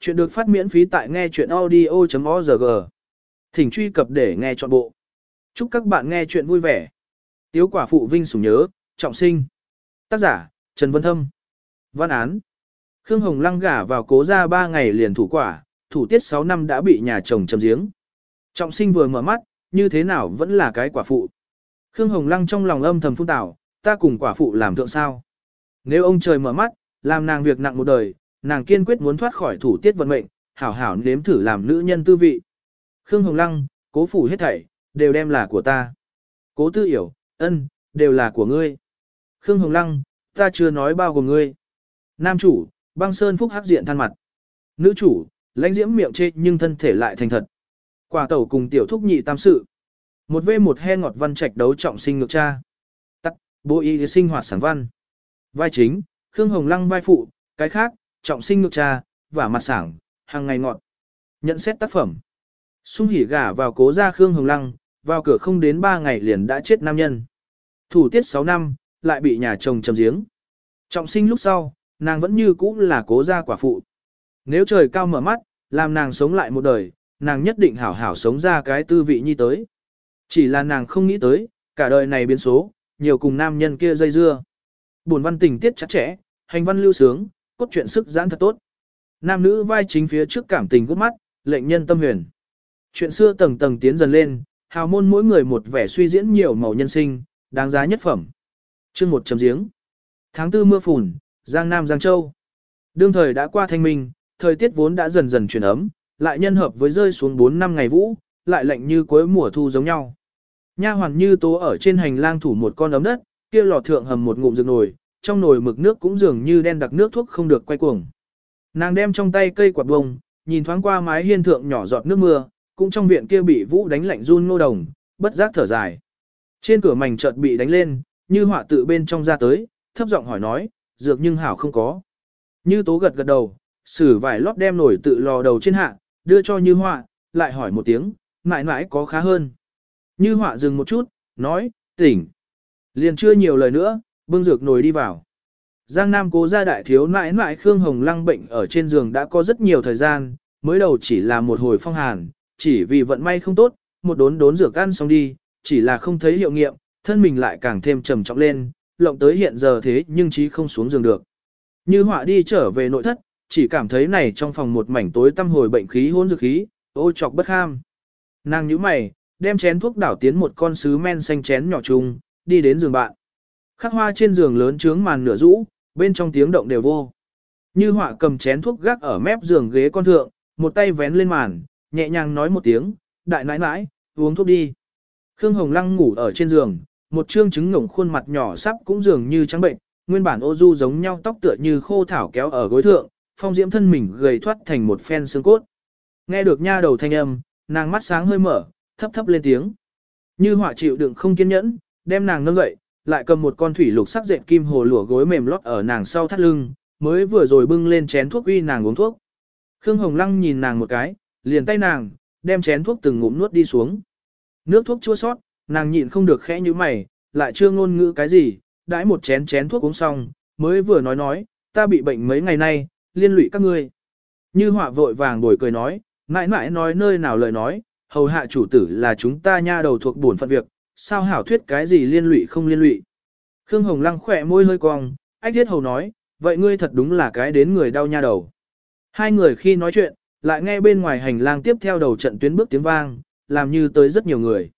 Chuyện được phát miễn phí tại nghe chuyện audio.org. Thỉnh truy cập để nghe trọn bộ. Chúc các bạn nghe chuyện vui vẻ. Tiếu quả phụ vinh sủng nhớ, trọng sinh. Tác giả, Trần Vân Thâm. Văn án. Khương Hồng Lăng gả vào cố ra 3 ngày liền thủ quả, thủ tiết 6 năm đã bị nhà chồng chầm giếng. Trọng sinh vừa mở mắt, như thế nào vẫn là cái quả phụ. Khương Hồng Lăng trong lòng âm thầm phun tảo, ta cùng quả phụ làm thượng sao. Nếu ông trời mở mắt, làm nàng việc nặng một đời, nàng kiên quyết muốn thoát khỏi thủ tiết vận mệnh, hảo hảo nếm thử làm nữ nhân tư vị. Khương Hồng Lăng, cố phủ hết thảy, đều đem là của ta. Cố tư hiểu, ân, đều là của ngươi. Khương Hồng Lăng, ta chưa nói bao gồm ngươi. Nam chủ, băng sơn phúc hắc diện than mặt. Nữ chủ, lãnh diễm miệng chê nhưng thân thể lại thành thật. Quả tẩu cùng tiểu thúc nhị tam sự. Một v một he ngọt văn trạch đấu trọng sinh ngược cha. Tắt bố y sinh hoạt sản văn. Vai chính, Khương Hồng Lăng vai phụ, cái khác, trọng sinh ngược cha, và mặt sảng, hàng ngày ngọt. Nhận xét tác phẩm. Xung hỉ gả vào cố gia Khương Hồng Lăng, vào cửa không đến 3 ngày liền đã chết nam nhân. Thủ tiết 6 năm, lại bị nhà chồng chầm giếng. Trọng sinh lúc sau, nàng vẫn như cũ là cố gia quả phụ. Nếu trời cao mở mắt, làm nàng sống lại một đời, nàng nhất định hảo hảo sống ra cái tư vị như tới. Chỉ là nàng không nghĩ tới, cả đời này biến số, nhiều cùng nam nhân kia dây dưa. Buồn văn tình tiết chặt chẽ, hành văn lưu sướng, cốt truyện sức giãn thật tốt. Nam nữ vai chính phía trước cảm tình gút mắt, lệnh nhân tâm huyền. Chuyện xưa tầng tầng tiến dần lên, hào môn mỗi người một vẻ suy diễn nhiều màu nhân sinh, đáng giá nhất phẩm. Chương một chấm giếng. Tháng tư mưa phùn, Giang Nam Giang Châu. Đương thời đã qua thanh minh, thời tiết vốn đã dần dần chuyển ấm, lại nhân hợp với rơi xuống 4 năm ngày vũ, lại lạnh như cuối mùa thu giống nhau. Nha hoàn như tố ở trên hành lang thủ một con ấm đất, kia lò thượng hầm một ngụm rực nồi, trong nồi mực nước cũng dường như đen đặc nước thuốc không được quay cuồng. Nàng đem trong tay cây quạt bông, nhìn thoáng qua mái hiên thượng nhỏ giọt nước mưa, cũng trong viện kia bị vũ đánh lạnh run nô đồng, bất giác thở dài. Trên cửa mảnh chợt bị đánh lên, như họa tự bên trong ra tới, thấp giọng hỏi nói, dược nhưng hảo không có. Như tố gật gật đầu, sử vải lót đem nổi tự lò đầu trên hạ, đưa cho như họa, lại hỏi một tiếng, mãi mãi có khá hơn. Như họa dừng một chút, nói, tỉnh. Liền chưa nhiều lời nữa, bưng dược nồi đi vào. Giang Nam cố gia đại thiếu nãi nãi Khương Hồng Lăng bệnh ở trên giường đã có rất nhiều thời gian, mới đầu chỉ là một hồi phong hàn, chỉ vì vận may không tốt, một đốn đốn dược ăn xong đi, chỉ là không thấy hiệu nghiệm, thân mình lại càng thêm trầm trọng lên, lộng tới hiện giờ thế nhưng chí không xuống giường được. Như họa đi trở về nội thất, chỉ cảm thấy này trong phòng một mảnh tối tăm hồi bệnh khí hôn dược khí, ô chọc bất ham. Nàng nhíu mày, đem chén thuốc đảo tiến một con sứ men xanh chén nhỏ chung, đi đến giường bạn. Khắc hoa trên giường lớn trướng màn nửa rũ, bên trong tiếng động đều vô. Như họa cầm chén thuốc gác ở mép giường ghế con thượng, một tay vén lên màn, nhẹ nhàng nói một tiếng, đại nãi nãi, uống thuốc đi. Khương Hồng Lăng ngủ ở trên giường, một trương trứng ngổng khuôn mặt nhỏ sắp cũng dường như trắng bệnh, nguyên bản ô du giống nhau tóc tựa như khô thảo kéo ở gối thượng, phong diễm thân mình gầy thoát thành một phen xương cốt. Nghe được nha đầu thanh âm, nàng mắt sáng hơi mở, thấp thấp lên tiếng. Như họa chịu đựng không kiên nhẫn, đem nàng nâng dậy, lại cầm một con thủy lục sắc dệt kim hồ lụa gối mềm lót ở nàng sau thắt lưng, mới vừa rồi bưng lên chén thuốc uy nàng uống thuốc. Khương Hồng Lăng nhìn nàng một cái, liền tay nàng, đem chén thuốc từng ngụm nuốt đi xuống. Nước thuốc chua sót, nàng nhịn không được khẽ như mày, lại chưa ngôn ngữ cái gì, đãi một chén chén thuốc uống xong, mới vừa nói nói, ta bị bệnh mấy ngày nay, liên lụy các ngươi. Như họa vội vàng bồi cười nói, mãi mãi nói nơi nào lời nói, hầu hạ chủ tử là chúng ta nha đầu thuộc bổn phận việc, sao hảo thuyết cái gì liên lụy không liên lụy. Khương Hồng Lăng khỏe môi hơi cong, ách thiết hầu nói, vậy ngươi thật đúng là cái đến người đau nha đầu. Hai người khi nói chuyện, lại nghe bên ngoài hành lang tiếp theo đầu trận tuyến bước tiếng vang, làm như tới rất nhiều người.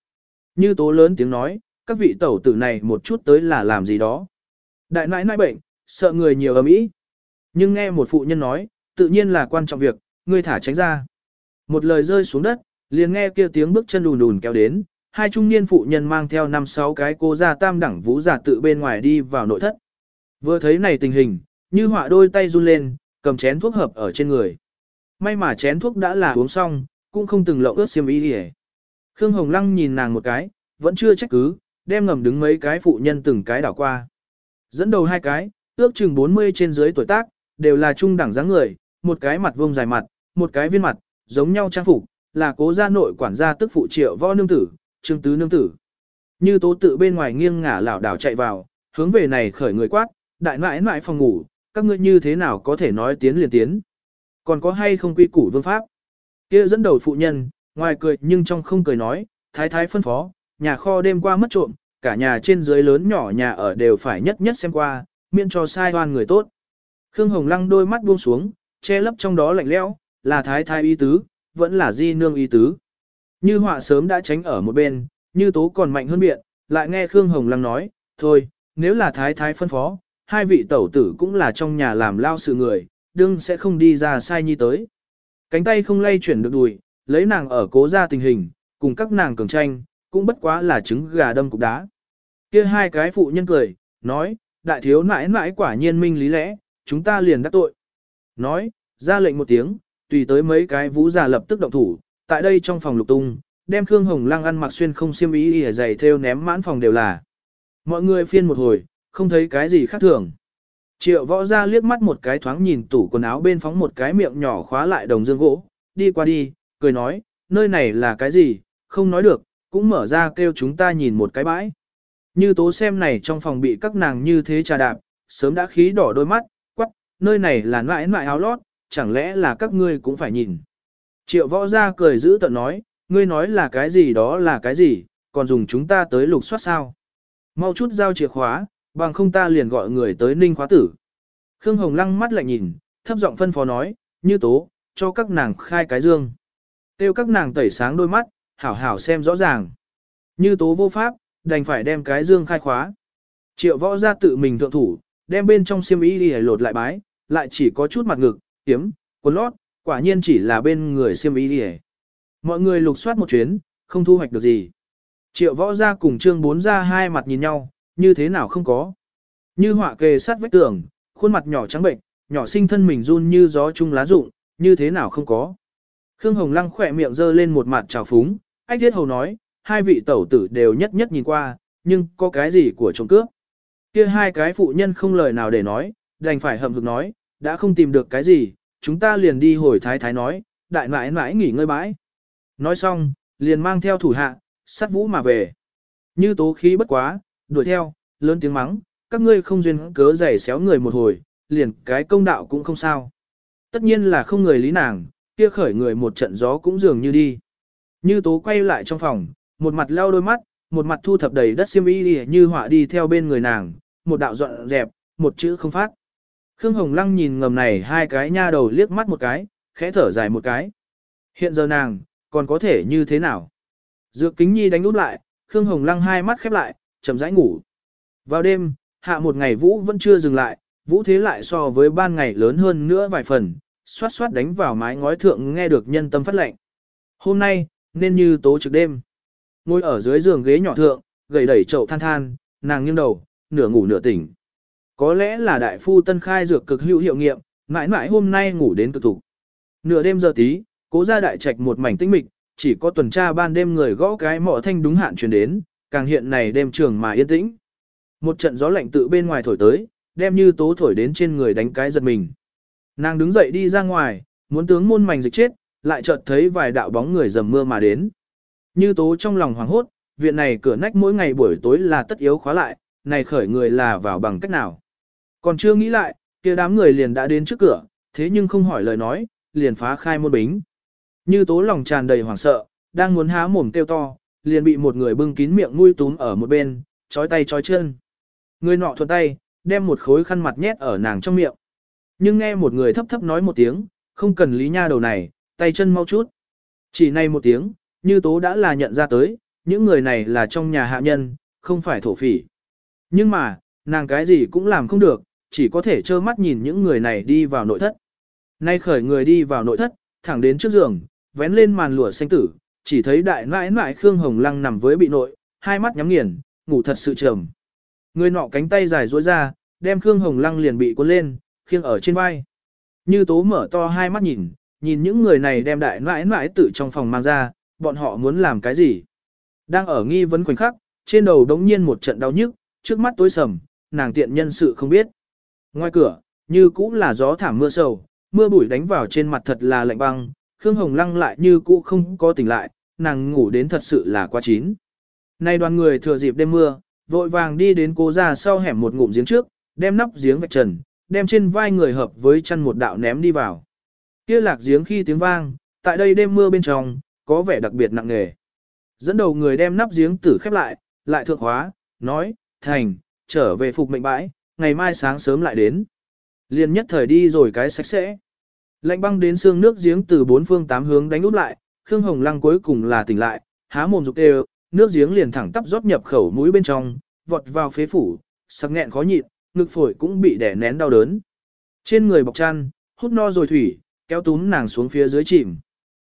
Như tố lớn tiếng nói, các vị tẩu tử này một chút tới là làm gì đó. Đại nãi nãi bệnh, sợ người nhiều ấm ý. Nhưng nghe một phụ nhân nói, tự nhiên là quan trọng việc, ngươi thả tránh ra. Một lời rơi xuống đất, liền nghe kia tiếng bước chân đùn đùn kéo đến, hai trung niên phụ nhân mang theo năm sáu cái cô ra tam đẳng vũ giả tự bên ngoài đi vào nội thất. Vừa thấy này tình hình, như họa đôi tay run lên, cầm chén thuốc hợp ở trên người. May mà chén thuốc đã là uống xong, cũng không từng lộng ướt xiêm y gì. Khương Hồng Lăng nhìn nàng một cái, vẫn chưa trách cứ, đem ngầm đứng mấy cái phụ nhân từng cái đảo qua. Dẫn đầu hai cái, ước chừng 40 trên dưới tuổi tác, đều là trung đẳng dáng người, một cái mặt vuông dài mặt, một cái viên mặt, giống nhau trang phục, là cố gia nội quản gia tức phụ triệu võ nương tử, trương tứ nương tử. Như tố tự bên ngoài nghiêng ngả lảo đảo chạy vào, hướng về này khởi người quát, đại mãi mãi phòng ngủ, các ngươi như thế nào có thể nói tiến liền tiến. còn có hay không quy củ vương pháp. Kia dẫn đầu phụ nhân, ngoài cười nhưng trong không cười nói, thái thái phân phó, nhà kho đêm qua mất trộm, cả nhà trên dưới lớn nhỏ nhà ở đều phải nhất nhất xem qua, miễn cho sai oan người tốt. Khương Hồng Lăng đôi mắt buông xuống, che lấp trong đó lạnh lẽo, là thái thái y tứ, vẫn là di nương y tứ. Như họa sớm đã tránh ở một bên, như tố còn mạnh hơn biện, lại nghe Khương Hồng Lăng nói, thôi, nếu là thái thái phân phó, hai vị tẩu tử cũng là trong nhà làm lao sự người, đương sẽ không đi ra sai nhi tới. Cánh tay không lay chuyển được đùi, lấy nàng ở cố ra tình hình, cùng các nàng cường tranh, cũng bất quá là trứng gà đâm cục đá. kia hai cái phụ nhân cười, nói, đại thiếu nãi nãi quả nhiên minh lý lẽ, chúng ta liền đắc tội. Nói, ra lệnh một tiếng, tùy tới mấy cái vũ già lập tức động thủ, tại đây trong phòng lục tung, đem Khương Hồng Lăng ăn mặc xuyên không xiêm ý ỉa giày theo ném mãn phòng đều là. Mọi người phiên một hồi, không thấy cái gì khác thường. Triệu võ ra liếc mắt một cái thoáng nhìn tủ quần áo bên phóng một cái miệng nhỏ khóa lại đồng dương gỗ, đi qua đi, cười nói, nơi này là cái gì, không nói được, cũng mở ra kêu chúng ta nhìn một cái bãi. Như tố xem này trong phòng bị các nàng như thế trà đạp, sớm đã khí đỏ đôi mắt, quắc, nơi này là nãi nãi áo lót, chẳng lẽ là các ngươi cũng phải nhìn. Triệu võ ra cười giữ tận nói, ngươi nói là cái gì đó là cái gì, còn dùng chúng ta tới lục soát sao. Mau chút giao chìa khóa, bằng không ta liền gọi người tới ninh khóa tử. Khương Hồng lăng mắt lại nhìn, thấp giọng phân phó nói, như tố, cho các nàng khai cái dương. Tiêu các nàng tẩy sáng đôi mắt, hảo hảo xem rõ ràng. Như tố vô pháp, đành phải đem cái dương khai khóa. Triệu võ ra tự mình thượng thủ, đem bên trong xiêm y đi lột lại bái, lại chỉ có chút mặt ngực, tiếm, quần lót, quả nhiên chỉ là bên người siêm ý đi Mọi người lục soát một chuyến, không thu hoạch được gì. Triệu võ ra cùng trương bốn ra hai mặt nhìn nhau, như thế nào không có. Như họa kề sát vách tường, khuôn mặt nhỏ trắng bệnh, nhỏ sinh thân mình run như gió chung lá rụng, như thế nào không có. Khương Hồng Lăng khỏe miệng dơ lên một mặt trào phúng, ách thiết hầu nói, hai vị tẩu tử đều nhất nhất nhìn qua, nhưng có cái gì của trộm cướp. Kia hai cái phụ nhân không lời nào để nói, đành phải hậm hực nói, đã không tìm được cái gì, chúng ta liền đi hồi thái thái nói, đại nãi nãi nghỉ ngơi bãi. Nói xong, liền mang theo thủ hạ, sát vũ mà về. Như tố khí bất quá, đuổi theo, lớn tiếng mắng, các ngươi không duyên cớ giày xéo người một hồi, liền cái công đạo cũng không sao. Tất nhiên là không người lý nàng, kia khởi người một trận gió cũng dường như đi. Như tố quay lại trong phòng, một mặt leo đôi mắt, một mặt thu thập đầy đất xiêm y như họa đi theo bên người nàng, một đạo dọn dẹp, một chữ không phát. Khương Hồng Lăng nhìn ngầm này hai cái nha đầu liếc mắt một cái, khẽ thở dài một cái. Hiện giờ nàng, còn có thể như thế nào? Dược kính nhi đánh út lại, Khương Hồng Lăng hai mắt khép lại, chậm rãi ngủ. Vào đêm, hạ một ngày vũ vẫn chưa dừng lại, vũ thế lại so với ban ngày lớn hơn nữa vài phần, xoát xoát đánh vào mái ngói thượng nghe được nhân tâm phát lệnh. Hôm nay, nên như tố trực đêm. Ngồi ở dưới giường ghế nhỏ thượng, gầy đẩy chậu than than, nàng nghiêng đầu, nửa ngủ nửa tỉnh. Có lẽ là đại phu tân khai dược cực hữu hiệu nghiệm, mãi mãi hôm nay ngủ đến cực thủ. Nửa đêm giờ tí, cố ra đại trạch một mảnh tĩnh mịch, chỉ có tuần tra ban đêm người gõ cái mỏ thanh đúng hạn truyền đến, càng hiện này đêm trường mà yên tĩnh. Một trận gió lạnh tự bên ngoài thổi tới, đem như tố thổi đến trên người đánh cái giật mình. Nàng đứng dậy đi ra ngoài, muốn tướng môn mảnh dịch chết, lại chợt thấy vài đạo bóng người dầm mưa mà đến. Như tố trong lòng hoảng hốt, viện này cửa nách mỗi ngày buổi tối là tất yếu khóa lại, này khởi người là vào bằng cách nào. Còn chưa nghĩ lại, kia đám người liền đã đến trước cửa, thế nhưng không hỏi lời nói, liền phá khai môn bính. Như tố lòng tràn đầy hoảng sợ, đang muốn há mồm kêu to, liền bị một người bưng kín miệng nuôi túm ở một bên, trói tay trói chân. Người nọ thuận tay, đem một khối khăn mặt nhét ở nàng trong miệng. Nhưng nghe một người thấp thấp nói một tiếng, không cần lý nha đầu này, tay chân mau chút. Chỉ này một tiếng, như tố đã là nhận ra tới, những người này là trong nhà hạ nhân, không phải thổ phỉ. Nhưng mà, nàng cái gì cũng làm không được, chỉ có thể trơ mắt nhìn những người này đi vào nội thất. Nay khởi người đi vào nội thất, thẳng đến trước giường, vén lên màn lụa xanh tử, chỉ thấy đại nãi nãi Khương Hồng Lăng nằm với bị nội, hai mắt nhắm nghiền, ngủ thật sự trầm. Người nọ cánh tay dài duỗi ra, đem Khương Hồng Lăng liền bị cuốn lên, khiêng ở trên vai. Như tố mở to hai mắt nhìn, nhìn những người này đem đại nãi nãi tự trong phòng mang ra, bọn họ muốn làm cái gì. Đang ở nghi vấn khoảnh khắc, trên đầu đống nhiên một trận đau nhức, trước mắt tối sầm, nàng tiện nhân sự không biết. Ngoài cửa, như cũ là gió thảm mưa sầu, mưa bụi đánh vào trên mặt thật là lạnh băng, Khương Hồng Lăng lại như cũ không có tỉnh lại, nàng ngủ đến thật sự là quá chín. Nay đoàn người thừa dịp đêm mưa, vội vàng đi đến cố ra sau hẻm một ngụm giếng trước, đem nắp giếng vạch trần, đem trên vai người hợp với chân một đạo ném đi vào. Kia lạc giếng khi tiếng vang, tại đây đêm mưa bên trong, có vẻ đặc biệt nặng nề. Dẫn đầu người đem nắp giếng tử khép lại, lại thượng hóa, nói, thành, trở về phục mệnh bãi, ngày mai sáng sớm lại đến. Liền nhất thời đi rồi cái sạch sẽ. Lạnh băng đến xương nước giếng từ bốn phương tám hướng đánh úp lại, Khương Hồng Lăng cuối cùng là tỉnh lại, há mồm rục đều, nước giếng liền thẳng tắp rót nhập khẩu mũi bên trong, vọt vào phế phủ, sặc nghẹn khó nhịn, ngực phổi cũng bị đè nén đau đớn. Trên người bọc chăn, hút no rồi thủy, kéo túm nàng xuống phía dưới chìm.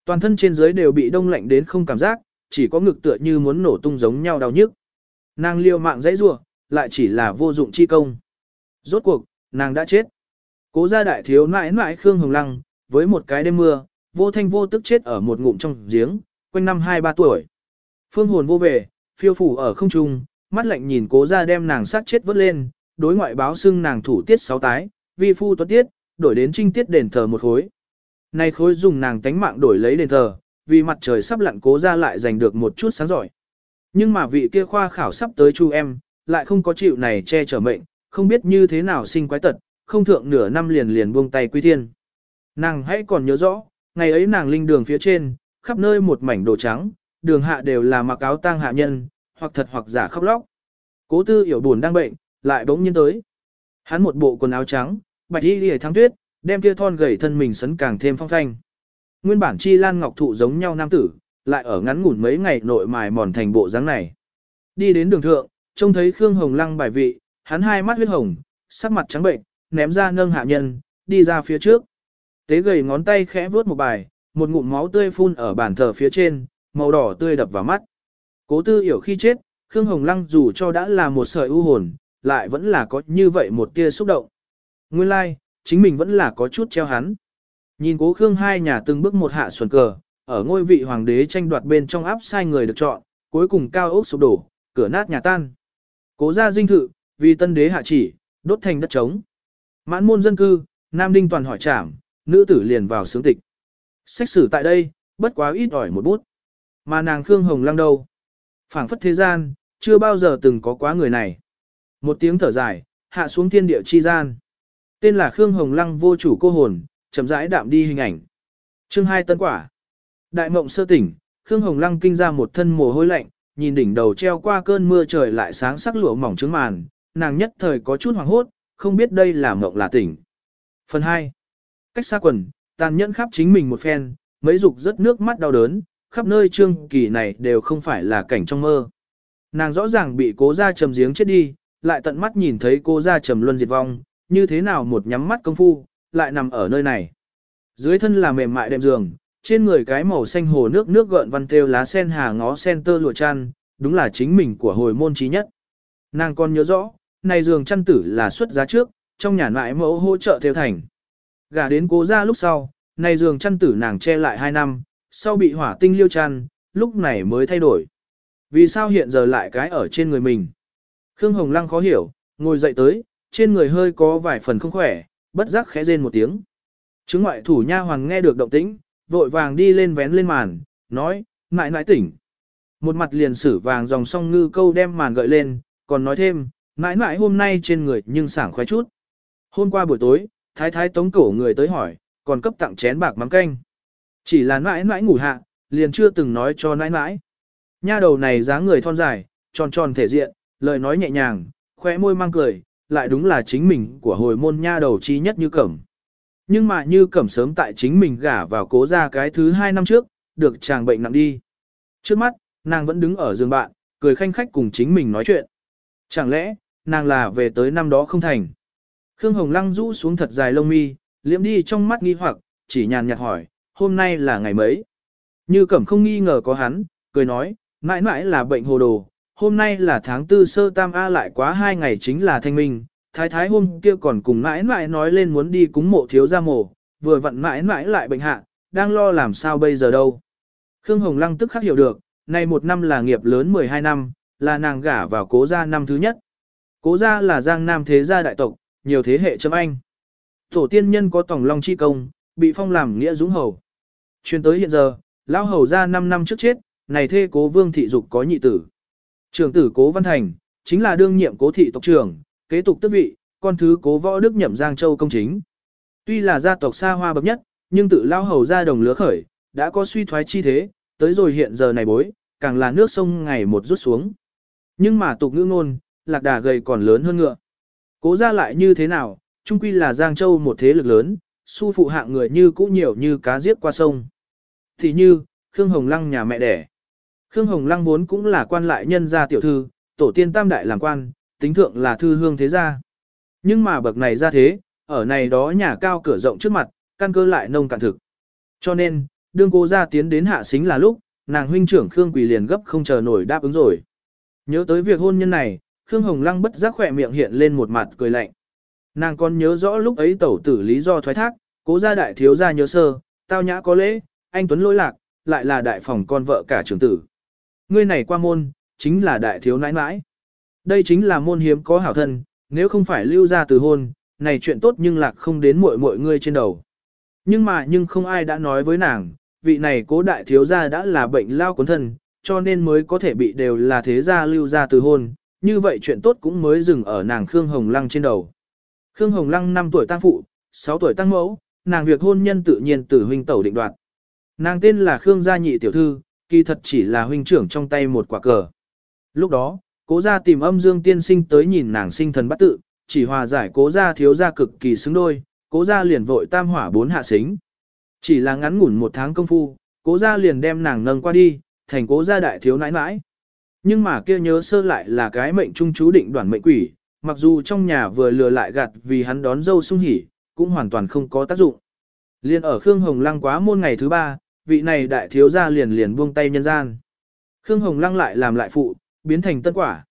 Toàn thân trên dưới đều bị đông lạnh đến không cảm giác, chỉ có ngực tựa như muốn nổ tung giống nhau đau nhức. Nàng liều mạng dãy rủa, lại chỉ là vô dụng chi công. Rốt cuộc, nàng đã chết. Cố gia đại thiếu nãi nãi Khương Hồng Lăng, với một cái đêm mưa, vô thanh vô tức chết ở một ngụm trong giếng, quanh năm 2-3 tuổi. Phương hồn vô về, phiêu phủ ở không trung, mắt lạnh nhìn cố gia đem nàng sát chết vớt lên, đối ngoại báo xưng nàng thủ tiết sáu tái, vi phu tuất tiết, đổi đến trinh tiết đền thờ một khối. Nay khối dùng nàng tánh mạng đổi lấy đền thờ, vì mặt trời sắp lặn cố gia lại giành được một chút sáng giỏi. Nhưng mà vị kia khoa khảo sắp tới chu em, lại không có chịu này che chở mệnh, không biết như thế nào sinh quái tật, không thượng nửa năm liền liền buông tay quy thiên. Nàng hãy còn nhớ rõ, ngày ấy nàng linh đường phía trên, khắp nơi một mảnh đồ trắng, đường hạ đều là mặc áo tang hạ nhân, hoặc thật hoặc giả khóc lóc. Cố tư hiểu buồn đang bệnh, lại bỗng nhiên tới. Hắn một bộ quần áo trắng, bạch y lìa thắng tuyết, đem kia thon gầy thân mình sấn càng thêm phong thanh. Nguyên bản chi lan ngọc thụ giống nhau nam tử, lại ở ngắn ngủn mấy ngày nội mài mòn thành bộ dáng này. Đi đến đường thượng, trông thấy Khương Hồng Lăng bài vị, hắn hai mắt huyết hồng, sắc mặt trắng bệnh, ném ra nâng hạ nhân, đi ra phía trước. Tế gầy ngón tay khẽ vuốt một bài, một ngụm máu tươi phun ở bàn thờ phía trên, màu đỏ tươi đập vào mắt. Cố tư hiểu khi chết, Khương Hồng Lăng dù cho đã là một sợi u hồn, lại vẫn là có như vậy một tia xúc động. Nguyên lai, like, chính mình vẫn là có chút treo hắn. Nhìn cố Khương hai nhà từng bước một hạ xuẩn cờ, ở ngôi vị hoàng đế tranh đoạt bên trong áp sai người được chọn, cuối cùng cao ốc sụp đổ, cửa nát nhà tan. Cố gia dinh thự, vì tân đế hạ chỉ, đốt thành đất trống. Mãn môn dân cư, nam đinh toàn hỏi trảm, nữ tử liền vào sướng tịch. Xét xử tại đây, bất quá ít ỏi một bút. Mà nàng Khương Hồng Lăng đâu? phảng phất thế gian, chưa bao giờ từng có quá người này. Một tiếng thở dài, hạ xuống thiên địa chi gian. Tên là Khương Hồng Lăng vô chủ cô hồn, chậm rãi đạm đi hình ảnh. Chương 2 tân quả. Đại mộng sơ tỉnh, Khương Hồng Lăng kinh ra một thân mồ hôi lạnh, nhìn đỉnh đầu treo qua cơn mưa trời lại sáng sắc lụa mỏng trứng màn, nàng nhất thời có chút hoảng hốt, không biết đây là mộng là tỉnh. Phần 2. Cách xa quần, tàn nhẫn khắp chính mình một phen, mấy dục rất nước mắt đau đớn, khắp nơi trương kỳ này đều không phải là cảnh trong mơ. Nàng rõ ràng bị cố gia trầm giếng chết đi, lại tận mắt nhìn thấy cố gia trầm luân diệt vong, như thế nào một nhắm mắt công phu, lại nằm ở nơi này. Dưới thân là mềm mại đệm giường, trên người cái màu xanh hồ nước nước gợn văn têu lá sen hà ngó sen tơ lụa chăn, đúng là chính mình của hồi môn trí nhất. Nàng còn nhớ rõ, này giường chăn tử là xuất giá trước, trong nhà ngoại mẫu hỗ trợ theo thành. Gả đến cố ra lúc sau, này giường chăn tử nàng che lại 2 năm, sau bị hỏa tinh liêu chăn, lúc này mới thay đổi. Vì sao hiện giờ lại cái ở trên người mình? Khương Hồng Lăng khó hiểu, ngồi dậy tới, trên người hơi có vài phần không khỏe, bất giác khẽ rên một tiếng. Chứng ngoại thủ nha hoàng nghe được động tĩnh, vội vàng đi lên vén lên màn, nói, mãi mãi tỉnh. Một mặt liền sử vàng dòng song ngư câu đem màn gợi lên, còn nói thêm, mãi mãi hôm nay trên người nhưng sảng khoái chút. Hôm qua buổi tối, thái thái tống cổ người tới hỏi, còn cấp tặng chén bạc mắm canh. Chỉ là mãi mãi ngủ hạ, liền chưa từng nói cho mãi mãi. Nha đầu này dáng người thon dài, tròn tròn thể diện, lời nói nhẹ nhàng, khóe môi mang cười, lại đúng là chính mình của hồi môn nha đầu chi nhất như cẩm. Nhưng mà như cẩm sớm tại chính mình gả vào cố ra cái thứ hai năm trước, được chàng bệnh nặng đi. Trước mắt, nàng vẫn đứng ở giường bạn, cười khanh khách cùng chính mình nói chuyện. Chẳng lẽ, nàng là về tới năm đó không thành. Khương Hồng Lăng rũ xuống thật dài lông mi, liễm đi trong mắt nghi hoặc, chỉ nhàn nhạt hỏi, hôm nay là ngày mấy? Như Cẩm không nghi ngờ có hắn, cười nói, mãi mãi là bệnh hồ đồ, hôm nay là tháng tư sơ tam A lại quá hai ngày chính là thanh minh, thái thái hôm kia còn cùng mãi mãi nói lên muốn đi cúng mộ thiếu gia mổ, vừa vặn mãi mãi lại bệnh hạ, đang lo làm sao bây giờ đâu. Khương Hồng Lăng tức khắc hiểu được, nay một năm là nghiệp lớn 12 năm, là nàng gả vào cố gia năm thứ nhất. Cố gia là giang nam thế gia đại tộc, nhiều thế hệ chấm anh. Tổ tiên nhân có tổng long chi công, bị phong làm nghĩa dũng hầu. Chuyên tới hiện giờ, lão hầu gia 5 năm trước chết, này thê cố vương thị dục có nhị tử. Trường tử cố văn thành, chính là đương nhiệm cố thị tộc trưởng, kế tục tước vị, con thứ cố võ đức nhậm Giang Châu công chính. Tuy là gia tộc xa hoa bậc nhất, nhưng tự lao hầu gia đồng lứa khởi, đã có suy thoái chi thế, tới rồi hiện giờ này bối, càng là nước sông ngày một rút xuống. Nhưng mà tục ngữ ngôn, lạc đà gầy còn lớn hơn ngựa. Cố ra lại như thế nào, trung quy là Giang Châu một thế lực lớn, su phụ hạng người như cũ nhiều như cá giết qua sông. Thì như, Khương Hồng Lăng nhà mẹ đẻ. Khương Hồng Lăng vốn cũng là quan lại nhân gia tiểu thư, tổ tiên tam đại làm quan, tính thượng là thư hương thế gia. Nhưng mà bậc này ra thế, ở này đó nhà cao cửa rộng trước mặt, căn cơ lại nông cạn thực. Cho nên, đương cô ra tiến đến hạ xính là lúc, nàng huynh trưởng Khương Quỳ liền gấp không chờ nổi đáp ứng rồi. Nhớ tới việc hôn nhân này, Khương Hồng Lăng bất giác khỏe miệng hiện lên một mặt cười lạnh. Nàng còn nhớ rõ lúc ấy tẩu tử lý do thoái thác, cố gia đại thiếu gia nhớ sơ, tao nhã có lễ, anh Tuấn lỗi lạc, lại là đại phòng con vợ cả trưởng tử. Ngươi này qua môn, chính là đại thiếu nãi nãi. Đây chính là môn hiếm có hảo thân, nếu không phải lưu ra từ hôn, này chuyện tốt nhưng lạc không đến muội muội ngươi trên đầu. Nhưng mà nhưng không ai đã nói với nàng, vị này cố đại thiếu gia đã là bệnh lao cuốn thân, cho nên mới có thể bị đều là thế gia lưu ra từ hôn, như vậy chuyện tốt cũng mới dừng ở nàng Khương Hồng Lăng trên đầu. Khương Hồng Lăng 5 tuổi tăng phụ, 6 tuổi tăng mẫu, nàng việc hôn nhân tự nhiên tử huynh tẩu định đoạt. Nàng tên là Khương Gia Nhị Tiểu Thư, kỳ thật chỉ là huynh trưởng trong tay một quả cờ. Lúc đó, cố gia tìm âm dương tiên sinh tới nhìn nàng sinh thần bắt tự, chỉ hòa giải cố gia thiếu gia cực kỳ xứng đôi, cố gia liền vội tam hỏa bốn hạ xính. Chỉ là ngắn ngủn một tháng công phu, cố gia liền đem nàng nâng qua đi, thành cố gia đại thiếu nãi nãi. Nhưng mà kia nhớ sơ lại là cái mệnh trung chú định đoàn mệnh quỷ, mặc dù trong nhà vừa lừa lại gạt vì hắn đón dâu sung hỉ, cũng hoàn toàn không có tác dụng. Liên ở Khương Hồng Lăng quá môn ngày thứ ba, vị này đại thiếu gia liền liền buông tay nhân gian. Khương Hồng Lăng lại làm lại phụ, biến thành tân quả.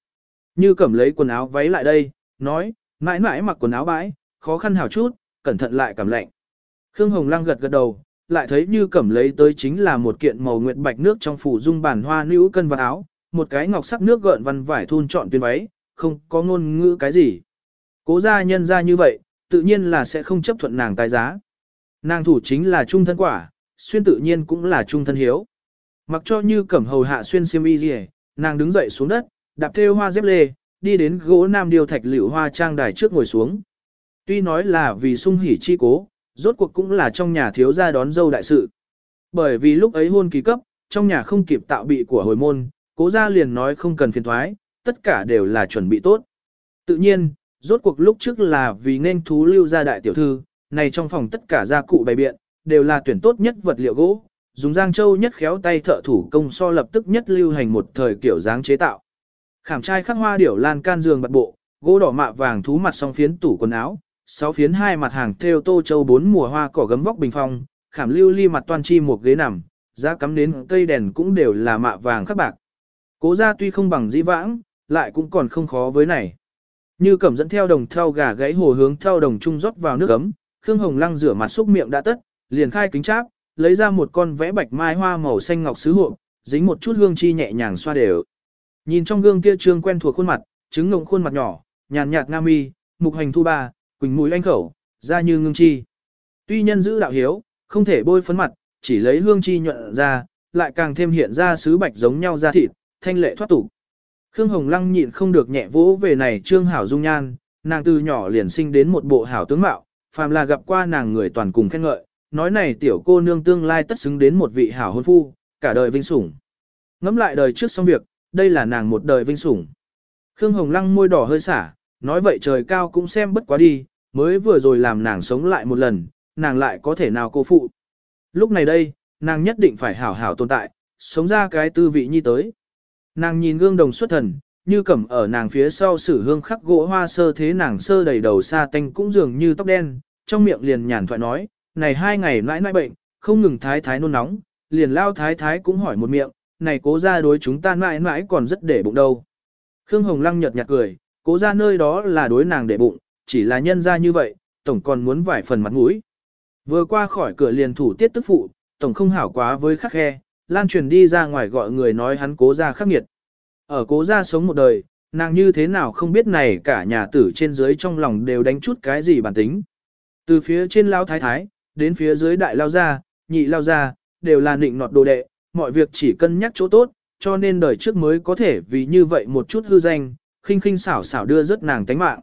Như cầm lấy quần áo váy lại đây, nói, mãi mãi mặc quần áo bãi, khó khăn hào chút, cẩn thận lại cảm lạnh. Khương Hồng Lăng gật gật đầu, lại thấy như cẩm lấy tới chính là một kiện màu nguyệt bạch nước trong phủ dung bản hoa nữ cân vật áo, một cái ngọc sắc nước gợn văn vải thun chọn tuyên váy, không có ngôn ngữ cái gì. Cố gia nhân ra như vậy, tự nhiên là sẽ không chấp thuận nàng tài giá. Nàng thủ chính là trung thân quả, xuyên tự nhiên cũng là trung thân hiếu. Mặc cho như cẩm hầu hạ xuyên xiêm y gì, nàng đứng dậy xuống đất, đạp theo hoa dép lê, đi đến gỗ nam điều thạch liễu hoa trang đài trước ngồi xuống. Tuy nói là vì sung hỉ chi cố, rốt cuộc cũng là trong nhà thiếu gia đón dâu đại sự. Bởi vì lúc ấy hôn kỳ cấp, trong nhà không kịp tạo bị của hồi môn, cố gia liền nói không cần phiền thoái, tất cả đều là chuẩn bị tốt. Tự nhiên, rốt cuộc lúc trước là vì nên thú lưu gia đại tiểu thư, này trong phòng tất cả gia cụ bày biện, đều là tuyển tốt nhất vật liệu gỗ, dùng giang châu nhất khéo tay thợ thủ công so lập tức nhất lưu hành một thời kiểu dáng chế tạo. Khảm trai khắc hoa điểu lan can giường bật bộ, gỗ đỏ mạ vàng thú mặt song phiến tủ quần áo, sáu phiến hai mặt hàng theo tô châu bốn mùa hoa cỏ gấm vóc bình phong, khảm lưu ly mặt toan chi một ghế nằm, giá cắm đến cây đèn cũng đều là mạ vàng khắc bạc. Cố gia tuy không bằng dĩ vãng, lại cũng còn không khó với này. Như cẩm dẫn theo đồng theo gà gãy hồ hướng theo đồng trung rót vào nước ấm, Khương Hồng Lăng rửa mặt xúc miệng đã tất, liền khai kính cháp, lấy ra một con vẽ bạch mai hoa màu xanh ngọc sứ hộp, dính một chút hương chi nhẹ nhàng xoa đều. Nhìn trong gương kia trương quen thuộc khuôn mặt, trứng ngộng khuôn mặt nhỏ, nhàn nhạt nga mi, mục hành thu ba, quỳnh mũi anh khẩu, da như ngưng chi. Tuy nhân giữ đạo hiếu, không thể bôi phấn mặt, chỉ lấy hương chi nhuận ra, lại càng thêm hiện ra sứ bạch giống nhau da thịt, thanh lệ thoát tục. Khương Hồng Lăng nhịn không được nhẹ vỗ về này trương hảo dung nhan, nàng từ nhỏ liền sinh đến một bộ hảo tướng mạo, phàm là gặp qua nàng người toàn cùng khen ngợi, nói này tiểu cô nương tương lai tất xứng đến một vị hảo hôn phu, cả đời vinh sủng. Ngắm lại đời trước xong việc, đây là nàng một đời vinh sủng. Khương Hồng Lăng môi đỏ hơi xả, nói vậy trời cao cũng xem bất quá đi, mới vừa rồi làm nàng sống lại một lần, nàng lại có thể nào cô phụ. Lúc này đây, nàng nhất định phải hảo hảo tồn tại, sống ra cái tư vị nhi tới. Nàng nhìn gương đồng xuất thần, như cẩm ở nàng phía sau sử hương khắc gỗ hoa sơ thế nàng sơ đầy đầu xa tanh cũng dường như tóc đen, trong miệng liền nhàn thoại nói, này hai ngày nãi nãi bệnh, không ngừng thái thái nôn nóng, liền lao thái thái cũng hỏi một miệng, này cố ra đối chúng ta mãi mãi còn rất để bụng đâu. Khương Hồng Lăng nhợt nhạt cười, cố ra nơi đó là đối nàng để bụng, chỉ là nhân ra như vậy, tổng còn muốn vải phần mặt mũi. Vừa qua khỏi cửa liền thủ tiết tức phụ, tổng không hảo quá với khắc khe, lan truyền đi ra ngoài gọi người nói hắn cố ra khắc nghiệt. Ở cố ra sống một đời, nàng như thế nào không biết này cả nhà tử trên dưới trong lòng đều đánh chút cái gì bản tính. Từ phía trên lao thái thái, đến phía dưới đại lao gia, nhị lao gia, đều là nịnh nọt đồ đệ, mọi việc chỉ cân nhắc chỗ tốt, cho nên đời trước mới có thể vì như vậy một chút hư danh, khinh khinh xảo xảo đưa rất nàng tánh mạng.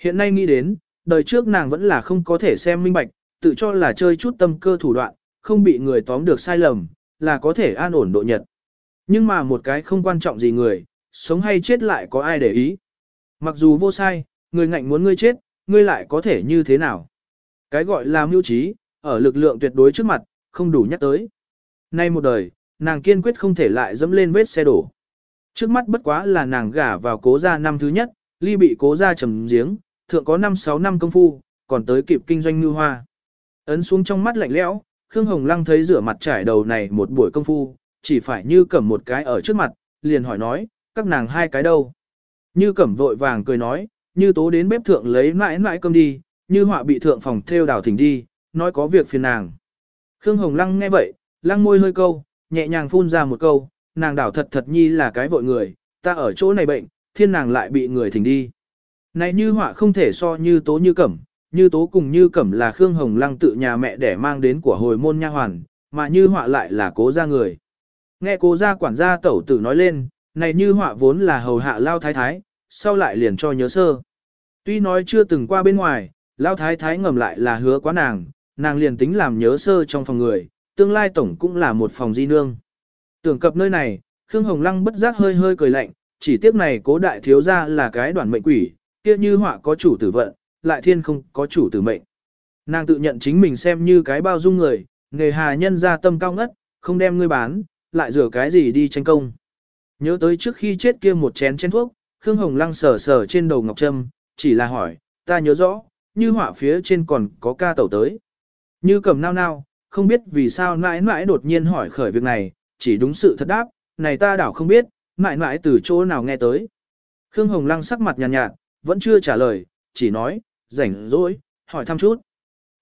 Hiện nay nghĩ đến, đời trước nàng vẫn là không có thể xem minh bạch, tự cho là chơi chút tâm cơ thủ đoạn, không bị người tóm được sai lầm, là có thể an ổn độ nhật. Nhưng mà một cái không quan trọng gì người, sống hay chết lại có ai để ý. Mặc dù vô sai, người ngạnh muốn ngươi chết, ngươi lại có thể như thế nào. Cái gọi là mưu trí, ở lực lượng tuyệt đối trước mặt, không đủ nhắc tới. Nay một đời, nàng kiên quyết không thể lại dẫm lên vết xe đổ. Trước mắt bất quá là nàng gả vào cố gia năm thứ nhất, ly bị cố gia trầm giếng, thượng có 5-6 năm công phu, còn tới kịp kinh doanh như hoa. Ấn xuống trong mắt lạnh lẽo, Khương Hồng Lăng thấy rửa mặt trải đầu này một buổi công phu, chỉ phải như cầm một cái ở trước mặt, liền hỏi nói, các nàng hai cái đâu. Như cẩm vội vàng cười nói, như tố đến bếp thượng lấy mãi mãi cơm đi, như họa bị thượng phòng theo đào thỉnh đi, nói có việc phiền nàng. Khương Hồng Lăng nghe vậy, lăng môi hơi câu, nhẹ nhàng phun ra một câu, nàng đảo thật thật nhi là cái vội người, ta ở chỗ này bệnh, thiên nàng lại bị người thỉnh đi. Này như họa không thể so như tố như cẩm, như tố cùng như cẩm là Khương Hồng Lăng tự nhà mẹ để mang đến của hồi môn nha hoàn, mà như họa lại là cố gia người. Nghe cố gia quản gia tẩu tử nói lên, này như họa vốn là hầu hạ lao thái thái, sau lại liền cho nhớ sơ. Tuy nói chưa từng qua bên ngoài, lao thái thái ngầm lại là hứa quá nàng, nàng liền tính làm nhớ sơ trong phòng người, tương lai tổng cũng là một phòng di nương. Tưởng cập nơi này, Khương Hồng Lăng bất giác hơi hơi cười lạnh, chỉ tiếc này cố đại thiếu gia là cái đoàn mệnh quỷ, kia như họa có chủ tử vận, lại thiên không có chủ tử mệnh. Nàng tự nhận chính mình xem như cái bao dung người, nghề hà nhân ra tâm cao ngất, không đem ngươi bán, lại rửa cái gì đi tranh công. Nhớ tới trước khi chết kia một chén chén thuốc, Khương Hồng Lăng sờ sờ trên đầu Ngọc Trâm, chỉ là hỏi, ta nhớ rõ, như họa phía trên còn có ca tẩu tới. Như cầm nao nao, không biết vì sao mãi mãi đột nhiên hỏi khởi việc này, chỉ đúng sự thật đáp, này ta đảo không biết, mãi mãi từ chỗ nào nghe tới. Khương Hồng Lăng sắc mặt nhàn nhạt, nhạt, vẫn chưa trả lời, chỉ nói, rảnh rỗi, hỏi thăm chút.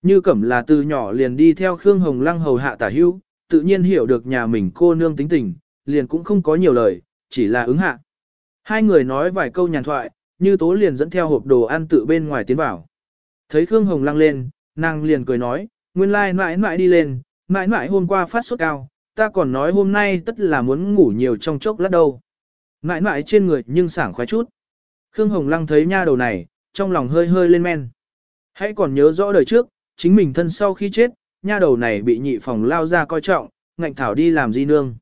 Như Cẩm là từ nhỏ liền đi theo Khương Hồng Lăng hầu hạ tả hưu, tự nhiên hiểu được nhà mình cô nương tính tình, liền cũng không có nhiều lời, chỉ là ứng hạ. Hai người nói vài câu nhàn thoại, như tố liền dẫn theo hộp đồ ăn tự bên ngoài tiến vào. Thấy Khương Hồng Lăng lên, nàng liền cười nói, nguyên lai like mãi mãi đi lên, mãi mãi hôm qua phát sốt cao, ta còn nói hôm nay tất là muốn ngủ nhiều trong chốc lát đâu. Mãi mãi trên người nhưng sảng khoái chút. Khương Hồng Lăng thấy nha đầu này, trong lòng hơi hơi lên men. Hãy còn nhớ rõ đời trước, chính mình thân sau khi chết, nha đầu này bị nhị phòng lao ra coi trọng, ngạnh thảo đi làm di nương.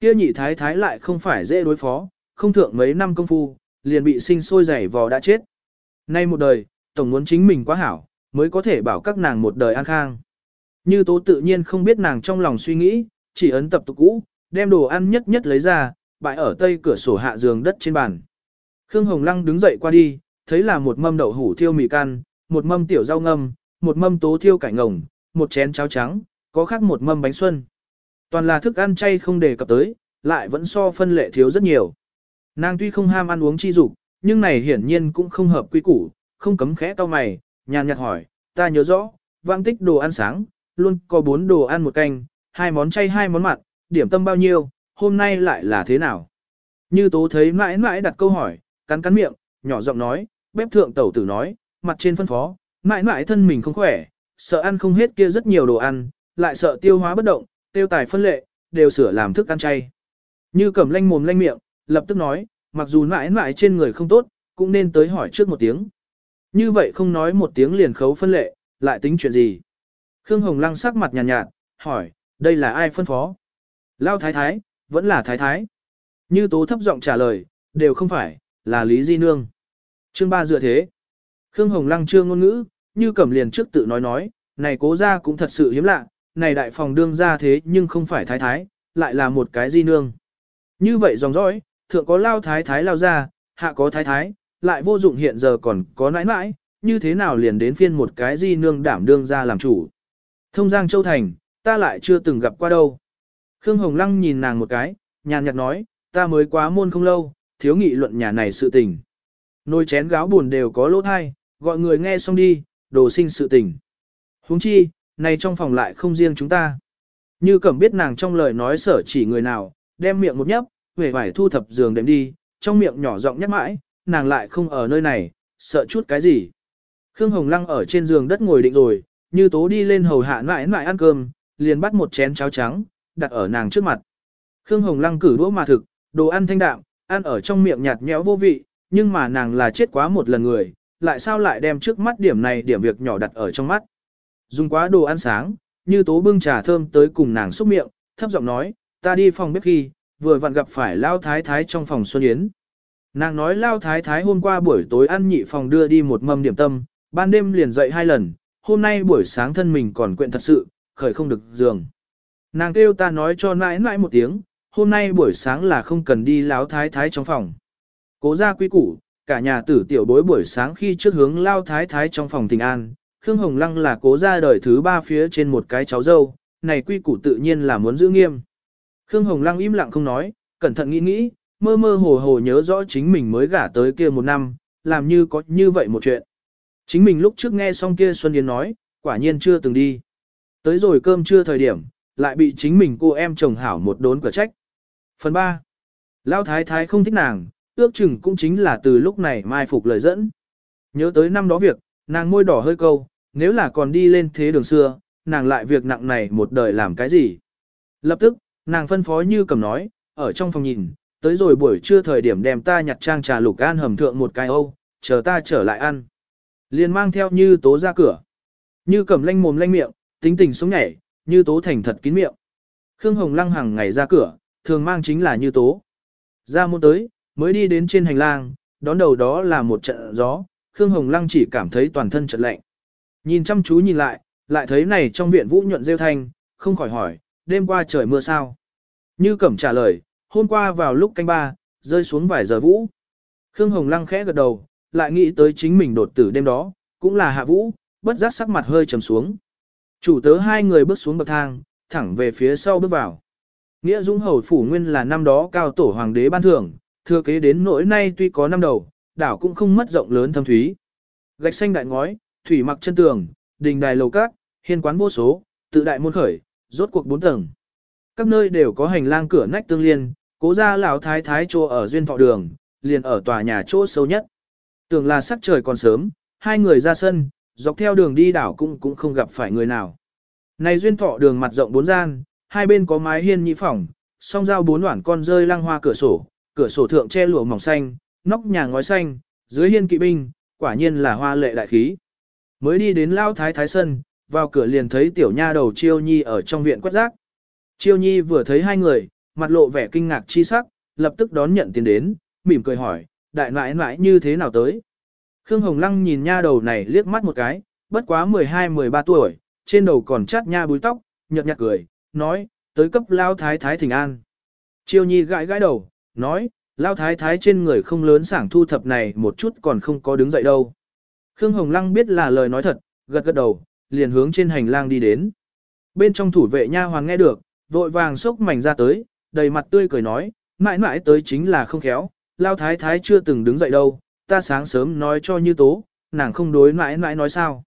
Kia nhị thái thái lại không phải dễ đối phó, không thượng mấy năm công phu, liền bị sinh sôi dày vò đã chết. Nay một đời, tổng muốn chính mình quá hảo, mới có thể bảo các nàng một đời an khang. Như tố tự nhiên không biết nàng trong lòng suy nghĩ, chỉ ấn tập tục cũ, đem đồ ăn nhất nhất lấy ra, bãi ở tây cửa sổ hạ giường đất trên bàn. Khương Hồng Lăng đứng dậy qua đi, thấy là một mâm đậu hủ thiêu mì can, một mâm tiểu rau ngâm, một mâm tố thiêu cải ngồng, một chén cháo trắng, có khác một mâm bánh xuân. Toàn là thức ăn chay không đề cập tới, lại vẫn so phân lệ thiếu rất nhiều. Nàng tuy không ham ăn uống chi dục, nhưng này hiển nhiên cũng không hợp quy củ, không cấm khẽ to mày, nhàn nhạt hỏi, ta nhớ rõ, vang tích đồ ăn sáng, luôn có bốn đồ ăn một canh, hai món chay hai món mặn, điểm tâm bao nhiêu, hôm nay lại là thế nào? Như tố thấy mãi mãi đặt câu hỏi, cắn cắn miệng, nhỏ giọng nói, bếp thượng tẩu tử nói, mặt trên phân phó, mãi mãi thân mình không khỏe, sợ ăn không hết kia rất nhiều đồ ăn, lại sợ tiêu hóa bất động, tiêu tài phân lệ, đều sửa làm thức ăn chay. Như cẩm lanh mồm lanh miệng, lập tức nói, mặc dù mãi mãi trên người không tốt, cũng nên tới hỏi trước một tiếng. Như vậy không nói một tiếng liền khấu phân lệ, lại tính chuyện gì? Khương Hồng Lăng sắc mặt nhàn nhạt, nhạt, hỏi, đây là ai phân phó? Lao thái thái, vẫn là thái thái. Như tố thấp giọng trả lời, đều không phải, là Lý Di Nương. Chương ba dựa thế. Khương Hồng Lăng chưa ngôn ngữ, như cẩm liền trước tự nói nói, này cố ra cũng thật sự hiếm lạ, này đại phòng đương ra thế nhưng không phải thái thái, lại là một cái di nương. Như vậy dòng dõi, thượng có lao thái thái lao ra, hạ có thái thái, lại vô dụng hiện giờ còn có nãi nãi, như thế nào liền đến phiên một cái di nương đảm đương ra làm chủ. Thông Giang Châu Thành, ta lại chưa từng gặp qua đâu. Khương Hồng Lăng nhìn nàng một cái, nhàn nhạt nói, ta mới quá môn không lâu, thiếu nghị luận nhà này sự tình. Nồi chén gáo buồn đều có lỗ thai, gọi người nghe xong đi, đồ sinh sự tình. huống chi, này trong phòng lại không riêng chúng ta. Như cẩm biết nàng trong lời nói sở chỉ người nào, đem miệng một nhấp, về vải thu thập giường đệm đi, trong miệng nhỏ giọng nhắc mãi, nàng lại không ở nơi này, sợ chút cái gì. Khương Hồng Lăng ở trên giường đất ngồi định rồi, như tố đi lên hầu hạ mãi mãi ăn cơm, liền bắt một chén cháo trắng, đặt ở nàng trước mặt. Khương Hồng Lăng cử đũa mà thực, đồ ăn thanh đạm, ăn ở trong miệng nhạt nhẽo vô vị, nhưng mà nàng là chết quá một lần người, lại sao lại đem trước mắt điểm này điểm việc nhỏ đặt ở trong mắt. Dùng quá đồ ăn sáng, như tố bưng trà thơm tới cùng nàng xúc miệng, thấp giọng nói, ta đi phòng bếp khi, vừa vặn gặp phải Lao Thái Thái trong phòng Xuân Yến. Nàng nói Lao Thái Thái hôm qua buổi tối ăn nhị phòng đưa đi một mâm điểm tâm, ban đêm liền dậy hai lần, hôm nay buổi sáng thân mình còn quyện thật sự, khởi không được giường. Nàng kêu ta nói cho nãi nãi một tiếng, hôm nay buổi sáng là không cần đi Lão Thái Thái trong phòng. Cố gia quy củ, cả nhà tử tiểu bối buổi sáng khi trước hướng Lao Thái Thái trong phòng tình an, Khương Hồng Lăng là cố gia đời thứ ba phía trên một cái cháu dâu, này quy củ tự nhiên là muốn giữ nghiêm. Khương Hồng Lăng im lặng không nói, cẩn thận nghĩ nghĩ, mơ mơ hồ hồ nhớ rõ chính mình mới gả tới kia một năm, làm như có như vậy một chuyện. Chính mình lúc trước nghe xong kia Xuân Yến nói, quả nhiên chưa từng đi. Tới rồi cơm trưa thời điểm, lại bị chính mình cô em chồng hảo một đốn cửa trách. Phần 3. Lão thái thái không thích nàng, ước chừng cũng chính là từ lúc này mai phục lời dẫn. Nhớ tới năm đó việc, nàng môi đỏ hơi câu, nếu là còn đi lên thế đường xưa, nàng lại việc nặng này một đời làm cái gì. Lập tức, nàng phân phó như cầm nói, ở trong phòng nhìn, tới rồi buổi trưa thời điểm đem ta nhặt trang trà lục an hầm thượng một cái âu, chờ ta trở lại ăn. Liền mang theo như tố ra cửa. Như cầm lanh mồm lanh miệng, tính tình sống nhảy, như tố thành thật kín miệng. Khương Hồng Lăng hàng ngày ra cửa, thường mang chính là như tố. Ra môn tới, mới đi đến trên hành lang, đón đầu đó là một trận gió, Khương Hồng Lăng chỉ cảm thấy toàn thân chợt lạnh. Nhìn chăm chú nhìn lại, lại thấy này trong viện vũ nhuận rêu thanh, không khỏi hỏi, đêm qua trời mưa sao? Như Cẩm trả lời, hôm qua vào lúc canh ba, rơi xuống vài giờ vũ. Khương Hồng Lăng khẽ gật đầu, lại nghĩ tới chính mình đột tử đêm đó, cũng là hạ vũ, bất giác sắc mặt hơi trầm xuống. Chủ tớ hai người bước xuống bậc thang, thẳng về phía sau bước vào. Nghĩa Dũng Hầu Phủ Nguyên là năm đó cao tổ hoàng đế ban thưởng, thừa kế đến nỗi nay tuy có năm đầu, đảo cũng không mất rộng lớn thâm thúy. Gạch xanh đại ngói, thủy mặc chân tường, đình đài lầu cát, hiên quán vô số, tự đại môn khởi, rốt cuộc bốn tầng. Các nơi đều có hành lang cửa nách tương liên, cố ra lão thái thái chỗ ở duyên thọ đường, liền ở tòa nhà chỗ sâu nhất. Tưởng là sắc trời còn sớm, hai người ra sân, dọc theo đường đi đảo cũng cũng không gặp phải người nào. Này duyên thọ đường mặt rộng bốn gian, hai bên có mái hiên nhị phòng, song giao bốn đoạn con rơi lăng hoa cửa sổ, cửa sổ thượng che lụa mỏng xanh, nóc nhà ngói xanh, dưới hiên kỵ binh, quả nhiên là hoa lệ đại khí. Mới đi đến lao thái thái sân, vào cửa liền thấy tiểu nha đầu chiêu nhi ở trong viện quét rác. Chiêu nhi vừa thấy hai người, mặt lộ vẻ kinh ngạc chi sắc, lập tức đón nhận tiền đến, mỉm cười hỏi, đại nãi nãi như thế nào tới. Khương Hồng Lăng nhìn nha đầu này liếc mắt một cái, bất quá 12-13 tuổi, trên đầu còn chát nha búi tóc, nhợt nhạt cười, nói, tới cấp lao thái thái thỉnh an. Chiêu nhi gãi gãi đầu, nói, lao thái thái trên người không lớn sảng thu thập này một chút còn không có đứng dậy đâu. Khương Hồng Lăng biết là lời nói thật, gật gật đầu, liền hướng trên hành lang đi đến. Bên trong thủ vệ nha hoàn nghe được, vội vàng xốc mảnh ra tới, đầy mặt tươi cười nói, mãi mãi tới chính là không khéo, lao thái thái chưa từng đứng dậy đâu, ta sáng sớm nói cho như tố, nàng không đối mãi mãi nói sao.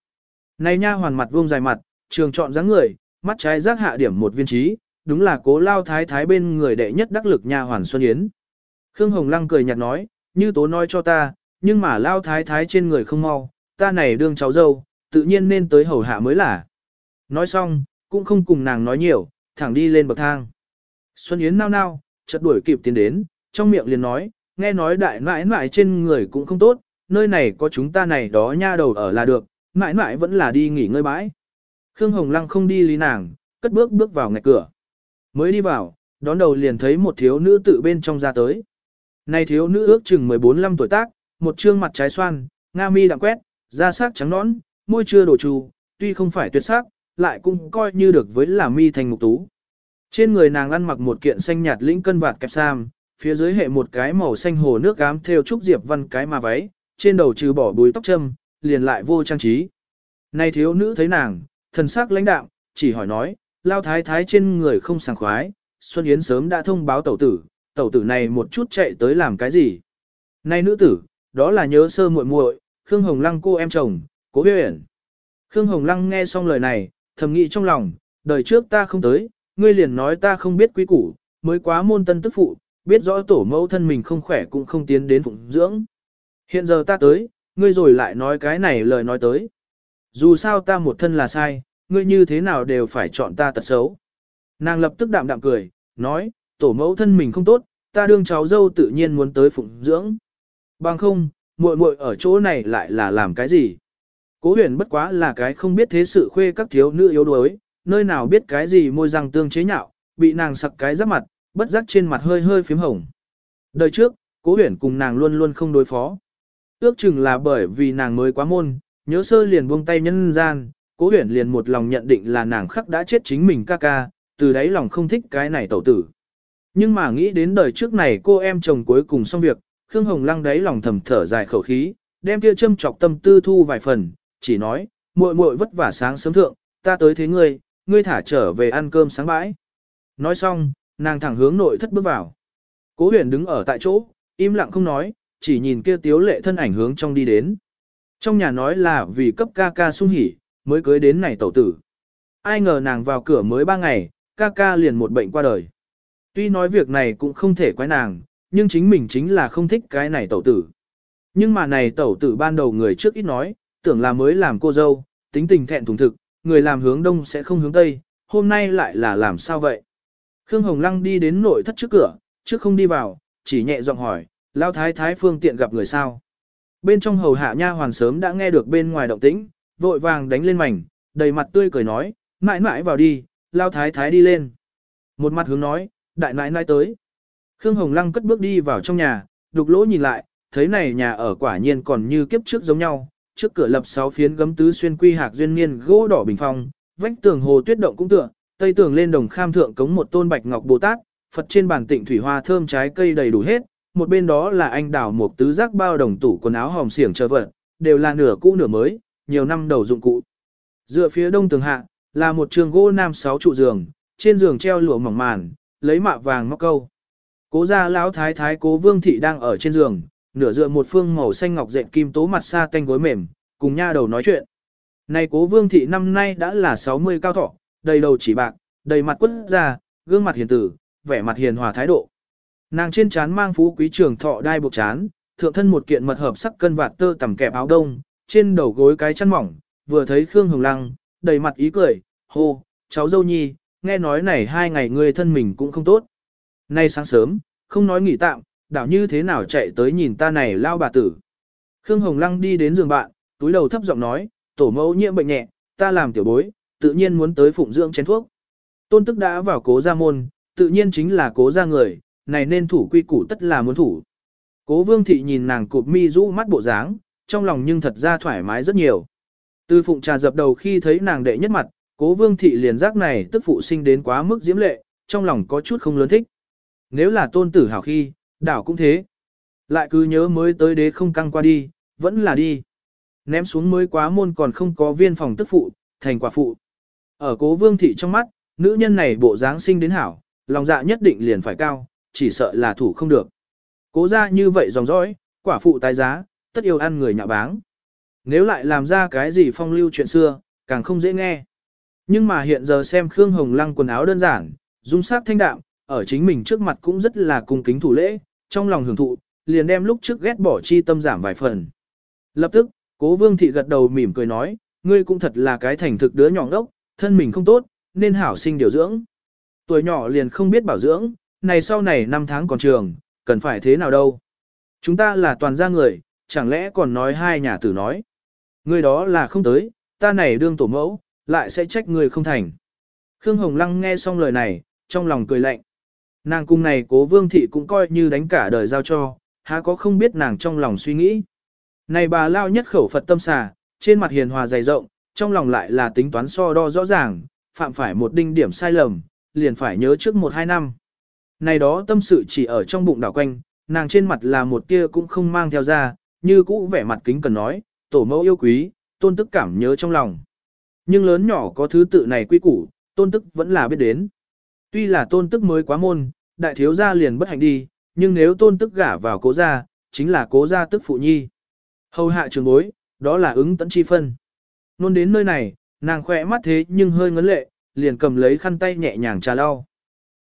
Này nha hoàn mặt vuông dài mặt, trường chọn dáng người, mắt trái giác hạ điểm một viên trí, đúng là cố lao thái thái bên người đệ nhất đắc lực nha hoàn Xuân Yến. Khương Hồng Lăng cười nhạt nói, như tố nói cho ta, nhưng mà lao thái thái trên người không mau, ta này đương cháu dâu, tự nhiên nên tới hầu hạ mới là. Nói xong, cũng không cùng nàng nói nhiều, thẳng đi lên bậc thang. Xuân Yến nao nao, chợt đuổi kịp tiến đến, trong miệng liền nói, nghe nói đại mãi mãi trên người cũng không tốt, nơi này có chúng ta này đó nha đầu ở là được, mãi mãi vẫn là đi nghỉ ngơi bãi. Khương Hồng Lăng không đi lý nàng, cất bước bước vào ngạch cửa. Mới đi vào, đón đầu liền thấy một thiếu nữ tự bên trong ra tới. Này thiếu nữ ước chừng 14-15 tuổi tác, một trương mặt trái xoan, nga mi đạm quét, da sắc trắng nõn, môi chưa đổ trù, tuy không phải tuyệt sắc, lại cũng coi như được với là mi thành mục tú. Trên người nàng ăn mặc một kiện xanh nhạt lĩnh cân vạt kẹp sam, phía dưới hệ một cái màu xanh hồ nước ám theo trúc diệp văn cái mà váy, trên đầu trừ bỏ bùi tóc châm, liền lại vô trang trí. Này thiếu nữ thấy nàng, thần sắc lãnh đạm, chỉ hỏi nói, lao thái thái trên người không sảng khoái, Xuân Yến sớm đã thông báo tẩu tử, tẩu tử này một chút chạy tới làm cái gì. Này nữ tử, đó là nhớ sơ muội muội, Khương Hồng Lăng cô em chồng, cố Uyển. Khương Hồng Lăng nghe xong lời này, thầm nghĩ trong lòng, đời trước ta không tới, ngươi liền nói ta không biết quý củ, mới quá môn tân tức phụ, biết rõ tổ mẫu thân mình không khỏe cũng không tiến đến phụng dưỡng. Hiện giờ ta tới, ngươi rồi lại nói cái này lời nói tới. Dù sao ta một thân là sai, ngươi như thế nào đều phải chọn ta tật xấu. Nàng lập tức đạm đạm cười, nói, tổ mẫu thân mình không tốt, ta đương cháu dâu tự nhiên muốn tới phụng dưỡng. Bằng không, muội muội ở chỗ này lại là làm cái gì? Cố huyền bất quá là cái không biết thế sự khuê các thiếu nữ yếu đuối, nơi nào biết cái gì môi răng tương chế nhạo, bị nàng sặc cái giáp mặt, bất giác trên mặt hơi hơi phím hồng. Đời trước, cố huyền cùng nàng luôn luôn không đối phó. Ước chừng là bởi vì nàng mới quá môn, nhớ sơ liền buông tay nhân gian, cố huyền liền một lòng nhận định là nàng khắc đã chết chính mình ca ca, từ đấy lòng không thích cái này tẩu tử. Nhưng mà nghĩ đến đời trước này cô em chồng cuối cùng xong việc, Khương Hồng Lăng đấy lòng thầm thở dài khẩu khí, đem kia châm chọc tâm tư thu vài phần, chỉ nói, muội muội vất vả sáng sớm thượng, ta tới thế ngươi, ngươi thả trở về ăn cơm sáng bãi. Nói xong, nàng thẳng hướng nội thất bước vào. Cố huyền đứng ở tại chỗ, im lặng không nói, chỉ nhìn kia tiếu lệ thân ảnh hướng trong đi đến. Trong nhà nói là vì cấp ca ca sung hỉ, mới cưới đến này tẩu tử. Ai ngờ nàng vào cửa mới ba ngày, ca ca liền một bệnh qua đời. Tuy nói việc này cũng không thể quái nàng, nhưng chính mình chính là không thích cái này tẩu tử. Nhưng mà này tẩu tử ban đầu người trước ít nói, tưởng là mới làm cô dâu, tính tình thẹn thùng thực, người làm hướng đông sẽ không hướng tây, hôm nay lại là làm sao vậy? Khương Hồng Lăng đi đến nội thất trước cửa, trước không đi vào, chỉ nhẹ giọng hỏi, Lão Thái Thái phương tiện gặp người sao? Bên trong hầu hạ nha hoàn sớm đã nghe được bên ngoài động tĩnh, vội vàng đánh lên mảnh, đầy mặt tươi cười nói, mãi mãi vào đi, Lão Thái Thái đi lên. Một mặt hướng nói, đại nãi nãi tới. Khương Hồng Lăng cất bước đi vào trong nhà, đục lỗ nhìn lại, thấy này nhà ở quả nhiên còn như kiếp trước giống nhau, trước cửa lập sáu phiến gấm tứ xuyên quy hạc duyên niên gỗ đỏ bình phong, vách tường hồ tuyết động cũng tựa, tây tường lên đồng kham thượng cống một tôn bạch ngọc Bồ Tát, Phật trên bàn tịnh thủy hoa thơm trái cây đầy đủ hết, một bên đó là anh đào một tứ giác bao đồng tủ quần áo hòm xiển chờ vật, đều là nửa cũ nửa mới, nhiều năm đầu dụng cụ. Dựa phía đông tường hạ, là một trường gỗ nam sáu trụ giường, trên giường treo lụa mỏng màn, lấy mạ vàng móc câu. Cố gia lão thái thái cố vương thị đang ở trên giường, nửa dựa một phương màu xanh ngọc dệt kim tố mặt xa tanh gối mềm, cùng nha đầu nói chuyện. Này cố vương thị năm nay đã là 60 cao thọ, đầy đầu chỉ bạc, đầy mặt quất ra, gương mặt hiền tử, vẻ mặt hiền hòa thái độ. Nàng trên trán mang phú quý trường thọ đai buộc chán, thượng thân một kiện mật hợp sắc cân vạt tơ tầm kẹp áo đông, trên đầu gối cái chăn mỏng, vừa thấy Khương Hồng Lăng, đầy mặt ý cười, hô, cháu dâu nhi, nghe nói này hai ngày ngươi thân mình cũng không tốt. Nay sáng sớm, không nói nghỉ tạm, đảo như thế nào chạy tới nhìn ta này lao bà tử. Khương Hồng Lăng đi đến giường bạn, túi đầu thấp giọng nói, tổ mẫu nhiễm bệnh nhẹ, ta làm tiểu bối, tự nhiên muốn tới phụng dưỡng chén thuốc. Tôn tức đã vào cố gia môn, tự nhiên chính là cố gia người, này nên thủ quy củ tất là muốn thủ. Cố vương thị nhìn nàng cụp mi rũ mắt bộ dáng, trong lòng nhưng thật ra thoải mái rất nhiều. Tư phụng trà dập đầu khi thấy nàng đệ nhất mặt, cố vương thị liền giác này tức phụ sinh đến quá mức diễm lệ, trong lòng có chút không lớn thích. Nếu là tôn tử hảo khi, đảo cũng thế. Lại cứ nhớ mới tới đế không căng qua đi, vẫn là đi. Ném xuống mới quá môn còn không có viên phòng tức phụ, thành quả phụ. Ở cố vương thị trong mắt, nữ nhân này bộ dáng sinh đến hảo, lòng dạ nhất định liền phải cao, chỉ sợ là thủ không được. Cố ra như vậy dòng dõi, quả phụ tái giá, tất yêu ăn người nhạ báng. Nếu lại làm ra cái gì phong lưu chuyện xưa, càng không dễ nghe. Nhưng mà hiện giờ xem Khương Hồng Lăng quần áo đơn giản, dung sắc thanh đạm, ở chính mình trước mặt cũng rất là cung kính thủ lễ, trong lòng hưởng thụ, liền đem lúc trước ghét bỏ chi tâm giảm vài phần. Lập tức, cố vương thị gật đầu mỉm cười nói, ngươi cũng thật là cái thành thực đứa nhỏ đốc, thân mình không tốt, nên hảo sinh điều dưỡng. Tuổi nhỏ liền không biết bảo dưỡng, này sau này năm tháng còn trường, cần phải thế nào đâu. Chúng ta là toàn gia người, chẳng lẽ còn nói hai nhà tử nói. Ngươi đó là không tới, ta này đương tổ mẫu, lại sẽ trách người không thành. Khương Hồng Lăng nghe xong lời này, trong lòng cười lạnh. Nàng cung này cố vương thị cũng coi như đánh cả đời giao cho, há có không biết nàng trong lòng suy nghĩ. Này bà lao nhất khẩu Phật tâm xà, trên mặt hiền hòa dày rộng, trong lòng lại là tính toán so đo rõ ràng, phạm phải một đinh điểm sai lầm, liền phải nhớ trước một hai năm. Này đó tâm sự chỉ ở trong bụng đảo quanh, nàng trên mặt là một tia cũng không mang theo ra, như cũ vẻ mặt kính cần nói, tổ mẫu yêu quý, tôn tức cảm nhớ trong lòng. Nhưng lớn nhỏ có thứ tự này quy củ, tôn tức vẫn là biết đến. Tuy là tôn tức mới quá môn, đại thiếu gia liền bất hạnh đi, nhưng nếu tôn tức gả vào cố gia, chính là cố gia tức phụ nhi. Hầu hạ trường bối, đó là ứng tấn chi phân. Nôn đến nơi này, nàng khỏe mắt thế nhưng hơi ngấn lệ, liền cầm lấy khăn tay nhẹ nhàng trà lau.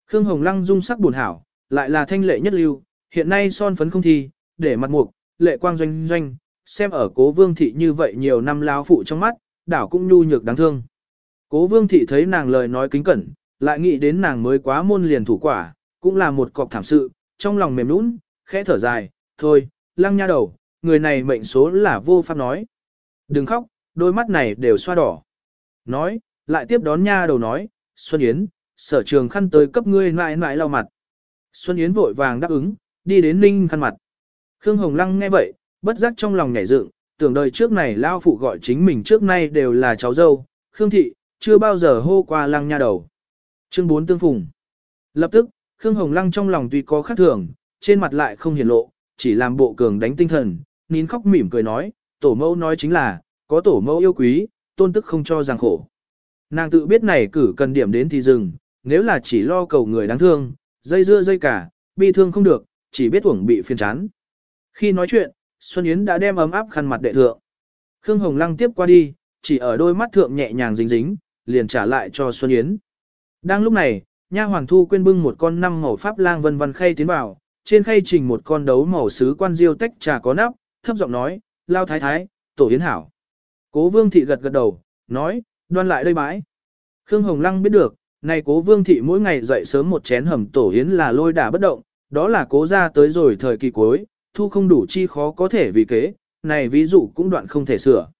Khương Hồng Lăng dung sắc buồn hảo, lại là thanh lệ nhất lưu, hiện nay son phấn không thi, để mặt mục, lệ quang doanh doanh, xem ở cố vương thị như vậy nhiều năm lao phụ trong mắt, đảo cũng nhu nhược đáng thương. Cố vương thị thấy nàng lời nói kính cẩn, lại nghĩ đến nàng mới quá môn liền thủ quả, cũng là một cọc thảm sự, trong lòng mềm nũng, khẽ thở dài, thôi, lăng nha đầu, người này mệnh số là vô pháp nói. Đừng khóc, đôi mắt này đều xoa đỏ. Nói, lại tiếp đón nha đầu nói, Xuân Yến, sở trường khăn tới cấp ngươi mãi mãi lau mặt. Xuân Yến vội vàng đáp ứng, đi đến ninh khăn mặt. Khương Hồng Lăng nghe vậy, bất giác trong lòng nhảy dựng, tưởng đời trước này lao phụ gọi chính mình trước nay đều là cháu dâu, Khương Thị, chưa bao giờ hô qua lăng nha đầu. Chương 4 tương phùng. Lập tức, Khương Hồng Lăng trong lòng tuy có khác thường, trên mặt lại không hiển lộ, chỉ làm bộ cường đánh tinh thần, nín khóc mỉm cười nói, tổ mẫu nói chính là, có tổ mẫu yêu quý, tôn tức không cho rằng khổ. Nàng tự biết này cử cần điểm đến thì dừng, nếu là chỉ lo cầu người đáng thương, dây dưa dây cả, bi thương không được, chỉ biết uổng bị phiền chán. Khi nói chuyện, Xuân Yến đã đem ấm áp khăn mặt đệ thượng. Khương Hồng Lăng tiếp qua đi, chỉ ở đôi mắt thượng nhẹ nhàng dính dính, liền trả lại cho Xuân Yến. Đang lúc này, nha hoàng thu quên bưng một con năm màu pháp lang vân vân khay tiến vào, trên khay trình một con đấu màu sứ quan diêu tách trà có nắp, thấp giọng nói, lao thái thái, tổ yến hảo. Cố vương thị gật gật đầu, nói, đoan lại đây bãi. Khương Hồng Lăng biết được, này cố vương thị mỗi ngày dậy sớm một chén hầm tổ yến là lôi đả bất động, đó là cố ra tới rồi thời kỳ cuối, thu không đủ chi khó có thể vì kế, này ví dụ cũng đoạn không thể sửa.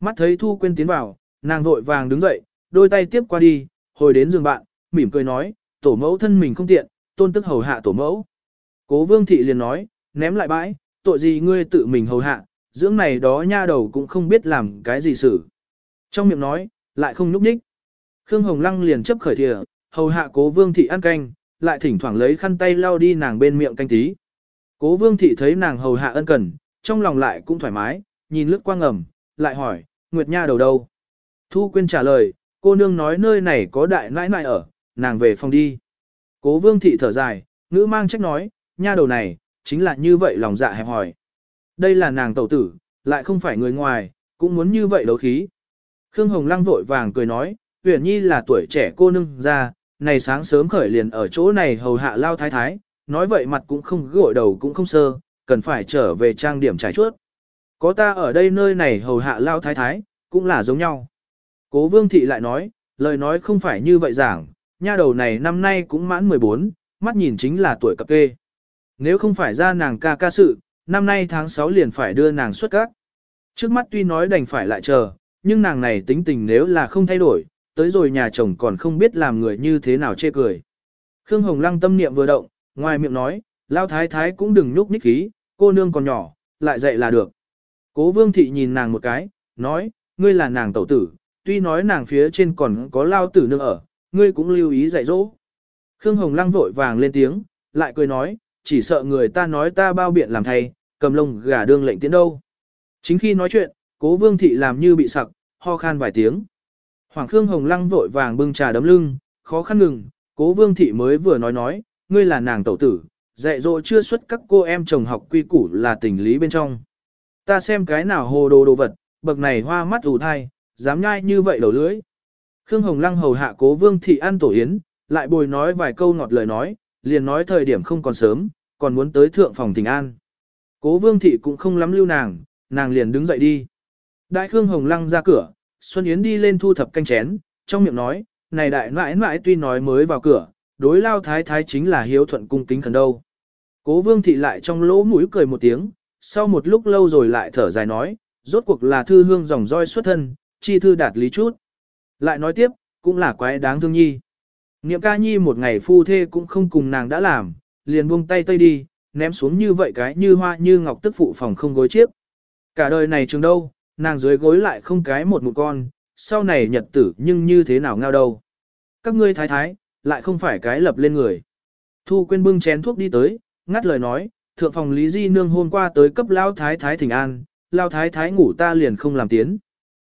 Mắt thấy thu quên tiến vào, nàng vội vàng đứng dậy, đôi tay tiếp qua đi, hồi đến giường bạn, mỉm cười nói, tổ mẫu thân mình không tiện, tôn tức hầu hạ tổ mẫu. Cố vương thị liền nói, ném lại bãi, tội gì ngươi tự mình hầu hạ, dưỡng này đó nha đầu cũng không biết làm cái gì xử. Trong miệng nói, lại không núp ních. Khương Hồng Lăng liền chấp khởi thìa, hầu hạ cố vương thị ăn canh, lại thỉnh thoảng lấy khăn tay lau đi nàng bên miệng canh tí. Cố vương thị thấy nàng hầu hạ ân cần, trong lòng lại cũng thoải mái, nhìn lướt qua ngầm, lại hỏi, Nguyệt Nha đầu đâu? Thu Quyên trả lời, cô nương nói nơi này có đại nãi nãi ở, nàng về phòng đi. Cố vương thị thở dài, ngữ mang trách nói, nha đầu này, chính là như vậy lòng dạ hẹp hỏi. Đây là nàng tẩu tử, lại không phải người ngoài, cũng muốn như vậy đấu khí. Khương Hồng Lăng vội vàng cười nói, Huyền Nhi là tuổi trẻ cô nương ra, này sáng sớm khởi liền ở chỗ này hầu hạ lao thái thái, nói vậy mặt cũng không gội đầu cũng không sơ, cần phải trở về trang điểm trải chuốt. Có ta ở đây nơi này hầu hạ lao thái thái, cũng là giống nhau. Cố vương thị lại nói, lời nói không phải như vậy giảng, nha đầu này năm nay cũng mãn 14, mắt nhìn chính là tuổi cập kê. Nếu không phải ra nàng ca ca sự, năm nay tháng 6 liền phải đưa nàng xuất các. Trước mắt tuy nói đành phải lại chờ, nhưng nàng này tính tình nếu là không thay đổi, tới rồi nhà chồng còn không biết làm người như thế nào chê cười. Khương Hồng Lăng tâm niệm vừa động, ngoài miệng nói, lao thái thái cũng đừng nhúc nhích khí, cô nương còn nhỏ, lại dạy là được. Cố vương thị nhìn nàng một cái, nói, ngươi là nàng tẩu tử, tuy nói nàng phía trên còn có lao tử nương ở, ngươi cũng lưu ý dạy dỗ. Khương Hồng Lăng vội vàng lên tiếng, lại cười nói, chỉ sợ người ta nói ta bao biện làm thay, cầm lông gà đương lệnh tiến đâu. Chính khi nói chuyện, cố vương thị làm như bị sặc, ho khan vài tiếng. Hoàng Khương Hồng Lăng vội vàng bưng trà đấm lưng, khó khăn ngừng, cố vương thị mới vừa nói nói, ngươi là nàng tẩu tử, dạy dỗ chưa xuất các cô em chồng học quy củ là tình lý bên trong. Ta xem cái nào hồ đồ đồ vật, bậc này hoa mắt ủ thai, dám nhai như vậy đầu lưỡi. Khương Hồng Lăng hầu hạ cố vương thị ăn tổ yến, lại bồi nói vài câu ngọt lời nói, liền nói thời điểm không còn sớm, còn muốn tới thượng phòng tình an. Cố vương thị cũng không lắm lưu nàng, nàng liền đứng dậy đi. Đại Khương Hồng Lăng ra cửa, Xuân Yến đi lên thu thập canh chén, trong miệng nói, này đại mãi mãi tuy nói mới vào cửa, đối lao thái thái chính là hiếu thuận cung kính khẩn đâu. Cố vương thị lại trong lỗ mũi cười một tiếng, sau một lúc lâu rồi lại thở dài nói, rốt cuộc là thư hương dòng roi xuất thân, chi thư đạt lý chút. Lại nói tiếp, cũng là quái đáng thương nhi. Niệm ca nhi một ngày phu thê cũng không cùng nàng đã làm, liền buông tay tây đi, ném xuống như vậy cái như hoa như ngọc tức phụ phòng không gối chiếc. Cả đời này trường đâu, nàng dưới gối lại không cái một một con, sau này nhật tử nhưng như thế nào ngao đâu. Các ngươi thái thái, lại không phải cái lập lên người. Thu quên bưng chén thuốc đi tới, ngắt lời nói, thượng phòng Lý Di Nương hôm qua tới cấp lao thái thái thỉnh an, lao thái thái ngủ ta liền không làm tiến.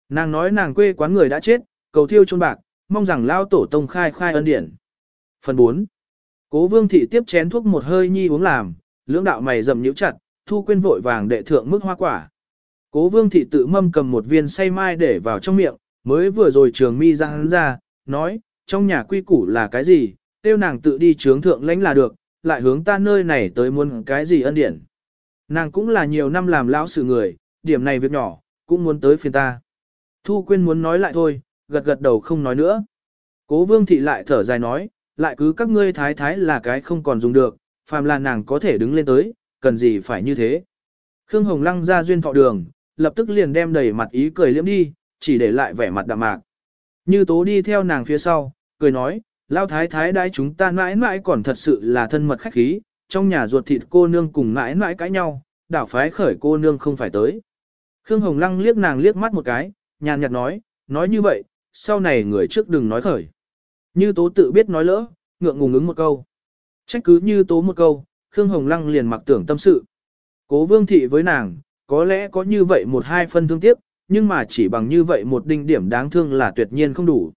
Nàng nói nàng quê quán người đã chết, cầu thiêu chôn bạc, mong rằng lao tổ tông khai khai ân điển. Phần 4. Cố vương thị tiếp chén thuốc một hơi nhi uống làm, lưỡng đạo mày rầm nhíu chặt, thu quên vội vàng đệ thượng mức hoa quả. Cố vương thị tự mâm cầm một viên say mai để vào trong miệng, mới vừa rồi trường mi ra hắn ra, nói, trong nhà quy củ là cái gì, tiêu nàng tự đi trướng thượng lãnh là được, lại hướng ta nơi này tới muốn cái gì ân điển. Nàng cũng là nhiều năm làm lão sự người, điểm này việc nhỏ, cũng muốn tới phiền ta. Thu Quyên muốn nói lại thôi, gật gật đầu không nói nữa. Cố vương thị lại thở dài nói, lại cứ các ngươi thái thái là cái không còn dùng được, phàm là nàng có thể đứng lên tới, cần gì phải như thế. Khương Hồng Lăng ra duyên thọ đường, lập tức liền đem đầy mặt ý cười liễm đi, chỉ để lại vẻ mặt đạm mạc. Như tố đi theo nàng phía sau, cười nói, lao thái thái đãi chúng ta mãi mãi còn thật sự là thân mật khách khí, trong nhà ruột thịt cô nương cùng mãi mãi cãi nhau, đảo phái khởi cô nương không phải tới. Khương Hồng Lăng liếc nàng liếc mắt một cái, nhàn nhạt nói, nói như vậy, sau này người trước đừng nói khởi. Như tố tự biết nói lỡ, ngượng ngùng ứng một câu. Trách cứ như tố một câu, Khương Hồng Lăng liền mặc tưởng tâm sự. Cố vương thị với nàng, có lẽ có như vậy một hai phân thương tiếc, nhưng mà chỉ bằng như vậy một đinh điểm đáng thương là tuyệt nhiên không đủ.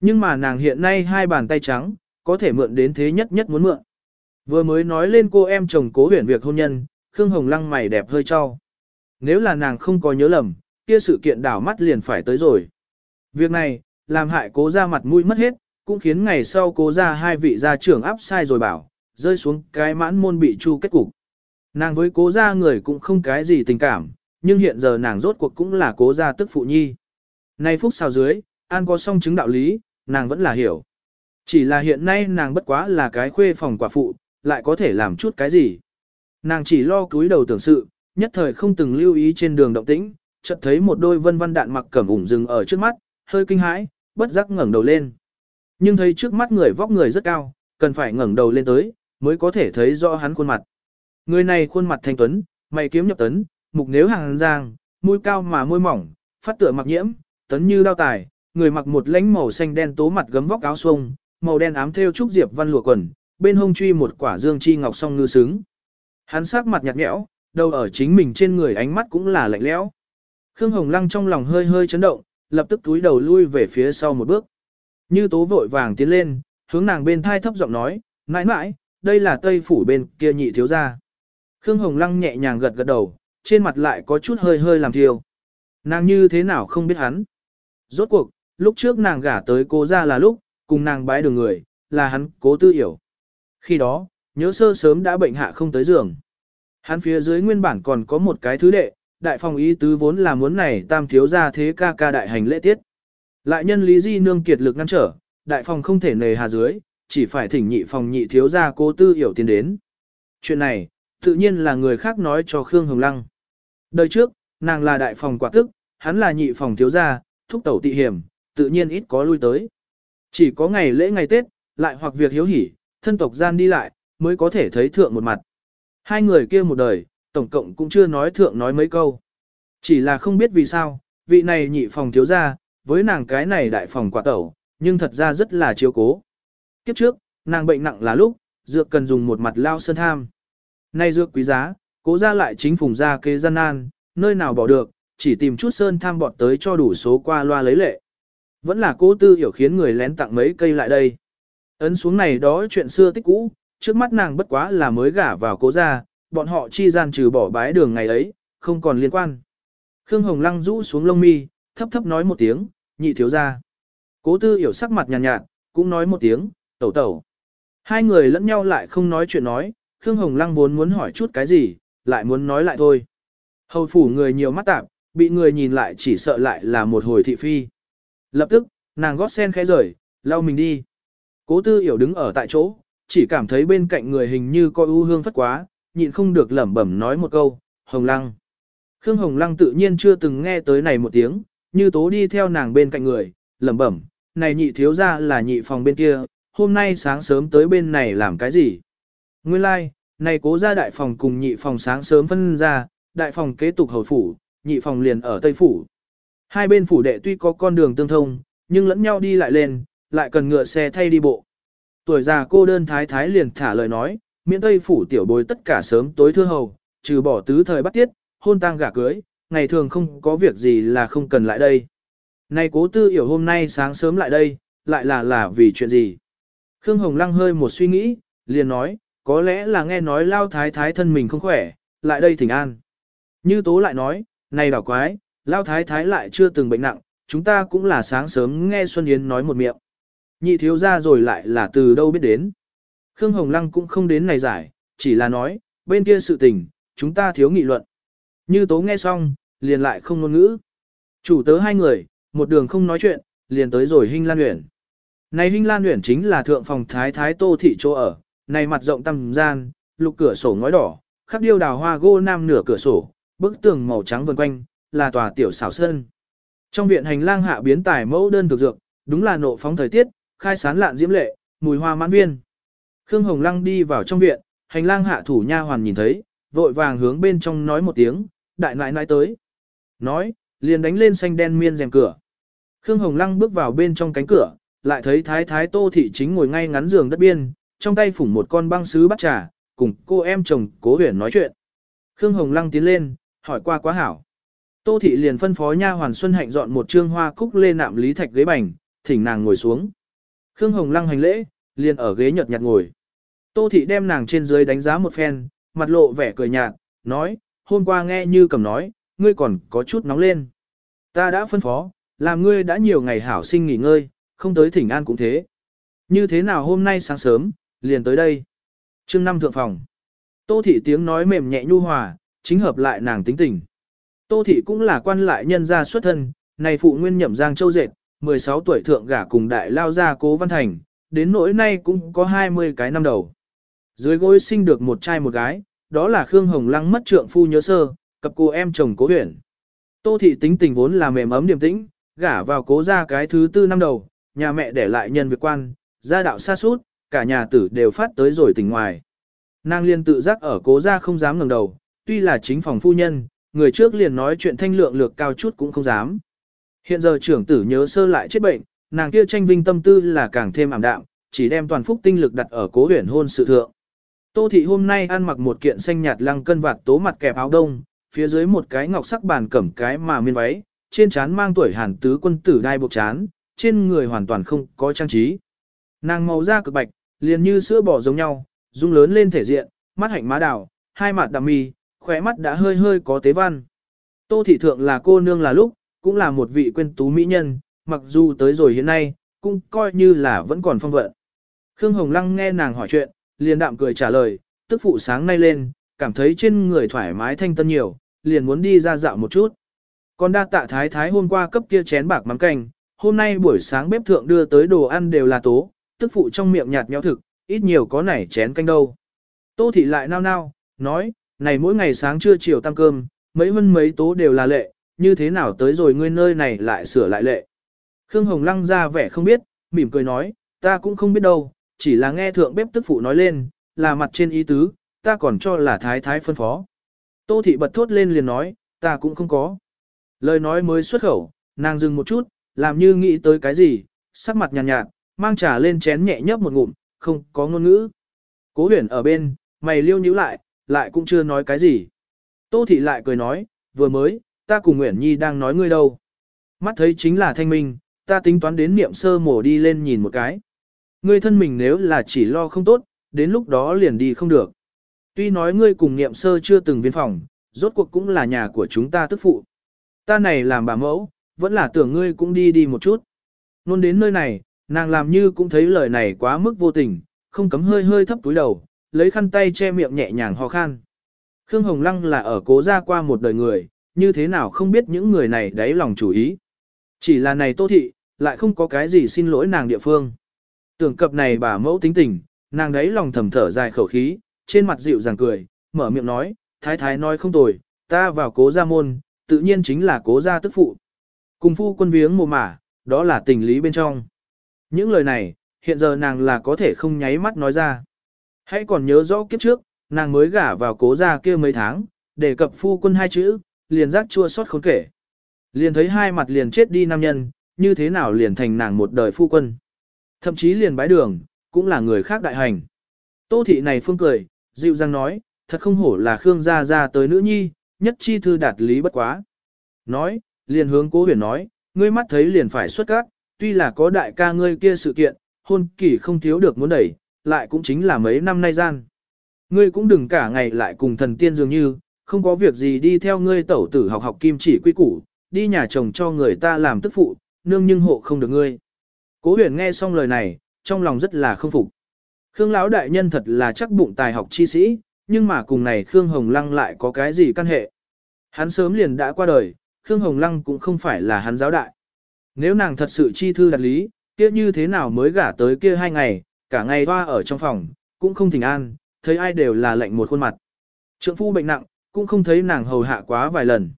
Nhưng mà nàng hiện nay hai bàn tay trắng, có thể mượn đến thế nhất nhất muốn mượn. Vừa mới nói lên cô em chồng cố huyền việc hôn nhân, Khương Hồng Lăng mày đẹp hơi cho. Nếu là nàng không có nhớ lầm, kia sự kiện đảo mắt liền phải tới rồi. Việc này, làm hại cố ra mặt mũi mất hết, cũng khiến ngày sau cố ra hai vị gia trưởng áp sai rồi bảo, rơi xuống cái mãn môn bị chu kết cục. Nàng với cố ra người cũng không cái gì tình cảm, nhưng hiện giờ nàng rốt cuộc cũng là cố gia tức phụ nhi. Nay phúc sao dưới, an có song chứng đạo lý, nàng vẫn là hiểu. Chỉ là hiện nay nàng bất quá là cái khuê phòng quả phụ, lại có thể làm chút cái gì. Nàng chỉ lo cúi đầu tưởng sự, nhất thời không từng lưu ý trên đường động tĩnh, chợt thấy một đôi vân vân đạn mặc cẩm ủng dừng ở trước mắt, hơi kinh hãi, bất giác ngẩng đầu lên. Nhưng thấy trước mắt người vóc người rất cao, cần phải ngẩng đầu lên tới, mới có thể thấy rõ hắn khuôn mặt. Người này khuôn mặt thanh tuấn, mày kiếm nhập tấn, mục nếu hàng giang, mũi cao mà môi mỏng, phát tựa mặc nhiễm, tấn như đao tài, người mặc một lãnh màu xanh đen tố mặt gấm vóc áo xuông, màu đen ám thêu trúc diệp văn lụa quần, bên hông truy một quả dương chi ngọc song ngư sướng. Hắn sắc mặt nhạt nhẽo, đầu ở chính mình trên người ánh mắt cũng là lạnh lẽo. Khương Hồng Lăng trong lòng hơi hơi chấn động, lập tức túi đầu lui về phía sau một bước. Như tố vội vàng tiến lên, hướng nàng bên thai thấp giọng nói, mãi mãi, đây là tây phủ bên kia nhị thiếu gia. Khương Hồng Lăng nhẹ nhàng gật gật đầu, trên mặt lại có chút hơi hơi làm thiêu. Nàng như thế nào không biết hắn. Rốt cuộc, lúc trước nàng gả tới cố ra là lúc, cùng nàng bái đường người, là hắn cố tư hiểu. Khi đó, nhớ sơ sớm đã bệnh hạ không tới giường. Hắn phía dưới nguyên bản còn có một cái thứ đệ, đại phòng ý tứ vốn là muốn này tam thiếu ra thế ca ca đại hành lễ tiết. Lại nhân lý di nương kiệt lực ngăn trở, đại phòng không thể nề hà dưới, chỉ phải thỉnh nhị phòng nhị thiếu ra cố tư hiểu tiến đến. Chuyện này, tự nhiên là người khác nói cho Khương Hồng Lăng. Đời trước, nàng là đại phòng quả tức, hắn là nhị phòng thiếu gia, thúc tẩu tị hiểm, tự nhiên ít có lui tới. Chỉ có ngày lễ ngày Tết, lại hoặc việc hiếu hỉ, thân tộc gian đi lại, mới có thể thấy thượng một mặt. Hai người kia một đời, tổng cộng cũng chưa nói thượng nói mấy câu. Chỉ là không biết vì sao, vị này nhị phòng thiếu gia, với nàng cái này đại phòng quả tẩu, nhưng thật ra rất là chiếu cố. Kiếp trước, nàng bệnh nặng là lúc, dược cần dùng một mặt lao sơn tham. Nay dược quý giá, cố ra lại chính phùng ra kế gian nan, nơi nào bỏ được, chỉ tìm chút sơn tham bọt tới cho đủ số qua loa lấy lệ. Vẫn là cố tư hiểu khiến người lén tặng mấy cây lại đây. Ấn xuống này đó chuyện xưa tích cũ, trước mắt nàng bất quá là mới gả vào cố ra, bọn họ chi gian trừ bỏ bái đường ngày ấy, không còn liên quan. Khương Hồng Lăng rũ xuống lông mi, thấp thấp nói một tiếng, nhị thiếu ra. Cố tư hiểu sắc mặt nhàn nhạt, nhạt, cũng nói một tiếng, tẩu tẩu. Hai người lẫn nhau lại không nói chuyện nói, Khương Hồng Lăng vốn muốn hỏi chút cái gì, lại muốn nói lại thôi. Hầu phủ người nhiều mắt tạp, bị người nhìn lại chỉ sợ lại là một hồi thị phi. Lập tức, nàng gót sen khẽ rời, lau mình đi. Cố tư hiểu đứng ở tại chỗ, chỉ cảm thấy bên cạnh người hình như coi ưu hương phất quá, nhịn không được lẩm bẩm nói một câu, Hồng Lăng. Khương Hồng Lăng tự nhiên chưa từng nghe tới này một tiếng, như tố đi theo nàng bên cạnh người, lẩm bẩm, này nhị thiếu ra là nhị phòng bên kia, hôm nay sáng sớm tới bên này làm cái gì? Nguyên lai, like, này cố ra đại phòng cùng nhị phòng sáng sớm phân ra, đại phòng kế tục hầu phủ, nhị phòng liền ở tây phủ. Hai bên phủ đệ tuy có con đường tương thông, nhưng lẫn nhau đi lại lên, lại cần ngựa xe thay đi bộ. Tuổi già cô đơn thái thái liền thả lời nói, miễn tây phủ tiểu bối tất cả sớm tối thưa hầu, trừ bỏ tứ thời bắt tiết, hôn tang gả cưới, ngày thường không có việc gì là không cần lại đây. Này cố tư hiểu hôm nay sáng sớm lại đây, lại là là vì chuyện gì? Khương Hồng Lăng hơi một suy nghĩ, liền nói, có lẽ là nghe nói lao thái thái thân mình không khỏe, lại đây thỉnh an. Như tố lại nói, này đảo quái, lao thái thái lại chưa từng bệnh nặng, chúng ta cũng là sáng sớm nghe Xuân Yến nói một miệng. Nhị thiếu ra rồi lại là từ đâu biết đến. Khương Hồng Lăng cũng không đến này giải, chỉ là nói, bên kia sự tình, chúng ta thiếu nghị luận. Như tố nghe xong, liền lại không ngôn ngữ. Chủ tớ hai người, một đường không nói chuyện, liền tới rồi Hinh Lan Uyển. Này Hinh Lan Uyển chính là thượng phòng thái thái Tô thị chỗ ở, này mặt rộng tầm gian, lục cửa sổ ngói đỏ, khắp điêu đào hoa gô nam nửa cửa sổ, bức tường màu trắng vần quanh, là tòa tiểu xảo sơn. Trong viện hành lang hạ biến tải mẫu đơn thực dược, đúng là nộ phóng thời tiết, khai sán lạn diễm lệ, mùi hoa mãn viên. Khương Hồng Lăng đi vào trong viện, hành lang hạ thủ nha hoàn nhìn thấy, vội vàng hướng bên trong nói một tiếng, đại nại nại tới. Nói, liền đánh lên xanh đen miên rèm cửa. Khương Hồng Lăng bước vào bên trong cánh cửa, lại thấy thái thái tô thị chính ngồi ngay ngắn giường đất biên, trong tay phủng một con băng sứ bắt trà, cùng cô em chồng cố huyền nói chuyện. Khương Hồng Lăng tiến lên, hỏi qua quá hảo. Tô thị liền phân phó nha hoàn Xuân Hạnh dọn một trương hoa cúc lê nạm lý thạch ghế bành, thỉnh nàng ngồi xuống. Khương Hồng Lăng hành lễ, liền ở ghế nhợt nhạt ngồi. Tô thị đem nàng trên dưới đánh giá một phen, mặt lộ vẻ cười nhạt, nói, hôm qua nghe như cầm nói, ngươi còn có chút nóng lên. Ta đã phân phó, làm ngươi đã nhiều ngày hảo sinh nghỉ ngơi, không tới thỉnh an cũng thế. Như thế nào hôm nay sáng sớm, liền tới đây. chương năm thượng phòng. Tô thị tiếng nói mềm nhẹ nhu hòa, chính hợp lại nàng tính tình. Tô thị cũng là quan lại nhân gia xuất thân, này phụ nguyên nhậm giang châu dệt, 16 tuổi thượng gả cùng đại lao gia cố văn thành, đến nỗi nay cũng có 20 cái năm đầu. Dưới gối sinh được một trai một gái, đó là Khương Hồng Lăng mất trượng phu nhớ sơ, cặp cô em chồng cố huyền. Tô thị tính tình vốn là mềm ấm điềm tĩnh, gả vào cố ra cái thứ tư năm đầu, nhà mẹ để lại nhân việc quan, gia đạo xa suốt, cả nhà tử đều phát tới rồi tỉnh ngoài. Nàng liên tự giác ở cố ra không dám ngẩng đầu, tuy là chính phòng phu nhân, người trước liền nói chuyện thanh lượng lược cao chút cũng không dám. Hiện giờ trưởng tử nhớ sơ lại chết bệnh, nàng kia tranh vinh tâm tư là càng thêm ảm đạm, chỉ đem toàn phúc tinh lực đặt ở cố huyền hôn sự thượng. Tô thị hôm nay ăn mặc một kiện xanh nhạt lăng cân vạt tố mặt kẹp áo đông, phía dưới một cái ngọc sắc bàn cẩm cái mà miên váy, trên trán mang tuổi hàn tứ quân tử đai buộc chán, trên người hoàn toàn không có trang trí. Nàng màu da cực bạch, liền như sữa bò giống nhau, dung lớn lên thể diện, mắt hạnh má đào, hai mặt đạm mì, khóe mắt đã hơi hơi có tế văn. Tô thị thượng là cô nương là lúc, cũng là một vị quên tú mỹ nhân, mặc dù tới rồi hiện nay, cũng coi như là vẫn còn phong vận. Khương Hồng Lăng nghe nàng hỏi chuyện, liền đạm cười trả lời, tức phụ sáng nay lên, cảm thấy trên người thoải mái thanh tân nhiều, liền muốn đi ra dạo một chút. Còn đa tạ thái thái hôm qua cấp kia chén bạc mắm canh, hôm nay buổi sáng bếp thượng đưa tới đồ ăn đều là tố, tức phụ trong miệng nhạt nhẽo thực, ít nhiều có nảy chén canh đâu. Tô thị lại nao nao, nói, này mỗi ngày sáng trưa chiều tăng cơm, mấy hơn mấy tố đều là lệ, như thế nào tới rồi ngươi nơi này lại sửa lại lệ. Khương Hồng Lăng ra vẻ không biết, mỉm cười nói, ta cũng không biết đâu, chỉ là nghe thượng bếp tức phụ nói lên, là mặt trên ý tứ, ta còn cho là thái thái phân phó. Tô thị bật thốt lên liền nói, ta cũng không có. Lời nói mới xuất khẩu, nàng dừng một chút, làm như nghĩ tới cái gì, sắc mặt nhàn nhạt, nhạt, mang trà lên chén nhẹ nhấp một ngụm, không có ngôn ngữ. Cố huyền ở bên, mày liêu nhíu lại, lại cũng chưa nói cái gì. Tô thị lại cười nói, vừa mới, ta cùng Nguyễn Nhi đang nói ngươi đâu. Mắt thấy chính là thanh minh, ta tính toán đến niệm sơ mổ đi lên nhìn một cái. Ngươi thân mình nếu là chỉ lo không tốt, đến lúc đó liền đi không được. Tuy nói ngươi cùng niệm sơ chưa từng viên phòng, rốt cuộc cũng là nhà của chúng ta tức phụ. Ta này làm bà mẫu, vẫn là tưởng ngươi cũng đi đi một chút. Nôn đến nơi này, nàng làm như cũng thấy lời này quá mức vô tình, không cấm hơi hơi thấp túi đầu, lấy khăn tay che miệng nhẹ nhàng ho khan. Khương Hồng Lăng là ở cố gia qua một đời người, như thế nào không biết những người này đáy lòng chủ ý. Chỉ là này tô thị, lại không có cái gì xin lỗi nàng địa phương. Tưởng cập này bà mẫu tính tình, nàng đấy lòng thầm thở dài khẩu khí, trên mặt dịu dàng cười, mở miệng nói, thái thái nói không tồi, ta vào cố gia môn, tự nhiên chính là cố gia tức phụ. Cùng phu quân viếng mồ mả, đó là tình lý bên trong. Những lời này, hiện giờ nàng là có thể không nháy mắt nói ra. Hãy còn nhớ rõ kiếp trước, nàng mới gả vào cố gia kia mấy tháng, để cập phu quân hai chữ, liền giác chua xót khốn kể. Liền thấy hai mặt liền chết đi nam nhân, như thế nào liền thành nàng một đời phu quân. Thậm chí liền bái đường, cũng là người khác đại hành. Tô thị này phương cười, dịu dàng nói, thật không hổ là Khương gia gia tới nữ nhi, nhất chi thư đạt lý bất quá. Nói, liền hướng cố huyền nói, ngươi mắt thấy liền phải xuất các, tuy là có đại ca ngươi kia sự kiện, hôn kỳ không thiếu được muốn đẩy, lại cũng chính là mấy năm nay gian. Ngươi cũng đừng cả ngày lại cùng thần tiên dường như, không có việc gì đi theo ngươi tẩu tử học học kim chỉ quy củ, đi nhà chồng cho người ta làm tức phụ, nương nhưng hộ không được ngươi. Cố huyền nghe xong lời này, trong lòng rất là không phục. Khương lão đại nhân thật là chắc bụng tài học chi sĩ, nhưng mà cùng này Khương Hồng Lăng lại có cái gì căn hệ. Hắn sớm liền đã qua đời, Khương Hồng Lăng cũng không phải là hắn giáo đại. Nếu nàng thật sự chi thư đặt lý, kia như thế nào mới gả tới kia hai ngày, cả ngày hoa ở trong phòng, cũng không thỉnh an, thấy ai đều là lạnh một khuôn mặt. Trượng phu bệnh nặng, cũng không thấy nàng hầu hạ quá vài lần.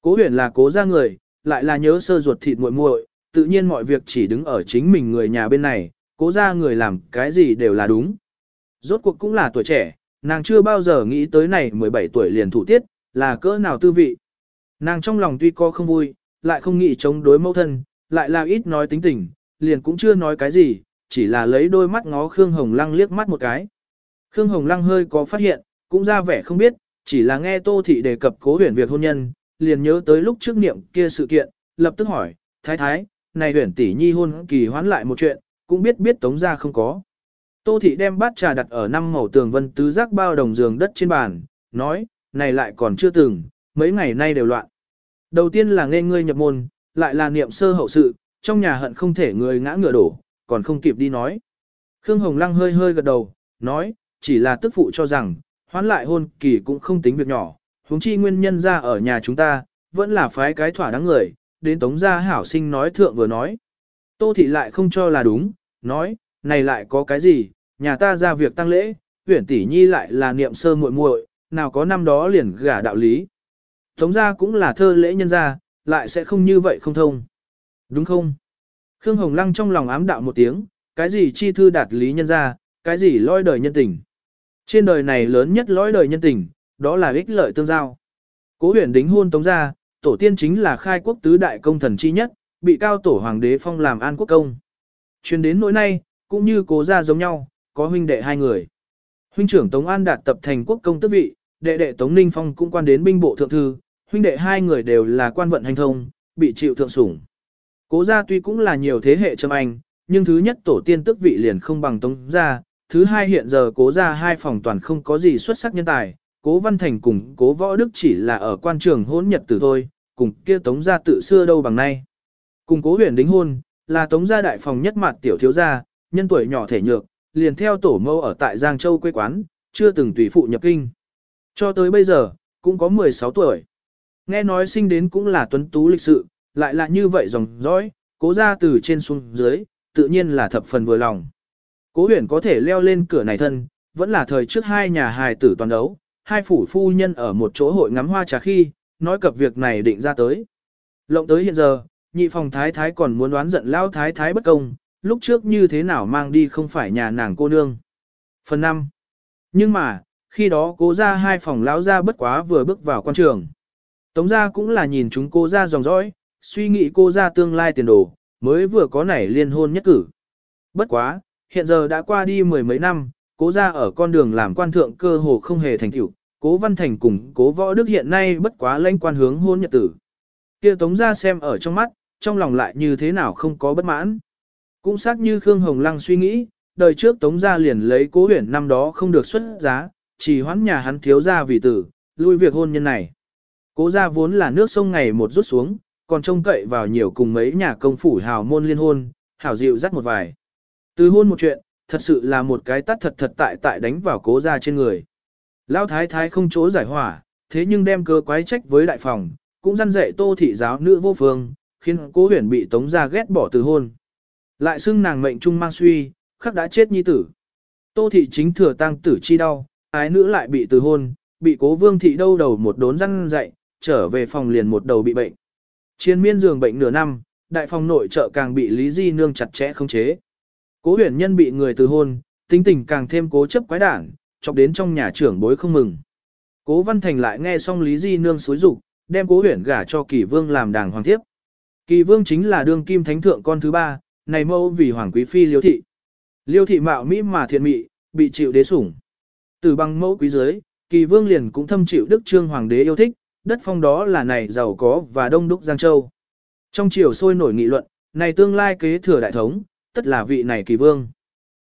Cố huyền là cố ra người, lại là nhớ sơ ruột thịt muội muội, tự nhiên mọi việc chỉ đứng ở chính mình người nhà bên này, cố ra người làm cái gì đều là đúng. Rốt cuộc cũng là tuổi trẻ, nàng chưa bao giờ nghĩ tới này 17 tuổi liền thủ tiết, là cỡ nào tư vị. Nàng trong lòng tuy có không vui, lại không nghĩ chống đối mẫu thân, lại là ít nói tính tình, liền cũng chưa nói cái gì, chỉ là lấy đôi mắt ngó Khương Hồng Lăng liếc mắt một cái. Khương Hồng Lăng hơi có phát hiện, cũng ra vẻ không biết, chỉ là nghe Tô Thị đề cập cố huyền việc hôn nhân, liền nhớ tới lúc trước niệm kia sự kiện, lập tức hỏi, thái thái, này huyền tỷ nhi hôn kỳ hoán lại một chuyện, cũng biết biết tống ra không có. Tô Thị đem bát trà đặt ở năm màu tường vân tứ giác bao đồng giường đất trên bàn, nói, này lại còn chưa từng, mấy ngày nay đều loạn. Đầu tiên là nghe ngươi nhập môn, lại là niệm sơ hậu sự, trong nhà hận không thể người ngã ngựa đổ, còn không kịp đi nói. Khương Hồng Lăng hơi hơi gật đầu, nói, chỉ là tức phụ cho rằng, hoán lại hôn kỳ cũng không tính việc nhỏ, huống chi nguyên nhân ra ở nhà chúng ta, vẫn là phái cái thỏa đáng người, đến tống gia hảo sinh nói thượng vừa nói. Tô thị lại không cho là đúng, nói, này lại có cái gì, nhà ta ra việc tăng lễ, huyển tỷ nhi lại là niệm sơ muội muội, nào có năm đó liền gả đạo lý. Tống gia cũng là thơ lễ nhân gia, lại sẽ không như vậy không thông. Đúng không? Khương Hồng Lăng trong lòng ám đạo một tiếng, cái gì chi thư đạt lý nhân gia, cái gì lôi đời nhân tình. Trên đời này lớn nhất lôi đời nhân tình, đó là ích lợi tương giao. Cố huyền đính hôn tống gia, tổ tiên chính là khai quốc tứ đại công thần chi nhất, bị cao tổ hoàng đế phong làm an quốc công. Chuyên đến nỗi nay, cũng như cố gia giống nhau, có huynh đệ hai người. Huynh trưởng Tống An đạt tập thành quốc công tước vị, đệ đệ Tống Ninh Phong cũng quan đến binh bộ thượng thư, huynh đệ hai người đều là quan vận hành thông, bị chịu thượng sủng. Cố gia tuy cũng là nhiều thế hệ trâm anh, nhưng thứ nhất tổ tiên tước vị liền không bằng Tống gia, thứ hai hiện giờ cố gia hai phòng toàn không có gì xuất sắc nhân tài, cố văn thành cùng cố võ đức chỉ là ở quan trường hôn nhật tử thôi, cùng kia Tống gia tự xưa đâu bằng nay. Cùng cố huyền đính hôn, là Tống gia đại phòng nhất mặt tiểu thiếu gia, nhân tuổi nhỏ thể nhược, liền theo tổ mâu ở tại Giang Châu quê quán, chưa từng tùy phụ nhập kinh. Cho tới bây giờ, cũng có 16 tuổi. Nghe nói sinh đến cũng là tuấn tú lịch sự, lại là như vậy dòng dõi, cố ra từ trên xuống dưới, tự nhiên là thập phần vừa lòng. Cố huyền có thể leo lên cửa này thân, vẫn là thời trước hai nhà hài tử toàn đấu, hai phủ phu nhân ở một chỗ hội ngắm hoa trà khi, nói cập việc này định ra tới. Lộng tới hiện giờ, nhị phòng thái thái còn muốn đoán giận lao thái thái bất công, lúc trước như thế nào mang đi không phải nhà nàng cô nương. Phần 5. Nhưng mà, khi đó cố ra hai phòng lão ra bất quá vừa bước vào quan trường. Tống gia cũng là nhìn chúng cô ra dòng dõi, suy nghĩ cô ra tương lai tiền đồ, mới vừa có nảy liên hôn nhất cử. Bất quá, hiện giờ đã qua đi mười mấy năm, cố ra ở con đường làm quan thượng cơ hồ không hề thành tựu, cố văn thành cùng cố võ đức hiện nay bất quá lãnh quan hướng hôn nhật tử. kia tống ra xem ở trong mắt, trong lòng lại như thế nào không có bất mãn. Cũng xác như Khương Hồng Lăng suy nghĩ, đời trước Tống gia liền lấy cố huyển năm đó không được xuất giá, chỉ hoãn nhà hắn thiếu gia vì tử, lui việc hôn nhân này. Cố gia vốn là nước sông ngày một rút xuống, còn trông cậy vào nhiều cùng mấy nhà công phủ hào môn liên hôn, hảo dịu dắt một vài. Từ hôn một chuyện, thật sự là một cái tắt thật thật tại tại đánh vào cố gia trên người. Lão thái thái không chỗ giải hỏa, thế nhưng đem cơ quái trách với đại phòng, cũng răn dạy tô thị giáo nữ vô phương, khiến cố huyền bị tống gia ghét bỏ từ hôn. Lại xưng nàng mệnh trung mang suy, khắc đã chết nhi tử. Tô thị chính thừa tăng tử chi đau, ái nữ lại bị từ hôn, bị cố vương thị đâu đầu một đốn răn dạy trở về phòng liền một đầu bị bệnh. Chiến miên giường bệnh nửa năm, đại phòng nội trợ càng bị Lý Di Nương chặt chẽ không chế. Cố huyền nhân bị người từ hôn, tính tình càng thêm cố chấp quái đản, chọc đến trong nhà trưởng bối không mừng. Cố Văn Thành lại nghe xong Lý Di Nương xối rục, đem cố huyền gả cho kỳ vương làm đàng hoàng thiếp. Kỳ vương chính là đương kim thánh thượng con thứ ba, này mẫu vì hoàng quý phi liêu thị. Liêu thị mạo mỹ mà thiện mị, bị chịu đế sủng. Từ bằng mẫu quý giới, kỳ vương liền cũng thâm chịu đức trương hoàng đế yêu thích, đất phong đó là này giàu có và đông đúc Giang Châu. Trong chiều sôi nổi nghị luận, này tương lai kế thừa đại thống, tất là vị này kỳ vương.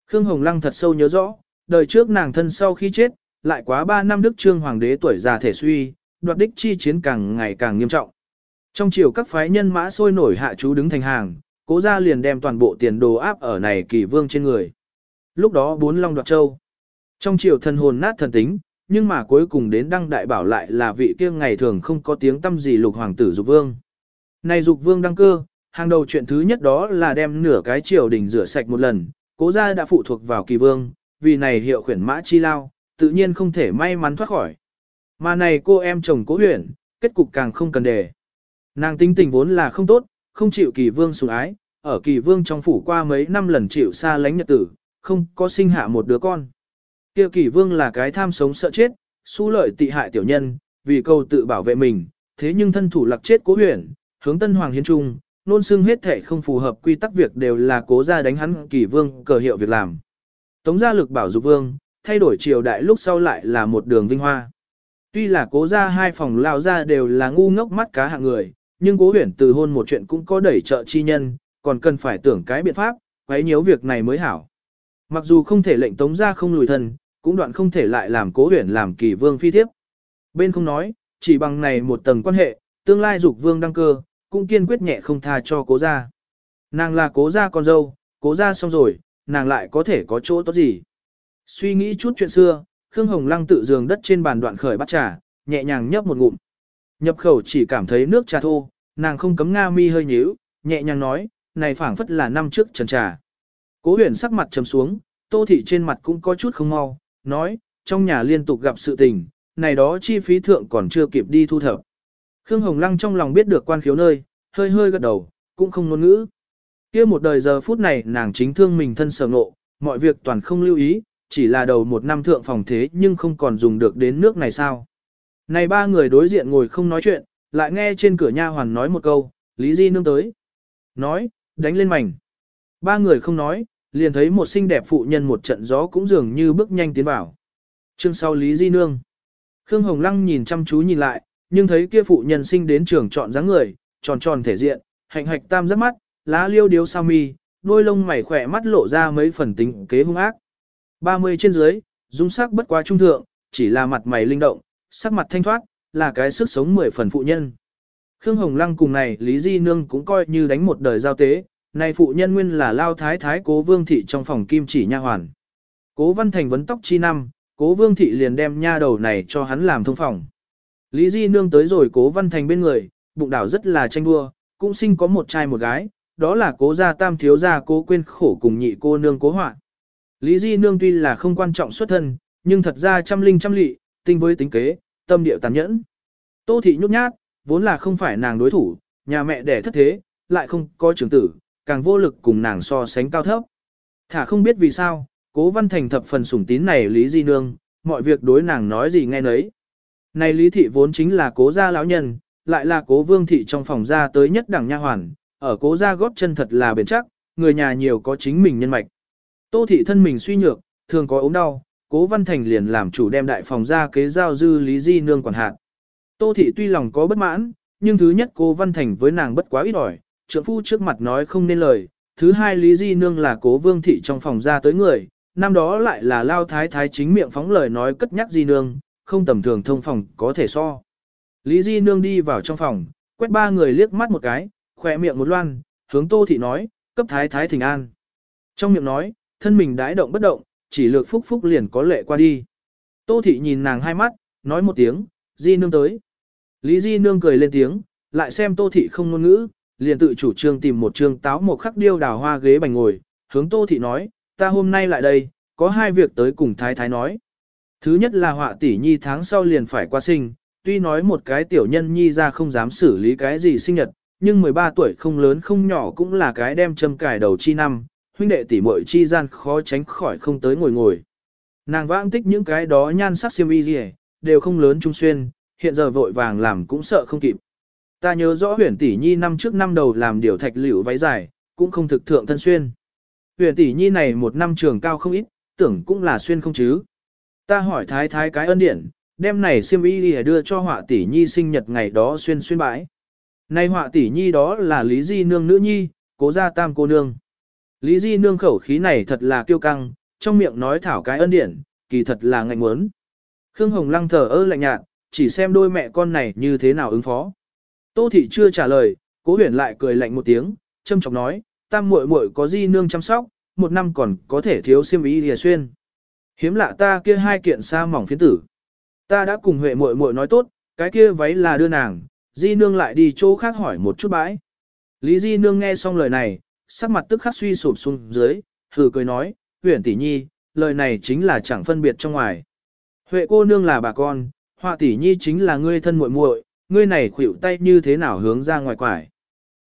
Khương Hồng Lăng thật sâu nhớ rõ, đời trước nàng thân sau khi chết, lại quá 3 năm đức trương hoàng đế tuổi già thể suy, đoạt đích chi chiến càng ngày càng nghiêm trọng. Trong chiều các phái nhân mã sôi nổi hạ chú đứng thành hàng, cố gia liền đem toàn bộ tiền đồ áp ở này kỳ vương trên người. Lúc đó bốn long đoạt châu. Trong chiều thần hồn nát thần tính, nhưng mà cuối cùng đến đăng đại bảo lại là vị kia ngày thường không có tiếng tâm gì lục hoàng tử dục vương. Này dục vương đăng cơ, hàng đầu chuyện thứ nhất đó là đem nửa cái triều đình rửa sạch một lần, cố gia đã phụ thuộc vào kỳ vương, vì này hiệu khuyển mã chi lao, tự nhiên không thể may mắn thoát khỏi. Mà này cô em chồng cố huyền, kết cục càng không cần đề. Nàng tinh tình vốn là không tốt, không chịu kỳ vương sủng ái, ở kỳ vương trong phủ qua mấy năm lần chịu xa lánh nhật tử, không có sinh hạ một đứa con. Kia kỳ vương là cái tham sống sợ chết, su lợi tị hại tiểu nhân, vì câu tự bảo vệ mình, thế nhưng thân thủ lạc chết cố huyền, hướng tân hoàng hiến trung, nôn xưng hết thể không phù hợp quy tắc việc đều là cố ra đánh hắn kỳ vương cờ hiệu việc làm. Tống gia lực bảo dục vương, thay đổi triều đại lúc sau lại là một đường vinh hoa. Tuy là cố ra hai phòng lao ra đều là ngu ngốc mắt cá hạng người, nhưng cố huyền từ hôn một chuyện cũng có đẩy trợ chi nhân, còn cần phải tưởng cái biện pháp, quấy nhiễu việc này mới hảo. Mặc dù không thể lệnh tống ra không lùi thân, cũng đoạn không thể lại làm cố huyển làm kỳ vương phi thiếp. Bên không nói, chỉ bằng này một tầng quan hệ, tương lai dục vương đăng cơ, cũng kiên quyết nhẹ không tha cho cố gia. Nàng là cố gia con dâu, cố gia xong rồi, nàng lại có thể có chỗ tốt gì. Suy nghĩ chút chuyện xưa, Khương Hồng Lăng tự giường đất trên bàn đoạn khởi bắt trà, nhẹ nhàng nhấp một ngụm. Nhập khẩu chỉ cảm thấy nước trà thô, nàng không cấm nga mi hơi nhíu, nhẹ nhàng nói, này phảng phất là năm trước trần trà. Cố huyền sắc mặt trầm xuống, tô thị trên mặt cũng có chút không mau, nói, trong nhà liên tục gặp sự tình, này đó chi phí thượng còn chưa kịp đi thu thập. Khương Hồng Lăng trong lòng biết được quan khiếu nơi, hơi hơi gật đầu, cũng không ngôn ngữ. kia một đời giờ phút này nàng chính thương mình thân sở ngộ, mọi việc toàn không lưu ý, chỉ là đầu một năm thượng phòng thế nhưng không còn dùng được đến nước này sao. Này ba người đối diện ngồi không nói chuyện, lại nghe trên cửa nha hoàn nói một câu, Lý Di nương tới. Nói, đánh lên mảnh. Ba người không nói, liền thấy một xinh đẹp phụ nhân một trận gió cũng dường như bước nhanh tiến vào. Chương sau Lý Di nương. Khương Hồng Lăng nhìn chăm chú nhìn lại, nhưng thấy kia phụ nhân sinh đến trường trọn dáng người, tròn tròn thể diện, hạnh hạch tam giác mắt, lá liêu điếu sao mi, đôi lông mày khỏe mắt lộ ra mấy phần tính kế hung ác. 30 trên dưới, dung sắc bất quá trung thượng, chỉ là mặt mày linh động, sắc mặt thanh thoát, là cái sức sống mười phần phụ nhân. Khương Hồng Lăng cùng này Lý Di Nương cũng coi như đánh một đời giao tế, này phụ nhân nguyên là lao thái thái cố vương thị trong phòng kim chỉ nha hoàn. Cố văn thành vấn tóc chi năm, cố vương thị liền đem nha đầu này cho hắn làm thông phòng. Lý Di Nương tới rồi cố văn thành bên người, bụng đảo rất là tranh đua, cũng sinh có một trai một gái, đó là cố gia tam thiếu gia cố quên khổ cùng nhị cô nương cố họa. Lý Di Nương tuy là không quan trọng xuất thân, nhưng thật ra trăm linh trăm lị, tinh với tính kế, tâm địa tàn nhẫn. Tô thị nhút nhát, vốn là không phải nàng đối thủ, nhà mẹ đẻ thất thế, lại không có trưởng tử, càng vô lực cùng nàng so sánh cao thấp. Thả không biết vì sao, cố văn thành thập phần sủng tín này Lý Di Nương, mọi việc đối nàng nói gì nghe nấy. Này Lý Thị vốn chính là cố gia lão nhân, lại là cố vương thị trong phòng gia tới nhất đẳng nha hoàn, ở cố gia góp chân thật là bền chắc, người nhà nhiều có chính mình nhân mạch. Tô thị thân mình suy nhược, thường có ốm đau, cố văn thành liền làm chủ đem đại phòng gia kế giao dư lý di nương quản hạt. Tô thị tuy lòng có bất mãn, nhưng thứ nhất cố văn thành với nàng bất quá ít ỏi, trượng phu trước mặt nói không nên lời, thứ hai lý di nương là cố vương thị trong phòng ra tới người, năm đó lại là lao thái thái chính miệng phóng lời nói cất nhắc di nương, không tầm thường thông phòng có thể so. Lý di nương đi vào trong phòng, quét ba người liếc mắt một cái, khỏe miệng một loan, hướng tô thị nói, cấp thái thái thỉnh an. Trong miệng nói, thân mình đãi động bất động, chỉ lược phúc phúc liền có lệ qua đi. Tô thị nhìn nàng hai mắt, nói một tiếng, di nương tới. Lý di nương cười lên tiếng, lại xem tô thị không ngôn ngữ, liền tự chủ trương tìm một trương táo một khắc điêu đào hoa ghế bành ngồi, hướng tô thị nói, ta hôm nay lại đây, có hai việc tới cùng thái thái nói. Thứ nhất là họa tỷ nhi tháng sau liền phải qua sinh, tuy nói một cái tiểu nhân nhi ra không dám xử lý cái gì sinh nhật, nhưng 13 tuổi không lớn không nhỏ cũng là cái đem châm cài đầu chi năm, huynh đệ tỷ muội chi gian khó tránh khỏi không tới ngồi ngồi. Nàng vãng tích những cái đó nhan sắc siêu y gì, đều không lớn trung xuyên, hiện giờ vội vàng làm cũng sợ không kịp. Ta nhớ rõ huyền tỷ nhi năm trước năm đầu làm điều thạch liễu váy dài, cũng không thực thượng thân xuyên. Huyền tỷ nhi này một năm trường cao không ít, tưởng cũng là xuyên không chứ. Ta hỏi thái thái cái ân điển, đem này xiêm y đi đưa cho họa tỷ nhi sinh nhật ngày đó xuyên xuyên bãi. Này họa tỷ nhi đó là Lý Di Nương nữ nhi, cố gia tam cô nương. Lý Di nương khẩu khí này thật là kiêu căng, trong miệng nói thảo cái ân điển, kỳ thật là ngạnh muốn. Khương Hồng Lăng thở ơ lạnh nhạt, chỉ xem đôi mẹ con này như thế nào ứng phó. Tô thị chưa trả lời, cố huyền lại cười lạnh một tiếng, châm chọc nói, tam muội muội có di nương chăm sóc, một năm còn có thể thiếu xiêm y lìa xuyên. Hiếm lạ ta kia hai kiện sa mỏng phiến tử. Ta đã cùng huệ muội muội nói tốt, cái kia váy là đưa nàng, di nương lại đi chỗ khác hỏi một chút bãi. Lý di nương nghe xong lời này, sắc mặt tức khắc suy sụp xuống dưới, hừ cười nói, huyền tỷ nhi, lời này chính là chẳng phân biệt trong ngoài. Huệ cô nương là bà con, họa tỷ nhi chính là ngươi thân muội muội, ngươi này khuỷu tay như thế nào hướng ra ngoài quải.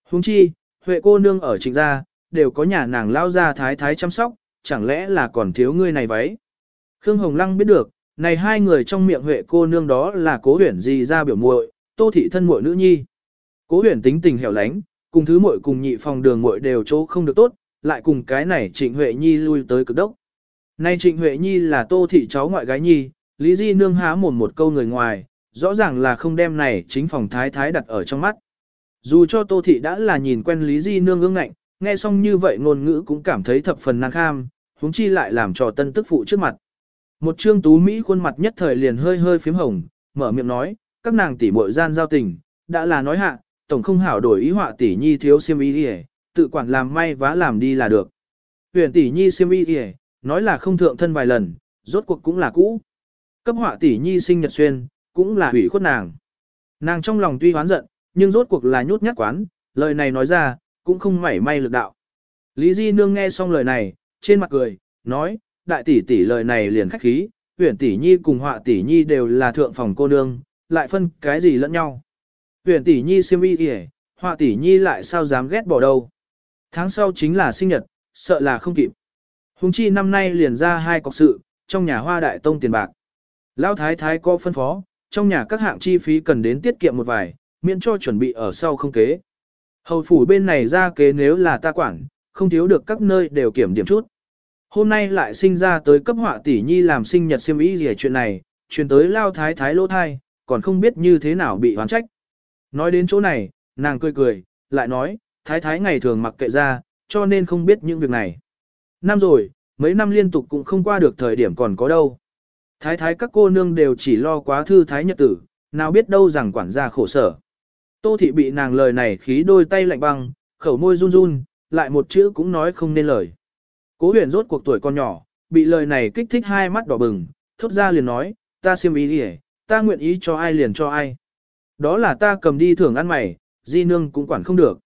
Huống chi, Huệ cô nương ở trịnh gia, đều có nhà nàng lao ra thái thái chăm sóc, chẳng lẽ là còn thiếu ngươi này váy. Khương Hồng Lăng biết được, này hai người trong miệng Huệ cô nương đó là cố huyển gì ra biểu muội, tô thị thân muội nữ nhi. Cố huyển tính tình hẻo lánh, cùng thứ muội cùng nhị phòng đường muội đều chỗ không được tốt, lại cùng cái này trịnh Huệ Nhi lui tới cực đốc. Nay trịnh Huệ Nhi là tô thị cháu ngoại gái nhi, Lý Di nương há mồm một câu người ngoài, rõ ràng là không đem này chính phòng thái thái đặt ở trong mắt. Dù cho Tô Thị đã là nhìn quen Lý Di nương ương ngạnh, nghe xong như vậy ngôn ngữ cũng cảm thấy thập phần năng kham, huống chi lại làm trò tân tức phụ trước mặt. Một trương tú Mỹ khuôn mặt nhất thời liền hơi hơi phím hồng, mở miệng nói, các nàng tỷ muội gian giao tình, đã là nói hạ, tổng không hảo đổi ý họa tỷ nhi thiếu siêm ý đi tự quản làm may vá làm đi là được. Huyền tỷ nhi siêm ý đi nói là không thượng thân vài lần, rốt cuộc cũng là cũ. Cấp họa tỷ nhi sinh nhật xuyên, cũng là hủy khuất nàng. Nàng trong lòng tuy hoán giận, nhưng rốt cuộc là nhút nhát quán, lời này nói ra, cũng không mảy may lực đạo. Lý Di Nương nghe xong lời này, trên mặt cười, nói, đại tỷ tỷ lời này liền khách khí, huyền tỷ nhi cùng họa tỷ nhi đều là thượng phòng cô nương, lại phân cái gì lẫn nhau. Huyền tỷ nhi siêm y kìa, họa tỷ nhi lại sao dám ghét bỏ đâu. Tháng sau chính là sinh nhật, sợ là không kịp. Hùng chi năm nay liền ra hai cọc sự, trong nhà hoa đại tông tiền bạc. Lão thái thái có phân phó, trong nhà các hạng chi phí cần đến tiết kiệm một vài, miễn cho chuẩn bị ở sau không kế. Hầu phủ bên này ra kế nếu là ta quản, không thiếu được các nơi đều kiểm điểm chút. Hôm nay lại sinh ra tới cấp họa tỷ nhi làm sinh nhật siêm ý gì chuyện này, truyền tới lao thái thái lỗ thai, còn không biết như thế nào bị hoán trách. Nói đến chỗ này, nàng cười cười, lại nói, thái thái ngày thường mặc kệ ra, cho nên không biết những việc này. Năm rồi, mấy năm liên tục cũng không qua được thời điểm còn có đâu. Thái thái các cô nương đều chỉ lo quá thư thái nhật tử, nào biết đâu rằng quản gia khổ sở. Tô thị bị nàng lời này khí đôi tay lạnh băng, khẩu môi run run, lại một chữ cũng nói không nên lời. Cố huyền rốt cuộc tuổi con nhỏ, bị lời này kích thích hai mắt đỏ bừng, thốt ra liền nói, ta siêm ý đi ta nguyện ý cho ai liền cho ai. Đó là ta cầm đi thưởng ăn mày, di nương cũng quản không được.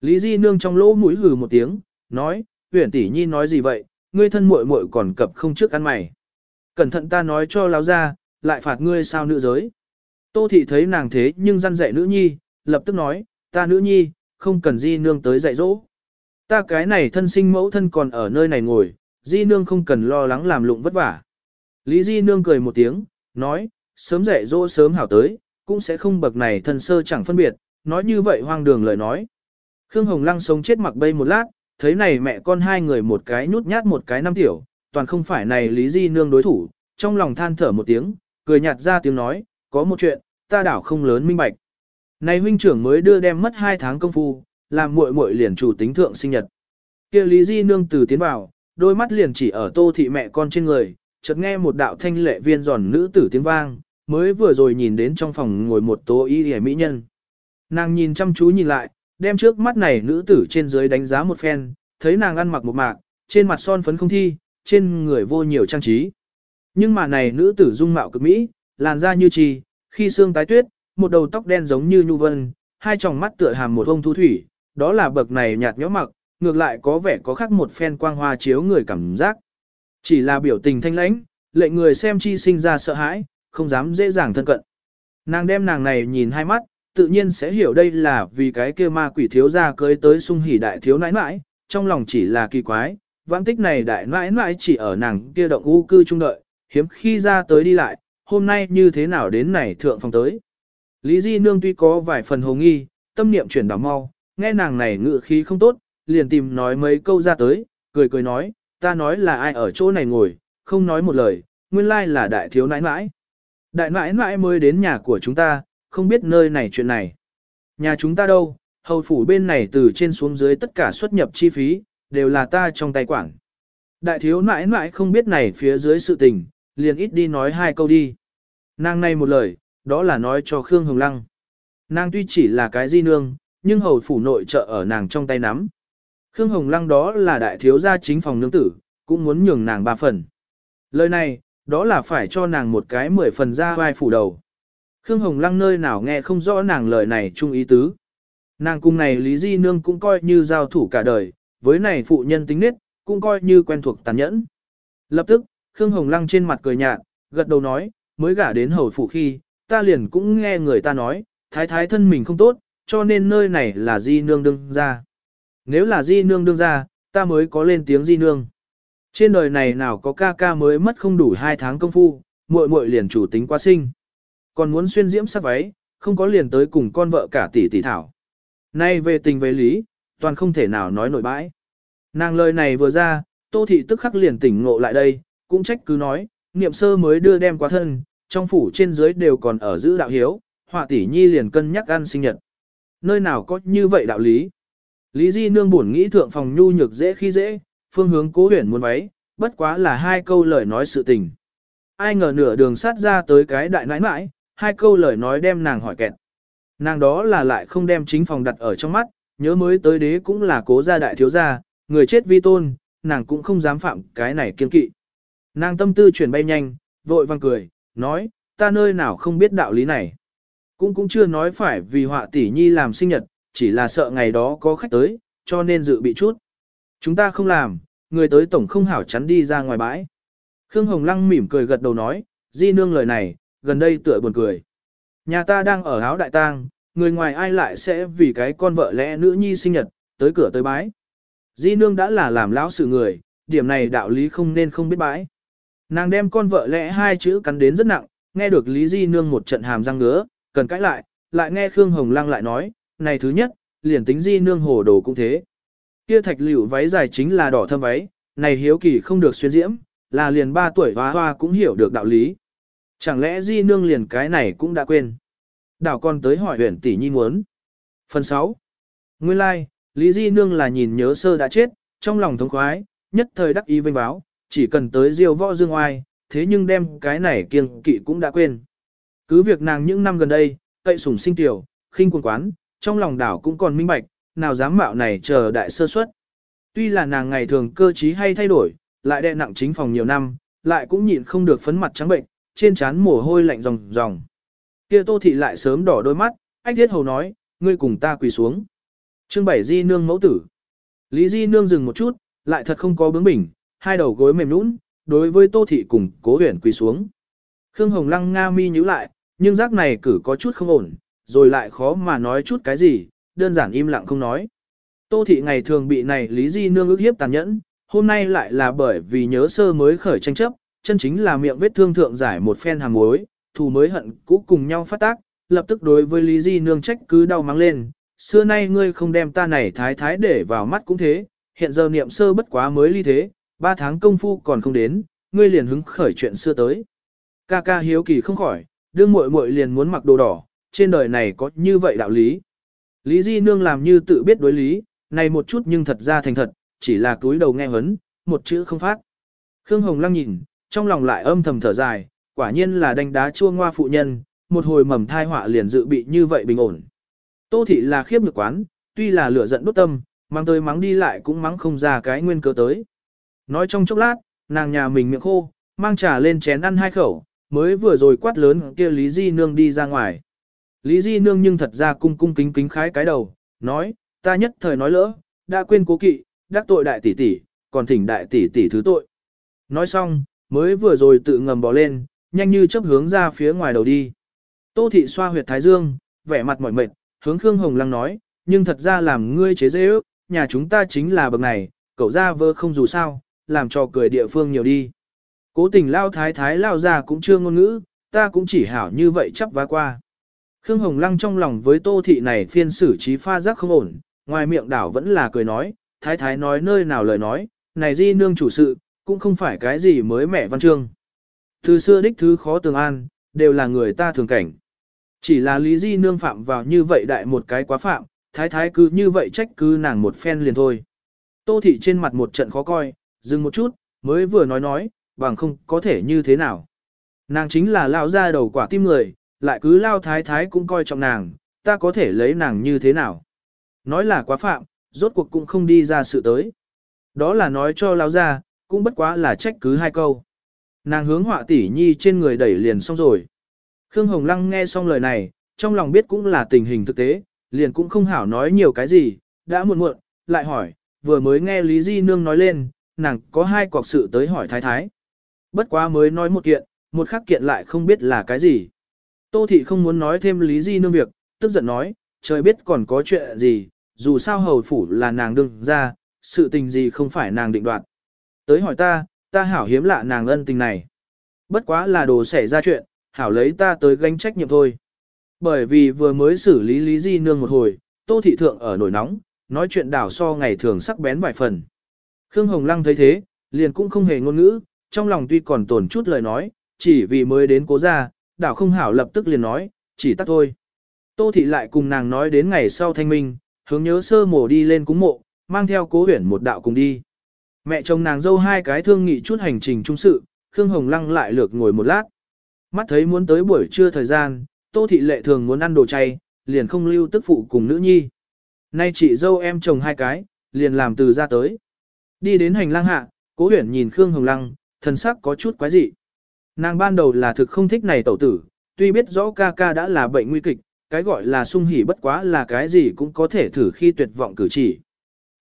Lý di nương trong lỗ mũi hừ một tiếng, nói, huyền tỷ nhi nói gì vậy, ngươi thân muội muội còn cập không trước ăn mày. Cẩn thận ta nói cho lão ra, lại phạt ngươi sao nữ giới. Tô thị thấy nàng thế nhưng răn dạy nữ nhi, lập tức nói, ta nữ nhi, không cần di nương tới dạy dỗ. Ta cái này thân sinh mẫu thân còn ở nơi này ngồi, di nương không cần lo lắng làm lụng vất vả. Lý di nương cười một tiếng, nói, sớm dạy dỗ sớm hảo tới, cũng sẽ không bậc này thân sơ chẳng phân biệt, nói như vậy hoang đường lời nói. Khương Hồng Lăng sống chết mặc bay một lát, thấy này mẹ con hai người một cái nhút nhát một cái năm tiểu, toàn không phải này Lý Di Nương đối thủ, trong lòng than thở một tiếng, cười nhạt ra tiếng nói, có một chuyện, ta đảo không lớn minh bạch. Này huynh trưởng mới đưa đem mất hai tháng công phu, làm muội muội liền chủ tính thượng sinh nhật. Kia Lý Di nương từ tiến vào, đôi mắt liền chỉ ở Tô thị mẹ con trên người, chợt nghe một đạo thanh lệ viên giòn nữ tử tiếng vang, mới vừa rồi nhìn đến trong phòng ngồi một tố y hề mỹ nhân. Nàng nhìn chăm chú nhìn lại, đem trước mắt này nữ tử trên dưới đánh giá một phen, thấy nàng ăn mặc một mạc, trên mặt son phấn không thi, trên người vô nhiều trang trí. Nhưng mà này nữ tử dung mạo cực mỹ, làn da như trì, khi xương tái tuyết, một đầu tóc đen giống như nhu vân, hai tròng mắt tựa hàm một ông thu thủy, đó là bậc này nhạt nhõm mặc, ngược lại có vẻ có khác một phen quang hoa chiếu người cảm giác. Chỉ là biểu tình thanh lãnh, lệ người xem chi sinh ra sợ hãi, không dám dễ dàng thân cận. Nàng đem nàng này nhìn hai mắt, tự nhiên sẽ hiểu đây là vì cái kia ma quỷ thiếu gia cưới tới sung hỉ đại thiếu nãi nãi, trong lòng chỉ là kỳ quái, vãng tích này đại nãi nãi chỉ ở nàng kia động u cư trung đợi, hiếm khi ra tới đi lại, hôm nay như thế nào đến này thượng phòng tới. Lý Di Nương tuy có vài phần hồ nghi, tâm niệm chuyển đảo mau, nghe nàng này ngự khí không tốt, liền tìm nói mấy câu ra tới, cười cười nói, ta nói là ai ở chỗ này ngồi, không nói một lời, nguyên lai là đại thiếu nãi nãi. Đại nãi nãi mới đến nhà của chúng ta, không biết nơi này chuyện này. Nhà chúng ta đâu, hầu phủ bên này từ trên xuống dưới tất cả xuất nhập chi phí, đều là ta trong tay quản. Đại thiếu nãi nãi không biết này phía dưới sự tình, liền ít đi nói hai câu đi. Nàng này một lời, đó là nói cho Khương Hồng Lăng. Nàng tuy chỉ là cái di nương, nhưng hầu phủ nội trợ ở nàng trong tay nắm. Khương Hồng Lăng đó là đại thiếu gia chính phòng nương tử, cũng muốn nhường nàng ba phần. Lời này, đó là phải cho nàng một cái mười phần ra vai phủ đầu. Khương Hồng Lăng nơi nào nghe không rõ nàng lời này chung ý tứ. Nàng cùng này Lý Di Nương cũng coi như giao thủ cả đời, với này phụ nhân tính nết, cũng coi như quen thuộc tàn nhẫn. Lập tức, Khương Hồng Lăng trên mặt cười nhạt, gật đầu nói, mới gả đến hầu phủ khi, ta liền cũng nghe người ta nói, thái thái thân mình không tốt, cho nên nơi này là di nương đương ra. Nếu là di nương đương ra, ta mới có lên tiếng di nương. Trên đời này nào có ca ca mới mất không đủ hai tháng công phu, muội muội liền chủ tính quá sinh. Còn muốn xuyên diễm sắc váy, không có liền tới cùng con vợ cả tỷ tỷ thảo. Nay về tình về lý, toàn không thể nào nói nổi bãi. Nàng lời này vừa ra, tô thị tức khắc liền tỉnh ngộ lại đây, cũng trách cứ nói, niệm sơ mới đưa đem quá thân, trong phủ trên dưới đều còn ở giữ đạo hiếu, họa tỷ nhi liền cân nhắc ăn sinh nhật. Nơi nào có như vậy đạo lý? Lý Di Nương buồn nghĩ thượng phòng nhu nhược dễ khi dễ, phương hướng cố huyển muốn váy, bất quá là hai câu lời nói sự tình. Ai ngờ nửa đường sát ra tới cái đại nãi nãi, hai câu lời nói đem nàng hỏi kẹt. Nàng đó là lại không đem chính phòng đặt ở trong mắt, nhớ mới tới đế cũng là cố gia đại thiếu gia, người chết vi tôn, nàng cũng không dám phạm cái này kiên kỵ. Nàng tâm tư chuyển bay nhanh, vội vang cười, nói, ta nơi nào không biết đạo lý này. Cũng cũng chưa nói phải vì họa tỷ nhi làm sinh nhật, chỉ là sợ ngày đó có khách tới, cho nên dự bị chút. Chúng ta không làm, người tới tổng không hảo chắn đi ra ngoài bãi. Khương Hồng Lăng mỉm cười gật đầu nói, di nương lời này, gần đây tựa buồn cười. Nhà ta đang ở áo đại tang, người ngoài ai lại sẽ vì cái con vợ lẽ nữ nhi sinh nhật, tới cửa tới bái. Di nương đã là làm lão sự người, điểm này đạo lý không nên không biết bãi. Nàng đem con vợ lẽ hai chữ cắn đến rất nặng, nghe được Lý Di nương một trận hàm răng ngứa, cần cãi lại, lại nghe Khương Hồng Lăng lại nói, này thứ nhất, liền tính Di nương hồ đồ cũng thế. Kia thạch liễu váy dài chính là đỏ thâm váy, này hiếu kỳ không được xuyên diễm, là liền ba tuổi hoa hoa cũng hiểu được đạo lý. Chẳng lẽ Di nương liền cái này cũng đã quên. Đảo con tới hỏi huyền tỷ nhi muốn. Phần 6. Nguyên lai, like, Lý Di nương là nhìn nhớ sơ đã chết, trong lòng thống khoái, nhất thời đắc ý vinh báo, chỉ cần tới diêu võ dương oai, thế nhưng đem cái này kiêng kỵ cũng đã quên. Cứ việc nàng những năm gần đây, cậy sủng sinh tiểu, khinh quần quán, trong lòng đảo cũng còn minh bạch, nào dám mạo này chờ đại sơ suất. Tuy là nàng ngày thường cơ trí hay thay đổi, lại đè nặng chính phòng nhiều năm, lại cũng nhịn không được phấn mặt trắng bệnh, trên trán mồ hôi lạnh ròng ròng. Kia Tô thị lại sớm đỏ đôi mắt, anh thiết hầu nói, ngươi cùng ta quỳ xuống. Trương Bảy Di nương mẫu tử. Lý Di nương dừng một chút, lại thật không có bướng bỉnh, hai đầu gối mềm nũng, đối với Tô thị cùng Cố Huyền quỳ xuống. Khương Hồng Lăng nga mi nhíu lại, nhưng giác này cử có chút không ổn, rồi lại khó mà nói chút cái gì, đơn giản im lặng không nói. Tô thị ngày thường bị này Lý Di nương ức hiếp tàn nhẫn, hôm nay lại là bởi vì nhớ sơ mới khởi tranh chấp, chân chính là miệng vết thương thượng giải một phen hàng mối, thù mới hận cũ cùng nhau phát tác, lập tức đối với Lý Di nương trách cứ đau mắng lên, xưa nay ngươi không đem ta này thái thái để vào mắt cũng thế, hiện giờ niệm sơ bất quá mới ly thế, ba tháng công phu còn không đến, ngươi liền hứng khởi chuyện xưa tới. Ca ca hiếu kỳ không khỏi, đương muội muội liền muốn mặc đồ đỏ, trên đời này có như vậy đạo lý. Lý Di Nương làm như tự biết đối lý, này một chút nhưng thật ra thành thật, chỉ là túi đầu nghe hấn, một chữ không phát. Khương Hồng Lăng nhìn, trong lòng lại âm thầm thở dài, quả nhiên là đánh đá chua ngoa phụ nhân, một hồi mầm thai họa liền dự bị như vậy bình ổn. Tô thị là khiếp nhược quán, tuy là lửa giận đốt tâm, mang tới mắng đi lại cũng mắng không ra cái nguyên cơ tới. Nói trong chốc lát, nàng nhà mình miệng khô, mang trà lên chén ăn hai khẩu, mới vừa rồi quát lớn kia Lý Di Nương đi ra ngoài. Lý Di Nương nhưng thật ra cung cung kính kính khái cái đầu, nói, ta nhất thời nói lỡ, đã quên cố kỵ, đắc tội đại tỷ tỷ, còn thỉnh đại tỷ tỷ thứ tội. Nói xong, mới vừa rồi tự ngầm bỏ lên, nhanh như chấp hướng ra phía ngoài đầu đi. Tô thị xoa huyệt thái dương, vẻ mặt mỏi mệt, hướng Khương Hồng Lăng nói, nhưng thật ra làm ngươi chế dễ ước, nhà chúng ta chính là bậc này, cậu ra vơ không dù sao, làm cho cười địa phương nhiều đi. Cố tình lao thái thái lao ra cũng chưa ngôn ngữ, ta cũng chỉ hảo như vậy chấp vá qua. Khương Hồng Lăng trong lòng với tô thị này phiên xử trí pha giác không ổn, ngoài miệng đảo vẫn là cười nói, thái thái nói nơi nào lời nói, này di nương chủ sự, cũng không phải cái gì mới mẻ văn chương. Từ xưa đích thứ khó tường an, đều là người ta thường cảnh. Chỉ là lý di nương phạm vào như vậy đại một cái quá phạm, thái thái cứ như vậy trách cứ nàng một phen liền thôi. Tô thị trên mặt một trận khó coi, dừng một chút, mới vừa nói nói, bằng không có thể như thế nào. Nàng chính là lao ra đầu quả tim người, lại cứ lao thái thái cũng coi trọng nàng, ta có thể lấy nàng như thế nào. Nói là quá phạm, rốt cuộc cũng không đi ra sự tới. Đó là nói cho lao ra, cũng bất quá là trách cứ hai câu. Nàng hướng họa tỷ nhi trên người đẩy liền xong rồi. Khương Hồng Lăng nghe xong lời này, trong lòng biết cũng là tình hình thực tế, liền cũng không hảo nói nhiều cái gì, đã muộn muộn, lại hỏi, vừa mới nghe Lý Di Nương nói lên, nàng có hai cọc sự tới hỏi thái thái. Bất quá mới nói một kiện, một khắc kiện lại không biết là cái gì. Tô Thị không muốn nói thêm Lý Di Nương việc, tức giận nói, trời biết còn có chuyện gì, dù sao hầu phủ là nàng đương ra, sự tình gì không phải nàng định đoạt. Tới hỏi ta, ta hảo hiếm lạ nàng ân tình này. Bất quá là đồ xảy ra chuyện, hảo lấy ta tới gánh trách nhiệm thôi. Bởi vì vừa mới xử lý Lý Di Nương một hồi, Tô Thị Thượng ở nổi nóng, nói chuyện đảo so ngày thường sắc bén vài phần. Khương Hồng Lăng thấy thế, liền cũng không hề ngôn ngữ, trong lòng tuy còn tồn chút lời nói, chỉ vì mới đến cố ra, đảo không hảo lập tức liền nói, chỉ tắt thôi. Tô Thị lại cùng nàng nói đến ngày sau thanh minh, hướng nhớ sơ mổ đi lên cúng mộ, mang theo cố huyển một đạo cùng đi. Mẹ chồng nàng dâu hai cái thương nghị chút hành trình trung sự, Khương Hồng Lăng lại lược ngồi một lát. Mắt thấy muốn tới buổi trưa thời gian, Tô Thị Lệ thường muốn ăn đồ chay, liền không lưu tức phụ cùng nữ nhi. Nay chị dâu em chồng hai cái, liền làm từ ra tới. Đi đến hành lang hạ, cố huyển nhìn Khương Hồng Lăng, thần sắc có chút quái dị. Nàng ban đầu là thực không thích này tẩu tử, tuy biết rõ ca ca đã là bệnh nguy kịch, cái gọi là sung hỉ bất quá là cái gì cũng có thể thử khi tuyệt vọng cử chỉ.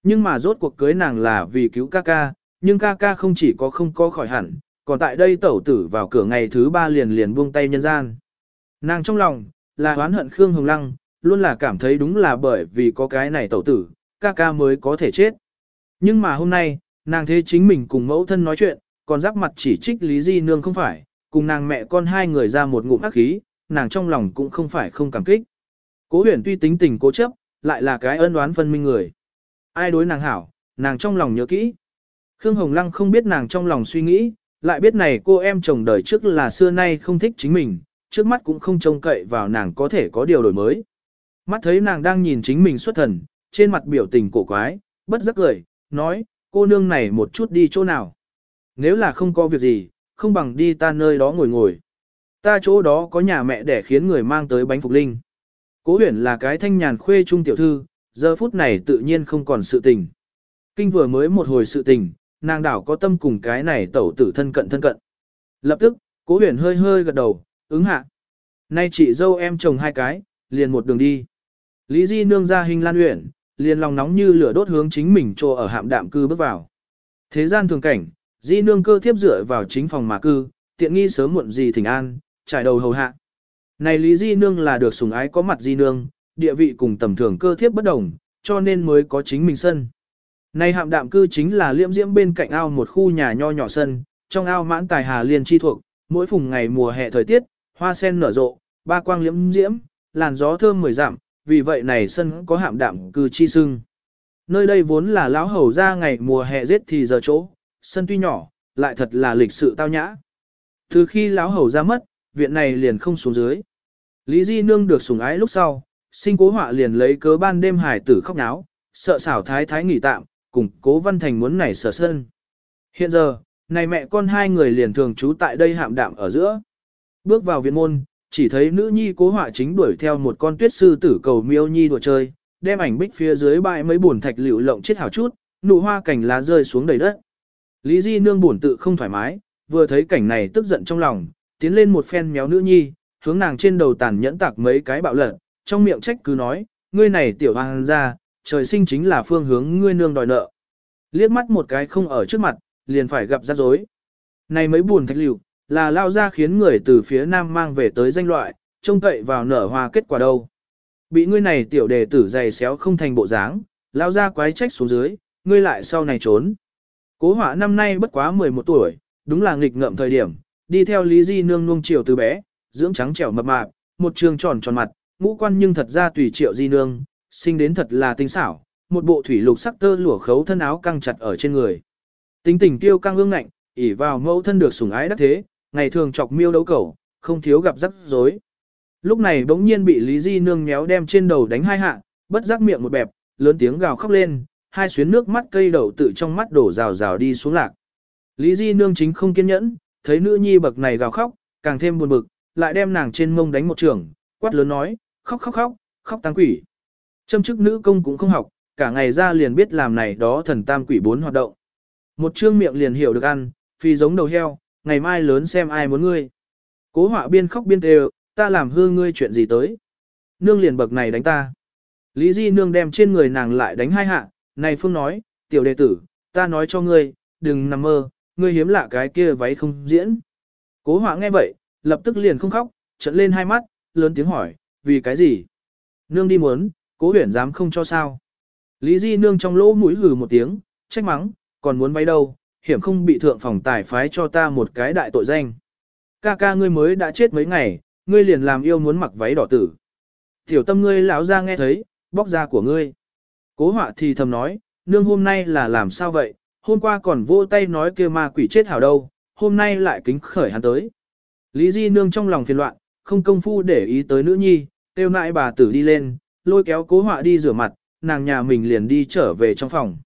Nhưng mà rốt cuộc cưới nàng là vì cứu ca ca, nhưng ca ca không chỉ có không có khỏi hẳn, còn tại đây tẩu tử vào cửa ngày thứ ba liền liền buông tay nhân gian. Nàng trong lòng, là oán hận Khương Hồng Lăng, luôn là cảm thấy đúng là bởi vì có cái này tẩu tử, ca ca mới có thể chết. Nhưng mà hôm nay, nàng thế chính mình cùng mẫu thân nói chuyện, còn rắc mặt chỉ trích Lý Di Nương không phải, cùng nàng mẹ con hai người ra một ngụm ác khí, nàng trong lòng cũng không phải không cảm kích. Cố huyền tuy tính tình cố chấp, lại là cái ân oán phân minh người. Ai đối nàng hảo, nàng trong lòng nhớ kỹ. Khương Hồng Lăng không biết nàng trong lòng suy nghĩ, lại biết này cô em chồng đời trước là xưa nay không thích chính mình, trước mắt cũng không trông cậy vào nàng có thể có điều đổi mới. Mắt thấy nàng đang nhìn chính mình xuất thần, trên mặt biểu tình cổ quái, bất giác cười, nói, cô nương này một chút đi chỗ nào. Nếu là không có việc gì, không bằng đi ta nơi đó ngồi ngồi. Ta chỗ đó có nhà mẹ để khiến người mang tới bánh phục linh. Cố huyền là cái thanh nhàn khuê trung tiểu thư, giờ phút này tự nhiên không còn sự tình. Kinh vừa mới một hồi sự tình, nàng đảo có tâm cùng cái này tẩu tử thân cận thân cận. Lập tức, cố huyền hơi hơi gật đầu, ứng hạ. Nay chị dâu em chồng hai cái, liền một đường đi. Lý Di nương ra hình lan huyện, liền lòng nóng như lửa đốt hướng chính mình trô ở hạm đạm cư bước vào. Thế gian thường cảnh, Di nương cơ thiếp dựa vào chính phòng mà cư, tiện nghi sớm muộn gì thỉnh an, trải đầu hầu hạ. Này Lý Di nương là được sủng ái có mặt Di nương, địa vị cùng tầm thường cơ thiếp bất đồng, cho nên mới có chính mình sân. Này hạm đạm cư chính là liễm diễm bên cạnh ao một khu nhà nho nhỏ sân, trong ao mãn tài hà liên chi thuộc, mỗi phùng ngày mùa hè thời tiết, hoa sen nở rộ, ba quang liễm diễm, làn gió thơm mười dặm, vì vậy này sân có hạm đạm cư chi sưng. Nơi đây vốn là lão hầu ra ngày mùa hè rét thì giờ chỗ, sân tuy nhỏ, lại thật là lịch sự tao nhã. Từ khi lão hầu ra mất, viện này liền không xuống dưới. Lý Di Nương được sủng ái lúc sau, sinh cố họa liền lấy cớ ban đêm hải tử khóc náo, sợ xảo thái thái nghỉ tạm, cùng cố văn thành muốn nảy sở sơn. Hiện giờ, này mẹ con hai người liền thường trú tại đây hạm đạm ở giữa. Bước vào viện môn, chỉ thấy nữ nhi cố họa chính đuổi theo một con tuyết sư tử cầu miêu nhi đùa chơi, đem ảnh bích phía dưới bãi mấy buồn thạch liệu lộng chết hảo chút, nụ hoa cảnh lá rơi xuống đầy đất. Lý Di nương buồn tự không thoải mái, vừa thấy cảnh này tức giận trong lòng, tiến lên một phen méo nữ nhi, hướng nàng trên đầu tàn nhẫn tạc mấy cái bạo lật, trong miệng trách cứ nói, ngươi này tiểu hoàng ra, trời sinh chính là phương hướng ngươi nương đòi nợ. Liếc mắt một cái không ở trước mặt, liền phải gặp rắc rối. Này mấy buồn thạch liệu, là lao ra khiến người từ phía nam mang về tới danh loại, trông cậy vào nở hoa kết quả đâu. Bị ngươi này tiểu đề tử dày xéo không thành bộ dáng, lao ra quái trách xuống dưới, ngươi lại sau này trốn. Cố họa năm nay bất quá 11 tuổi, đúng là nghịch ngợm thời điểm, đi theo Lý Di nương nuông chiều từ bé, dưỡng trắng trẻo mập mạp, một trường tròn tròn mặt, ngũ quan nhưng thật ra tùy triệu Di nương, sinh đến thật là tinh xảo, một bộ thủy lục sắc tơ lụa khấu thân áo căng chặt ở trên người. Tính tình kiêu căng ương ngạnh, ỉ vào mẫu thân được sủng ái đắc thế, ngày thường chọc miêu đấu cẩu, không thiếu gặp rắc rối. Lúc này bỗng nhiên bị Lý Di nương méo đem trên đầu đánh hai hạ, bất giác miệng một bẹp, lớn tiếng gào khóc lên, hai xuyến nước mắt cây đầu tự trong mắt đổ rào rào đi xuống lạc. Lý Di nương chính không kiên nhẫn, thấy nữ nhi bậc này gào khóc, càng thêm buồn bực, lại đem nàng trên mông đánh một trường, quát lớn nói, khóc khóc khóc, khóc tăng quỷ. Châm chức nữ công cũng không học, cả ngày ra liền biết làm này đó thần tam quỷ bốn hoạt động. Một trương miệng liền hiểu được ăn, phi giống đầu heo, ngày mai lớn xem ai muốn ngươi. Cố họa biên khóc biên đều, ta làm hư ngươi chuyện gì tới. Nương liền bậc này đánh ta. Lý Di nương đem trên người nàng lại đánh hai hạ, này Phương nói, tiểu đệ tử, ta nói cho ngươi, đừng nằm mơ, ngươi hiếm lạ cái kia váy không diễn. Cố họa nghe vậy, lập tức liền không khóc, trận lên hai mắt, lớn tiếng hỏi, vì cái gì? Nương đi muốn, cố huyển dám không cho sao. Lý Di nương trong lỗ mũi hừ một tiếng, trách mắng, còn muốn váy đâu, hiểm không bị thượng phòng tài phái cho ta một cái đại tội danh. Ca ca ngươi mới đã chết mấy ngày, ngươi liền làm yêu muốn mặc váy đỏ tử. Tiểu tâm ngươi lão ra nghe thấy, bóc ra của ngươi. Cố họa thì thầm nói, nương hôm nay là làm sao vậy, hôm qua còn vô tay nói kia ma quỷ chết hảo đâu, hôm nay lại kính khởi hắn tới. Lý Di nương trong lòng phiền loạn, không công phu để ý tới nữ nhi, tiêu nại bà tử đi lên, lôi kéo cố họa đi rửa mặt, nàng nhà mình liền đi trở về trong phòng.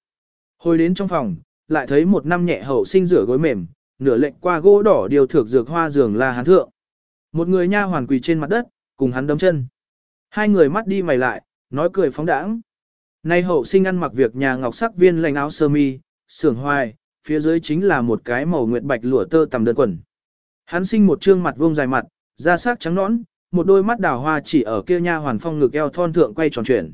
Hồi đến trong phòng, lại thấy một năm nhẹ hậu sinh rửa gối mềm, nửa lệnh qua gỗ đỏ điều thược dược hoa giường là hắn thượng. Một người nha hoàn quỳ trên mặt đất, cùng hắn đấm chân. Hai người mắt đi mày lại, nói cười phóng đãng. Nay hậu sinh ăn mặc việc nhà ngọc sắc viên lành áo sơ mi, sưởng hoài, phía dưới chính là một cái màu nguyệt bạch lụa tơ tầm đơn quần. Hắn sinh một trương mặt vuông dài mặt, da sắc trắng nõn, một đôi mắt đào hoa chỉ ở kia nha hoàn phong ngực eo thon thượng quay tròn chuyển.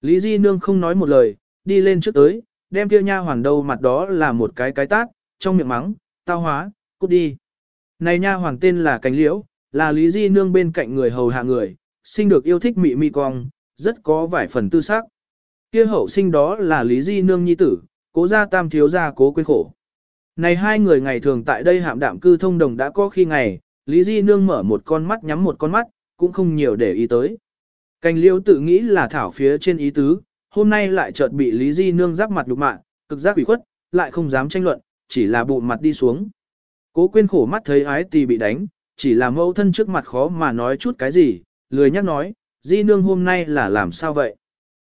Lý Di Nương không nói một lời, đi lên trước tới, đem kia nha hoàn đâu mặt đó là một cái cái tát, trong miệng mắng, tao hóa, cút đi. Này nha hoàn tên là Cánh Liễu, là Lý Di Nương bên cạnh người hầu hạ người, sinh được yêu thích mị mi cong, rất có vài phần tư sắc. Kia hậu sinh đó là Lý Di Nương nhi tử, cố gia tam thiếu gia cố quên khổ. Này hai người ngày thường tại đây hạm đạm cư thông đồng đã có khi ngày, Lý Di Nương mở một con mắt nhắm một con mắt, cũng không nhiều để ý tới. Cành liêu tự nghĩ là thảo phía trên ý tứ, hôm nay lại chợt bị Lý Di Nương giáp mặt đục mạng, cực giác ủy khuất, lại không dám tranh luận, chỉ là bụng mặt đi xuống. Cố quên khổ mắt thấy ái tì bị đánh, chỉ là mẫu thân trước mặt khó mà nói chút cái gì, lười nhắc nói, Di Nương hôm nay là làm sao vậy?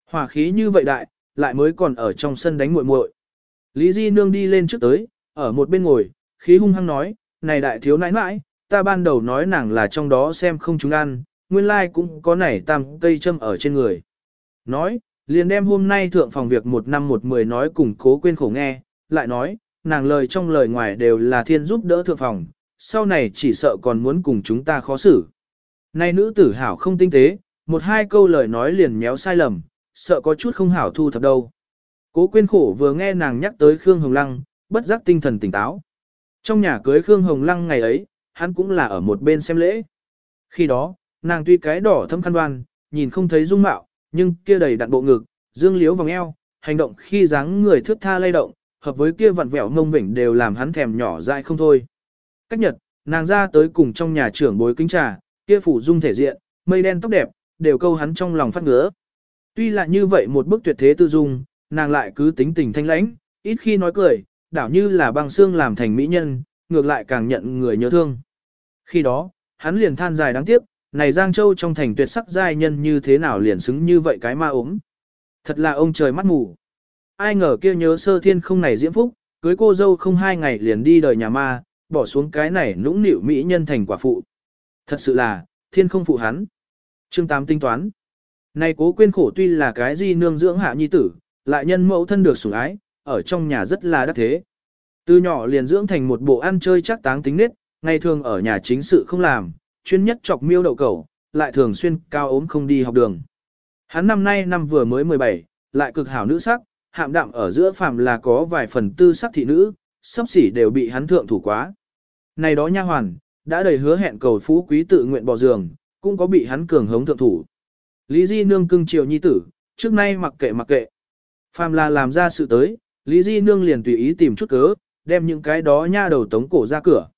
Hỏa khí như vậy đại, lại mới còn ở trong sân đánh muội muội. Lý Di Nương đi lên trước tới, ở một bên ngồi, khí hung hăng nói, này đại thiếu nãi nãi, ta ban đầu nói nàng là trong đó xem không chúng ăn, nguyên lai like cũng có nảy tam cây châm ở trên người. Nói, liền đem hôm nay thượng phòng việc một năm một mười nói cùng cố quên khổ nghe, lại nói, nàng lời trong lời ngoài đều là thiên giúp đỡ thượng phòng, sau này chỉ sợ còn muốn cùng chúng ta khó xử. Này nữ tử hảo không tinh tế, một hai câu lời nói liền méo sai lầm, sợ có chút không hảo thu thập đâu. Cố quên khổ vừa nghe nàng nhắc tới Khương Hồng Lăng, bất giác tinh thần tỉnh táo. Trong nhà cưới Khương Hồng Lăng ngày ấy, hắn cũng là ở một bên xem lễ. Khi đó, nàng tuy cái đỏ thâm khăn đoan, nhìn không thấy dung mạo, nhưng kia đầy đặn bộ ngực, dương liếu vòng eo, hành động khi dáng người thước tha lay động, hợp với kia vặn vẹo ngông vỉnh đều làm hắn thèm nhỏ dại không thôi. Cách nhật, nàng ra tới cùng trong nhà trưởng bối kính trà, kia phủ dung thể diện, mây đen tóc đẹp, đều câu hắn trong lòng phát ngứa. Tuy là như vậy một bức tuyệt thế tư dung, nàng lại cứ tính tình thanh lãnh, ít khi nói cười, đảo như là băng xương làm thành mỹ nhân, ngược lại càng nhận người nhớ thương. Khi đó, hắn liền than dài đáng tiếc, này Giang Châu trong thành tuyệt sắc giai nhân như thế nào liền xứng như vậy cái ma ốm. Thật là ông trời mắt mù. Ai ngờ kia nhớ sơ thiên không này diễm phúc, cưới cô dâu không hai ngày liền đi đời nhà ma, bỏ xuống cái này nũng nịu mỹ nhân thành quả phụ. Thật sự là, thiên không phụ hắn. Chương 8 tinh toán. Này cố quên khổ tuy là cái gì nương dưỡng hạ nhi tử, lại nhân mẫu thân được sủng ái, ở trong nhà rất là đắc thế. Từ nhỏ liền dưỡng thành một bộ ăn chơi chắc táng tính nết, ngày thường ở nhà chính sự không làm, chuyên nhất chọc miêu đậu cầu, lại thường xuyên cao ốm không đi học đường. Hắn năm nay năm vừa mới 17, lại cực hảo nữ sắc, hạm đạm ở giữa phàm là có vài phần tư sắc thị nữ, sắp xỉ đều bị hắn thượng thủ quá. Này đó nha hoàn, đã đầy hứa hẹn cầu phú quý tự nguyện bỏ giường, cũng có bị hắn cường hống thượng thủ. Lý Di nương cưng chiều nhi tử, trước nay mặc kệ mặc kệ. Phàm là làm ra sự tới, Lý Di nương liền tùy ý tìm chút cớ, đem những cái đó nha đầu tống cổ ra cửa.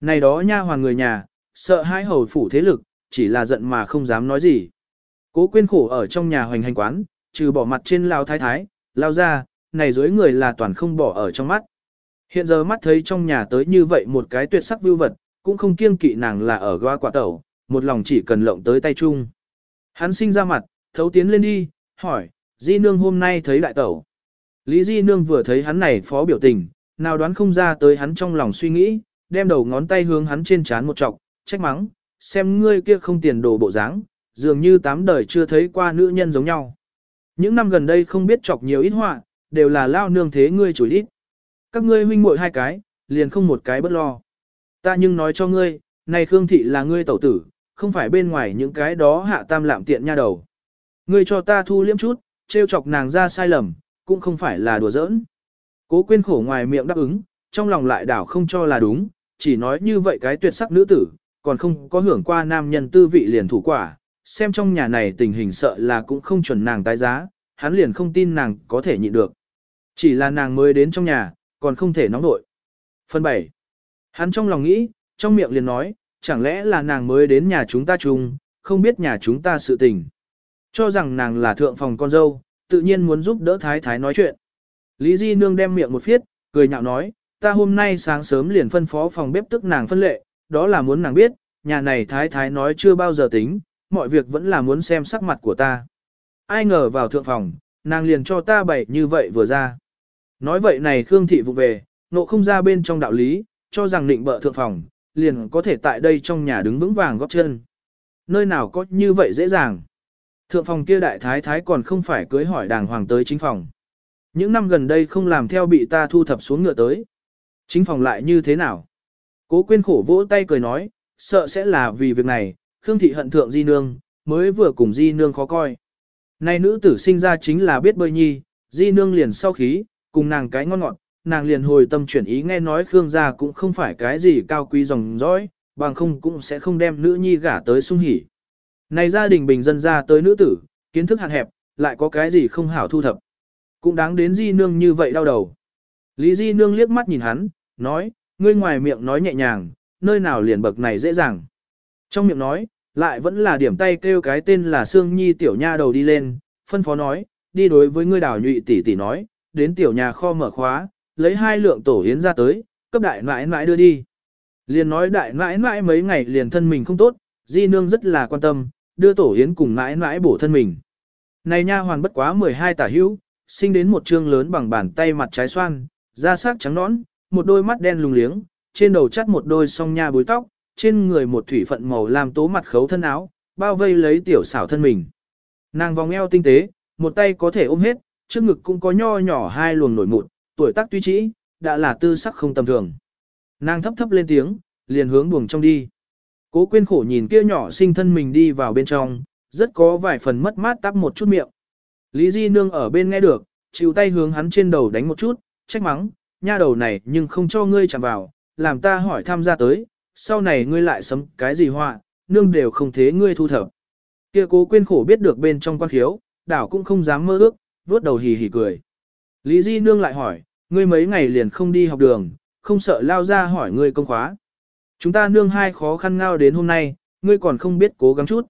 Này đó nha hoàn người nhà, sợ hai hầu phủ thế lực, chỉ là giận mà không dám nói gì. Cố quyên khổ ở trong nhà hoành hành quán, trừ bỏ mặt trên lao thái thái, lao ra, này dưới người là toàn không bỏ ở trong mắt. Hiện giờ mắt thấy trong nhà tới như vậy một cái tuyệt sắc vưu vật, cũng không kiêng kỵ nàng là ở goa quả tẩu, một lòng chỉ cần lộng tới tay chung. Hắn sinh ra mặt, thấu tiến lên đi, hỏi, Di Nương hôm nay thấy đại tẩu. Lý Di Nương vừa thấy hắn này phó biểu tình, nào đoán không ra tới hắn trong lòng suy nghĩ, đem đầu ngón tay hướng hắn trên trán một trọc, trách mắng, xem ngươi kia không tiền đồ bộ dáng, dường như tám đời chưa thấy qua nữ nhân giống nhau. Những năm gần đây không biết chọc nhiều ít họa, đều là lao nương thế ngươi chủ ít. Các ngươi huynh muội hai cái, liền không một cái bất lo. Ta nhưng nói cho ngươi, này Khương Thị là ngươi tẩu tử, không phải bên ngoài những cái đó hạ tam lạm tiện nha đầu. Ngươi cho ta thu liếm chút, trêu chọc nàng ra sai lầm, cũng không phải là đùa giỡn. Cố quên khổ ngoài miệng đáp ứng, trong lòng lại đảo không cho là đúng, chỉ nói như vậy cái tuyệt sắc nữ tử, còn không có hưởng qua nam nhân tư vị liền thủ quả, xem trong nhà này tình hình sợ là cũng không chuẩn nàng tái giá, hắn liền không tin nàng có thể nhịn được. Chỉ là nàng mới đến trong nhà, còn không thể nóng nội. Phần 7. Hắn trong lòng nghĩ, trong miệng liền nói, chẳng lẽ là nàng mới đến nhà chúng ta chung, không biết nhà chúng ta sự tình. Cho rằng nàng là thượng phòng con dâu, tự nhiên muốn giúp đỡ thái thái nói chuyện. Lý Di Nương đem miệng một phiết, cười nhạo nói, ta hôm nay sáng sớm liền phân phó phòng bếp tức nàng phân lệ, đó là muốn nàng biết, nhà này thái thái nói chưa bao giờ tính, mọi việc vẫn là muốn xem sắc mặt của ta. Ai ngờ vào thượng phòng, nàng liền cho ta bày như vậy vừa ra. Nói vậy này Khương Thị vụ về, nộ không ra bên trong đạo lý, cho rằng định bợ thượng phòng, liền có thể tại đây trong nhà đứng vững vàng góp chân. Nơi nào có như vậy dễ dàng. Thượng phòng kia đại thái thái còn không phải cưới hỏi đàng hoàng tới chính phòng. Những năm gần đây không làm theo bị ta thu thập xuống ngựa tới. Chính phòng lại như thế nào? Cố quyên khổ vỗ tay cười nói, sợ sẽ là vì việc này, Khương Thị hận thượng Di Nương, mới vừa cùng Di Nương khó coi. Này nữ tử sinh ra chính là biết bơi nhi, Di Nương liền sau khí, cùng nàng cái ngon ngọt, nàng liền hồi tâm chuyển ý nghe nói Khương gia cũng không phải cái gì cao quý dòng dõi, bằng không cũng sẽ không đem nữ nhi gả tới sung hỉ. Này gia đình bình dân ra tới nữ tử, kiến thức hạn hẹp, lại có cái gì không hảo thu thập. Cũng đáng đến Di Nương như vậy đau đầu. Lý Di Nương liếc mắt nhìn hắn, nói, ngươi ngoài miệng nói nhẹ nhàng, nơi nào liền bậc này dễ dàng. Trong miệng nói, lại vẫn là điểm tay kêu cái tên là Sương Nhi tiểu nha đầu đi lên, phân phó nói, đi đối với ngươi Đào nhụy tỷ tỷ nói, đến tiểu nhà kho mở khóa, lấy hai lượng tổ yến ra tới, cấp đại nãi nãi đưa đi. Liền nói đại nãi nãi mấy ngày liền thân mình không tốt, di nương rất là quan tâm, đưa tổ yến cùng nãi nãi bổ thân mình. Này nha hoàn bất quá 12 tả hữu, sinh đến một trương lớn bằng bàn tay mặt trái xoan, da sắc trắng nõn, một đôi mắt đen lùng liếng, trên đầu chắt một đôi song nha búi tóc, trên người một thủy phận màu làm tố mặt khấu thân áo, bao vây lấy tiểu xảo thân mình. Nàng vòng eo tinh tế, một tay có thể ôm hết, trước ngực cũng có nho nhỏ hai luồng nổi mụn, tuổi tác tuy trĩ, đã là tư sắc không tầm thường. Nàng thấp thấp lên tiếng, liền hướng buồng trong đi. Cố quên khổ nhìn kia nhỏ sinh thân mình đi vào bên trong, rất có vài phần mất mát tắp một chút miệng. Lý Di Nương ở bên nghe được, chịu tay hướng hắn trên đầu đánh một chút, trách mắng, nha đầu này nhưng không cho ngươi chạm vào, làm ta hỏi tham gia tới, sau này ngươi lại sấm cái gì họa, nương đều không thế ngươi thu thập. Kia cố quên khổ biết được bên trong quan khiếu, đảo cũng không dám mơ ước, vuốt đầu hì hì cười. Lý Di nương lại hỏi, ngươi mấy ngày liền không đi học đường, không sợ lao ra hỏi ngươi công khóa. Chúng ta nương hai khó khăn ngao đến hôm nay, ngươi còn không biết cố gắng chút.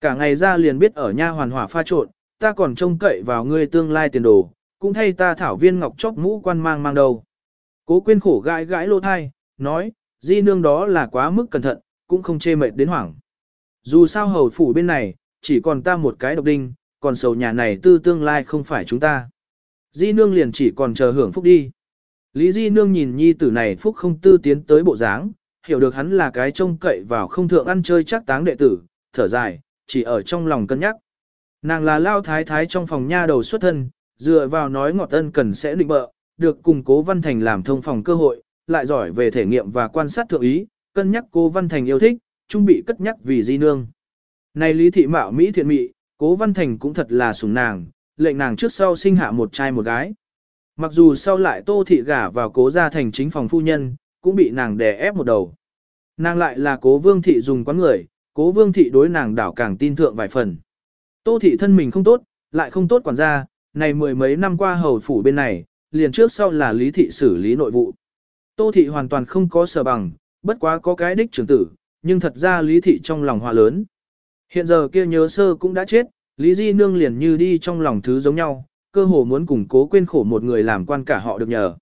Cả ngày ra liền biết ở nha hoàn hỏa pha trộn, ta còn trông cậy vào ngươi tương lai tiền đồ, cũng thay ta thảo viên ngọc chóc mũ quan mang mang đầu. Cố quyên khổ gãi gãi lô thai, nói, di nương đó là quá mức cẩn thận, cũng không chê mệt đến hoảng. Dù sao hầu phủ bên này, chỉ còn ta một cái độc đinh, còn sầu nhà này tư tương lai không phải chúng ta. Di nương liền chỉ còn chờ hưởng phúc đi. Lý di nương nhìn nhi tử này phúc không tư tiến tới bộ dáng, hiểu được hắn là cái trông cậy vào không thượng ăn chơi chắc táng đệ tử, thở dài, chỉ ở trong lòng cân nhắc. Nàng là lao thái thái trong phòng nha đầu xuất thân, dựa vào nói ngọt ân cần sẽ định bợ, được cùng cố văn thành làm thông phòng cơ hội, lại giỏi về thể nghiệm và quan sát thượng ý, cân nhắc cố văn thành yêu thích, trung bị cất nhắc vì di nương. Này lý thị mạo Mỹ thiện mị, cố văn thành cũng thật là sủng nàng, lệnh nàng trước sau sinh hạ một trai một gái. Mặc dù sau lại tô thị gả vào cố gia thành chính phòng phu nhân, cũng bị nàng đè ép một đầu. Nàng lại là cố vương thị dùng quán người, cố vương thị đối nàng đảo càng tin thượng vài phần. Tô thị thân mình không tốt, lại không tốt quản gia, này mười mấy năm qua hầu phủ bên này, liền trước sau là lý thị xử lý nội vụ. Tô thị hoàn toàn không có sở bằng, bất quá có cái đích trưởng tử, nhưng thật ra lý thị trong lòng hòa lớn. Hiện giờ kia nhớ sơ cũng đã chết, lý di nương liền như đi trong lòng thứ giống nhau, cơ hồ muốn củng cố quên khổ một người làm quan cả họ được nhờ.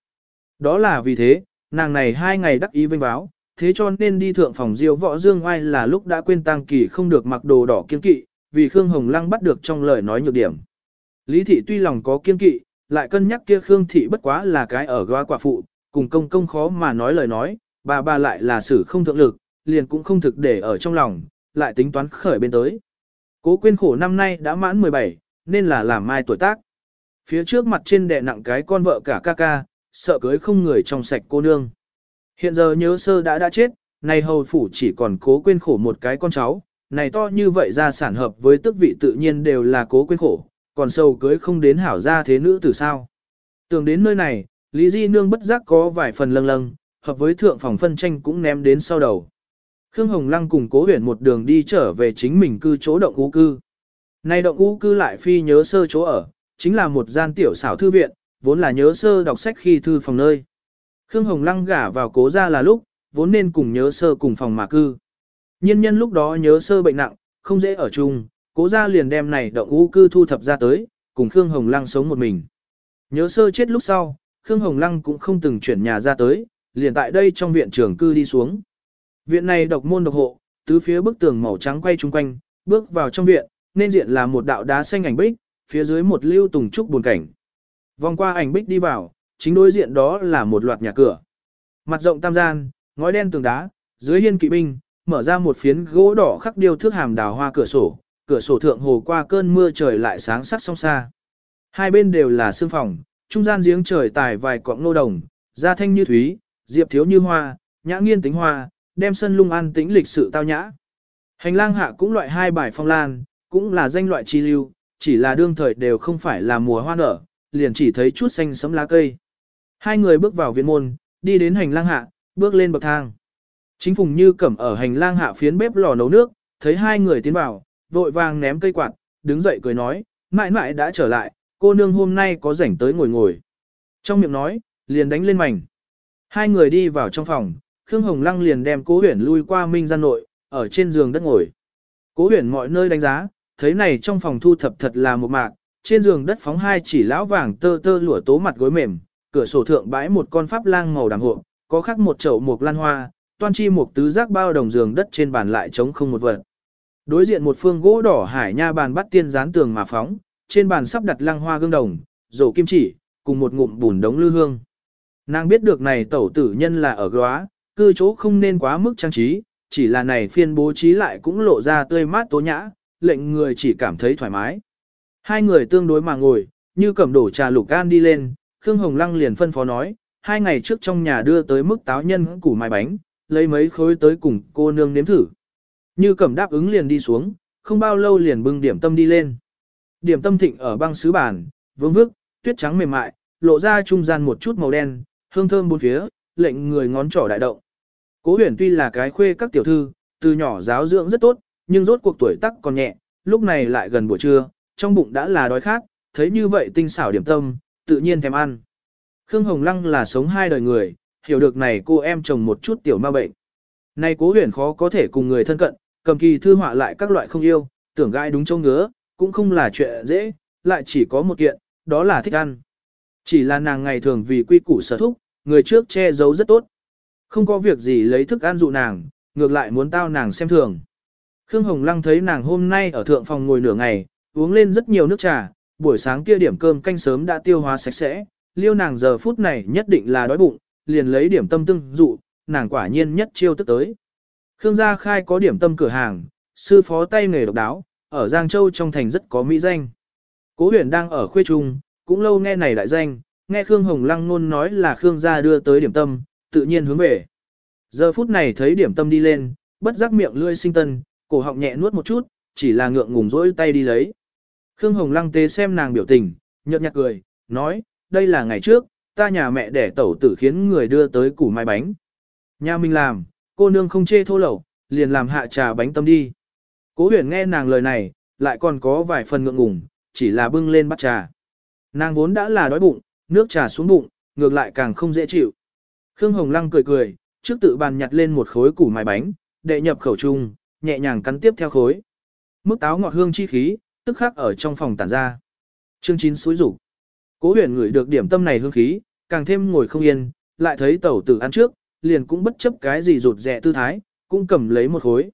Đó là vì thế, nàng này hai ngày đắc ý vinh báo, thế cho nên đi thượng phòng diêu võ dương oai là lúc đã quên tang kỳ không được mặc đồ đỏ kiên kỵ, vì Khương Hồng Lăng bắt được trong lời nói nhược điểm. Lý thị tuy lòng có kiên kỵ, lại cân nhắc kia Khương thị bất quá là cái ở góa quả phụ, cùng công công khó mà nói lời nói, bà bà lại là xử không thượng lực, liền cũng không thực để ở trong lòng, lại tính toán khởi bên tới. Cố quyên khổ năm nay đã mãn 17, nên là làm mai tuổi tác. Phía trước mặt trên đè nặng cái con vợ cả ca ca, sợ cưới không người trong sạch cô nương. Hiện giờ nhớ sơ đã đã chết, này hầu phủ chỉ còn cố Quyên khổ một cái con cháu, này to như vậy ra sản hợp với tước vị tự nhiên đều là cố Quyên khổ, còn sâu cưới không đến hảo gia thế nữ từ sao. Tưởng đến nơi này, Lý Di Nương bất giác có vài phần lâng lâng, hợp với thượng phòng phân tranh cũng ném đến sau đầu. Khương Hồng Lăng cùng cố huyền một đường đi trở về chính mình cư chỗ động ú cư. Nay động ú cư lại phi nhớ sơ chỗ ở, chính là một gian tiểu xảo thư viện, vốn là nhớ sơ đọc sách khi thư phòng nơi. Khương Hồng Lăng gả vào cố ra là lúc, vốn nên cùng nhớ sơ cùng phòng mà cư. Nhân nhân lúc đó nhớ sơ bệnh nặng, không dễ ở chung, cố gia liền đem này động u cư thu thập ra tới, cùng Khương Hồng Lăng sống một mình. Nhớ sơ chết lúc sau, Khương Hồng Lăng cũng không từng chuyển nhà ra tới, liền tại đây trong viện trường cư đi xuống. Viện này độc môn độc hộ, tứ phía bức tường màu trắng quay chung quanh, bước vào trong viện, nên diện là một đạo đá xanh ảnh bích, phía dưới một lưu tùng trúc buồn cảnh. Vòng qua ảnh bích đi vào, chính đối diện đó là một loạt nhà cửa. Mặt rộng tam gian, ngói đen tường đá, dưới hiên kỵ binh, mở ra một phiến gỗ đỏ khắc điêu thước hàm đào hoa cửa sổ, cửa sổ thượng hồ qua cơn mưa trời lại sáng sắc song xa. Hai bên đều là sương phòng, trung gian giếng trời tài vài cọng nô đồng, da thanh như thúy, diệp thiếu như hoa, nhã nghiên tính hoa, đem sân lung an tĩnh lịch sự tao nhã. Hành lang hạ cũng loại hai bài phong lan, cũng là danh loại chi lưu, chỉ là đương thời đều không phải là mùa hoa nở, liền chỉ thấy chút xanh sấm lá cây. Hai người bước vào viện môn, đi đến hành lang hạ, bước lên bậc thang. Chính Phùng Như cẩm ở hành lang hạ phiến bếp lò nấu nước, thấy hai người tiến vào, vội vàng ném cây quạt, đứng dậy cười nói, mãi mãi đã trở lại, cô nương hôm nay có rảnh tới ngồi ngồi. Trong miệng nói, liền đánh lên mảnh. Hai người đi vào trong phòng, Khương Hồng Lăng liền đem cố huyển lui qua minh gian nội, ở trên giường đất ngồi. Cố huyển mọi nơi đánh giá, thấy này trong phòng thu thập thật là một mạc, trên giường đất phóng hai chỉ lão vàng tơ tơ lụa tố mặt gối mềm, cửa sổ thượng bãi một con pháp lang màu đàm hộ, có khắc một chậu mục lan hoa, toan chi một tứ giác bao đồng giường đất trên bàn lại trống không một vật. Đối diện một phương gỗ đỏ hải nha bàn bắt tiên dán tường mà phóng, trên bàn sắp đặt lăng hoa gương đồng, rổ kim chỉ, cùng một ngụm bùn đống lư hương. Nàng biết được này tẩu tử nhân là ở góa, cư chỗ không nên quá mức trang trí, chỉ là này phiên bố trí lại cũng lộ ra tươi mát tố nhã, lệnh người chỉ cảm thấy thoải mái. Hai người tương đối mà ngồi, như cầm đổ trà lục gan đi lên, Khương Hồng Lăng liền phân phó nói, hai ngày trước trong nhà đưa tới mức táo nhân củ mai bánh, lấy mấy khối tới cùng cô nương nếm thử. Như cầm đáp ứng liền đi xuống, không bao lâu liền bưng điểm tâm đi lên. Điểm tâm thịnh ở băng sứ bàn, vương vức, tuyết trắng mềm mại, lộ ra trung gian một chút màu đen, hương thơm bốn phía, lệnh người ngón trỏ đại động. Cố huyền tuy là cái khuê các tiểu thư, từ nhỏ giáo dưỡng rất tốt, nhưng rốt cuộc tuổi tắc còn nhẹ, lúc này lại gần buổi trưa, trong bụng đã là đói khát, thấy như vậy tinh xảo điểm tâm, tự nhiên thèm ăn. Khương Hồng Lăng là sống hai đời người, hiểu được này cô em chồng một chút tiểu ma bệnh. Này cố huyền khó có thể cùng người thân cận, cầm kỳ thư họa lại các loại không yêu, tưởng gai đúng châu ngứa, cũng không là chuyện dễ, lại chỉ có một kiện, đó là thích ăn. Chỉ là nàng ngày thường vì quy củ sở thúc, người trước che giấu rất tốt. Không có việc gì lấy thức ăn dụ nàng, ngược lại muốn tao nàng xem thường. Khương Hồng Lăng thấy nàng hôm nay ở thượng phòng ngồi nửa ngày, uống lên rất nhiều nước trà, buổi sáng kia điểm cơm canh sớm đã tiêu hóa sạch sẽ, liêu nàng giờ phút này nhất định là đói bụng, liền lấy điểm tâm tương dụ, nàng quả nhiên nhất chiêu tức tới. Khương gia khai có điểm tâm cửa hàng, sư phó tay nghề độc đáo, ở Giang Châu trong thành rất có mỹ danh. Cố huyền đang ở khuê trung, cũng lâu nghe này đại danh, nghe Khương Hồng Lăng nôn nói là Khương gia đưa tới điểm tâm, tự nhiên hướng về. Giờ phút này thấy điểm tâm đi lên, bất giác miệng lươi sinh tân, cổ họng nhẹ nuốt một chút, chỉ là ngượng ngùng rỗi tay đi lấy. Khương Hồng Lăng tế xem nàng biểu tình, nhợt nhạt cười, nói, đây là ngày trước, ta nhà mẹ đẻ tẩu tử khiến người đưa tới củ mai bánh. Nhà mình làm, cô nương không chê thô lẩu, liền làm hạ trà bánh tâm đi. Cố huyền nghe nàng lời này, lại còn có vài phần ngượng ngùng, chỉ là bưng lên bắt trà. Nàng vốn đã là đói bụng, nước trà xuống bụng, ngược lại càng không dễ chịu. Khương Hồng Lăng cười cười, trước tự bàn nhặt lên một khối củ mài bánh, đệ nhập khẩu trung, nhẹ nhàng cắn tiếp theo khối. Mức táo ngọt hương chi khí, tức khắc ở trong phòng tản ra. Chương 9 suối rủ. Cố huyền ngửi được điểm tâm này hương khí, càng thêm ngồi không yên, lại thấy tẩu tử ăn trước, liền cũng bất chấp cái gì rụt rẻ tư thái, cũng cầm lấy một khối.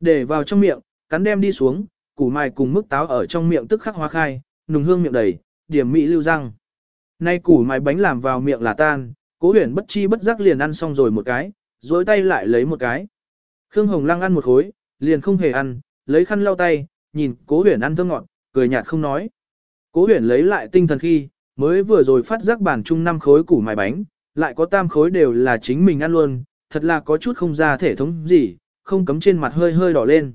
Để vào trong miệng, cắn đem đi xuống, củ mài cùng mức táo ở trong miệng tức khắc hóa khai, nùng hương miệng đầy, điểm mỹ lưu răng. Nay củ mài bánh làm vào miệng là tan, cố huyền bất chi bất giác liền ăn xong rồi một cái, dối tay lại lấy một cái. Khương Hồng Lăng ăn một khối, liền không hề ăn, lấy khăn lau tay, nhìn cố huyền ăn thơm ngọt, cười nhạt không nói. Cố huyền lấy lại tinh thần khi, mới vừa rồi phát giác bản chung năm khối củ mài bánh, lại có tam khối đều là chính mình ăn luôn, thật là có chút không ra thể thống gì, không cấm trên mặt hơi hơi đỏ lên.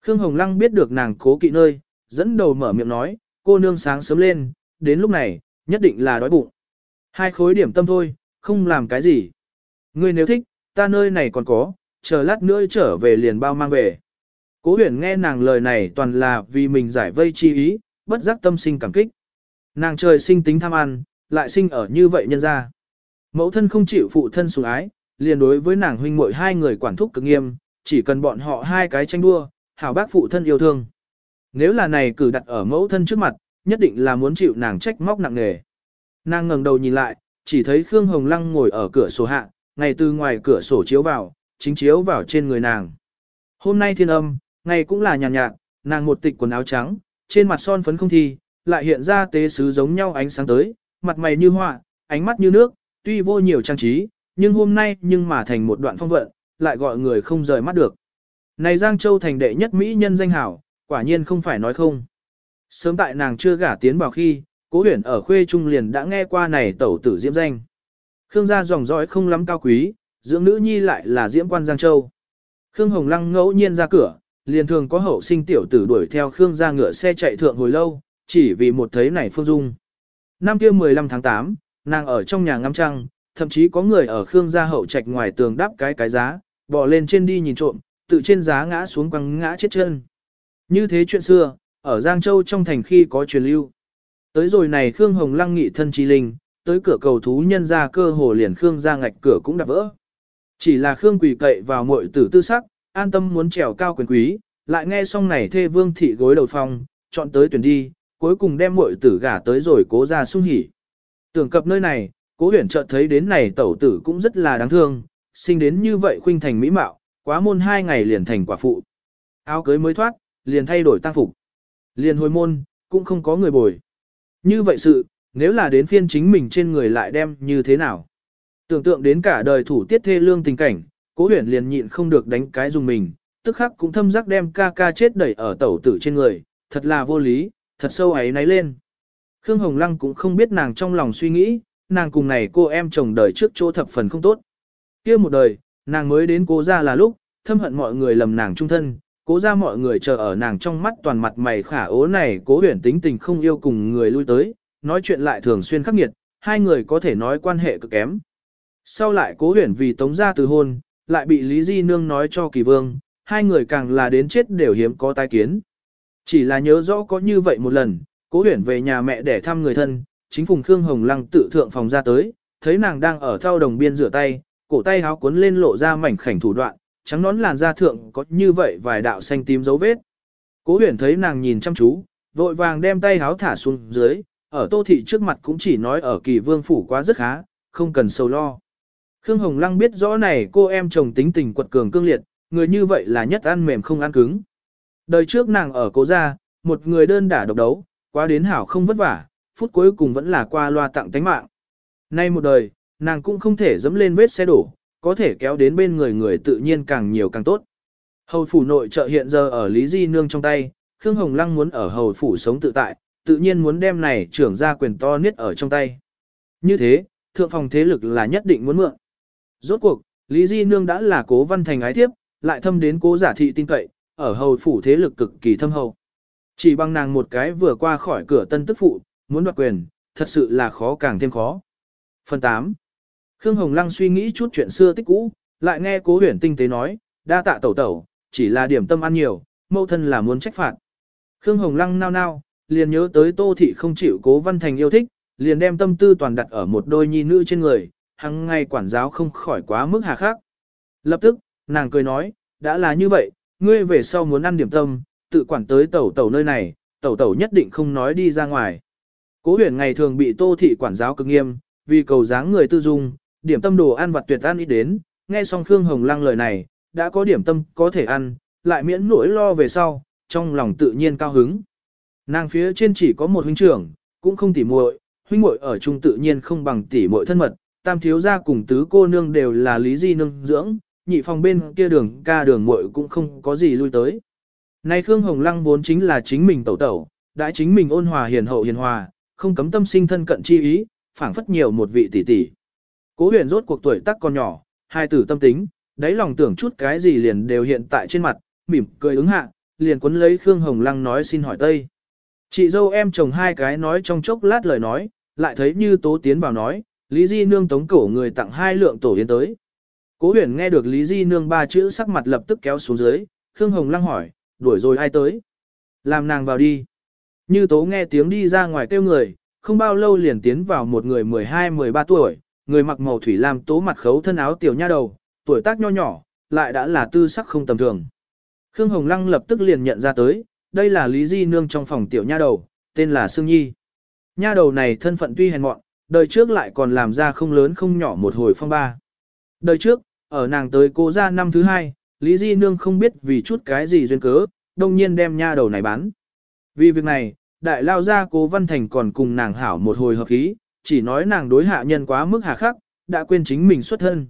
Khương Hồng Lăng biết được nàng cố kỵ nơi, dẫn đầu mở miệng nói, cô nương sáng sớm lên, đến lúc này, nhất định là đói bụng. Hai khối điểm tâm thôi, không làm cái gì. Ngươi nếu thích, ta nơi này còn có, chờ lát nữa trở về liền bao mang về. Cố huyền nghe nàng lời này toàn là vì mình giải vây chi ý, bất giác tâm sinh cảm kích. Nàng trời sinh tính tham ăn, lại sinh ở như vậy nhân ra. Mẫu thân không chịu phụ thân sủng ái, liền đối với nàng huynh muội hai người quản thúc cực nghiêm, chỉ cần bọn họ hai cái tranh đua, hảo bác phụ thân yêu thương. Nếu là này cử đặt ở mẫu thân trước mặt, nhất định là muốn chịu nàng trách móc nặng nề. Nàng ngẩng đầu nhìn lại, chỉ thấy Khương Hồng Lăng ngồi ở cửa sổ hạ, ngày từ ngoài cửa sổ chiếu vào, chính chiếu vào trên người nàng. Hôm nay thiên âm, ngày cũng là nhàn nhạt, nhạt, nàng một tịch quần áo trắng, trên mặt son phấn không thi, lại hiện ra tế sứ giống nhau ánh sáng tới, mặt mày như họa, ánh mắt như nước, tuy vô nhiều trang trí, nhưng hôm nay nhưng mà thành một đoạn phong vận, lại gọi người không rời mắt được. Này Giang Châu thành đệ nhất Mỹ nhân danh hảo, quả nhiên không phải nói không. Sớm tại nàng chưa gả tiến vào khi, cố huyển ở khuê trung liền đã nghe qua này tẩu tử diễm danh. Khương gia dòng dõi không lắm cao quý, dưỡng nữ nhi lại là diễm quan Giang Châu. Khương Hồng Lăng ngẫu nhiên ra cửa, liền thường có hậu sinh tiểu tử đuổi theo Khương gia ngựa xe chạy thượng hồi lâu, chỉ vì một thấy này phương dung. Năm kia 15 tháng 8, nàng ở trong nhà ngắm trăng, thậm chí có người ở Khương gia hậu trạch ngoài tường đắp cái cái giá, bò lên trên đi nhìn trộm, tự trên giá ngã xuống quăng ngã chết chân. Như thế chuyện xưa, ở Giang Châu trong thành khi có truyền lưu. Tới rồi này Khương Hồng Lăng nghị thân chi linh, tới cửa cầu thú nhân ra cơ hồ liền Khương ra ngạch cửa cũng đã vỡ. Chỉ là Khương quỳ cậy vào muội tử tư sắc, an tâm muốn trèo cao quyền quý, lại nghe xong này thê vương thị gối đầu phong, chọn tới tuyển đi, cuối cùng đem muội tử gả tới rồi cố ra sung hỉ. Tưởng cập nơi này, cố huyển chợt thấy đến này tẩu tử cũng rất là đáng thương, sinh đến như vậy khuynh thành mỹ mạo, quá môn hai ngày liền thành quả phụ. Áo cưới mới thoát, liền thay đổi tăng phục. Liền hồi môn, cũng không có người bồi. Như vậy sự, nếu là đến phiên chính mình trên người lại đem như thế nào? Tưởng tượng đến cả đời thủ tiết thê lương tình cảnh, cố huyển liền nhịn không được đánh cái dùng mình, tức khắc cũng thâm giác đem ca ca chết đẩy ở tẩu tử trên người, thật là vô lý, thật sâu ấy náy lên. Khương Hồng Lăng cũng không biết nàng trong lòng suy nghĩ, nàng cùng này cô em chồng đời trước chỗ thập phần không tốt. kia một đời, nàng mới đến cố ra là lúc, thâm hận mọi người lầm nàng trung thân, cố ra mọi người chờ ở nàng trong mắt toàn mặt mày khả ố này cố huyền tính tình không yêu cùng người lui tới, nói chuyện lại thường xuyên khắc nghiệt, hai người có thể nói quan hệ cực kém. Sau lại cố huyền vì tống ra từ hôn, lại bị Lý Di Nương nói cho kỳ vương, hai người càng là đến chết đều hiếm có tai kiến. Chỉ là nhớ rõ có như vậy một lần, cố huyền về nhà mẹ để thăm người thân, chính phùng Khương Hồng Lăng tự thượng phòng ra tới, thấy nàng đang ở thao đồng biên rửa tay, cổ tay háo cuốn lên lộ ra mảnh khảnh thủ đoạn, trắng nón làn da thượng có như vậy vài đạo xanh tím dấu vết. Cố huyền thấy nàng nhìn chăm chú, vội vàng đem tay háo thả xuống dưới, ở tô thị trước mặt cũng chỉ nói ở kỳ vương phủ quá rất khá, không cần sầu lo. Khương Hồng Lăng biết rõ này cô em chồng tính tình quật cường cương liệt, người như vậy là nhất ăn mềm không ăn cứng. Đời trước nàng ở cố gia, một người đơn đả độc đấu, quá đến hảo không vất vả, phút cuối cùng vẫn là qua loa tặng tánh mạng. Nay một đời, nàng cũng không thể dẫm lên vết xe đổ, có thể kéo đến bên người người tự nhiên càng nhiều càng tốt. Hầu phủ nội trợ hiện giờ ở Lý Di Nương trong tay, Khương Hồng Lăng muốn ở hầu phủ sống tự tại, tự nhiên muốn đem này trưởng ra quyền to niết ở trong tay. Như thế, thượng phòng thế lực là nhất định muốn mượn. Rốt cuộc, Lý Di Nương đã là cố văn thành ái thiếp, lại thâm đến cố giả thị tin cậy, ở hầu phủ thế lực cực kỳ thâm hậu. Chỉ bằng nàng một cái vừa qua khỏi cửa tân tức phụ, muốn đoạt quyền, thật sự là khó càng thêm khó. Phần 8. Khương Hồng Lăng suy nghĩ chút chuyện xưa tích cũ, lại nghe cố huyền tinh tế nói, đa tạ tẩu tẩu, chỉ là điểm tâm ăn nhiều, mâu thân là muốn trách phạt. Khương Hồng Lăng nao nao, liền nhớ tới tô thị không chịu cố văn thành yêu thích, liền đem tâm tư toàn đặt ở một đôi nhi nữ trên người, hằng ngày quản giáo không khỏi quá mức hà khắc. Lập tức, nàng cười nói, đã là như vậy, ngươi về sau muốn ăn điểm tâm, tự quản tới tẩu tẩu nơi này, tẩu tẩu nhất định không nói đi ra ngoài. Cố huyền ngày thường bị tô thị quản giáo cực nghiêm, vì cầu dáng người tư dung, điểm tâm đồ ăn vặt tuyệt ăn ít đến, nghe xong Khương Hồng Lăng lời này, đã có điểm tâm có thể ăn, lại miễn nỗi lo về sau, trong lòng tự nhiên cao hứng. Nàng phía trên chỉ có một huynh trưởng, cũng không tỉ muội, huynh muội ở chung tự nhiên không bằng tỉ muội thân mật, tam thiếu gia cùng tứ cô nương đều là lý di nương dưỡng, nhị phòng bên kia đường ca đường muội cũng không có gì lui tới. Nay Khương Hồng Lăng vốn chính là chính mình tẩu tẩu, đã chính mình ôn hòa hiền hậu hiền hòa, không cấm tâm sinh thân cận chi ý, phảng phất nhiều một vị tỷ tỷ. Cố huyền rốt cuộc tuổi tác còn nhỏ, hai tử tâm tính, đáy lòng tưởng chút cái gì liền đều hiện tại trên mặt, mỉm cười ứng hạ, liền quấn lấy Khương Hồng Lăng nói xin hỏi Tây. Chị dâu em chồng hai cái nói trong chốc lát lời nói, lại thấy như tố tiến vào nói, Lý Di Nương tống cổ người tặng hai lượng tổ yến tới. Cố huyền nghe được Lý Di Nương ba chữ sắc mặt lập tức kéo xuống dưới, Khương Hồng Lăng hỏi, đuổi rồi ai tới? Làm nàng vào đi. Như tố nghe tiếng đi ra ngoài kêu người, không bao lâu liền tiến vào một người 12-13 tuổi, người mặc màu thủy lam tố mặt khấu thân áo tiểu nha đầu, tuổi tác nho nhỏ, lại đã là tư sắc không tầm thường. Khương Hồng Lăng lập tức liền nhận ra tới, đây là Lý Di Nương trong phòng tiểu nha đầu, tên là Sương Nhi. Nha đầu này thân phận tuy hèn mọn, đời trước lại còn làm ra không lớn không nhỏ một hồi phong ba. Đời trước, ở nàng tới cô ra năm thứ hai, Lý Di Nương không biết vì chút cái gì duyên cớ, đông nhiên đem nha đầu này bán. Vì việc này, đại lao gia cố Văn Thành còn cùng nàng hảo một hồi hợp khí, chỉ nói nàng đối hạ nhân quá mức hà khắc, đã quên chính mình xuất thân.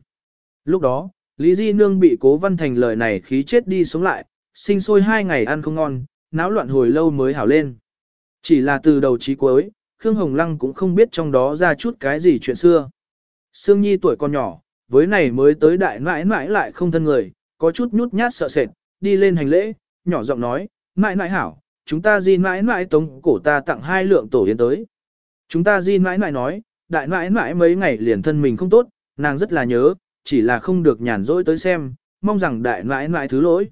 Lúc đó, Lý Di Nương bị cố Văn Thành lời này khí chết đi sống lại, sinh sôi hai ngày ăn không ngon, náo loạn hồi lâu mới hảo lên. Chỉ là từ đầu chí cuối, Khương Hồng Lăng cũng không biết trong đó ra chút cái gì chuyện xưa. Sương Nhi tuổi còn nhỏ, với này mới tới đại nãi nãi lại không thân người, có chút nhút nhát sợ sệt, đi lên hành lễ, nhỏ giọng nói, mãi mãi hảo, chúng ta di mãi mãi tống cổ ta tặng hai lượng tổ yến tới. Chúng ta di mãi mãi nói, đại mãi mãi mấy ngày liền thân mình không tốt, nàng rất là nhớ, chỉ là không được nhàn rỗi tới xem, mong rằng đại mãi mãi thứ lỗi.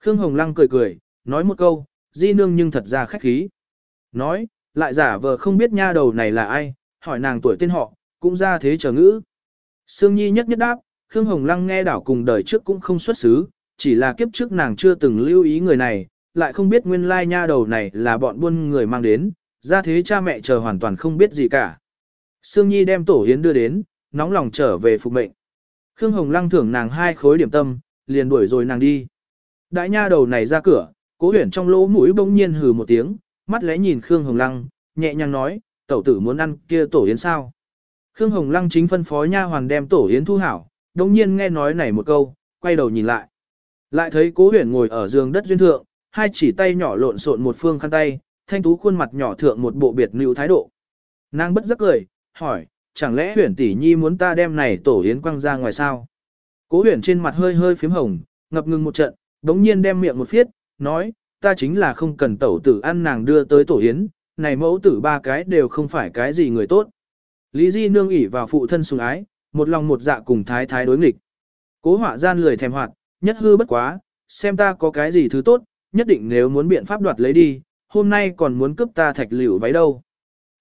Khương Hồng Lăng cười cười, nói một câu, di nương nhưng thật ra khách khí. Nói, lại giả vờ không biết nha đầu này là ai, hỏi nàng tuổi tên họ, cũng ra thế chờ ngữ. Sương Nhi nhất nhất đáp, Khương Hồng Lăng nghe đảo cùng đời trước cũng không xuất xứ, chỉ là kiếp trước nàng chưa từng lưu ý người này, lại không biết nguyên lai nha đầu này là bọn buôn người mang đến, ra thế cha mẹ chờ hoàn toàn không biết gì cả. Sương Nhi đem tổ hiến đưa đến, nóng lòng trở về phục mệnh. Khương Hồng Lăng thưởng nàng hai khối điểm tâm, liền đuổi rồi nàng đi. Đại nha đầu này ra cửa, cố huyển trong lỗ mũi bỗng nhiên hừ một tiếng, mắt lẽ nhìn Khương Hồng Lăng, nhẹ nhàng nói, tẩu tử muốn ăn kia tổ yến sao. Khương Hồng Lăng chính phân phó nha hoàn đem tổ yến thu hảo, đồng nhiên nghe nói này một câu, quay đầu nhìn lại. Lại thấy cố huyển ngồi ở giường đất duyên thượng, hai chỉ tay nhỏ lộn xộn một phương khăn tay, thanh tú khuôn mặt nhỏ thượng một bộ biệt lưu thái độ. Nàng bất giác cười, hỏi, chẳng lẽ huyển tỷ nhi muốn ta đem này tổ yến quăng ra ngoài sao? Cố huyển trên mặt hơi hơi phím hồng, ngập ngừng một trận, đống nhiên đem miệng một phiết, nói, ta chính là không cần tẩu tử ăn nàng đưa tới tổ yến, này mẫu tử ba cái đều không phải cái gì người tốt. Lý Di nương ỉ vào phụ thân sùng ái, một lòng một dạ cùng thái thái đối nghịch. Cố họa gian lười thèm hoạt, nhất hư bất quá, xem ta có cái gì thứ tốt, nhất định nếu muốn biện pháp đoạt lấy đi, hôm nay còn muốn cướp ta thạch liễu váy đâu.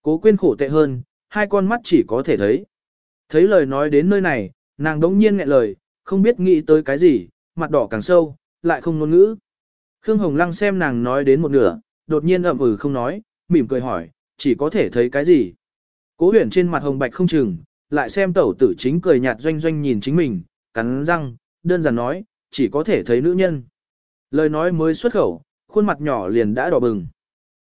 Cố quên khổ tệ hơn, hai con mắt chỉ có thể thấy. Thấy lời nói đến nơi này, nàng đống nhiên nghẹn lời, không biết nghĩ tới cái gì, mặt đỏ càng sâu, lại không ngôn ngữ. Khương Hồng Lăng xem nàng nói đến một nửa, đột nhiên ậm ừ không nói, mỉm cười hỏi, chỉ có thể thấy cái gì. Cố huyền trên mặt hồng bạch không chừng, lại xem tẩu tử chính cười nhạt doanh doanh nhìn chính mình, cắn răng, đơn giản nói, chỉ có thể thấy nữ nhân. Lời nói mới xuất khẩu, khuôn mặt nhỏ liền đã đỏ bừng.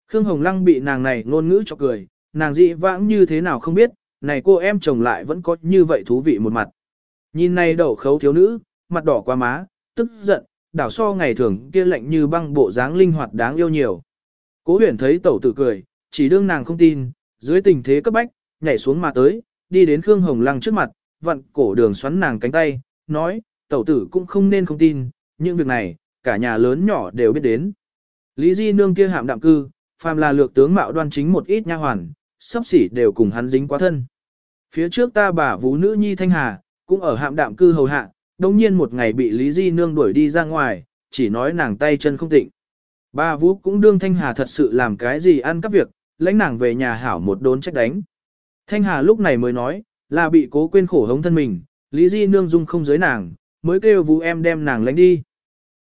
Khương Hồng Lăng bị nàng này ngôn ngữ cho cười, nàng dị vãng như thế nào không biết, này cô em chồng lại vẫn có như vậy thú vị một mặt. Nhìn này đậu khấu thiếu nữ, mặt đỏ qua má, tức giận, đảo so ngày thường kia lạnh như băng bộ dáng linh hoạt đáng yêu nhiều. Cố huyền thấy tẩu tử cười, chỉ đương nàng không tin, dưới tình thế cấp bách, nhảy xuống mà tới, đi đến Khương Hồng Lăng trước mặt, vặn cổ đường xoắn nàng cánh tay, nói, tẩu tử cũng không nên không tin, những việc này, cả nhà lớn nhỏ đều biết đến. Lý Di Nương kia hạm đạm cư, phàm là lược tướng mạo đoan chính một ít nha hoàn, sắp xỉ đều cùng hắn dính quá thân. Phía trước ta bà vũ nữ nhi Thanh Hà, cũng ở hạm đạm cư hầu hạ, đồng nhiên một ngày bị Lý Di Nương đuổi đi ra ngoài, chỉ nói nàng tay chân không tịnh. Bà Vũ cũng đương Thanh Hà thật sự làm cái gì ăn cắp việc, lãnh nàng về nhà hảo một đốn trách đánh. Thanh Hà lúc này mới nói, là bị cố quên khổ hống thân mình, Lý Di Nương dung không giới nàng, mới kêu Vũ em đem nàng lãnh đi.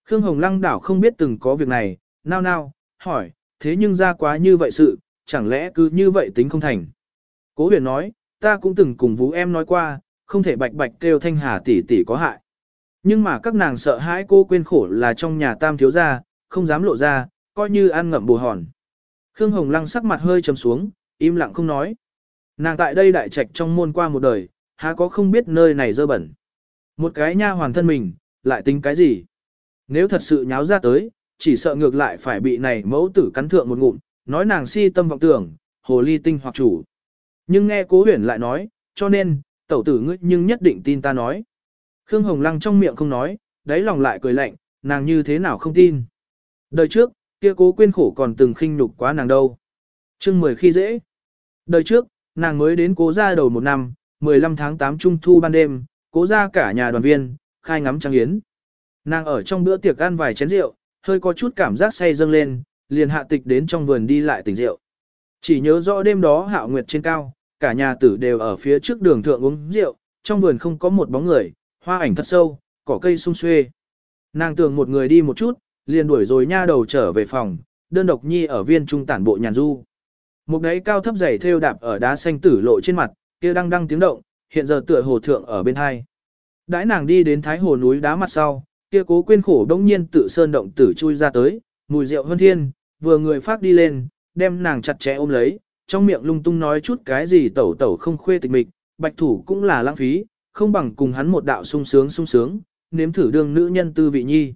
Khương Hồng Lăng đảo không biết từng có việc này, nao nao, hỏi, thế nhưng ra quá như vậy sự, chẳng lẽ cứ như vậy tính không thành. Cố huyền nói, ta cũng từng cùng Vũ em nói qua, không thể bạch bạch kêu Thanh Hà tỷ tỷ có hại. Nhưng mà các nàng sợ hãi cô quên khổ là trong nhà tam thiếu gia, không dám lộ ra, coi như ăn ngậm bù hòn. Khương Hồng Lăng sắc mặt hơi trầm xuống, im lặng không nói. Nàng tại đây đại trạch trong môn qua một đời, há có không biết nơi này dơ bẩn. Một cái nha hoàn thân mình, lại tính cái gì? Nếu thật sự nháo ra tới, chỉ sợ ngược lại phải bị này mẫu tử cắn thượng một ngụm, nói nàng si tâm vọng tưởng, hồ ly tinh hoặc chủ. Nhưng nghe cố huyền lại nói, cho nên, tẩu tử ngươi nhưng nhất định tin ta nói. Khương Hồng Lăng trong miệng không nói, đáy lòng lại cười lạnh, nàng như thế nào không tin. Đời trước, kia cố quyên khổ còn từng khinh nhục quá nàng đâu. chương 10 khi dễ. Đời trước, nàng mới đến cố gia đầu một năm, 15 tháng 8 trung thu ban đêm, cố gia cả nhà đoàn viên, khai ngắm trăng yến. Nàng ở trong bữa tiệc ăn vài chén rượu, hơi có chút cảm giác say dâng lên, liền hạ tịch đến trong vườn đi lại tỉnh rượu. Chỉ nhớ rõ đêm đó hạo nguyệt trên cao, cả nhà tử đều ở phía trước đường thượng uống rượu, trong vườn không có một bóng người, hoa ảnh thật sâu, cỏ cây sung xuê. Nàng tưởng một người đi một chút, liền đuổi rồi nha đầu trở về phòng, đơn độc nhi ở viên trung tản bộ nhàn du. Một đáy cao thấp dày thêu đạp ở đá xanh tử lộ trên mặt, kia đang đang tiếng động, hiện giờ tựa hồ thượng ở bên hai. Đãi nàng đi đến thái hồ núi đá mặt sau, kia cố quên khổ đống nhiên tự sơn động tử chui ra tới, mùi rượu hơn thiên, vừa người phát đi lên, đem nàng chặt chẽ ôm lấy, trong miệng lung tung nói chút cái gì tẩu tẩu không khuê tịch mịch, bạch thủ cũng là lãng phí, không bằng cùng hắn một đạo sung sướng sung sướng, nếm thử đương nữ nhân tư vị nhi.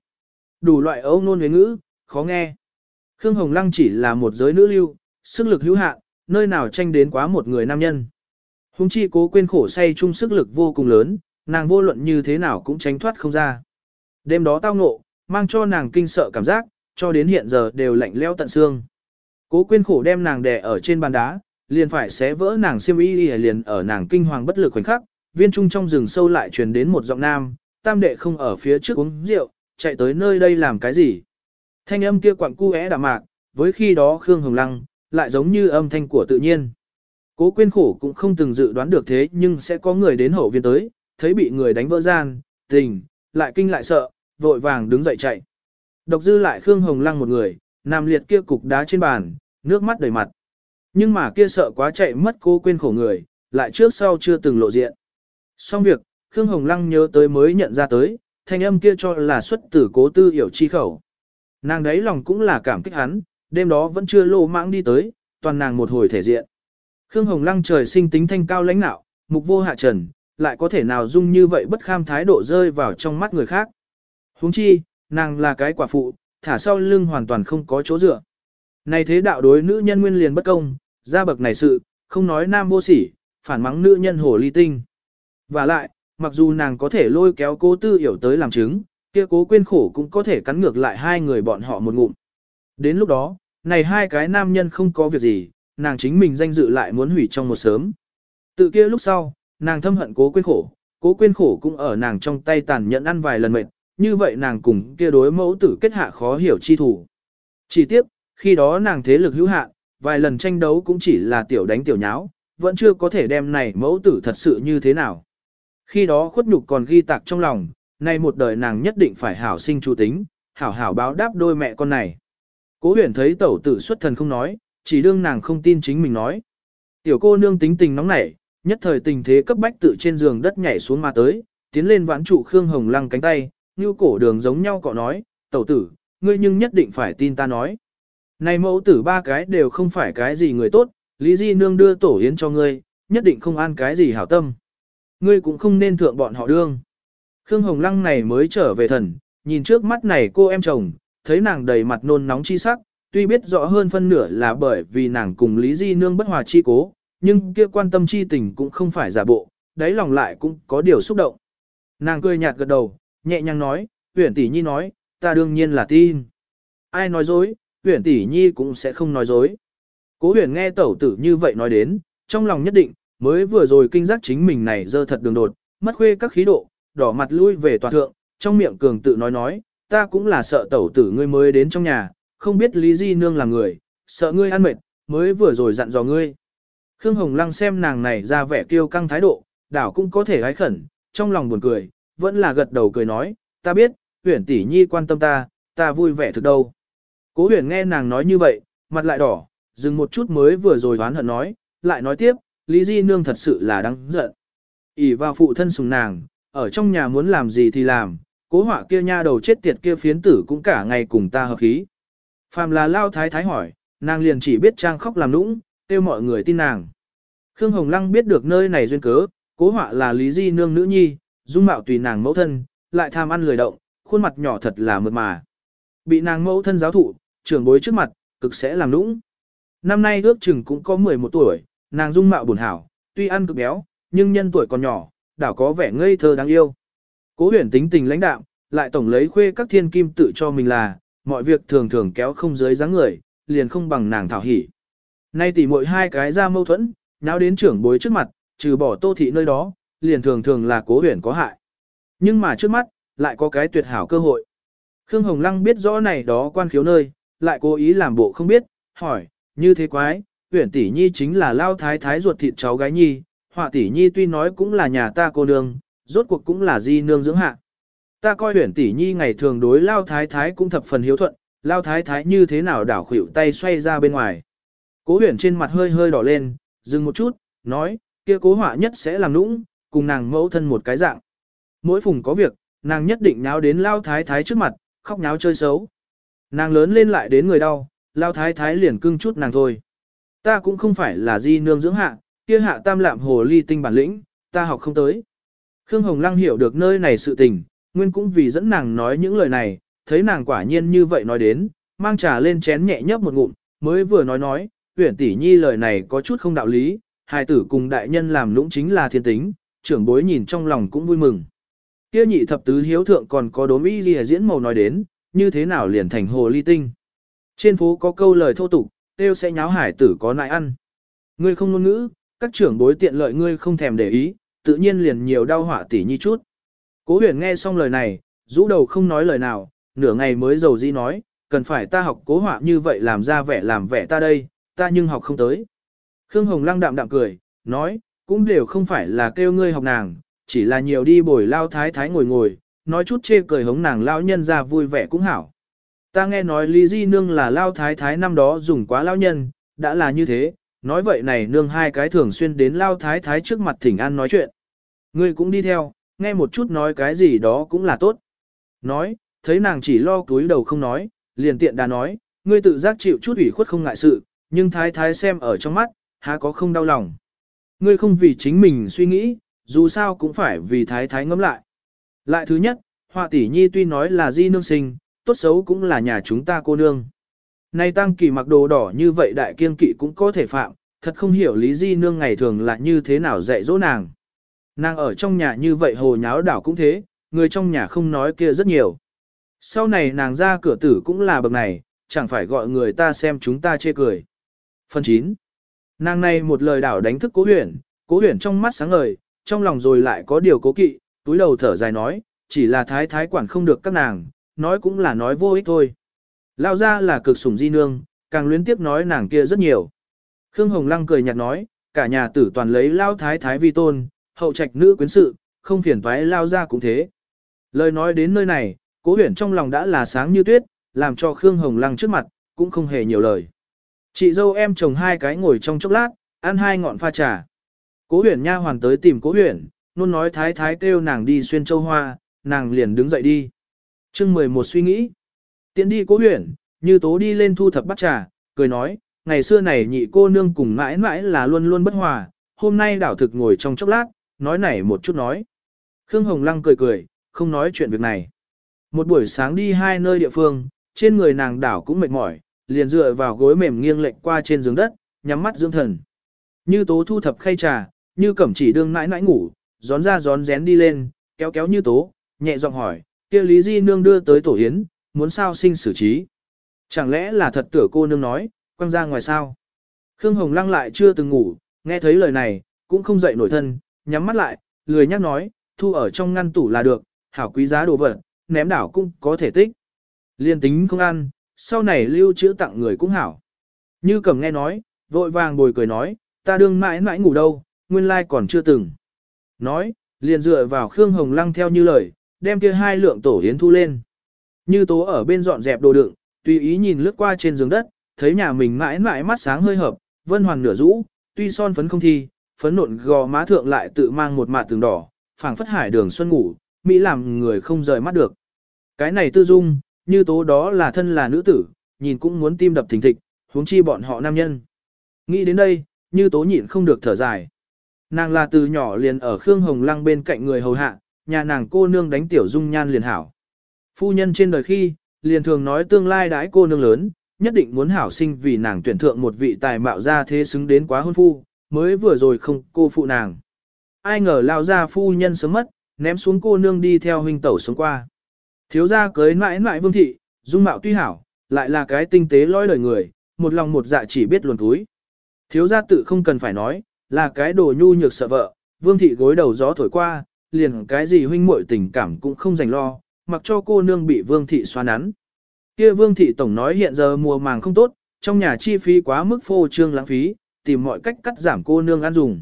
Đủ loại ấu nôn huế ngữ, khó nghe. Khương Hồng Lăng chỉ là một giới nữ lưu, sức lực hữu hạn, nơi nào tranh đến quá một người nam nhân. Hùng chi cố quên khổ say chung sức lực vô cùng lớn, nàng vô luận như thế nào cũng tránh thoát không ra. Đêm đó tao ngộ, mang cho nàng kinh sợ cảm giác, cho đến hiện giờ đều lạnh leo tận xương. Cố quên khổ đem nàng đè ở trên bàn đá, liền phải xé vỡ nàng xiêm y liền ở nàng kinh hoàng bất lực khoảnh khắc, viên trung trong rừng sâu lại truyền đến một giọng nam, tam đệ không ở phía trước uống rượu, chạy tới nơi đây làm cái gì. Thanh âm kia quặng cu é đạm mạc, với khi đó Khương Hồng Lăng, lại giống như âm thanh của tự nhiên. Cố Quyên khổ cũng không từng dự đoán được thế nhưng sẽ có người đến hậu viên tới, thấy bị người đánh vỡ gian, tình, lại kinh lại sợ, vội vàng đứng dậy chạy. Độc dư lại Khương Hồng Lăng một người, nằm liệt kia cục đá trên bàn, nước mắt đầy mặt. Nhưng mà kia sợ quá chạy mất cô quên khổ người, lại trước sau chưa từng lộ diện. Xong việc, Khương Hồng Lăng nhớ tới mới nhận ra tới, thanh âm kia cho là xuất tử cố tư hiểu chi khẩu. Nàng đấy lòng cũng là cảm kích hắn, đêm đó vẫn chưa lô mãng đi tới, toàn nàng một hồi thể diện. Khương Hồng Lăng trời sinh tính thanh cao lãnh nạo, mục vô hạ trần, lại có thể nào dung như vậy bất kham thái độ rơi vào trong mắt người khác. huống chi, nàng là cái quả phụ, thả sau lưng hoàn toàn không có chỗ dựa. Này thế đạo đối nữ nhân nguyên liền bất công, ra bậc này sự, không nói nam vô sỉ, phản mắng nữ nhân hồ ly tinh. Và lại, mặc dù nàng có thể lôi kéo cố tư hiểu tới làm chứng, kia cố quên khổ cũng có thể cắn ngược lại hai người bọn họ một ngụm. Đến lúc đó, này hai cái nam nhân không có việc gì, nàng chính mình danh dự lại muốn hủy trong một sớm. Tự kia lúc sau, nàng thâm hận cố quên khổ, cố quên khổ cũng ở nàng trong tay tàn nhẫn ăn vài lần mệt, như vậy nàng cùng kia đối mẫu tử kết hạ khó hiểu chi thủ. Chỉ tiếc, khi đó nàng thế lực hữu hạn, vài lần tranh đấu cũng chỉ là tiểu đánh tiểu nháo, vẫn chưa có thể đem này mẫu tử thật sự như thế nào. Khi đó khuất nhục còn ghi tạc trong lòng, nay một đời nàng nhất định phải hảo sinh chủ tính, hảo hảo báo đáp đôi mẹ con này. Cố huyền thấy tẩu tử xuất thần không nói, chỉ đương nàng không tin chính mình nói. Tiểu cô nương tính tình nóng nảy, nhất thời tình thế cấp bách tự trên giường đất nhảy xuống mà tới, tiến lên vãn trụ Khương Hồng Lăng cánh tay, như cổ đường giống nhau cọ nói, tẩu tử, ngươi nhưng nhất định phải tin ta nói. Này mẫu tử ba cái đều không phải cái gì người tốt, Lý Di Nương đưa tổ yến cho ngươi, nhất định không an cái gì hảo tâm. Ngươi cũng không nên thượng bọn họ đương. Khương Hồng Lăng này mới trở về thần, nhìn trước mắt này cô em chồng, thấy nàng đầy mặt nôn nóng chi sắc, tuy biết rõ hơn phân nửa là bởi vì nàng cùng Lý Di Nương bất hòa chi cố, nhưng kia quan tâm chi tình cũng không phải giả bộ, đáy lòng lại cũng có điều xúc động. Nàng cười nhạt gật đầu, nhẹ nhàng nói, Uyển tỷ nhi nói, ta đương nhiên là tin. Ai nói dối, Uyển tỷ nhi cũng sẽ không nói dối. Cố Uyển nghe tẩu tử như vậy nói đến, trong lòng nhất định, mới vừa rồi kinh giác chính mình này dơ thật đường đột, mất khuê các khí độ, đỏ mặt lui về tòa thượng, trong miệng cường tự nói nói, ta cũng là sợ tẩu tử ngươi mới đến trong nhà, không biết lý di nương là người, sợ ngươi ăn mệt, mới vừa rồi dặn dò ngươi. Khương Hồng Lăng xem nàng này ra vẻ kiêu căng thái độ, đảo cũng có thể gái khẩn, trong lòng buồn cười, vẫn là gật đầu cười nói, ta biết, huyển tỷ nhi quan tâm ta, ta vui vẻ thực đâu. Cố huyền nghe nàng nói như vậy, mặt lại đỏ, dừng một chút mới vừa rồi đoán hận nói, lại nói tiếp, Lý Di Nương thật sự là đáng giận. ỉ vào phụ thân sùng nàng, ở trong nhà muốn làm gì thì làm, cố họa kia nha đầu chết tiệt kia phiến tử cũng cả ngày cùng ta hợp khí. Phàm là lao thái thái hỏi, nàng liền chỉ biết trang khóc làm nũng, kêu mọi người tin nàng. Khương Hồng Lăng biết được nơi này duyên cớ, cố họa là Lý Di Nương nữ nhi, dung mạo tùy nàng mẫu thân, lại tham ăn lười động, khuôn mặt nhỏ thật là mượt mà. Bị nàng mẫu thân giáo thụ, trưởng bối trước mặt, cực sẽ làm nũng. Năm nay ước chừng cũng có 11 tuổi, nàng dung mạo buồn hảo, tuy ăn cực béo, nhưng nhân tuổi còn nhỏ, đảo có vẻ ngây thơ đáng yêu. Cố huyền tính tình lãnh đạo, lại tổng lấy khuê các thiên kim tự cho mình là, mọi việc thường thường kéo không dưới dáng người, liền không bằng nàng thảo hỉ. Nay tỉ mỗi hai cái ra mâu thuẫn, nháo đến trưởng bối trước mặt, trừ bỏ tô thị nơi đó, liền thường thường là cố huyền có hại. Nhưng mà trước mắt, lại có cái tuyệt hảo cơ hội. Khương Hồng Lăng biết rõ này đó quan khiếu nơi, lại cố ý làm bộ không biết, hỏi, như thế quái, huyền tỷ nhi chính là lao thái thái ruột thịt cháu gái nhi, họa tỷ nhi tuy nói cũng là nhà ta cô nương, rốt cuộc cũng là di nương dưỡng hạ. Ta coi huyền tỷ nhi ngày thường đối lao thái thái cũng thập phần hiếu thuận, lao thái thái như thế nào đảo khuỷu tay xoay ra bên ngoài. Cố huyền trên mặt hơi hơi đỏ lên, dừng một chút, nói, kia cố họa nhất sẽ làm nũng, cùng nàng mẫu thân một cái dạng. Mỗi phùng có việc, nàng nhất định nháo đến lao thái thái trước mặt, khóc nháo chơi xấu. Nàng lớn lên lại đến người đau, lao thái thái liền cưng chút nàng thôi. Ta cũng không phải là di nương dưỡng hạ, kia hạ tam lạm hồ ly tinh bản lĩnh, ta học không tới. Khương Hồng Lăng hiểu được nơi này sự tình, nguyên cũng vì dẫn nàng nói những lời này, thấy nàng quả nhiên như vậy nói đến, mang trà lên chén nhẹ nhấp một ngụm, mới vừa nói nói, huyển tỷ nhi lời này có chút không đạo lý, hài tử cùng đại nhân làm lũng chính là thiên tính, trưởng bối nhìn trong lòng cũng vui mừng. Kia nhị thập tứ hiếu thượng còn có đốm y gì diễn màu nói đến, như thế nào liền thành hồ ly tinh. Trên phố có câu lời thô tục, tiêu sẽ nháo hải tử có nại ăn. Ngươi không ngôn ngữ, các trưởng bối tiện lợi ngươi không thèm để ý, tự nhiên liền nhiều đau họa tỷ nhi chút. Cố huyền nghe xong lời này, rũ đầu không nói lời nào, nửa ngày mới dầu di nói, cần phải ta học cố họa như vậy làm ra vẻ làm vẻ ta đây, ta nhưng học không tới. Khương Hồng lăng đạm đạm cười, nói, cũng đều không phải là kêu ngươi học nàng, chỉ là nhiều đi bồi lao thái thái ngồi ngồi, nói chút chê cười hống nàng lao nhân ra vui vẻ cũng hảo. Ta nghe nói Lý Di Nương là lao thái thái năm đó dùng quá lao nhân, đã là như thế, nói vậy này nương hai cái thường xuyên đến lao thái thái trước mặt thỉnh an nói chuyện. Ngươi cũng đi theo, nghe một chút nói cái gì đó cũng là tốt. Nói, thấy nàng chỉ lo túi đầu không nói, liền tiện đã nói, ngươi tự giác chịu chút ủy khuất không ngại sự, nhưng thái thái xem ở trong mắt, há có không đau lòng. Ngươi không vì chính mình suy nghĩ, dù sao cũng phải vì thái thái ngẫm lại. Lại thứ nhất, họa tỷ nhi tuy nói là di nương sinh, tốt xấu cũng là nhà chúng ta cô nương. Nay tăng kỳ mặc đồ đỏ như vậy đại kiên kỵ cũng có thể phạm, thật không hiểu lý di nương ngày thường là như thế nào dạy dỗ nàng. Nàng ở trong nhà như vậy hồ nháo đảo cũng thế, người trong nhà không nói kia rất nhiều. Sau này nàng ra cửa tử cũng là bậc này, chẳng phải gọi người ta xem chúng ta chê cười. Phần 9. Nàng này một lời đảo đánh thức cố huyền, cố huyền trong mắt sáng ngời, trong lòng rồi lại có điều cố kỵ, túi đầu thở dài nói, chỉ là thái thái quản không được các nàng, nói cũng là nói vô ích thôi. Lao ra là cực sủng di nương, càng luyến tiếp nói nàng kia rất nhiều. Khương Hồng Lăng cười nhạt nói, cả nhà tử toàn lấy Lao thái thái vi tôn, hậu trạch nữ quyến sự, không phiền toái Lao ra cũng thế. Lời nói đến nơi này, cố huyển trong lòng đã là sáng như tuyết, làm cho Khương Hồng Lăng trước mặt, cũng không hề nhiều lời. Chị dâu em chồng hai cái ngồi trong chốc lát, ăn hai ngọn pha trà. Cố huyển nha hoàn tới tìm cố huyển, luôn nói thái thái kêu nàng đi xuyên châu hoa, nàng liền đứng dậy đi. chương 11 suy nghĩ. Tiến đi cố huyển, như tố đi lên thu thập bắt trà, cười nói, ngày xưa này nhị cô nương cùng mãi mãi là luôn luôn bất hòa, hôm nay đảo thực ngồi trong chốc lát, nói này một chút nói. Khương Hồng Lăng cười cười, không nói chuyện việc này. Một buổi sáng đi hai nơi địa phương, trên người nàng đảo cũng mệt mỏi, liền dựa vào gối mềm nghiêng lệch qua trên giường đất, nhắm mắt dưỡng thần. Như tố thu thập khay trà, như cẩm chỉ đương mãi mãi ngủ, gión ra gión rén đi lên, kéo kéo như tố, nhẹ giọng hỏi, kia Lý Di Nương đưa tới tổ yến muốn sao sinh xử trí. Chẳng lẽ là thật tử cô nương nói, quăng ra ngoài sao? Khương Hồng Lăng lại chưa từng ngủ, nghe thấy lời này, cũng không dậy nổi thân, nhắm mắt lại, lười nhắc nói, thu ở trong ngăn tủ là được, hảo quý giá đồ vật, ném đảo cũng có thể tích. Liên tính không ăn, sau này lưu trữ tặng người cũng hảo. Như cầm nghe nói, vội vàng bồi cười nói, ta đương mãi mãi ngủ đâu, nguyên lai còn chưa từng. Nói, liền dựa vào Khương Hồng Lăng theo như lời, đem kia hai lượng tổ yến thu lên. Như tố ở bên dọn dẹp đồ đựng, tùy ý nhìn lướt qua trên giường đất, thấy nhà mình mãi mãi mắt sáng hơi hợp, vân hoàng nửa rũ, tuy son phấn không thi, phấn nộn gò má thượng lại tự mang một mạt tường đỏ, phảng phất hải đường xuân ngủ, Mỹ làm người không rời mắt được. Cái này tư dung, như tố đó là thân là nữ tử, nhìn cũng muốn tim đập thình thịch, huống chi bọn họ nam nhân. Nghĩ đến đây, như tố nhịn không được thở dài. Nàng là từ nhỏ liền ở Khương Hồng Lăng bên cạnh người hầu hạ, nhà nàng cô nương đánh tiểu dung nhan liền hảo. Phu nhân trên đời khi, liền thường nói tương lai đãi cô nương lớn, nhất định muốn hảo sinh vì nàng tuyển thượng một vị tài mạo ra thế xứng đến quá hôn phu, mới vừa rồi không cô phụ nàng. Ai ngờ lao ra phu nhân sớm mất, ném xuống cô nương đi theo huynh tẩu sống qua. Thiếu gia cưới mãi mãi vương thị, dung mạo tuy hảo, lại là cái tinh tế lõi đời người, một lòng một dạ chỉ biết luồn túi. Thiếu gia tự không cần phải nói, là cái đồ nhu nhược sợ vợ, vương thị gối đầu gió thổi qua, liền cái gì huynh muội tình cảm cũng không dành lo, mặc cho cô nương bị vương thị xoa nắn. Kia vương thị tổng nói hiện giờ mùa màng không tốt, trong nhà chi phí quá mức phô trương lãng phí, tìm mọi cách cắt giảm cô nương ăn dùng.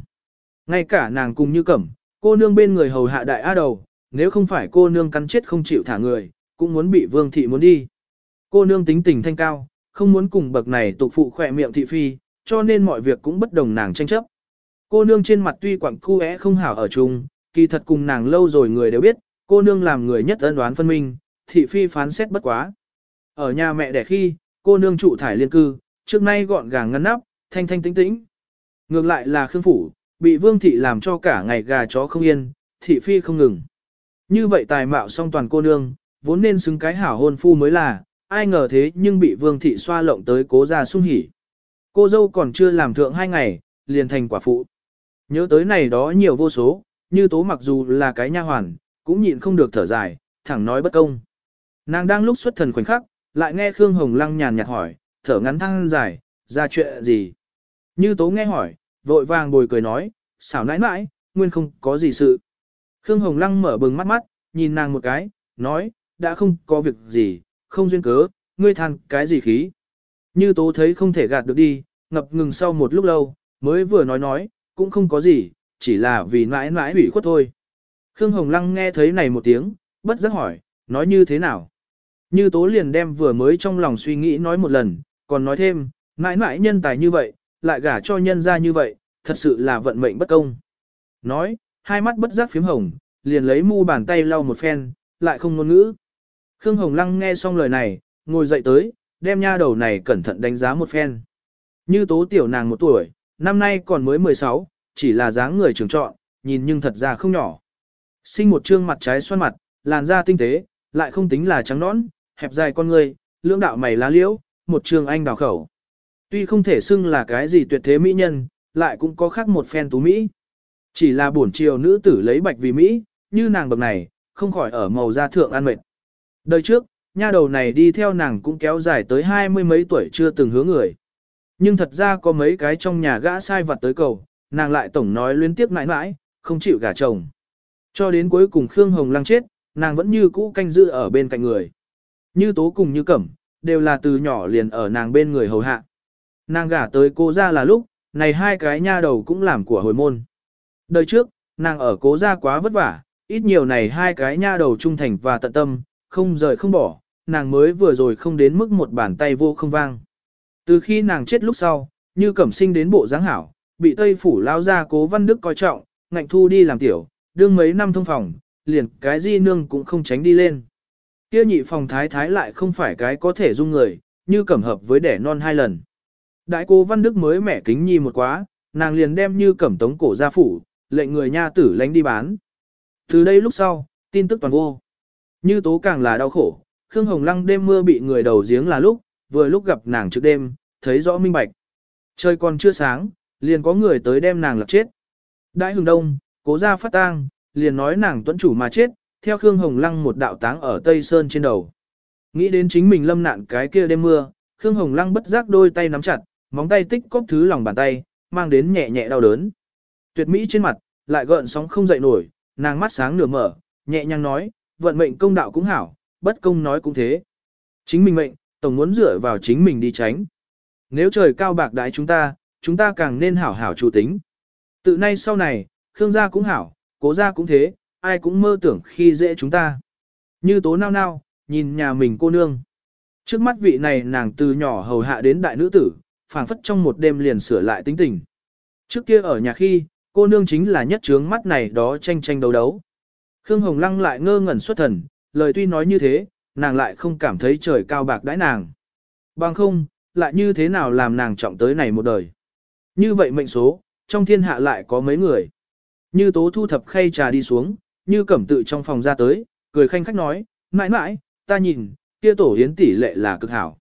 Ngay cả nàng cùng như cẩm, cô nương bên người hầu hạ đại a đầu, nếu không phải cô nương cắn chết không chịu thả người, cũng muốn bị vương thị muốn đi. Cô nương tính tình thanh cao, không muốn cùng bậc này tục phụ khỏe miệng thị phi, cho nên mọi việc cũng bất đồng nàng tranh chấp. Cô nương trên mặt tuy quặng cu é không hảo ở chung, kỳ thật cùng nàng lâu rồi người đều biết, cô nương làm người nhất ân đoán phân minh, thị phi phán xét bất quá. Ở nhà mẹ đẻ khi, cô nương trụ thải liên cư, trước nay gọn gàng ngăn nắp, thanh thanh tĩnh tĩnh. Ngược lại là Khương Phủ, bị vương thị làm cho cả ngày gà chó không yên, thị phi không ngừng. Như vậy tài mạo song toàn cô nương, vốn nên xứng cái hảo hôn phu mới là, ai ngờ thế nhưng bị vương thị xoa lộng tới cố ra sung hỉ. Cô dâu còn chưa làm thượng hai ngày, liền thành quả phụ. Nhớ tới này đó nhiều vô số, như tố mặc dù là cái nha hoàn, cũng nhịn không được thở dài, thẳng nói bất công. Nàng đang lúc xuất thần khoảnh khắc, lại nghe Khương Hồng Lăng nhàn nhạt hỏi, thở ngắn thăng dài, ra chuyện gì? Như tố nghe hỏi, vội vàng bồi cười nói, xảo nãi nãi, nguyên không có gì sự. Khương Hồng Lăng mở bừng mắt mắt, nhìn nàng một cái, nói, đã không có việc gì, không duyên cớ, ngươi than cái gì khí. Như tố thấy không thể gạt được đi, ngập ngừng sau một lúc lâu, mới vừa nói nói, cũng không có gì, chỉ là vì nãi nãi hủy khuất thôi. Khương Hồng Lăng nghe thấy này một tiếng, bất giác hỏi, nói như thế nào? Như tố liền đem vừa mới trong lòng suy nghĩ nói một lần, còn nói thêm, mãi mãi nhân tài như vậy, lại gả cho nhân ra như vậy, thật sự là vận mệnh bất công. Nói, hai mắt bất giác phím hồng, liền lấy mu bàn tay lau một phen, lại không ngôn ngữ. Khương Hồng Lăng nghe xong lời này, ngồi dậy tới, đem nha đầu này cẩn thận đánh giá một phen. Như tố tiểu nàng một tuổi, năm nay còn mới 16, chỉ là dáng người trưởng trọn, nhìn nhưng thật ra không nhỏ. Sinh một trương mặt trái xoan mặt, làn da tinh tế, lại không tính là trắng nõn, hẹp dài con người, lưỡng đạo mày lá liễu, một trương anh đào khẩu. Tuy không thể xưng là cái gì tuyệt thế mỹ nhân, lại cũng có khác một phen tú mỹ. Chỉ là buồn chiều nữ tử lấy bạch vì mỹ, như nàng bậc này, không khỏi ở màu da thượng an mệt. Đời trước, nha đầu này đi theo nàng cũng kéo dài tới hai mươi mấy tuổi chưa từng hứa người. Nhưng thật ra có mấy cái trong nhà gã sai vặt tới cầu, nàng lại tổng nói liên tiếp mãi mãi, không chịu gả chồng. Cho đến cuối cùng Khương Hồng Lăng chết, nàng vẫn như cũ canh giữ ở bên cạnh người. Như tố cùng như cẩm, đều là từ nhỏ liền ở nàng bên người hầu hạ. Nàng gả tới cô ra là lúc, này hai cái nha đầu cũng làm của hồi môn. Đời trước, nàng ở cố ra quá vất vả, ít nhiều này hai cái nha đầu trung thành và tận tâm, không rời không bỏ, nàng mới vừa rồi không đến mức một bàn tay vô không vang. Từ khi nàng chết lúc sau, như cẩm sinh đến bộ dáng hảo, bị Tây Phủ lao ra cố văn đức coi trọng, ngạnh thu đi làm tiểu, đương mấy năm thông phòng, liền cái di nương cũng không tránh đi lên. Kia nhị phòng thái thái lại không phải cái có thể dung người, như cẩm hợp với đẻ non hai lần. Đại cô văn đức mới mẻ kính nhi một quá, nàng liền đem như cẩm tống cổ ra phủ, lệnh người nha tử lánh đi bán. Từ đây lúc sau, tin tức toàn vô. Như tố càng là đau khổ, Khương Hồng Lăng đêm mưa bị người đầu giếng là lúc, vừa lúc gặp nàng trước đêm, thấy rõ minh bạch. Trời còn chưa sáng, liền có người tới đem nàng lập chết. Đại hừng đông, cố ra phát tang, liền nói nàng tuấn chủ mà chết, theo Khương Hồng Lăng một đạo táng ở Tây Sơn trên đầu. Nghĩ đến chính mình lâm nạn cái kia đêm mưa, Khương Hồng Lăng bất giác đôi tay nắm chặt, móng tay tích cóp thứ lòng bàn tay, mang đến nhẹ nhẹ đau đớn. Tuyệt mỹ trên mặt, lại gợn sóng không dậy nổi, nàng mắt sáng nửa mở, nhẹ nhàng nói, vận mệnh công đạo cũng hảo, bất công nói cũng thế. Chính mình mệnh, tổng muốn dựa vào chính mình đi tránh. Nếu trời cao bạc đái chúng ta, chúng ta càng nên hảo hảo chủ tính. Từ nay sau này, Khương gia cũng hảo, cố gia cũng thế, ai cũng mơ tưởng khi dễ chúng ta. Như tố nao nao, nhìn nhà mình cô nương. Trước mắt vị này nàng từ nhỏ hầu hạ đến đại nữ tử, phảng phất trong một đêm liền sửa lại tính tình. Trước kia ở nhà khi, cô nương chính là nhất trướng mắt này đó tranh tranh đấu đấu. Khương Hồng Lăng lại ngơ ngẩn xuất thần, lời tuy nói như thế, nàng lại không cảm thấy trời cao bạc đãi nàng. Bằng không, lại như thế nào làm nàng trọng tới này một đời. Như vậy mệnh số, trong thiên hạ lại có mấy người. Như tố thu thập khay trà đi xuống, như cẩm tự trong phòng ra tới, cười khanh khách nói, mãi mãi, ta nhìn, kia tổ hiến tỷ lệ là cực hảo.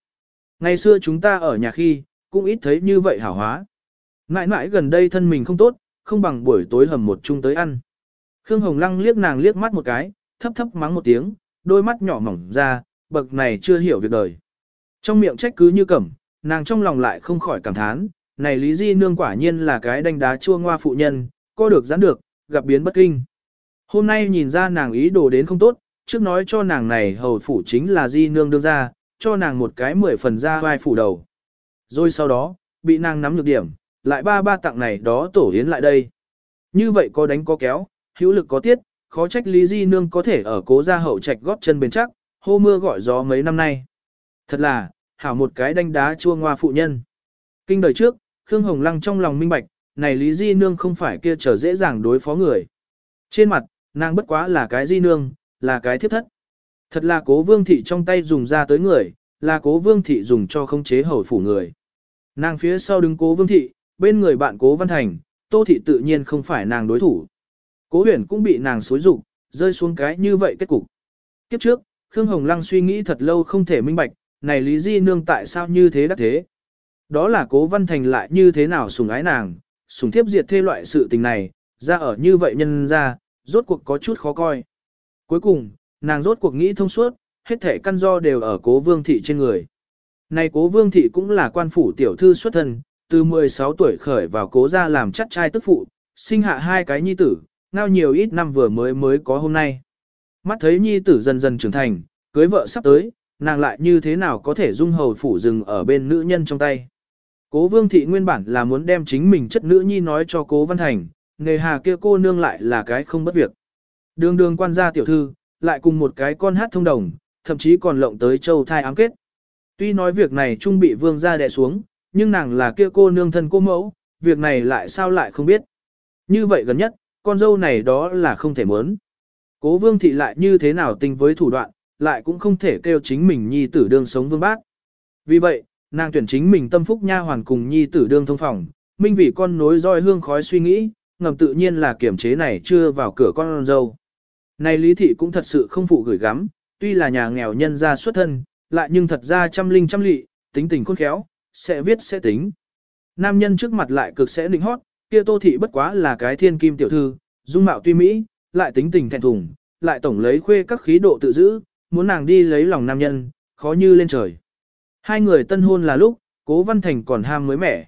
Ngày xưa chúng ta ở nhà khi, cũng ít thấy như vậy hảo hóa. Mãi mãi gần đây thân mình không tốt, không bằng buổi tối hầm một chung tới ăn. Khương Hồng Lăng liếc nàng liếc mắt một cái, thấp thấp mắng một tiếng, đôi mắt nhỏ mỏng ra, bậc này chưa hiểu việc đời. Trong miệng trách cứ như cẩm, nàng trong lòng lại không khỏi cảm thán, này Lý Di Nương quả nhiên là cái đánh đá chua ngoa phụ nhân, có được giãn được, gặp biến bất kinh. Hôm nay nhìn ra nàng ý đồ đến không tốt, trước nói cho nàng này hầu phủ chính là di nương đương ra, cho nàng một cái mười phần ra vai phủ đầu. Rồi sau đó, bị nàng nắm nhược điểm, lại ba ba tặng này đó tổ hiến lại đây. Như vậy có đánh có kéo, hữu lực có tiết, khó trách Lý Di Nương có thể ở cố gia hậu trạch góp chân bền chắc, hô mưa gọi gió mấy năm nay. Thật là, hảo một cái đánh đá chua ngoa phụ nhân. Kinh đời trước, Khương Hồng Lăng trong lòng minh bạch, này Lý Di Nương không phải kia trở dễ dàng đối phó người. Trên mặt, nàng bất quá là cái Di Nương, là cái thiếp thất. Thật là cố vương thị trong tay dùng ra tới người, là cố vương thị dùng cho không chế hầu phủ người. Nàng phía sau đứng cố vương thị, bên người bạn cố văn thành, tô thị tự nhiên không phải nàng đối thủ. Cố huyền cũng bị nàng xối rụng, rơi xuống cái như vậy kết cục. Kiếp trước, Khương Hồng Lăng suy nghĩ thật lâu không thể minh bạch, này Lý Di Nương tại sao như thế đắc thế. Đó là cố văn thành lại như thế nào sùng ái nàng, sùng thiếp diệt thê loại sự tình này, ra ở như vậy nhân ra, rốt cuộc có chút khó coi. Cuối cùng, nàng rốt cuộc nghĩ thông suốt, hết thể căn do đều ở cố vương thị trên người. Này cố vương thị cũng là quan phủ tiểu thư xuất thân, từ 16 tuổi khởi vào cố ra làm chắc trai tức phụ, sinh hạ hai cái nhi tử, ngao nhiều ít năm vừa mới mới có hôm nay. Mắt thấy nhi tử dần dần trưởng thành, cưới vợ sắp tới, nàng lại như thế nào có thể dung hầu phủ rừng ở bên nữ nhân trong tay. Cố vương thị nguyên bản là muốn đem chính mình chất nữ nhi nói cho cố văn thành, nghề hà kia cô nương lại là cái không bất việc. Đường đường quan gia tiểu thư, lại cùng một cái con hát thông đồng, thậm chí còn lộng tới châu thai ám kết. Tuy nói việc này trung bị vương gia đè xuống, nhưng nàng là kia cô nương thân cô mẫu, việc này lại sao lại không biết. Như vậy gần nhất, con dâu này đó là không thể muốn. Cố vương thị lại như thế nào tinh với thủ đoạn, lại cũng không thể kêu chính mình nhi tử đương sống vương bác. Vì vậy, nàng tuyển chính mình tâm phúc nha hoàn cùng nhi tử đương thông phòng, minh vì con nối roi hương khói suy nghĩ, ngầm tự nhiên là kiểm chế này chưa vào cửa con dâu. Này lý thị cũng thật sự không phụ gửi gắm, tuy là nhà nghèo nhân gia xuất thân, lại nhưng thật ra trăm linh trăm lị, tính tình khôn khéo, sẽ viết sẽ tính. Nam nhân trước mặt lại cực sẽ định hót, kia tô thị bất quá là cái thiên kim tiểu thư, dung mạo tuy mỹ, lại tính tình thẹn thùng, lại tổng lấy khuê các khí độ tự giữ, muốn nàng đi lấy lòng nam nhân, khó như lên trời. Hai người tân hôn là lúc, cố văn thành còn ham mới mẻ.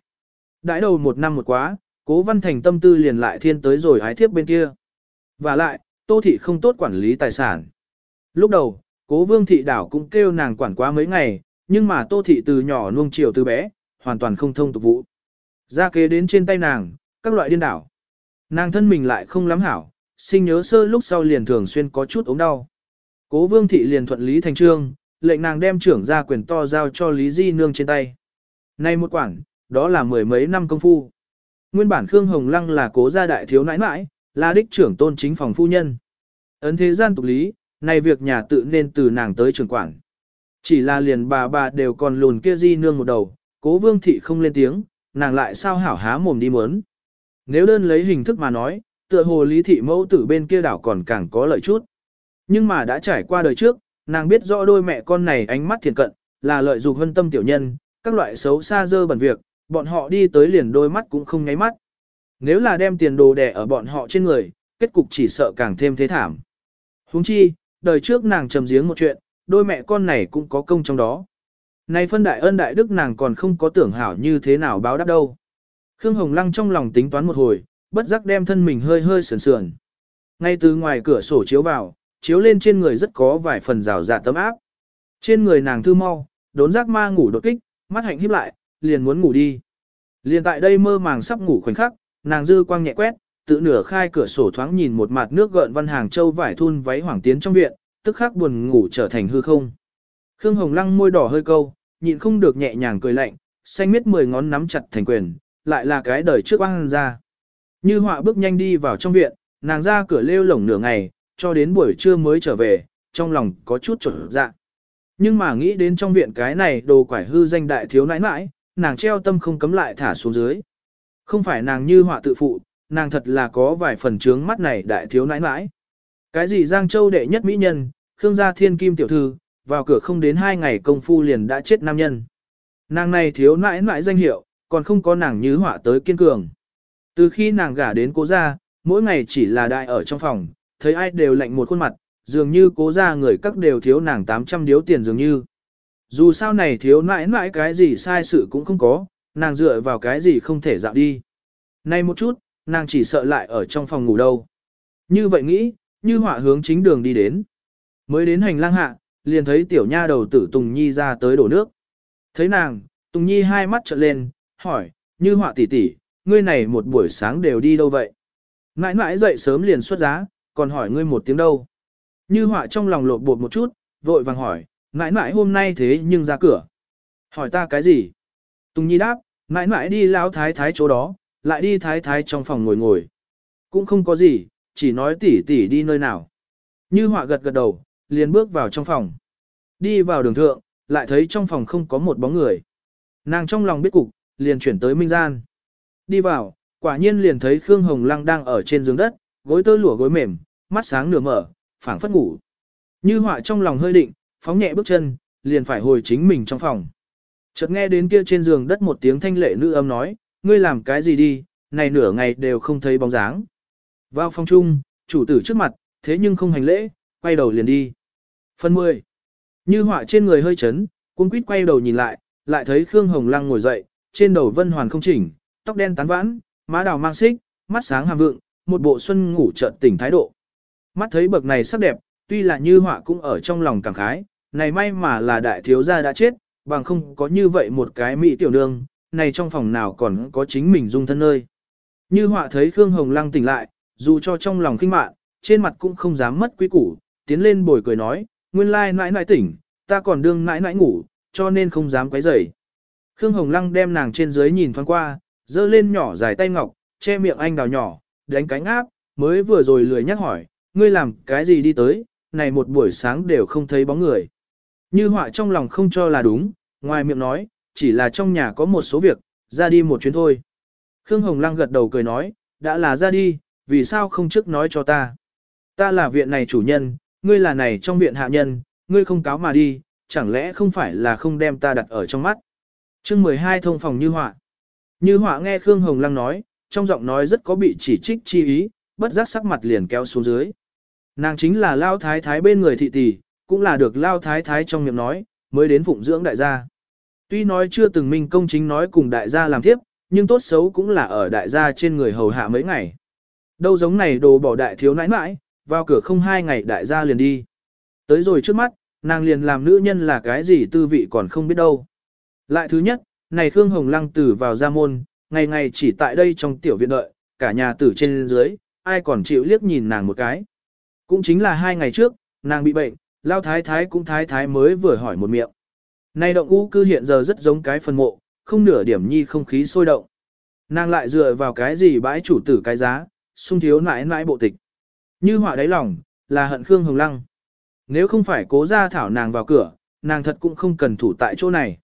Đãi đầu một năm một quá, cố văn thành tâm tư liền lại thiên tới rồi hái thiếp bên kia. Và lại, tô thị không tốt quản lý tài sản. Lúc đầu, cố vương thị đảo cũng kêu nàng quản quá mấy ngày, nhưng mà tô thị từ nhỏ nuông chiều từ bé, hoàn toàn không thông tục vụ. Ra kế đến trên tay nàng, các loại điên đảo. Nàng thân mình lại không lắm hảo, sinh nhớ sơ lúc sau liền thường xuyên có chút ống đau. Cố vương thị liền thuận lý thành trương, lệnh nàng đem trưởng gia quyền to giao cho Lý Di Nương trên tay. Nay một quản, đó là mười mấy năm công phu. Nguyên bản Khương Hồng Lăng là cố gia đại thiếu nãi nãi, là đích trưởng tôn chính phòng phu nhân. Ấn thế gian tục lý, này việc nhà tự nên từ nàng tới trưởng quản. Chỉ là liền bà bà đều còn lùn kia Di Nương một đầu, cố vương thị không lên tiếng, nàng lại sao hảo há mồm đi muốn. Nếu đơn lấy hình thức mà nói, tựa hồ lý thị mẫu tử bên kia đảo còn càng có lợi chút. Nhưng mà đã trải qua đời trước, nàng biết rõ đôi mẹ con này ánh mắt thiền cận, là lợi dụng hân tâm tiểu nhân, các loại xấu xa dơ bẩn việc, bọn họ đi tới liền đôi mắt cũng không nháy mắt. Nếu là đem tiền đồ đẻ ở bọn họ trên người, kết cục chỉ sợ càng thêm thế thảm. huống chi, đời trước nàng trầm giếng một chuyện, đôi mẹ con này cũng có công trong đó. Này phân đại ân đại đức nàng còn không có tưởng hảo như thế nào báo đáp đâu. Khương Hồng Lăng trong lòng tính toán một hồi, bất giác đem thân mình hơi hơi sườn sườn. Ngay từ ngoài cửa sổ chiếu vào, chiếu lên trên người rất có vài phần rào rạt tấm áp. Trên người nàng thư mau, đốn giác ma ngủ đột kích, mắt hạnh híp lại, liền muốn ngủ đi. Liền tại đây mơ màng sắp ngủ khoảnh khắc, nàng dư quang nhẹ quét, tự nửa khai cửa sổ thoáng nhìn một mặt nước gợn văn hàng châu vải thun váy hoàng tiến trong viện, tức khắc buồn ngủ trở thành hư không. Khương Hồng Lăng môi đỏ hơi câu, nhịn không được nhẹ nhàng cười lạnh, xanh miết mười ngón nắm chặt thành quyền, lại là cái đời trước quang ra. Như họa bước nhanh đi vào trong viện, nàng ra cửa lêu lổng nửa ngày, cho đến buổi trưa mới trở về, trong lòng có chút trở dạ. Nhưng mà nghĩ đến trong viện cái này đồ quải hư danh đại thiếu nãi nãi, nàng treo tâm không cấm lại thả xuống dưới. Không phải nàng như họa tự phụ, nàng thật là có vài phần trướng mắt này đại thiếu nãi nãi. Cái gì Giang Châu đệ nhất mỹ nhân, Khương gia thiên kim tiểu thư, vào cửa không đến hai ngày công phu liền đã chết nam nhân. Nàng này thiếu nãi nãi danh hiệu, còn không có nàng như họa tới kiên cường. Từ khi nàng gả đến cố gia, mỗi ngày chỉ là đại ở trong phòng, thấy ai đều lạnh một khuôn mặt, dường như cố ra người các đều thiếu nàng 800 điếu tiền dường như. Dù sao này thiếu nãi nãi cái gì sai sự cũng không có, nàng dựa vào cái gì không thể dạo đi. Nay một chút, nàng chỉ sợ lại ở trong phòng ngủ đâu. Như vậy nghĩ, như họa hướng chính đường đi đến. Mới đến hành lang hạ, liền thấy tiểu nha đầu tử Tùng Nhi ra tới đổ nước. Thấy nàng, Tùng Nhi hai mắt trợn lên, hỏi, như họa tỷ tỷ, ngươi này một buổi sáng đều đi đâu vậy? Mãi mãi dậy sớm liền xuất giá, còn hỏi ngươi một tiếng đâu? Như họa trong lòng lột bột một chút, vội vàng hỏi, mãi mãi hôm nay thế nhưng ra cửa. Hỏi ta cái gì? Tùng Nhi đáp, mãi mãi đi lao thái thái chỗ đó, lại đi thái thái trong phòng ngồi ngồi. Cũng không có gì, chỉ nói tỷ tỷ đi nơi nào. Như họa gật gật đầu, liền bước vào trong phòng. Đi vào đường thượng, lại thấy trong phòng không có một bóng người. Nàng trong lòng biết cục, liền chuyển tới minh gian. Đi vào, quả nhiên liền thấy Khương Hồng Lăng đang ở trên giường đất, gối tơ lụa gối mềm, mắt sáng nửa mở, phảng phất ngủ. Như họa trong lòng hơi định, phóng nhẹ bước chân, liền phải hồi chính mình trong phòng. Chợt nghe đến kia trên giường đất một tiếng thanh lệ nữ âm nói, ngươi làm cái gì đi, này nửa ngày đều không thấy bóng dáng. Vào phòng chung, chủ tử trước mặt, thế nhưng không hành lễ, quay đầu liền đi. Phần 10. Như họa trên người hơi chấn, cuống quýt quay đầu nhìn lại, lại thấy Khương Hồng Lăng ngồi dậy, trên đầu vân hoàn không chỉnh, tóc đen tán vãn, má đào mang xích, mắt sáng hàm vượng, một bộ xuân ngủ chợt tỉnh thái độ. Mắt thấy bậc này sắc đẹp, tuy là như họa cũng ở trong lòng cảm khái, này may mà là đại thiếu gia đã chết, bằng không có như vậy một cái mỹ tiểu nương, này trong phòng nào còn có chính mình dung thân nơi. Như họa thấy Khương Hồng Lăng tỉnh lại, dù cho trong lòng kinh mạn, trên mặt cũng không dám mất quý củ, tiến lên bồi cười nói, nguyên lai nãi nãi tỉnh, ta còn đương nãi nãi ngủ, cho nên không dám quấy rầy. Khương Hồng Lăng đem nàng trên dưới nhìn thoáng qua, dơ lên nhỏ dài tay ngọc, che miệng anh đào nhỏ, đánh cánh áp, mới vừa rồi lười nhắc hỏi, ngươi làm cái gì đi tới, này một buổi sáng đều không thấy bóng người. Như họa trong lòng không cho là đúng, ngoài miệng nói, chỉ là trong nhà có một số việc, ra đi một chuyến thôi. Khương Hồng Lăng gật đầu cười nói, đã là ra đi, vì sao không trước nói cho ta. Ta là viện này chủ nhân, ngươi là này trong viện hạ nhân, ngươi không cáo mà đi, chẳng lẽ không phải là không đem ta đặt ở trong mắt. chương 12 thông phòng như họa. Như họa nghe Khương Hồng Lăng nói, trong giọng nói rất có bị chỉ trích chi ý, bất giác sắc mặt liền kéo xuống dưới. Nàng chính là Lao Thái Thái bên người thị tỷ, cũng là được Lao Thái Thái trong miệng nói, mới đến phụng dưỡng đại gia. Tuy nói chưa từng minh công chính nói cùng đại gia làm tiếp, nhưng tốt xấu cũng là ở đại gia trên người hầu hạ mấy ngày. Đâu giống này đồ bỏ đại thiếu nãi nãi, vào cửa không hai ngày đại gia liền đi. Tới rồi trước mắt, nàng liền làm nữ nhân là cái gì tư vị còn không biết đâu. Lại thứ nhất, này Khương Hồng Lăng tử vào gia môn, ngày ngày chỉ tại đây trong tiểu viện đợi, cả nhà tử trên dưới, ai còn chịu liếc nhìn nàng một cái. Cũng chính là hai ngày trước, nàng bị bệnh, lao thái thái cũng thái thái mới vừa hỏi một miệng. nay động u cư hiện giờ rất giống cái phần mộ, không nửa điểm nhi không khí sôi động. Nàng lại dựa vào cái gì bãi chủ tử cái giá, sung thiếu nãi nãi bộ tịch. Như họa đáy lòng, là hận Khương Hồng Lăng. Nếu không phải cố ra thảo nàng vào cửa, nàng thật cũng không cần thủ tại chỗ này.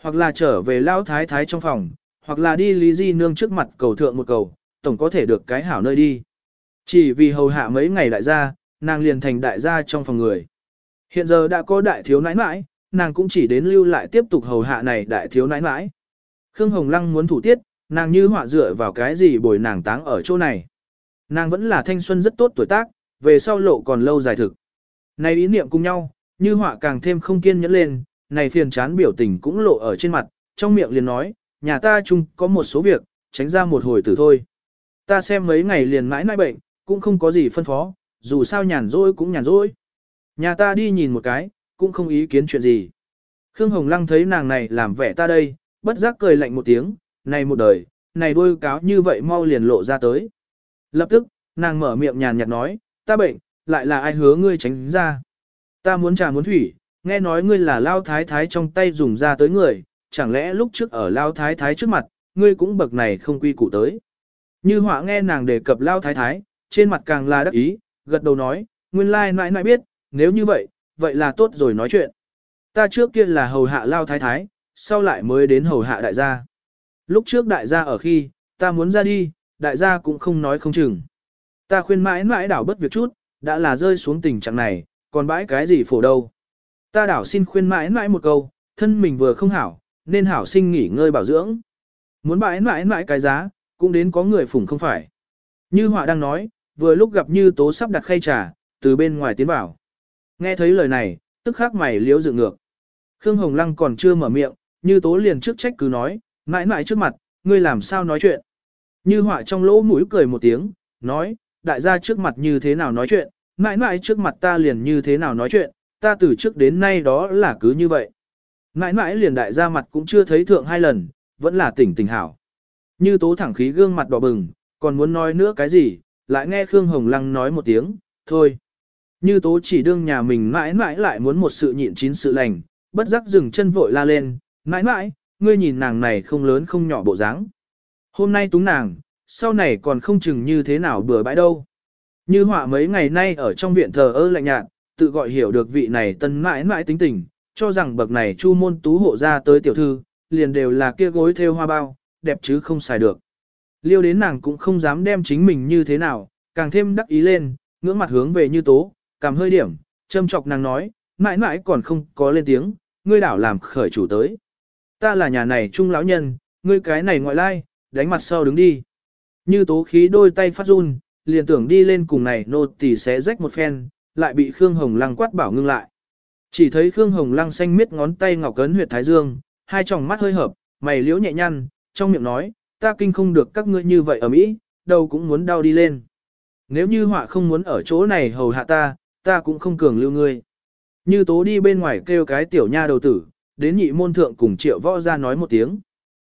Hoặc là trở về lao thái thái trong phòng, hoặc là đi Lý Di Nương trước mặt cầu thượng một cầu, tổng có thể được cái hảo nơi đi. Chỉ vì hầu hạ mấy ngày đại gia, nàng liền thành đại gia trong phòng người. Hiện giờ đã có đại thiếu nãi nãi, nàng cũng chỉ đến lưu lại tiếp tục hầu hạ này đại thiếu nãi nãi. Khương Hồng Lăng muốn thủ tiết, nàng như họa dựa vào cái gì bồi nàng táng ở chỗ này. Nàng vẫn là thanh xuân rất tốt tuổi tác, về sau lộ còn lâu dài thực. Này ý niệm cùng nhau, như họa càng thêm không kiên nhẫn lên, này phiền chán biểu tình cũng lộ ở trên mặt, trong miệng liền nói, nhà ta chung có một số việc, tránh ra một hồi tử thôi. Ta xem mấy ngày liền mãi mãi bệnh, cũng không có gì phân phó, dù sao nhàn rỗi cũng nhàn rỗi. Nhà ta đi nhìn một cái, cũng không ý kiến chuyện gì. Khương Hồng Lăng thấy nàng này làm vẻ ta đây, bất giác cười lạnh một tiếng, này một đời, này đôi cáo như vậy mau liền lộ ra tới. Lập tức, nàng mở miệng nhàn nhạt nói, ta bệnh, lại là ai hứa ngươi tránh ra. Ta muốn trà muốn thủy, nghe nói ngươi là lao thái thái trong tay dùng ra tới người, chẳng lẽ lúc trước ở lao thái thái trước mặt, ngươi cũng bậc này không quy củ tới. Như họa nghe nàng đề cập lao thái thái, trên mặt càng là đắc ý, gật đầu nói, nguyên lai nãi nãi biết, nếu như vậy, vậy là tốt rồi nói chuyện. Ta trước kia là hầu hạ lao thái thái, sau lại mới đến hầu hạ đại gia. Lúc trước đại gia ở khi, ta muốn ra đi, đại gia cũng không nói không chừng. Ta khuyên mãi mãi đảo bất việc chút, đã là rơi xuống tình trạng này, còn bãi cái gì phổ đâu. Ta đảo xin khuyên mãi mãi một câu, thân mình vừa không hảo, nên hảo sinh nghỉ ngơi bảo dưỡng. Muốn bãi mãi mãi cái giá, cũng đến có người phủng không phải. Như họa đang nói, vừa lúc gặp như tố sắp đặt khay trà, từ bên ngoài tiến vào. Nghe thấy lời này, tức khắc mày liếu dựng ngược. Khương Hồng Lăng còn chưa mở miệng, như tố liền trước trách cứ nói, mãi mãi trước mặt, ngươi làm sao nói chuyện. Như họa trong lỗ mũi cười một tiếng, nói, đại gia trước mặt như thế nào nói chuyện, mãi mãi trước mặt ta liền như thế nào nói chuyện, ta từ trước đến nay đó là cứ như vậy. Mãi mãi liền đại ra mặt cũng chưa thấy thượng hai lần, vẫn là tỉnh tỉnh hảo. Như tố thẳng khí gương mặt đỏ bừng, còn muốn nói nữa cái gì, lại nghe Khương Hồng Lăng nói một tiếng, thôi. Như tố chỉ đương nhà mình mãi mãi lại muốn một sự nhịn chín sự lành, bất giác dừng chân vội la lên, mãi mãi, ngươi nhìn nàng này không lớn không nhỏ bộ dáng. Hôm nay túng nàng, sau này còn không chừng như thế nào bừa bãi đâu. Như họa mấy ngày nay ở trong viện thờ ơ lạnh nhạt, tự gọi hiểu được vị này tân mãi mãi tính tình, cho rằng bậc này chu môn tú hộ ra tới tiểu thư, liền đều là kia gối theo hoa bao, đẹp chứ không xài được. Liêu đến nàng cũng không dám đem chính mình như thế nào, càng thêm đắc ý lên, ngưỡng mặt hướng về như tố, cảm hơi điểm, châm chọc nàng nói, mãi mãi còn không có lên tiếng, ngươi đảo làm khởi chủ tới. Ta là nhà này trung lão nhân, ngươi cái này ngoại lai, đánh mặt sau đứng đi. Như tố khí đôi tay phát run, liền tưởng đi lên cùng này nô tỳ xé rách một phen, lại bị Khương Hồng Lăng quát bảo ngưng lại. Chỉ thấy Khương Hồng Lăng xanh miết ngón tay ngọc cấn huyệt thái dương, hai tròng mắt hơi hợp, mày liễu nhẹ nhăn, trong miệng nói, ta kinh không được các ngươi như vậy ở Mỹ, đâu cũng muốn đau đi lên. Nếu như họa không muốn ở chỗ này hầu hạ ta, ta cũng không cường lưu ngươi. Như tố đi bên ngoài kêu cái tiểu nha đầu tử, đến nhị môn thượng cùng triệu võ ra nói một tiếng.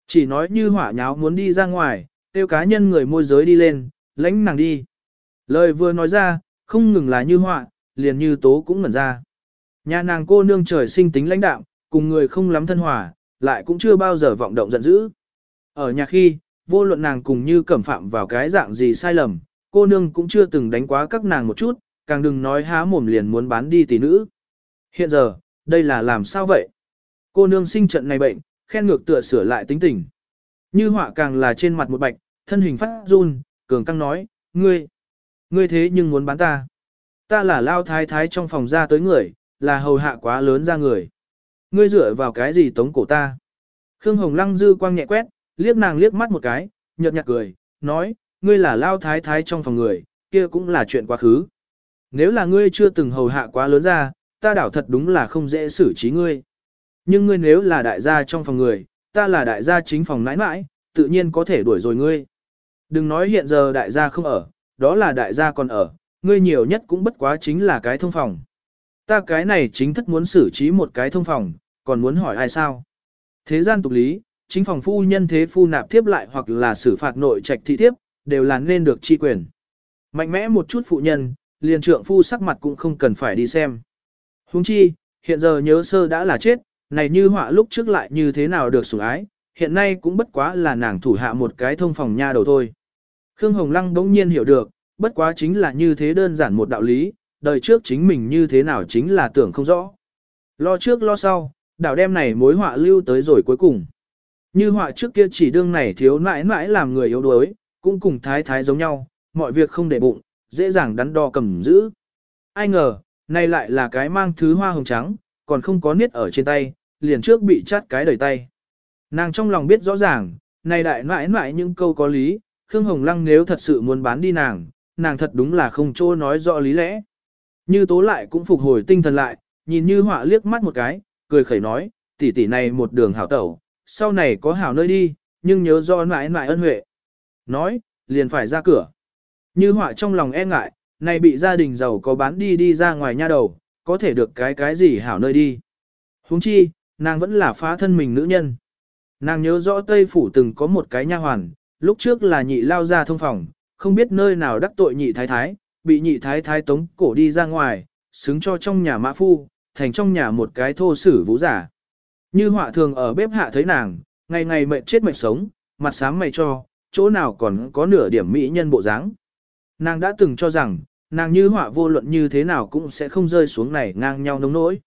Chỉ nói như hỏa nháo muốn đi ra ngoài, kêu cá nhân người môi giới đi lên, lãnh nàng đi. Lời vừa nói ra, không ngừng là như họa, liền như tố cũng ngẩn ra. Nhà nàng cô nương trời sinh tính lãnh đạm, cùng người không lắm thân hòa, lại cũng chưa bao giờ vọng động giận dữ. Ở nhà khi, vô luận nàng cùng như cẩm phạm vào cái dạng gì sai lầm, cô nương cũng chưa từng đánh quá các nàng một chút, càng đừng nói há mồm liền muốn bán đi tỷ nữ. Hiện giờ, đây là làm sao vậy? Cô nương sinh trận này bệnh, khen ngược tựa sửa lại tính tình. Như họa càng là trên mặt một bạch, thân hình phát run, cường căng nói, ngươi, ngươi thế nhưng muốn bán ta. Ta là lao thái thái trong phòng ra tới người, là hầu hạ quá lớn ra người. Ngươi dựa vào cái gì tống cổ ta? Khương Hồng Lăng dư quang nhẹ quét, liếc nàng liếc mắt một cái, nhợt nhạt cười, nói, ngươi là lao thái thái trong phòng người, kia cũng là chuyện quá khứ. Nếu là ngươi chưa từng hầu hạ quá lớn ra, ta đảo thật đúng là không dễ xử trí ngươi. Nhưng ngươi nếu là đại gia trong phòng người, ta là đại gia chính phòng nãi nãi, tự nhiên có thể đuổi rồi ngươi. Đừng nói hiện giờ đại gia không ở, đó là đại gia còn ở, ngươi nhiều nhất cũng bất quá chính là cái thông phòng. Ta cái này chính thất muốn xử trí một cái thông phòng, còn muốn hỏi ai sao? Thế gian tục lý, chính phòng phu nhân thế phu nạp tiếp lại hoặc là xử phạt nội trạch thị thiếp, đều là nên được chi quyền. Mạnh mẽ một chút phụ nhân, liền trượng phu sắc mặt cũng không cần phải đi xem. Huống chi, hiện giờ nhớ sơ đã là chết, này như họa lúc trước lại như thế nào được sủng ái, hiện nay cũng bất quá là nàng thủ hạ một cái thông phòng nha đầu thôi. Khương Hồng Lăng bỗng nhiên hiểu được, bất quá chính là như thế đơn giản một đạo lý, đời trước chính mình như thế nào chính là tưởng không rõ. Lo trước lo sau, đảo đem này mối họa lưu tới rồi cuối cùng. Như họa trước kia chỉ đương này thiếu nãi nãi làm người yếu đuối, cũng cùng thái thái giống nhau, mọi việc không để bụng, dễ dàng đắn đo cầm giữ. Ai ngờ, nay lại là cái mang thứ hoa hồng trắng, còn không có niết ở trên tay, liền trước bị chát cái đầy tay. Nàng trong lòng biết rõ ràng, này đại nãi nãi những câu có lý, Khương Hồng Lăng nếu thật sự muốn bán đi nàng, nàng thật đúng là không chỗ nói rõ lý lẽ. Như tố lại cũng phục hồi tinh thần lại, nhìn như họa liếc mắt một cái, cười khẩy nói, tỷ tỷ này một đường hảo tẩu, sau này có hảo nơi đi, nhưng nhớ do mãi mãi ân huệ. Nói, liền phải ra cửa. Như họa trong lòng e ngại, này bị gia đình giàu có bán đi đi ra ngoài nha đầu, có thể được cái cái gì hảo nơi đi. huống chi, nàng vẫn là phá thân mình nữ nhân. Nàng nhớ rõ Tây Phủ từng có một cái nha hoàn, lúc trước là nhị lao ra thông phòng, không biết nơi nào đắc tội nhị thái thái, bị nhị thái thái tống cổ đi ra ngoài, xứng cho trong nhà mã phu, thành trong nhà một cái thô sử vũ giả. Như họa thường ở bếp hạ thấy nàng, ngày ngày mệt chết mệt sống, mặt sáng mày cho, chỗ nào còn có nửa điểm mỹ nhân bộ dáng. Nàng đã từng cho rằng, nàng như họa vô luận như thế nào cũng sẽ không rơi xuống này ngang nhau nông nỗi.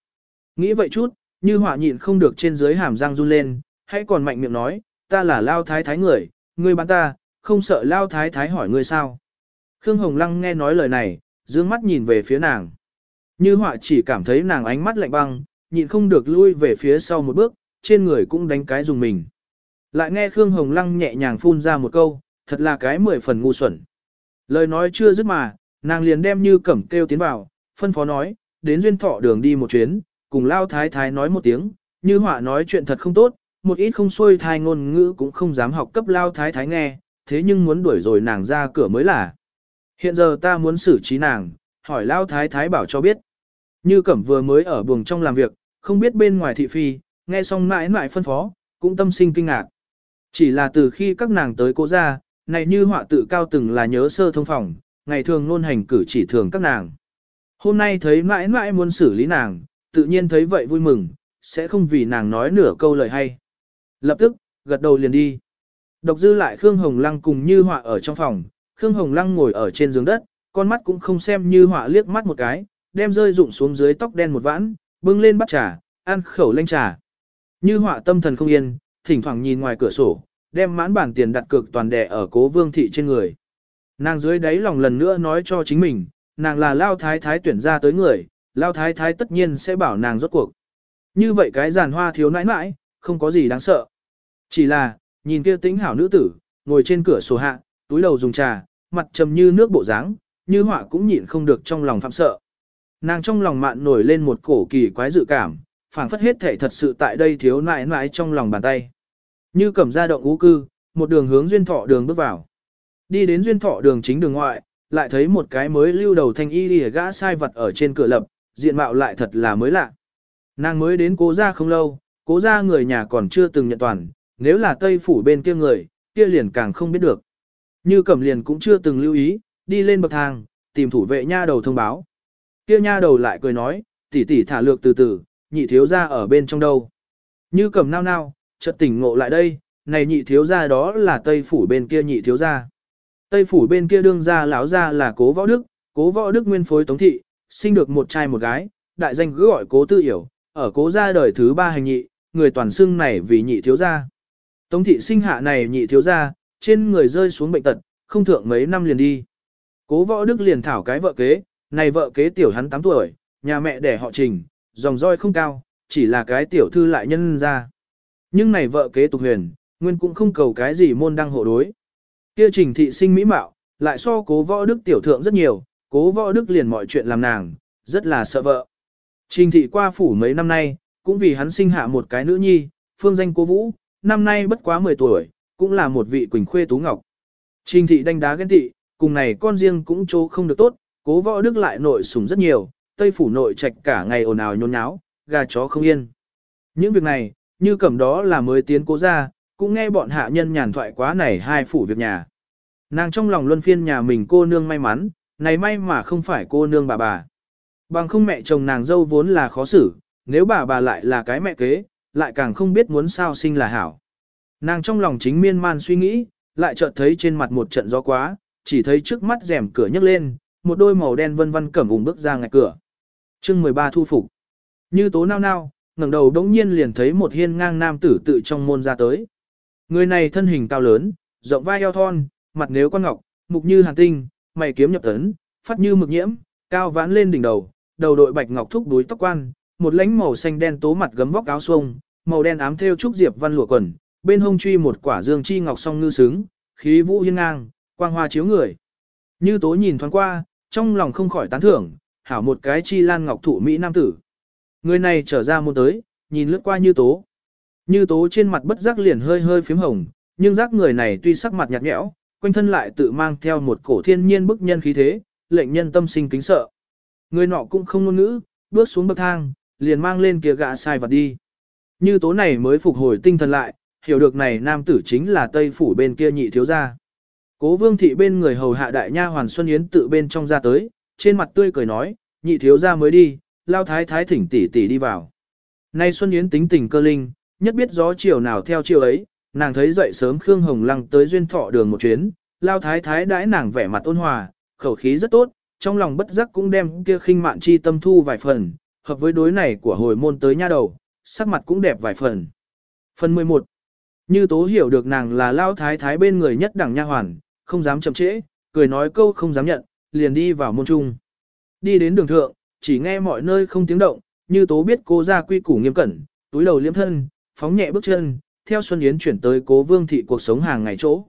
Nghĩ vậy chút, như họa nhịn không được trên dưới hàm răng run lên, hãy còn mạnh miệng nói, ta là lao thái thái người, ngươi bán ta, không sợ lao thái thái hỏi ngươi sao. Khương Hồng Lăng nghe nói lời này, dương mắt nhìn về phía nàng. Như họa chỉ cảm thấy nàng ánh mắt lạnh băng, nhịn không được lui về phía sau một bước, trên người cũng đánh cái dùng mình. Lại nghe Khương Hồng Lăng nhẹ nhàng phun ra một câu, thật là cái mười phần ngu xuẩn. Lời nói chưa dứt mà, nàng liền đem như cẩm kêu tiến vào, phân phó nói, đến duyên thọ đường đi một chuyến, cùng lao thái thái nói một tiếng, như họa nói chuyện thật không tốt, một ít không xuôi thai ngôn ngữ cũng không dám học cấp lao thái thái nghe, thế nhưng muốn đuổi rồi nàng ra cửa mới là. Hiện giờ ta muốn xử trí nàng, hỏi Lao Thái Thái bảo cho biết. Như Cẩm vừa mới ở buồng trong làm việc, không biết bên ngoài thị phi, nghe xong mãi mãi phân phó, cũng tâm sinh kinh ngạc. Chỉ là từ khi các nàng tới cố ra, này như họa tự cao từng là nhớ sơ thông phòng, ngày thường luôn hành cử chỉ thường các nàng. Hôm nay thấy mãi mãi muốn xử lý nàng, tự nhiên thấy vậy vui mừng, sẽ không vì nàng nói nửa câu lời hay. Lập tức, gật đầu liền đi. Độc dư lại Khương Hồng Lăng cùng như họa ở trong phòng, Khương Hồng Lăng ngồi ở trên giường đất, con mắt cũng không xem như họa liếc mắt một cái, đem rơi rụng xuống dưới tóc đen một vãn, bưng lên bắt trà, ăn khẩu lanh trà. Như họa tâm thần không yên, thỉnh thoảng nhìn ngoài cửa sổ, đem mãn bản tiền đặt cược toàn đẻ ở cố vương thị trên người. Nàng dưới đáy lòng lần nữa nói cho chính mình, nàng là lao thái thái tuyển ra tới người, lao thái thái tất nhiên sẽ bảo nàng rốt cuộc. Như vậy cái giàn hoa thiếu nãi nãi, không có gì đáng sợ. Chỉ là, nhìn kia tính hảo nữ tử, ngồi trên cửa sổ hạ, túi đầu dùng trà, mặt trầm như nước bộ dáng, như họa cũng nhịn không được trong lòng phạm sợ. Nàng trong lòng mạn nổi lên một cổ kỳ quái dự cảm, phảng phất hết thể thật sự tại đây thiếu nãi nãi trong lòng bàn tay. Như cầm ra động ngũ cư, một đường hướng duyên thọ đường bước vào. Đi đến duyên thọ đường chính đường ngoại, lại thấy một cái mới lưu đầu thanh y đi gã sai vật ở trên cửa lập, diện mạo lại thật là mới lạ. Nàng mới đến cố gia không lâu, cố gia người nhà còn chưa từng nhận toàn, nếu là tây phủ bên kia người, kia liền càng không biết được. Như cẩm liền cũng chưa từng lưu ý, đi lên bậc thang, tìm thủ vệ nha đầu thông báo. Kia nha đầu lại cười nói, tỷ tỷ thả lược từ từ, nhị thiếu gia ở bên trong đâu. Như cẩm nao nao, chợt tỉnh ngộ lại đây, này nhị thiếu gia đó là tây phủ bên kia nhị thiếu gia. Tây phủ bên kia đương gia lão gia là cố võ đức, cố võ đức nguyên phối tống thị, sinh được một trai một gái, đại danh cứ gọi cố tư hiểu, ở cố gia đời thứ ba hành nhị, người toàn xưng này vì nhị thiếu gia. Tống thị sinh hạ này nhị thiếu gia, trên người rơi xuống bệnh tật, không thượng mấy năm liền đi. Cố võ đức liền thảo cái vợ kế, này vợ kế tiểu hắn 8 tuổi, nhà mẹ đẻ họ trình, dòng roi không cao, chỉ là cái tiểu thư lại nhân ra. Nhưng này vợ kế tục huyền, nguyên cũng không cầu cái gì môn đăng hộ đối. Kia trình thị sinh mỹ mạo, lại so cố võ đức tiểu thượng rất nhiều, cố võ đức liền mọi chuyện làm nàng, rất là sợ vợ. Trình thị qua phủ mấy năm nay, cũng vì hắn sinh hạ một cái nữ nhi, phương danh cố vũ, năm nay bất quá 10 tuổi, cũng là một vị quỳnh khuê tú ngọc. Trình thị đánh đá ghen tị, cùng này con riêng cũng chỗ không được tốt, cố võ đức lại nội sủng rất nhiều, tây phủ nội trạch cả ngày ồn ào nhôn nháo, gà chó không yên. Những việc này, như cẩm đó là mới tiến cố ra, cũng nghe bọn hạ nhân nhàn thoại quá này hai phủ việc nhà. Nàng trong lòng luân phiên nhà mình cô nương may mắn, này may mà không phải cô nương bà bà. Bằng không mẹ chồng nàng dâu vốn là khó xử, nếu bà bà lại là cái mẹ kế, lại càng không biết muốn sao sinh là hảo. Nàng trong lòng chính miên man suy nghĩ, lại chợt thấy trên mặt một trận gió quá, chỉ thấy trước mắt rèm cửa nhấc lên, một đôi màu đen vân vân cẩm ủng bước ra ngạch cửa. chương 13 thu phục. Như tố nao nao, ngẩng đầu đống nhiên liền thấy một hiên ngang nam tử tự trong môn ra tới. Người này thân hình cao lớn, rộng vai eo thon, mặt nếu con ngọc, mục như hàn tinh, mày kiếm nhập tấn, phát như mực nhiễm, cao vãn lên đỉnh đầu, đầu đội bạch ngọc thúc đuối tóc quan, một lãnh màu xanh đen tố mặt gấm vóc áo xuông, màu đen ám thêu trúc diệp văn lụa quần, bên hông truy một quả dương chi ngọc song ngư sướng, khí vũ hiên ngang, quang hoa chiếu người. Như tố nhìn thoáng qua, trong lòng không khỏi tán thưởng, hảo một cái chi lan ngọc thụ mỹ nam tử. Người này trở ra môn tới, nhìn lướt qua như tố. Như tố trên mặt bất giác liền hơi hơi phím hồng, nhưng giác người này tuy sắc mặt nhạt nhẽo, quanh thân lại tự mang theo một cổ thiên nhiên bức nhân khí thế, lệnh nhân tâm sinh kính sợ. Người nọ cũng không ngôn ngữ, bước xuống bậc thang, liền mang lên kia gã sai vật đi. Như tố này mới phục hồi tinh thần lại, hiểu được này nam tử chính là Tây Phủ bên kia nhị thiếu gia. Cố vương thị bên người hầu hạ đại nha hoàn Xuân Yến tự bên trong ra tới, trên mặt tươi cười nói, nhị thiếu gia mới đi, lao thái thái thỉnh tỷ tỷ đi vào. Nay Xuân Yến tính tình cơ linh, nhất biết gió chiều nào theo chiều ấy, nàng thấy dậy sớm Khương Hồng Lăng tới duyên thọ đường một chuyến, lao thái thái đãi nàng vẻ mặt ôn hòa, khẩu khí rất tốt, trong lòng bất giác cũng đem kia khinh mạn chi tâm thu vài phần, hợp với đối này của hồi môn tới nha đầu, sắc mặt cũng đẹp vài phần. Phần 11 như tố hiểu được nàng là lao thái thái bên người nhất đẳng nha hoàn, không dám chậm trễ, cười nói câu không dám nhận, liền đi vào môn trung. Đi đến đường thượng, chỉ nghe mọi nơi không tiếng động, như tố biết cô ra quy củ nghiêm cẩn, túi đầu liếm thân, phóng nhẹ bước chân, theo Xuân Yến chuyển tới cố vương thị cuộc sống hàng ngày chỗ.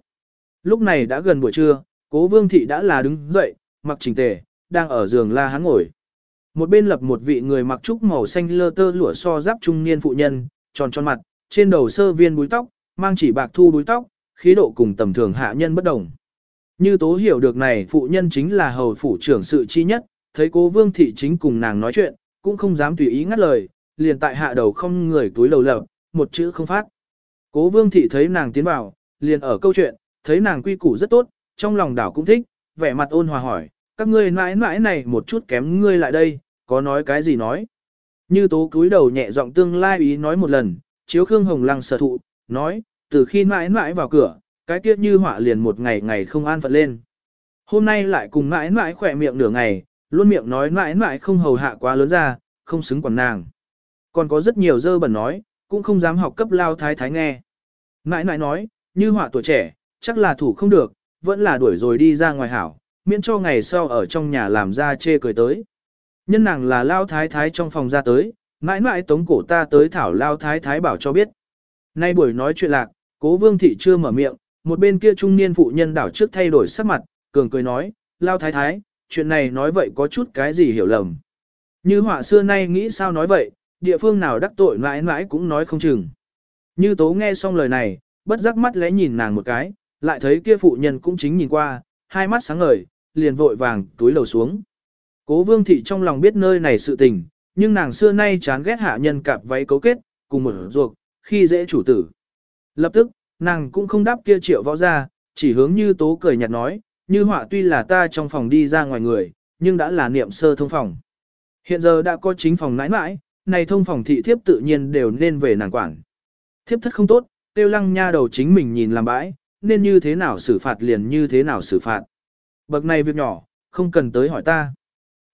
Lúc này đã gần buổi trưa, cố vương thị đã là đứng dậy, mặc chỉnh tề, đang ở giường la hán ngồi. Một bên lập một vị người mặc trúc màu xanh lơ tơ lụa so giáp trung niên phụ nhân, tròn tròn mặt, trên đầu sơ viên búi tóc, mang chỉ bạc thu đuôi tóc, khí độ cùng tầm thường hạ nhân bất đồng. Như tố hiểu được này phụ nhân chính là hầu phủ trưởng sự chi nhất, thấy cố vương thị chính cùng nàng nói chuyện, cũng không dám tùy ý ngắt lời, liền tại hạ đầu không người túi lầu lầu, một chữ không phát. Cố vương thị thấy nàng tiến vào, liền ở câu chuyện, thấy nàng quy củ rất tốt, trong lòng đảo cũng thích, vẻ mặt ôn hòa hỏi, các ngươi mãi mãi này một chút kém ngươi lại đây, có nói cái gì nói. Như tố cúi đầu nhẹ giọng tương lai ý nói một lần, chiếu Khương Hồng Lăng sở thụ, nói, từ khi mãi mãi vào cửa, cái kiếp như họa liền một ngày ngày không an phận lên. Hôm nay lại cùng mãi mãi khỏe miệng nửa ngày, luôn miệng nói mãi mãi không hầu hạ quá lớn ra, không xứng quản nàng. Còn có rất nhiều dơ bẩn nói, cũng không dám học cấp lao thái thái nghe. Mãi mãi nói, như họa tuổi trẻ, chắc là thủ không được, vẫn là đuổi rồi đi ra ngoài hảo, miễn cho ngày sau ở trong nhà làm ra chê cười tới. Nhân nàng là lao thái thái trong phòng ra tới, mãi mãi tống cổ ta tới thảo lao thái thái bảo cho biết. Nay buổi nói chuyện lạc, cố vương thị chưa mở miệng, một bên kia trung niên phụ nhân đảo trước thay đổi sắc mặt, cường cười nói, lao thái thái, chuyện này nói vậy có chút cái gì hiểu lầm. Như họa xưa nay nghĩ sao nói vậy, địa phương nào đắc tội mãi mãi cũng nói không chừng. Như tố nghe xong lời này, bất giác mắt lẽ nhìn nàng một cái, lại thấy kia phụ nhân cũng chính nhìn qua, hai mắt sáng ngời, liền vội vàng túi lầu xuống. Cố vương thị trong lòng biết nơi này sự tình, nhưng nàng xưa nay chán ghét hạ nhân cạp váy cấu kết, cùng một ruột, khi dễ chủ tử. Lập tức, nàng cũng không đáp kia triệu võ ra, chỉ hướng như tố cười nhạt nói, như họa tuy là ta trong phòng đi ra ngoài người, nhưng đã là niệm sơ thông phòng. Hiện giờ đã có chính phòng nãi nãi, này thông phòng thị thiếp tự nhiên đều nên về nàng quản. Thiếp thất không tốt, tiêu lăng nha đầu chính mình nhìn làm bãi, nên như thế nào xử phạt liền như thế nào xử phạt. Bậc này việc nhỏ, không cần tới hỏi ta.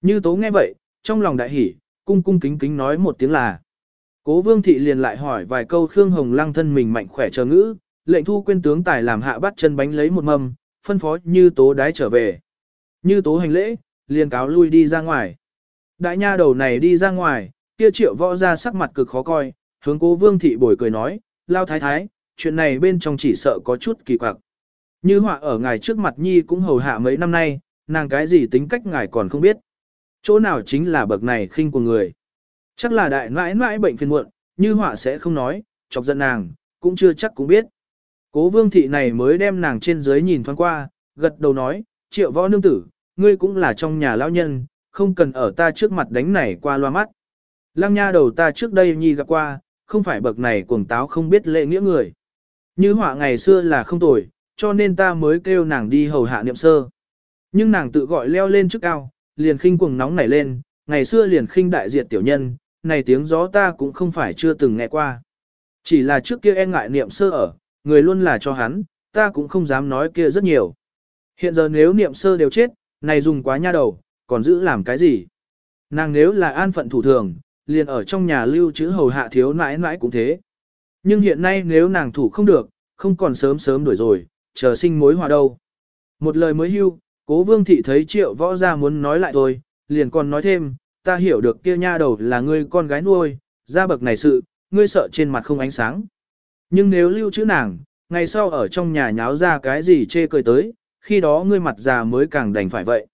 Như tố nghe vậy, trong lòng đại hỉ, cung cung kính kính nói một tiếng là. Cố vương thị liền lại hỏi vài câu Khương Hồng Lăng thân mình mạnh khỏe chờ ngữ, lệnh thu quên tướng tài làm hạ bắt chân bánh lấy một mâm, phân phó như tố đái trở về. Như tố hành lễ, liền cáo lui đi ra ngoài. Đại nha đầu này đi ra ngoài, kia triệu võ ra sắc mặt cực khó coi, hướng cố vương thị bồi cười nói, lao thái thái, chuyện này bên trong chỉ sợ có chút kỳ quặc. Như họa ở ngài trước mặt nhi cũng hầu hạ mấy năm nay, nàng cái gì tính cách ngài còn không biết. Chỗ nào chính là bậc này khinh của người. Chắc là đại nãi nãi bệnh phiền muộn, như họa sẽ không nói, chọc giận nàng, cũng chưa chắc cũng biết. Cố vương thị này mới đem nàng trên dưới nhìn thoáng qua, gật đầu nói, triệu võ nương tử, ngươi cũng là trong nhà lão nhân, không cần ở ta trước mặt đánh này qua loa mắt. Lăng nha đầu ta trước đây nhi gặp qua, không phải bậc này cuồng táo không biết lệ nghĩa người. Như họa ngày xưa là không tồi, cho nên ta mới kêu nàng đi hầu hạ niệm sơ. Nhưng nàng tự gọi leo lên trước cao, liền khinh cuồng nóng nảy lên, ngày xưa liền khinh đại diệt tiểu nhân, này tiếng gió ta cũng không phải chưa từng nghe qua. Chỉ là trước kia e ngại niệm sơ ở, người luôn là cho hắn, ta cũng không dám nói kia rất nhiều. Hiện giờ nếu niệm sơ đều chết, này dùng quá nha đầu, còn giữ làm cái gì? Nàng nếu là an phận thủ thường, liền ở trong nhà lưu trữ hầu hạ thiếu nãi nãi cũng thế. Nhưng hiện nay nếu nàng thủ không được, không còn sớm sớm đuổi rồi, chờ sinh mối hòa đâu. Một lời mới hưu, cố vương thị thấy triệu võ ra muốn nói lại thôi, liền còn nói thêm, ta hiểu được kia nha đầu là ngươi con gái nuôi, ra bậc này sự, ngươi sợ trên mặt không ánh sáng. Nhưng nếu lưu trữ nàng, ngày sau ở trong nhà nháo ra cái gì chê cười tới, khi đó ngươi mặt già mới càng đành phải vậy.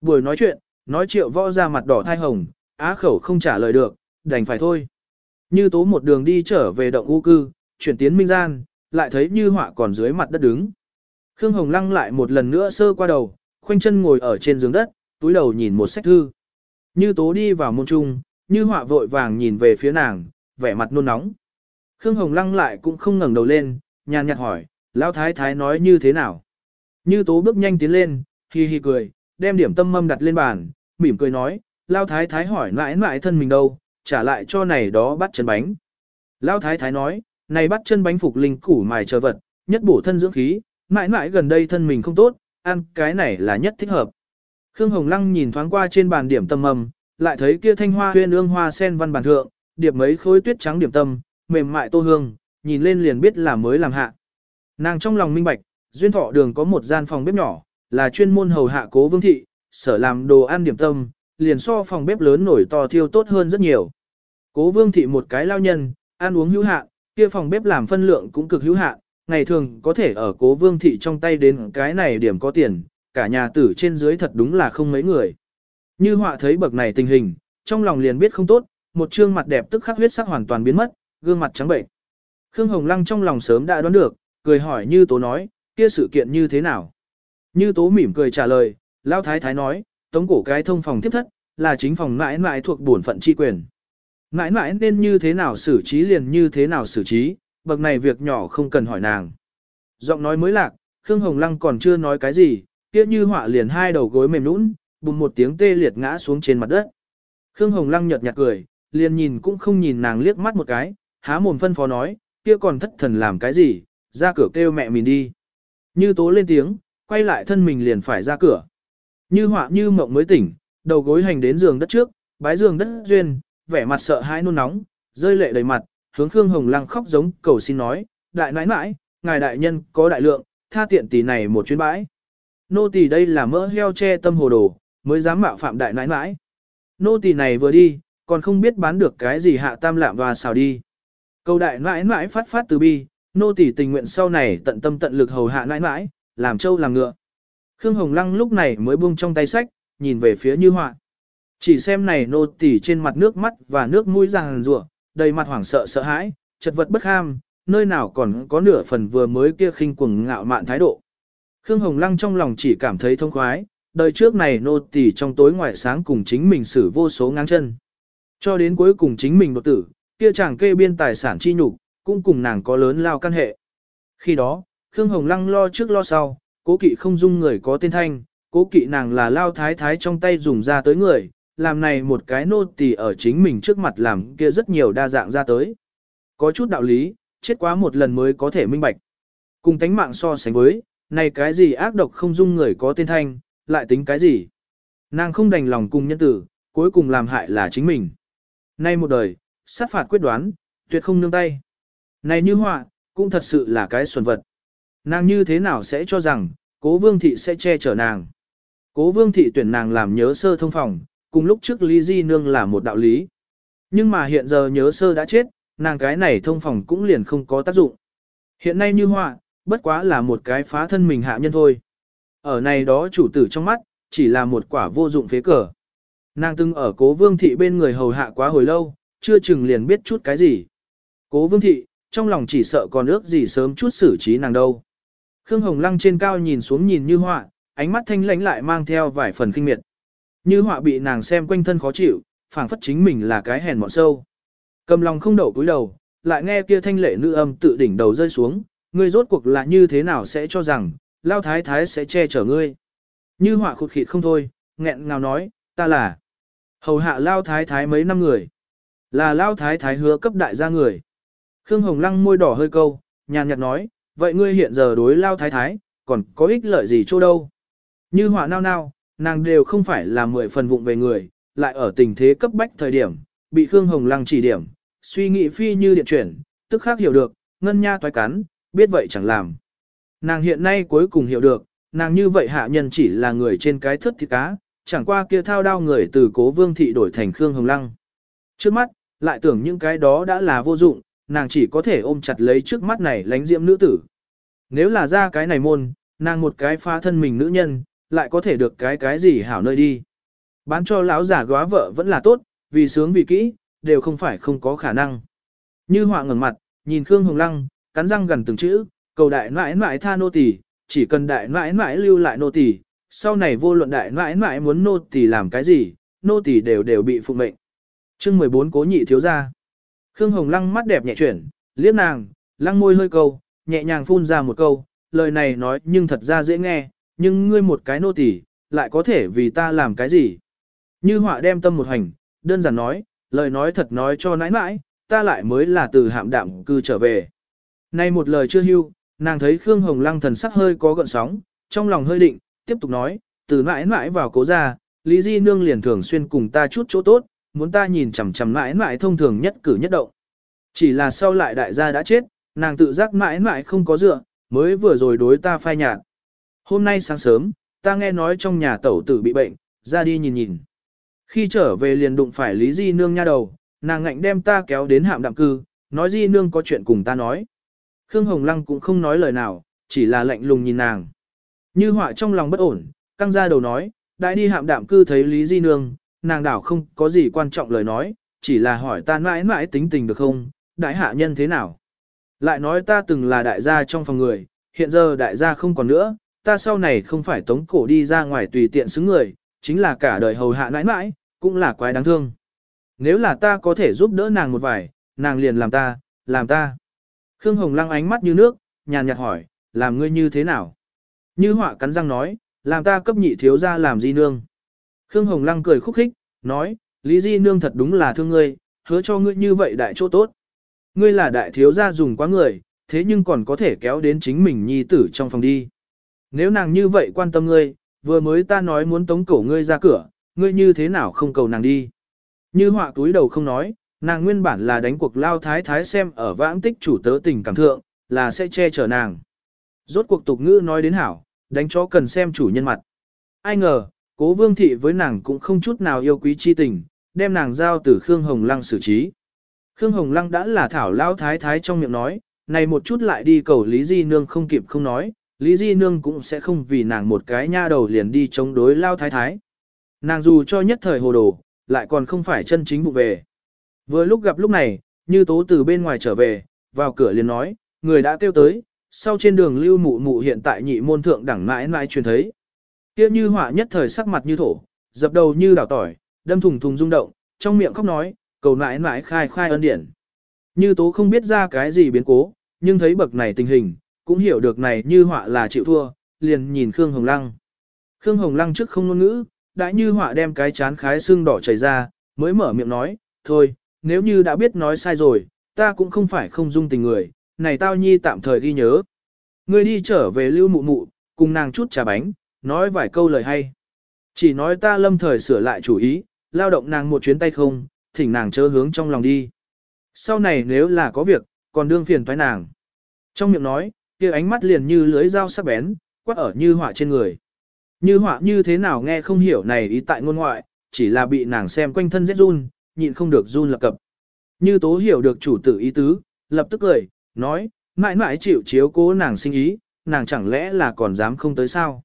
Buổi nói chuyện, nói triệu võ ra mặt đỏ thai hồng, á khẩu không trả lời được, đành phải thôi. Như tố một đường đi trở về động u cư, chuyển tiến minh gian, lại thấy như họa còn dưới mặt đất đứng. Khương Hồng Lăng lại một lần nữa sơ qua đầu, khoanh chân ngồi ở trên giường đất, túi đầu nhìn một sách thư. Như tố đi vào môn trung, như họa vội vàng nhìn về phía nàng, vẻ mặt nôn nóng. Khương Hồng Lăng lại cũng không ngẩng đầu lên, nhàn nhạt hỏi, Lão Thái Thái nói như thế nào? Như tố bước nhanh tiến lên, hi hi cười, đem điểm tâm mâm đặt lên bàn, mỉm cười nói, Lão Thái Thái hỏi mãi mãi thân mình đâu, trả lại cho này đó bắt chân bánh. Lão Thái Thái nói, này bắt chân bánh phục linh củ mài chờ vật, nhất bổ thân dưỡng khí, mãi mãi gần đây thân mình không tốt, ăn cái này là nhất thích hợp. Khương Hồng Lăng nhìn thoáng qua trên bàn điểm tâm mầm, lại thấy kia thanh hoa huyên ương hoa sen văn bàn thượng, điệp mấy khối tuyết trắng điểm tâm, mềm mại tô hương, nhìn lên liền biết là mới làm hạ. Nàng trong lòng minh bạch, duyên thọ đường có một gian phòng bếp nhỏ, là chuyên môn hầu hạ cố vương thị, sở làm đồ ăn điểm tâm, liền so phòng bếp lớn nổi to thiêu tốt hơn rất nhiều. Cố vương thị một cái lao nhân, ăn uống hữu hạn, kia phòng bếp làm phân lượng cũng cực hữu hạn, ngày thường có thể ở cố vương thị trong tay đến cái này điểm có tiền, cả nhà tử trên dưới thật đúng là không mấy người. Như họa thấy bậc này tình hình, trong lòng liền biết không tốt, một trương mặt đẹp tức khắc huyết sắc hoàn toàn biến mất, gương mặt trắng bệnh. Khương Hồng Lăng trong lòng sớm đã đoán được, cười hỏi như tố nói, kia sự kiện như thế nào? Như tố mỉm cười trả lời, Lao Thái Thái nói, tống cổ cái thông phòng tiếp thất, là chính phòng mãi mãi thuộc bổn phận chi quyền. Mãi mãi nên như thế nào xử trí liền như thế nào xử trí, bậc này việc nhỏ không cần hỏi nàng. Giọng nói mới lạc, Khương Hồng Lăng còn chưa nói cái gì, kia như họa liền hai đầu gối mềm nũng, bùng một tiếng tê liệt ngã xuống trên mặt đất. Khương Hồng Lăng nhợt nhạt cười, liền nhìn cũng không nhìn nàng liếc mắt một cái, há mồm phân phó nói, kia còn thất thần làm cái gì, ra cửa kêu mẹ mình đi. Như tố lên tiếng, quay lại thân mình liền phải ra cửa. Như họa như mộng mới tỉnh, đầu gối hành đến giường đất trước, bái giường đất duyên, vẻ mặt sợ hãi nôn nóng, rơi lệ đầy mặt, hướng Khương Hồng Lăng khóc giống cầu xin nói, đại nãi nãi, ngài đại nhân có đại lượng, tha tiện tỷ này một chuyến bãi. Nô tỳ đây là mỡ heo che tâm hồ đồ, mới dám mạo phạm đại nãi nãi. Nô tỳ này vừa đi, còn không biết bán được cái gì hạ tam lạm và xào đi. Câu đại nãi nãi phát phát từ bi, nô tỳ tình nguyện sau này tận tâm tận lực hầu hạ nãi nãi, làm trâu làm ngựa. Khương Hồng Lăng lúc này mới buông trong tay sách, nhìn về phía Như Họa. Chỉ xem này nô tỳ trên mặt nước mắt và nước mũi ràng rủa, đầy mặt hoảng sợ sợ hãi, chật vật bất ham, nơi nào còn có nửa phần vừa mới kia khinh cuồng ngạo mạn thái độ. Khương Hồng Lăng trong lòng chỉ cảm thấy thông khoái, đời trước này nô tỳ trong tối ngoài sáng cùng chính mình xử vô số ngang chân. Cho đến cuối cùng chính mình đột tử, kia chàng kê biên tài sản chi nhục, cũng cùng nàng có lớn lao căn hệ. Khi đó, Khương Hồng Lăng lo trước lo sau, cố kỵ không dung người có tên thanh, cố kỵ nàng là lao thái thái trong tay dùng ra tới người, làm này một cái nô tỳ ở chính mình trước mặt làm kia rất nhiều đa dạng ra tới. Có chút đạo lý, chết quá một lần mới có thể minh bạch. Cùng tánh mạng so sánh với, này cái gì ác độc không dung người có tên thanh, lại tính cái gì. Nàng không đành lòng cùng nhân tử, cuối cùng làm hại là chính mình. Nay một đời, sát phạt quyết đoán, tuyệt không nương tay. Này như họa, cũng thật sự là cái xuẩn vật. Nàng như thế nào sẽ cho rằng, cố vương thị sẽ che chở nàng. Cố vương thị tuyển nàng làm nhớ sơ thông phòng, cùng lúc trước Lý Di Nương là một đạo lý. Nhưng mà hiện giờ nhớ sơ đã chết, nàng cái này thông phòng cũng liền không có tác dụng. Hiện nay như họa, bất quá là một cái phá thân mình hạ nhân thôi. Ở này đó chủ tử trong mắt, chỉ là một quả vô dụng phế cờ. Nàng từng ở cố vương thị bên người hầu hạ quá hồi lâu, chưa chừng liền biết chút cái gì. Cố vương thị, trong lòng chỉ sợ còn ước gì sớm chút xử trí nàng đâu. Khương Hồng Lăng trên cao nhìn xuống nhìn như họa, ánh mắt thanh lãnh lại mang theo vài phần kinh miệt. Như họa bị nàng xem quanh thân khó chịu, phảng phất chính mình là cái hèn mọn sâu. Cầm lòng không đậu cúi đầu, lại nghe kia thanh lệ nữ âm tự đỉnh đầu rơi xuống, ngươi rốt cuộc là như thế nào sẽ cho rằng, lao thái thái sẽ che chở ngươi. Như họa khụt khịt không thôi, nghẹn ngào nói, ta là hầu hạ lao thái thái mấy năm người. Là lao thái thái hứa cấp đại gia người. Khương Hồng Lăng môi đỏ hơi câu, nhàn nhạt nói, vậy ngươi hiện giờ đối lao thái thái, còn có ích lợi gì chỗ đâu. Như họa nao nao, nàng đều không phải là mười phần vụng về người, lại ở tình thế cấp bách thời điểm, bị Khương Hồng Lăng chỉ điểm, suy nghĩ phi như điện chuyển, tức khác hiểu được, ngân nha toái cắn, biết vậy chẳng làm. Nàng hiện nay cuối cùng hiểu được, nàng như vậy hạ nhân chỉ là người trên cái thất thịt cá, chẳng qua kia thao đao người từ cố vương thị đổi thành Khương Hồng Lăng. Trước mắt, lại tưởng những cái đó đã là vô dụng, nàng chỉ có thể ôm chặt lấy trước mắt này lánh diễm nữ tử. Nếu là ra cái này môn, nàng một cái phá thân mình nữ nhân, lại có thể được cái cái gì hảo nơi đi. Bán cho lão giả góa vợ vẫn là tốt, vì sướng vì kỹ, đều không phải không có khả năng. Như họa ngẩng mặt, nhìn Khương Hồng Lăng, cắn răng gần từng chữ, cầu đại nãi nãi tha nô tỳ, chỉ cần đại nãi nãi lưu lại nô tỳ, sau này vô luận đại nãi nãi muốn nô tỳ làm cái gì, nô tỳ đều đều bị phụ mệnh. Chương 14 Cố nhị thiếu gia. Khương Hồng Lăng mắt đẹp nhẹ chuyển, liếc nàng, lăng môi hơi câu, nhẹ nhàng phun ra một câu, lời này nói nhưng thật ra dễ nghe, nhưng ngươi một cái nô tỳ, lại có thể vì ta làm cái gì? Như họa đem tâm một hành, đơn giản nói, lời nói thật nói cho nãi nãi, ta lại mới là từ hạm đạm cư trở về. Nay một lời chưa hưu, nàng thấy Khương Hồng Lăng thần sắc hơi có gợn sóng, trong lòng hơi định, tiếp tục nói, từ mãi mãi vào cố ra, Lý Di Nương liền thường xuyên cùng ta chút chỗ tốt, muốn ta nhìn chằm chằm mãi mãi thông thường nhất cử nhất động. Chỉ là sau lại đại gia đã chết, nàng tự giác mãi mãi không có dựa, mới vừa rồi đối ta phai nhạt. Hôm nay sáng sớm, ta nghe nói trong nhà tẩu tử bị bệnh, ra đi nhìn nhìn. Khi trở về liền đụng phải Lý Di Nương nha đầu, nàng ngạnh đem ta kéo đến hạm đạm cư, nói Di Nương có chuyện cùng ta nói. Khương Hồng Lăng cũng không nói lời nào, chỉ là lạnh lùng nhìn nàng. Như họa trong lòng bất ổn, căng ra đầu nói, đại đi hạm đạm cư thấy Lý Di Nương, nàng đảo không có gì quan trọng lời nói, chỉ là hỏi ta mãi mãi tính tình được không, đại hạ nhân thế nào. Lại nói ta từng là đại gia trong phòng người, hiện giờ đại gia không còn nữa, ta sau này không phải tống cổ đi ra ngoài tùy tiện xứng người, chính là cả đời hầu hạ nãi nãi, cũng là quái đáng thương. Nếu là ta có thể giúp đỡ nàng một vài, nàng liền làm ta, làm ta. Khương Hồng Lăng ánh mắt như nước, nhàn nhạt hỏi, làm ngươi như thế nào? Như họa cắn răng nói, làm ta cấp nhị thiếu ra làm di nương. Khương Hồng Lăng cười khúc khích, nói, Lý Di Nương thật đúng là thương ngươi, hứa cho ngươi như vậy đại chỗ tốt. Ngươi là đại thiếu gia dùng quá người, thế nhưng còn có thể kéo đến chính mình nhi tử trong phòng đi. Nếu nàng như vậy quan tâm ngươi, vừa mới ta nói muốn tống cổ ngươi ra cửa, ngươi như thế nào không cầu nàng đi. Như họa túi đầu không nói, nàng nguyên bản là đánh cuộc lao thái thái xem ở vãng tích chủ tớ tình cảm thượng, là sẽ che chở nàng. Rốt cuộc tục ngữ nói đến hảo, đánh chó cần xem chủ nhân mặt. Ai ngờ, cố vương thị với nàng cũng không chút nào yêu quý chi tình, đem nàng giao từ Khương Hồng Lăng xử trí. Khương Hồng Lăng đã là thảo lao thái thái trong miệng nói, này một chút lại đi cầu Lý Di Nương không kịp không nói, Lý Di Nương cũng sẽ không vì nàng một cái nha đầu liền đi chống đối lao thái thái. Nàng dù cho nhất thời hồ đồ, lại còn không phải chân chính vụ về. Vừa lúc gặp lúc này, như tố từ bên ngoài trở về, vào cửa liền nói, người đã kêu tới, sau trên đường lưu mụ mụ hiện tại nhị môn thượng đẳng mãi mãi truyền thấy. kia như họa nhất thời sắc mặt như thổ, dập đầu như đảo tỏi, đâm thùng thùng rung động, trong miệng khóc nói, cầu mãi mãi khai khai ân điển. Như tố không biết ra cái gì biến cố, nhưng thấy bậc này tình hình, cũng hiểu được này như họa là chịu thua, liền nhìn Khương Hồng Lăng. Khương Hồng Lăng trước không ngôn ngữ, đã như họa đem cái chán khái xương đỏ chảy ra, mới mở miệng nói, thôi, nếu như đã biết nói sai rồi, ta cũng không phải không dung tình người, này tao nhi tạm thời ghi nhớ. Ngươi đi trở về lưu mụ mụ, cùng nàng chút trà bánh, nói vài câu lời hay. Chỉ nói ta lâm thời sửa lại chủ ý, lao động nàng một chuyến tay không, thỉnh nàng chớ hướng trong lòng đi. Sau này nếu là có việc, còn đương phiền thoái nàng. Trong miệng nói, kia ánh mắt liền như lưới dao sắc bén, quắc ở như họa trên người. Như họa như thế nào nghe không hiểu này ý tại ngôn ngoại, chỉ là bị nàng xem quanh thân rét run, nhịn không được run lập cập. Như tố hiểu được chủ tử ý tứ, lập tức cười, nói, mãi mãi chịu chiếu cố nàng sinh ý, nàng chẳng lẽ là còn dám không tới sao.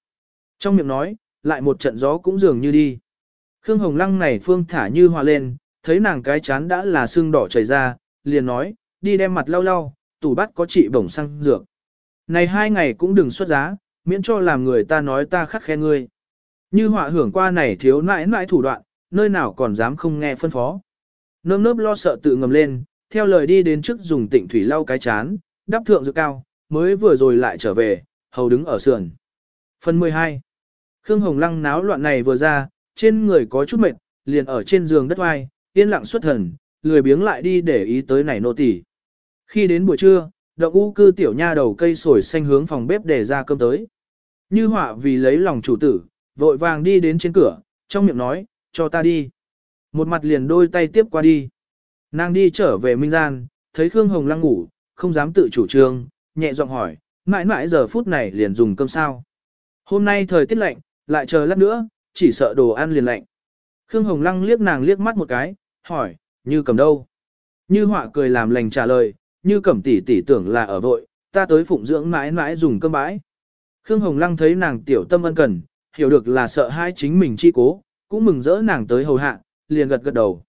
Trong miệng nói, lại một trận gió cũng dường như đi. Khương Hồng Lăng này phương thả như hòa lên, thấy nàng cái chán đã là sưng đỏ chảy ra, liền nói, đi đem mặt lau lau, tủ bắt có trị bổng xăng dược. Này hai ngày cũng đừng xuất giá, miễn cho làm người ta nói ta khắc khe ngươi. Như họa hưởng qua này thiếu nãi nãi thủ đoạn, nơi nào còn dám không nghe phân phó. Nơm nớp lo sợ tự ngầm lên, theo lời đi đến trước dùng tịnh thủy lau cái chán, đắp thượng dược cao, mới vừa rồi lại trở về, hầu đứng ở sườn. Phần 12 Khương Hồng Lăng náo loạn này vừa ra, trên người có chút mệt, liền ở trên giường đất oai, yên lặng xuất thần, lười biếng lại đi để ý tới này nô tỳ. Khi đến buổi trưa, động u cư tiểu nha đầu cây sồi xanh hướng phòng bếp để ra cơm tới. Như họa vì lấy lòng chủ tử, vội vàng đi đến trên cửa, trong miệng nói, cho ta đi. Một mặt liền đôi tay tiếp qua đi. Nàng đi trở về Minh Gian, thấy Khương Hồng Lăng ngủ, không dám tự chủ trương, nhẹ giọng hỏi, mãi mãi giờ phút này liền dùng cơm sao. Hôm nay thời tiết lạnh, lại chờ lát nữa, chỉ sợ đồ ăn liền lạnh. Khương Hồng Lăng liếc nàng liếc mắt một cái, hỏi, như cầm đâu? Như họa cười làm lành trả lời, như cẩm tỷ tỷ tưởng là ở vội, ta tới phụng dưỡng mãi mãi dùng cơm bãi. Khương Hồng Lăng thấy nàng tiểu tâm ân cần, hiểu được là sợ hai chính mình chi cố, cũng mừng rỡ nàng tới hầu hạ, liền gật gật đầu.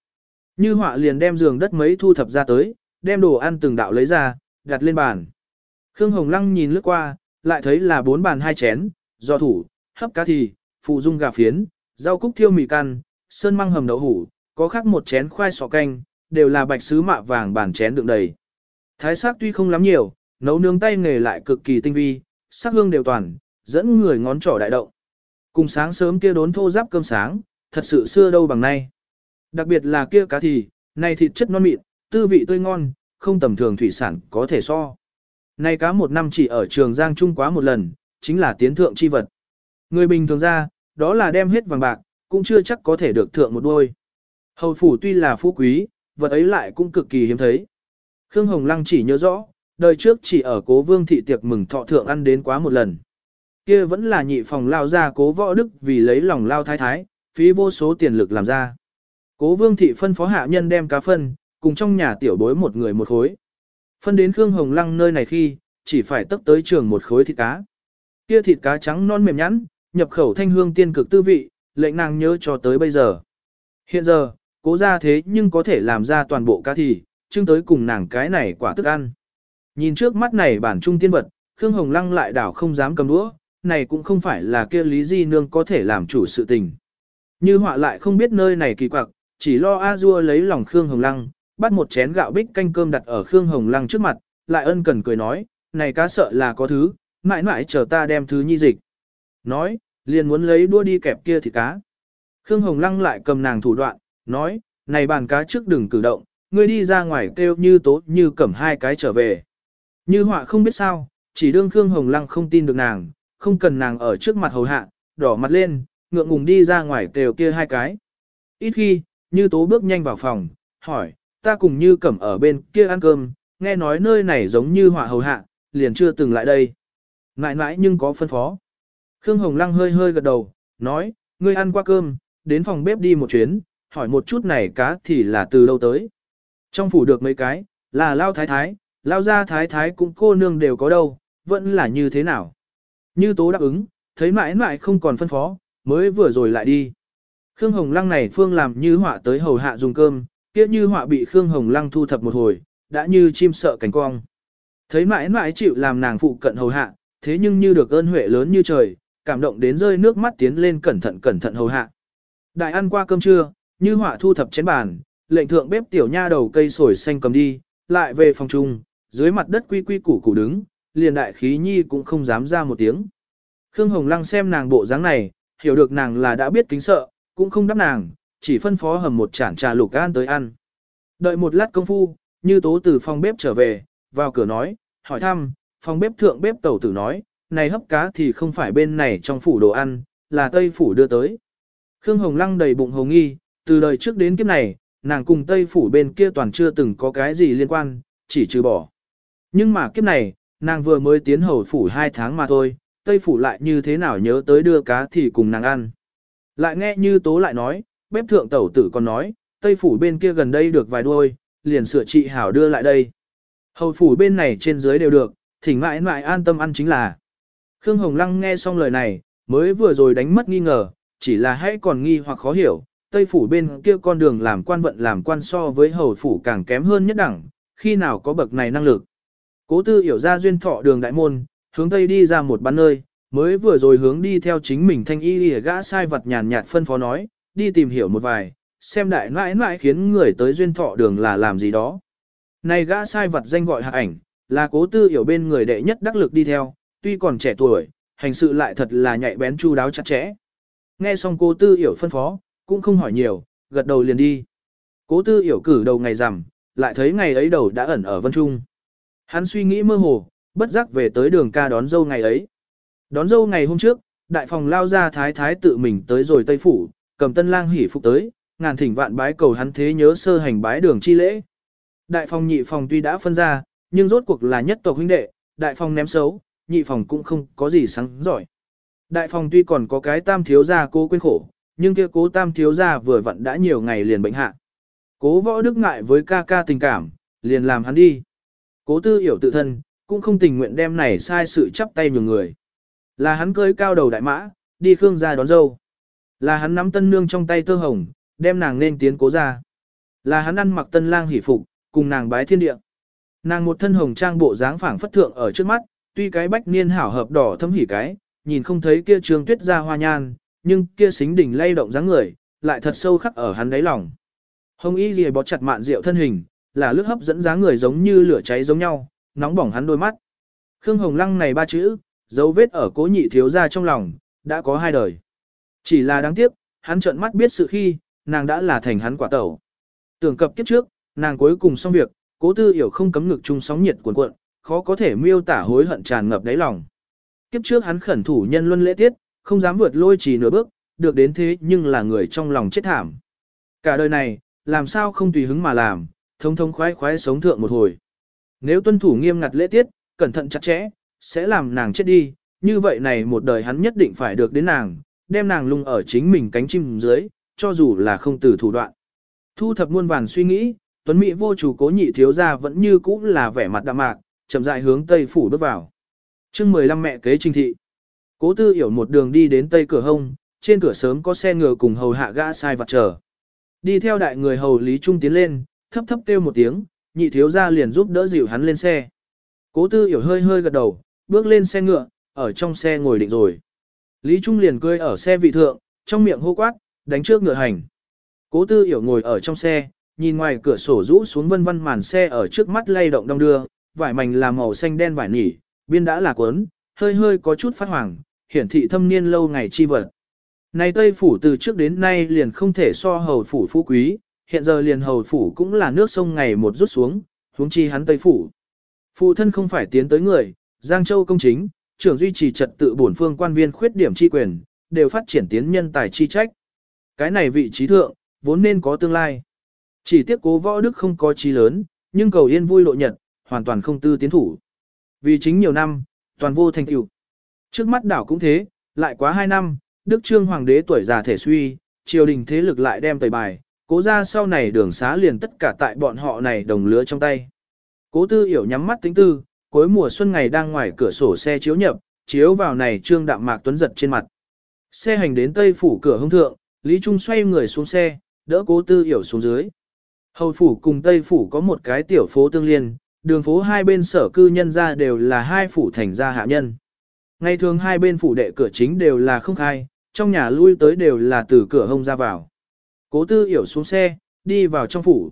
Như họa liền đem giường đất mấy thu thập ra tới, đem đồ ăn từng đạo lấy ra, đặt lên bàn. Khương Hồng Lăng nhìn lướt qua, lại thấy là bốn bàn hai chén, do thủ, hấp cá thì, phụ dung gà phiến, rau cúc thiêu mì căn, sơn măng hầm đậu hủ, có khác một chén khoai sọ canh, đều là bạch sứ mạ vàng bàn chén đựng đầy. Thái sắc tuy không lắm nhiều, nấu nướng tay nghề lại cực kỳ tinh vi, sắc hương đều toàn, dẫn người ngón trỏ đại động. Cùng sáng sớm kia đốn thô giáp cơm sáng, thật sự xưa đâu bằng nay. Đặc biệt là kia cá thì, này thịt chất non mịn, tư vị tươi ngon, không tầm thường thủy sản có thể so. Này cá một năm chỉ ở trường Giang Trung quá một lần, chính là tiến thượng chi vật. Người bình thường ra, đó là đem hết vàng bạc, cũng chưa chắc có thể được thượng một đôi. Hầu phủ tuy là phú quý, vật ấy lại cũng cực kỳ hiếm thấy. Khương Hồng Lăng chỉ nhớ rõ, đời trước chỉ ở cố vương thị tiệc mừng thọ thượng ăn đến quá một lần kia vẫn là nhị phòng lao ra cố võ đức vì lấy lòng lao thái thái, phí vô số tiền lực làm ra. Cố vương thị phân phó hạ nhân đem cá phân, cùng trong nhà tiểu bối một người một khối. Phân đến Khương Hồng Lăng nơi này khi, chỉ phải tấp tới trường một khối thịt cá. Kia thịt cá trắng non mềm nhẵn, nhập khẩu thanh hương tiên cực tư vị, lệnh nàng nhớ cho tới bây giờ. Hiện giờ, cố ra thế nhưng có thể làm ra toàn bộ cá thì, chưng tới cùng nàng cái này quả thức ăn. Nhìn trước mắt này bản trung tiên vật, Khương Hồng Lăng lại đảo không dám cầm đũa, này cũng không phải là kia Lý Di Nương có thể làm chủ sự tình. Như họa lại không biết nơi này kỳ quặc, chỉ lo A Dua lấy lòng Khương Hồng Lăng, bắt một chén gạo bích canh cơm đặt ở Khương Hồng Lăng trước mặt, lại ân cần cười nói, này cá sợ là có thứ, mãi mãi chờ ta đem thứ nhi dịch. Nói, liền muốn lấy đua đi kẹp kia thịt cá. Khương Hồng Lăng lại cầm nàng thủ đoạn, nói, này bàn cá trước đừng cử động, ngươi đi ra ngoài kêu như tố như cầm hai cái trở về. Như họa không biết sao, chỉ đương Khương Hồng Lăng không tin được nàng, không cần nàng ở trước mặt hầu hạ, đỏ mặt lên, ngượng ngùng đi ra ngoài kêu kia hai cái. Ít khi, như tố bước nhanh vào phòng, hỏi, ta cùng như cẩm ở bên kia ăn cơm, nghe nói nơi này giống như họa hầu hạ, liền chưa từng lại đây. Ngại ngại nhưng có phân phó. Khương Hồng Lăng hơi hơi gật đầu, nói, ngươi ăn qua cơm, đến phòng bếp đi một chuyến, hỏi một chút này cá thì là từ đâu tới. Trong phủ được mấy cái, là lao thái thái, lao gia thái thái cũng cô nương đều có đâu, vẫn là như thế nào. Như tố đáp ứng, thấy mãi mãi không còn phân phó, mới vừa rồi lại đi. Khương Hồng Lăng này phương làm như họa tới hầu hạ dùng cơm, kia như họa bị Khương Hồng Lăng thu thập một hồi, đã như chim sợ cánh cong. Thấy mãi mãi chịu làm nàng phụ cận hầu hạ, thế nhưng như được ơn huệ lớn như trời, cảm động đến rơi nước mắt tiến lên cẩn thận cẩn thận hầu hạ. Đại ăn qua cơm trưa, như họa thu thập chén bàn, lệnh thượng bếp tiểu nha đầu cây sồi xanh cầm đi, lại về phòng chung, dưới mặt đất quy quy củ củ đứng, liền đại khí nhi cũng không dám ra một tiếng. Khương Hồng Lăng xem nàng bộ dáng này, hiểu được nàng là đã biết kính sợ, cũng không đáp nàng, chỉ phân phó hầm một chản trà lục gan tới ăn. Đợi một lát công phu, như tố từ phòng bếp trở về, vào cửa nói, hỏi thăm, phòng bếp thượng bếp tẩu tử nói, này hấp cá thì không phải bên này trong phủ đồ ăn, là Tây phủ đưa tới. Khương Hồng Lăng đầy bụng hồng nghi, từ đời trước đến kiếp này, nàng cùng Tây phủ bên kia toàn chưa từng có cái gì liên quan, chỉ trừ bỏ. Nhưng mà kiếp này, nàng vừa mới tiến hầu phủ hai tháng mà thôi, Tây phủ lại như thế nào nhớ tới đưa cá thì cùng nàng ăn. Lại nghe như tố lại nói, bếp thượng tẩu tử còn nói, Tây phủ bên kia gần đây được vài đuôi, liền sửa trị hảo đưa lại đây. Hầu phủ bên này trên dưới đều được, thỉnh mãi mãi an tâm ăn chính là. Khương Hồng Lăng nghe xong lời này, mới vừa rồi đánh mất nghi ngờ, chỉ là hãy còn nghi hoặc khó hiểu, Tây phủ bên kia con đường làm quan vận làm quan so với hầu phủ càng kém hơn nhất đẳng, khi nào có bậc này năng lực. Cố tư hiểu ra duyên thọ đường đại môn, hướng Tây đi ra một bán nơi, mới vừa rồi hướng đi theo chính mình thanh y lìa gã sai vật nhàn nhạt phân phó nói, đi tìm hiểu một vài, xem đại nãi nãi khiến người tới duyên thọ đường là làm gì đó. Này gã sai vật danh gọi hạ ảnh, là cố tư hiểu bên người đệ nhất đắc lực đi theo, tuy còn trẻ tuổi, hành sự lại thật là nhạy bén chu đáo chặt chẽ. Nghe xong cố tư hiểu phân phó, cũng không hỏi nhiều, gật đầu liền đi. Cố tư hiểu cử đầu ngày rằm, lại thấy ngày ấy đầu đã ẩn ở Vân Trung. Hắn suy nghĩ mơ hồ, bất giác về tới đường ca đón dâu ngày ấy. Đón dâu ngày hôm trước, đại phòng lao ra thái thái tự mình tới rồi Tây Phủ, cầm tân lang hỉ phục tới, ngàn thỉnh vạn bái cầu hắn thế nhớ sơ hành bái đường chi lễ. Đại phòng nhị phòng tuy đã phân ra, nhưng rốt cuộc là nhất tộc huynh đệ, đại phòng ném xấu, nhị phòng cũng không có gì sáng giỏi. Đại phòng tuy còn có cái tam thiếu gia cố quên khổ, nhưng kia cố tam thiếu gia vừa vặn đã nhiều ngày liền bệnh hạ. Cố võ đức ngại với ca ca tình cảm, liền làm hắn đi. Cố tư hiểu tự thân, cũng không tình nguyện đem này sai sự chắp tay nhường người. Là hắn cưới cao đầu đại mã, đi khương gia đón dâu. Là hắn nắm tân nương trong tay tơ hồng, đem nàng nên tiến cố ra. Là hắn ăn mặc tân lang hỷ phục, cùng nàng bái thiên địa. Nàng một thân hồng trang bộ dáng phảng phất thượng ở trước mắt, tuy cái bách niên hảo hợp đỏ thâm hỉ cái, nhìn không thấy kia trường tuyết ra hoa nhan, nhưng kia xính đỉnh lay động dáng người, lại thật sâu khắc ở hắn đáy lòng. Hồng y lìa bó chặt mạn rượu thân hình, là lướt hấp dẫn giá người giống như lửa cháy giống nhau, nóng bỏng hắn đôi mắt. Khương Hồng Lăng này ba chữ, dấu vết ở cố nhị thiếu ra trong lòng, đã có hai đời. Chỉ là đáng tiếc, hắn trợn mắt biết sự khi, nàng đã là thành hắn quả tẩu. Tưởng cập kiếp trước, nàng cuối cùng xong việc, cố tư hiểu không cấm ngực chung sóng nhiệt cuộn cuộn, khó có thể miêu tả hối hận tràn ngập đáy lòng. Kiếp trước hắn khẩn thủ nhân luân lễ tiết, không dám vượt lôi chỉ nửa bước, được đến thế nhưng là người trong lòng chết thảm. Cả đời này, làm sao không tùy hứng mà làm, thông thông khoái khoái sống thượng một hồi. Nếu tuân thủ nghiêm ngặt lễ tiết, cẩn thận chặt chẽ, sẽ làm nàng chết đi, như vậy này một đời hắn nhất định phải được đến nàng, đem nàng lung ở chính mình cánh chim dưới, cho dù là không từ thủ đoạn. Thu thập muôn vàn suy nghĩ, Tuấn Mỹ vô chủ cố nhị thiếu gia vẫn như cũ là vẻ mặt đạm mạc, chậm rãi hướng tây phủ bước vào. chương 15 mẹ kế trinh thị. Cố tư hiểu một đường đi đến tây cửa hông, trên cửa sớm có xe ngựa cùng hầu hạ gã sai vặt chờ. Đi theo đại người hầu Lý Trung tiến lên, thấp thấp kêu một tiếng, nhị thiếu gia liền giúp đỡ dìu hắn lên xe. Cố tư hiểu hơi hơi gật đầu, bước lên xe ngựa, ở trong xe ngồi định rồi. Lý Trung liền cười ở xe vị thượng, trong miệng hô quát, đánh trước ngựa hành. Cố tư hiểu ngồi ở trong xe, nhìn ngoài cửa sổ rũ xuống vân vân màn xe ở trước mắt lay động đông đưa, vải mảnh là màu xanh đen vải nỉ, biên đã là cuốn, hơi hơi có chút phát hoàng, hiển thị thâm niên lâu ngày chi vật. Này Tây Phủ từ trước đến nay liền không thể so hầu phủ phú quý, hiện giờ liền hầu phủ cũng là nước sông ngày một rút xuống, huống chi hắn Tây Phủ. Phụ thân không phải tiến tới người, Giang Châu công chính, trưởng duy trì trật tự bổn phương quan viên khuyết điểm chi quyền, đều phát triển tiến nhân tài chi trách. Cái này vị trí thượng, vốn nên có tương lai. Chỉ tiếc cố võ đức không có trí lớn, nhưng cầu yên vui lộ nhật, hoàn toàn không tư tiến thủ. Vì chính nhiều năm, toàn vô thành tựu. Trước mắt đảo cũng thế, lại quá hai năm, Đức Trương Hoàng đế tuổi già thể suy, triều đình thế lực lại đem tẩy bài, cố ra sau này đường xá liền tất cả tại bọn họ này đồng lứa trong tay. Cố tư hiểu nhắm mắt tính tư, cuối mùa xuân ngày đang ngoài cửa sổ xe chiếu nhập, chiếu vào này trương đạm mạc tuấn giật trên mặt. Xe hành đến tây phủ cửa hông thượng, Lý Trung xoay người xuống xe, đỡ cố tư hiểu xuống dưới. Hầu phủ cùng tây phủ có một cái tiểu phố tương liên, đường phố hai bên sở cư nhân ra đều là hai phủ thành gia hạ nhân. Ngày thường hai bên phủ đệ cửa chính đều là không khai, trong nhà lui tới đều là từ cửa hông ra vào. Cố tư hiểu xuống xe, đi vào trong phủ.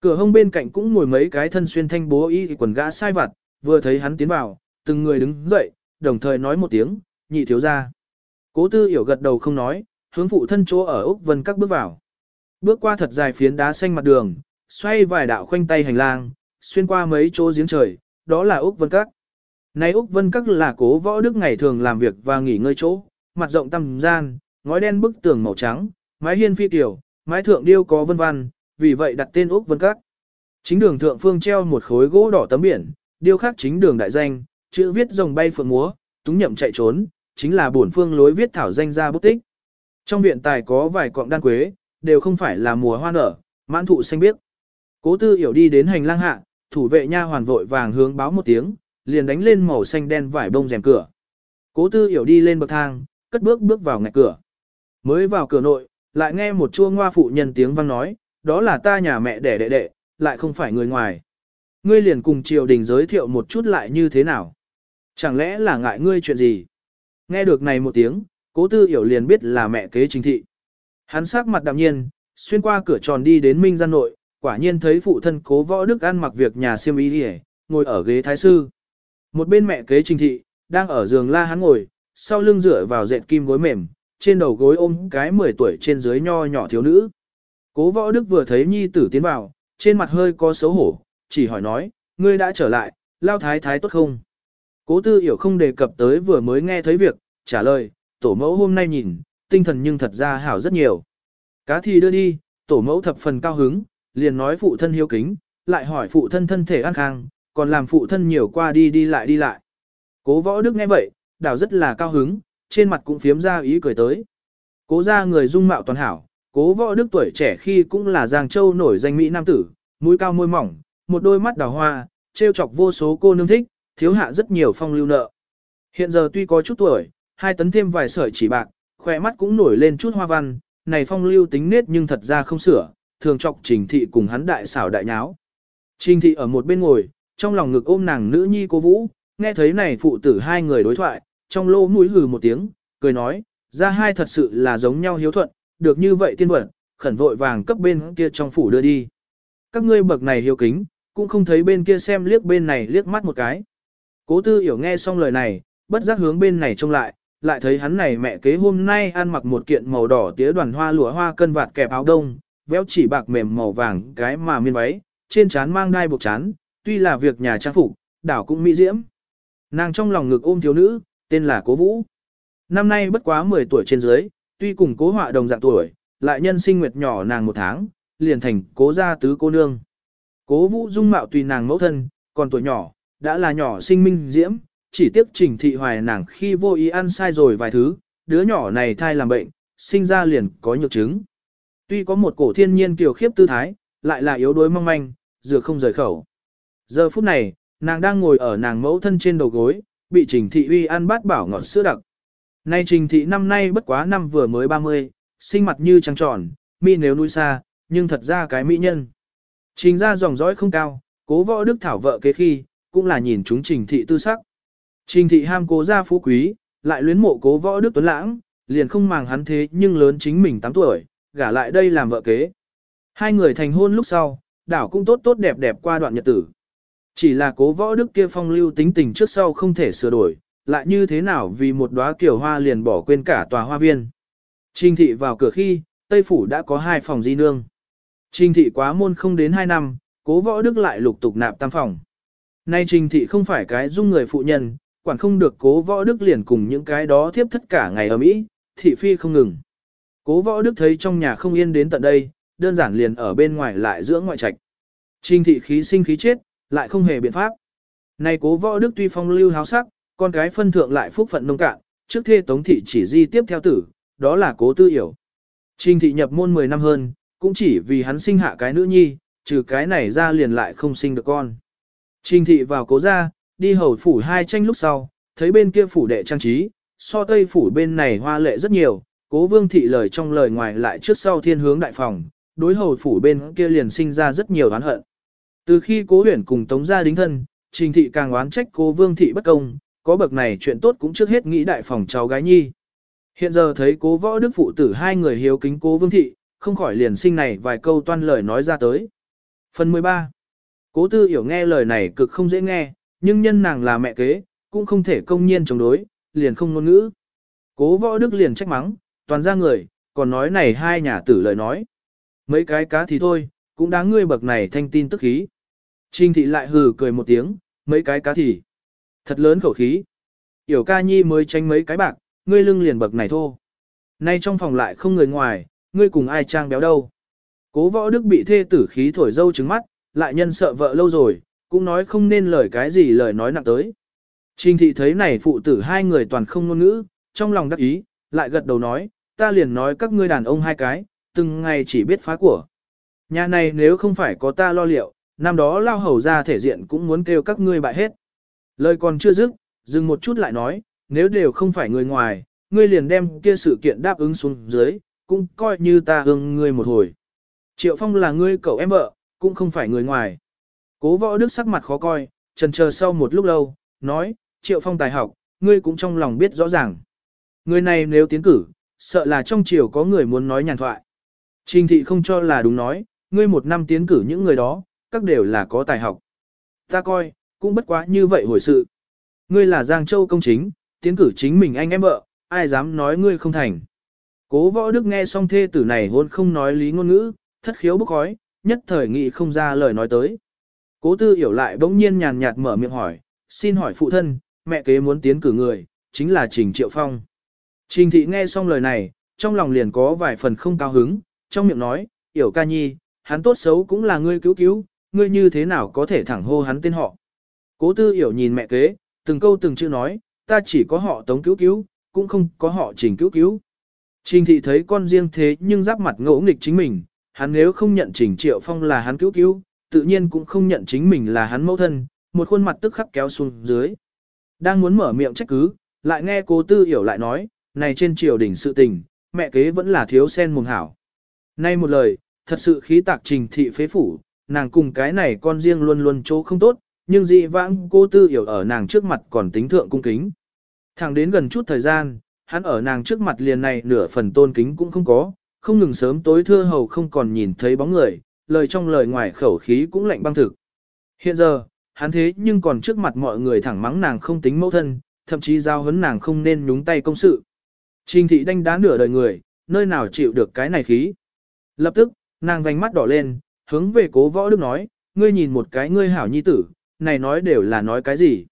Cửa hông bên cạnh cũng ngồi mấy cái thân xuyên thanh bố y quần gã sai vặt, vừa thấy hắn tiến vào, từng người đứng dậy, đồng thời nói một tiếng, nhị thiếu gia. Cố tư hiểu gật đầu không nói, hướng phụ thân chỗ ở Úc Vân các bước vào. Bước qua thật dài phiến đá xanh mặt đường, xoay vài đạo khoanh tay hành lang, xuyên qua mấy chỗ giếng trời, đó là Úc Vân các. Này Úc Vân các là cố võ đức ngày thường làm việc và nghỉ ngơi chỗ, mặt rộng tăm gian, ngói đen bức tường màu trắng, mái hiên phi tiểu, mái thượng điêu có vân văn, vì vậy đặt tên Úc Vân Các. Chính đường thượng phương treo một khối gỗ đỏ tấm biển, điêu khắc chính đường đại danh, chữ viết rồng bay phượng múa, túng nhậm chạy trốn, chính là bổn phương lối viết thảo danh ra bút tích. Trong viện tài có vài cọng đan quế, đều không phải là mùa hoa nở, mãn thụ xanh biếc. Cố tư hiểu đi đến hành lang hạ, thủ vệ nha hoàn vội vàng hướng báo một tiếng, liền đánh lên màu xanh đen vải bông rèm cửa. Cố tư hiểu đi lên bậc thang, cất bước bước vào ngạch cửa. Mới vào cửa nội, lại nghe một chua ngoa phụ nhân tiếng vang nói, đó là ta nhà mẹ đẻ đệ đệ, lại không phải người ngoài. Ngươi liền cùng triều đình giới thiệu một chút lại như thế nào? Chẳng lẽ là ngại ngươi chuyện gì? Nghe được này một tiếng, cố tư hiểu liền biết là mẹ kế chính thị. Hắn sắc mặt đạm nhiên, xuyên qua cửa tròn đi đến minh gian nội, quả nhiên thấy phụ thân cố võ đức ăn mặc việc nhà siêm y đi ngồi ở ghế thái sư. Một bên mẹ kế trình thị, đang ở giường la hắn ngồi, sau lưng dựa vào dệt kim gối mềm, trên đầu gối ôm cái 10 tuổi trên dưới nho nhỏ thiếu nữ. Cố võ đức vừa thấy nhi tử tiến vào, trên mặt hơi có xấu hổ, chỉ hỏi nói, ngươi đã trở lại, lao thái thái tốt không? Cố tư hiểu không đề cập tới vừa mới nghe thấy việc, trả lời, tổ mẫu hôm nay nhìn, tinh thần nhưng thật ra hảo rất nhiều. Cá thì đưa đi, tổ mẫu thập phần cao hứng, liền nói phụ thân hiếu kính, lại hỏi phụ thân thân thể an khang, còn làm phụ thân nhiều qua đi đi lại đi lại. Cố võ đức nghe vậy, đảo rất là cao hứng, trên mặt cũng phiếm ra ý cười tới. Cố ra người dung mạo toàn hảo, cố võ đức tuổi trẻ khi cũng là Giang Châu nổi danh Mỹ Nam tử, mũi cao môi mỏng, một đôi mắt đào hoa, trêu chọc vô số cô nương thích, thiếu hạ rất nhiều phong lưu nợ. Hiện giờ tuy có chút tuổi, hai tấn thêm vài sợi chỉ bạc, khỏe mắt cũng nổi lên chút hoa văn, này phong lưu tính nết nhưng thật ra không sửa, thường chọc trình thị cùng hắn đại xảo đại nháo. Trình thị ở một bên ngồi, trong lòng ngực ôm nàng nữ nhi cô Vũ, nghe thấy này phụ tử hai người đối thoại, trong lô mũi hừ một tiếng, cười nói, ra hai thật sự là giống nhau hiếu thuận, được như vậy tiên vật, khẩn vội vàng cấp bên kia trong phủ đưa đi. Các ngươi bậc này hiếu kính, cũng không thấy bên kia xem liếc bên này liếc mắt một cái. Cố tư hiểu nghe xong lời này, bất giác hướng bên này trông lại, lại thấy hắn này mẹ kế hôm nay ăn mặc một kiện màu đỏ tía đoàn hoa lụa hoa cân vạt kẹp áo đông, véo chỉ bạc mềm màu vàng cái mà miên váy, trên trán mang đai buộc chán, tuy là việc nhà trang phục, đảo cũng mỹ diễm. Nàng trong lòng ngực ôm thiếu nữ, tên là Cố Vũ. Năm nay bất quá 10 tuổi trên dưới, tuy cùng cố họa đồng dạng tuổi, lại nhân sinh nguyệt nhỏ nàng một tháng, liền thành cố gia tứ cô nương. Cố Vũ dung mạo tùy nàng mẫu thân, còn tuổi nhỏ, đã là nhỏ sinh minh diễm, chỉ tiếc trình thị hoài nàng khi vô ý ăn sai rồi vài thứ, đứa nhỏ này thai làm bệnh, sinh ra liền có nhược chứng. Tuy có một cổ thiên nhiên kiều khiếp tư thái, lại là yếu đuối mong manh, dừa không rời khẩu. Giờ phút này, nàng đang ngồi ở nàng mẫu thân trên đầu gối, bị trình thị uy ăn bát bảo ngọt sữa đặc. Nay trình thị năm nay bất quá năm vừa mới 30, sinh mặt như trăng tròn, mi nếu núi xa, nhưng thật ra cái mỹ nhân. Trình ra dòng dõi không cao, cố võ đức thảo vợ kế khi, cũng là nhìn chúng trình thị tư sắc. Trình thị ham cố gia phú quý, lại luyến mộ cố võ đức tuấn lãng, liền không màng hắn thế nhưng lớn chính mình 8 tuổi, gả lại đây làm vợ kế. Hai người thành hôn lúc sau, đảo cũng tốt tốt đẹp đẹp qua đoạn nhật tử. Chỉ là cố võ đức kia phong lưu tính tình trước sau không thể sửa đổi, lại như thế nào vì một đóa kiểu hoa liền bỏ quên cả tòa hoa viên. Trình thị vào cửa khi, Tây Phủ đã có hai phòng di nương. Trình thị quá môn không đến hai năm, cố võ đức lại lục tục nạp tam phòng. Nay trình thị không phải cái dung người phụ nhân, quản không được cố võ đức liền cùng những cái đó thiếp thất cả ngày ở Mỹ, thị phi không ngừng. Cố võ đức thấy trong nhà không yên đến tận đây, đơn giản liền ở bên ngoài lại giữa ngoại trạch. Trình thị khí sinh khí chết, lại không hề biện pháp. Nay cố võ đức tuy phong lưu háo sắc, con cái phân thượng lại phúc phận nông cạn, trước thê tống thị chỉ di tiếp theo tử, đó là cố tư hiểu. Trình thị nhập môn 10 năm hơn, cũng chỉ vì hắn sinh hạ cái nữ nhi, trừ cái này ra liền lại không sinh được con. Trình thị vào cố ra, đi hầu phủ hai tranh lúc sau, thấy bên kia phủ đệ trang trí, so tây phủ bên này hoa lệ rất nhiều, cố vương thị lời trong lời ngoài lại trước sau thiên hướng đại phòng, đối hầu phủ bên kia liền sinh ra rất nhiều oán hận. Từ khi cố huyền cùng tống gia đính thân, trình thị càng oán trách cố vương thị bất công, có bậc này chuyện tốt cũng trước hết nghĩ đại phòng cháu gái nhi. Hiện giờ thấy cố võ đức phụ tử hai người hiếu kính cố vương thị, không khỏi liền sinh này vài câu toan lời nói ra tới. Phần 13 Cố tư hiểu nghe lời này cực không dễ nghe, nhưng nhân nàng là mẹ kế, cũng không thể công nhiên chống đối, liền không ngôn ngữ. Cố võ đức liền trách mắng, toàn ra người, còn nói này hai nhà tử lời nói. Mấy cái cá thì thôi, cũng đáng ngươi bậc này thanh tin tức khí. Trình thị lại hừ cười một tiếng, mấy cái cá thì. Thật lớn khẩu khí. Yểu ca nhi mới tranh mấy cái bạc, ngươi lưng liền bậc này thô. Nay trong phòng lại không người ngoài, ngươi cùng ai trang béo đâu. Cố võ đức bị thê tử khí thổi dâu trứng mắt, lại nhân sợ vợ lâu rồi, cũng nói không nên lời cái gì lời nói nặng tới. Trình thị thấy này phụ tử hai người toàn không ngôn ngữ, trong lòng đắc ý, lại gật đầu nói, ta liền nói các ngươi đàn ông hai cái, từng ngày chỉ biết phá của. Nhà này nếu không phải có ta lo liệu, năm đó lao hầu ra thể diện cũng muốn kêu các ngươi bại hết. Lời còn chưa dứt, dừng một chút lại nói, nếu đều không phải người ngoài, ngươi liền đem kia sự kiện đáp ứng xuống dưới, cũng coi như ta hương ngươi một hồi. Triệu Phong là ngươi cậu em vợ, cũng không phải người ngoài. Cố võ đức sắc mặt khó coi, trần chờ sau một lúc lâu, nói, Triệu Phong tài học, ngươi cũng trong lòng biết rõ ràng. Người này nếu tiến cử, sợ là trong triều có người muốn nói nhàn thoại. Trình thị không cho là đúng nói, ngươi một năm tiến cử những người đó, các đều là có tài học. Ta coi, cũng bất quá như vậy hồi sự. Ngươi là Giang Châu công chính, tiến cử chính mình anh em vợ, ai dám nói ngươi không thành. Cố võ đức nghe xong thê tử này hôn không nói lý ngôn ngữ, thất khiếu bức khói, nhất thời nghị không ra lời nói tới. Cố tư hiểu lại bỗng nhiên nhàn nhạt mở miệng hỏi, xin hỏi phụ thân, mẹ kế muốn tiến cử người, chính là Trình Triệu Phong. Trình thị nghe xong lời này, trong lòng liền có vài phần không cao hứng, trong miệng nói, hiểu ca nhi, hắn tốt xấu cũng là ngươi cứu cứu, ngươi như thế nào có thể thẳng hô hắn tên họ. Cố tư hiểu nhìn mẹ kế, từng câu từng chữ nói, ta chỉ có họ tống cứu cứu, cũng không có họ trình cứu cứu. Trình thị thấy con riêng thế nhưng giáp mặt ngỗ nghịch chính mình, hắn nếu không nhận trình triệu phong là hắn cứu cứu, tự nhiên cũng không nhận chính mình là hắn mẫu thân, một khuôn mặt tức khắc kéo xuống dưới. Đang muốn mở miệng trách cứ, lại nghe cố tư hiểu lại nói, này trên triều đỉnh sự tình, mẹ kế vẫn là thiếu sen mùng hảo. Nay một lời, thật sự khí tạc trình thị phế phủ, nàng cùng cái này con riêng luôn luôn chỗ không tốt, nhưng dị vãng cô tư hiểu ở nàng trước mặt còn tính thượng cung kính. Thẳng đến gần chút thời gian, hắn ở nàng trước mặt liền này nửa phần tôn kính cũng không có, không ngừng sớm tối thưa hầu không còn nhìn thấy bóng người, lời trong lời ngoài khẩu khí cũng lạnh băng thực. Hiện giờ, hắn thế nhưng còn trước mặt mọi người thẳng mắng nàng không tính mẫu thân, thậm chí giao hấn nàng không nên nhúng tay công sự. Trình thị đanh đá nửa đời người, nơi nào chịu được cái này khí. Lập tức, nàng vành mắt đỏ lên, hướng về cố võ đức nói, ngươi nhìn một cái ngươi hảo nhi tử, này nói đều là nói cái gì.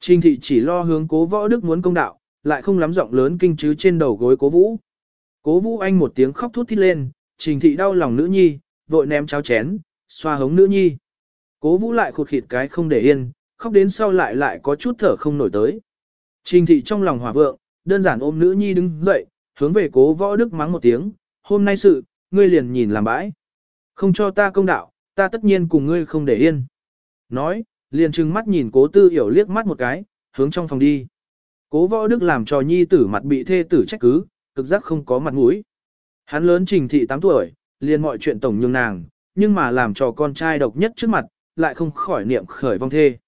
Trình thị chỉ lo hướng cố võ đức muốn công đạo, lại không lắm giọng lớn kinh chứ trên đầu gối cố vũ. Cố vũ anh một tiếng khóc thút thít lên, trình thị đau lòng nữ nhi, vội ném cháo chén, xoa hống nữ nhi. Cố vũ lại khụt khịt cái không để yên, khóc đến sau lại lại có chút thở không nổi tới. Trình thị trong lòng hòa vượng, đơn giản ôm nữ nhi đứng dậy, hướng về cố võ đức mắng một tiếng, hôm nay sự, ngươi liền nhìn làm bãi. Không cho ta công đạo, ta tất nhiên cùng ngươi không để yên. Nói, liền trừng mắt nhìn cố tư hiểu liếc mắt một cái, hướng trong phòng đi. Cố võ đức làm cho nhi tử mặt bị thê tử trách cứ, cực giác không có mặt mũi. Hắn lớn trình thị 8 tuổi, liền mọi chuyện tổng nhường nàng, nhưng mà làm cho con trai độc nhất trước mặt, lại không khỏi niệm khởi vong thê.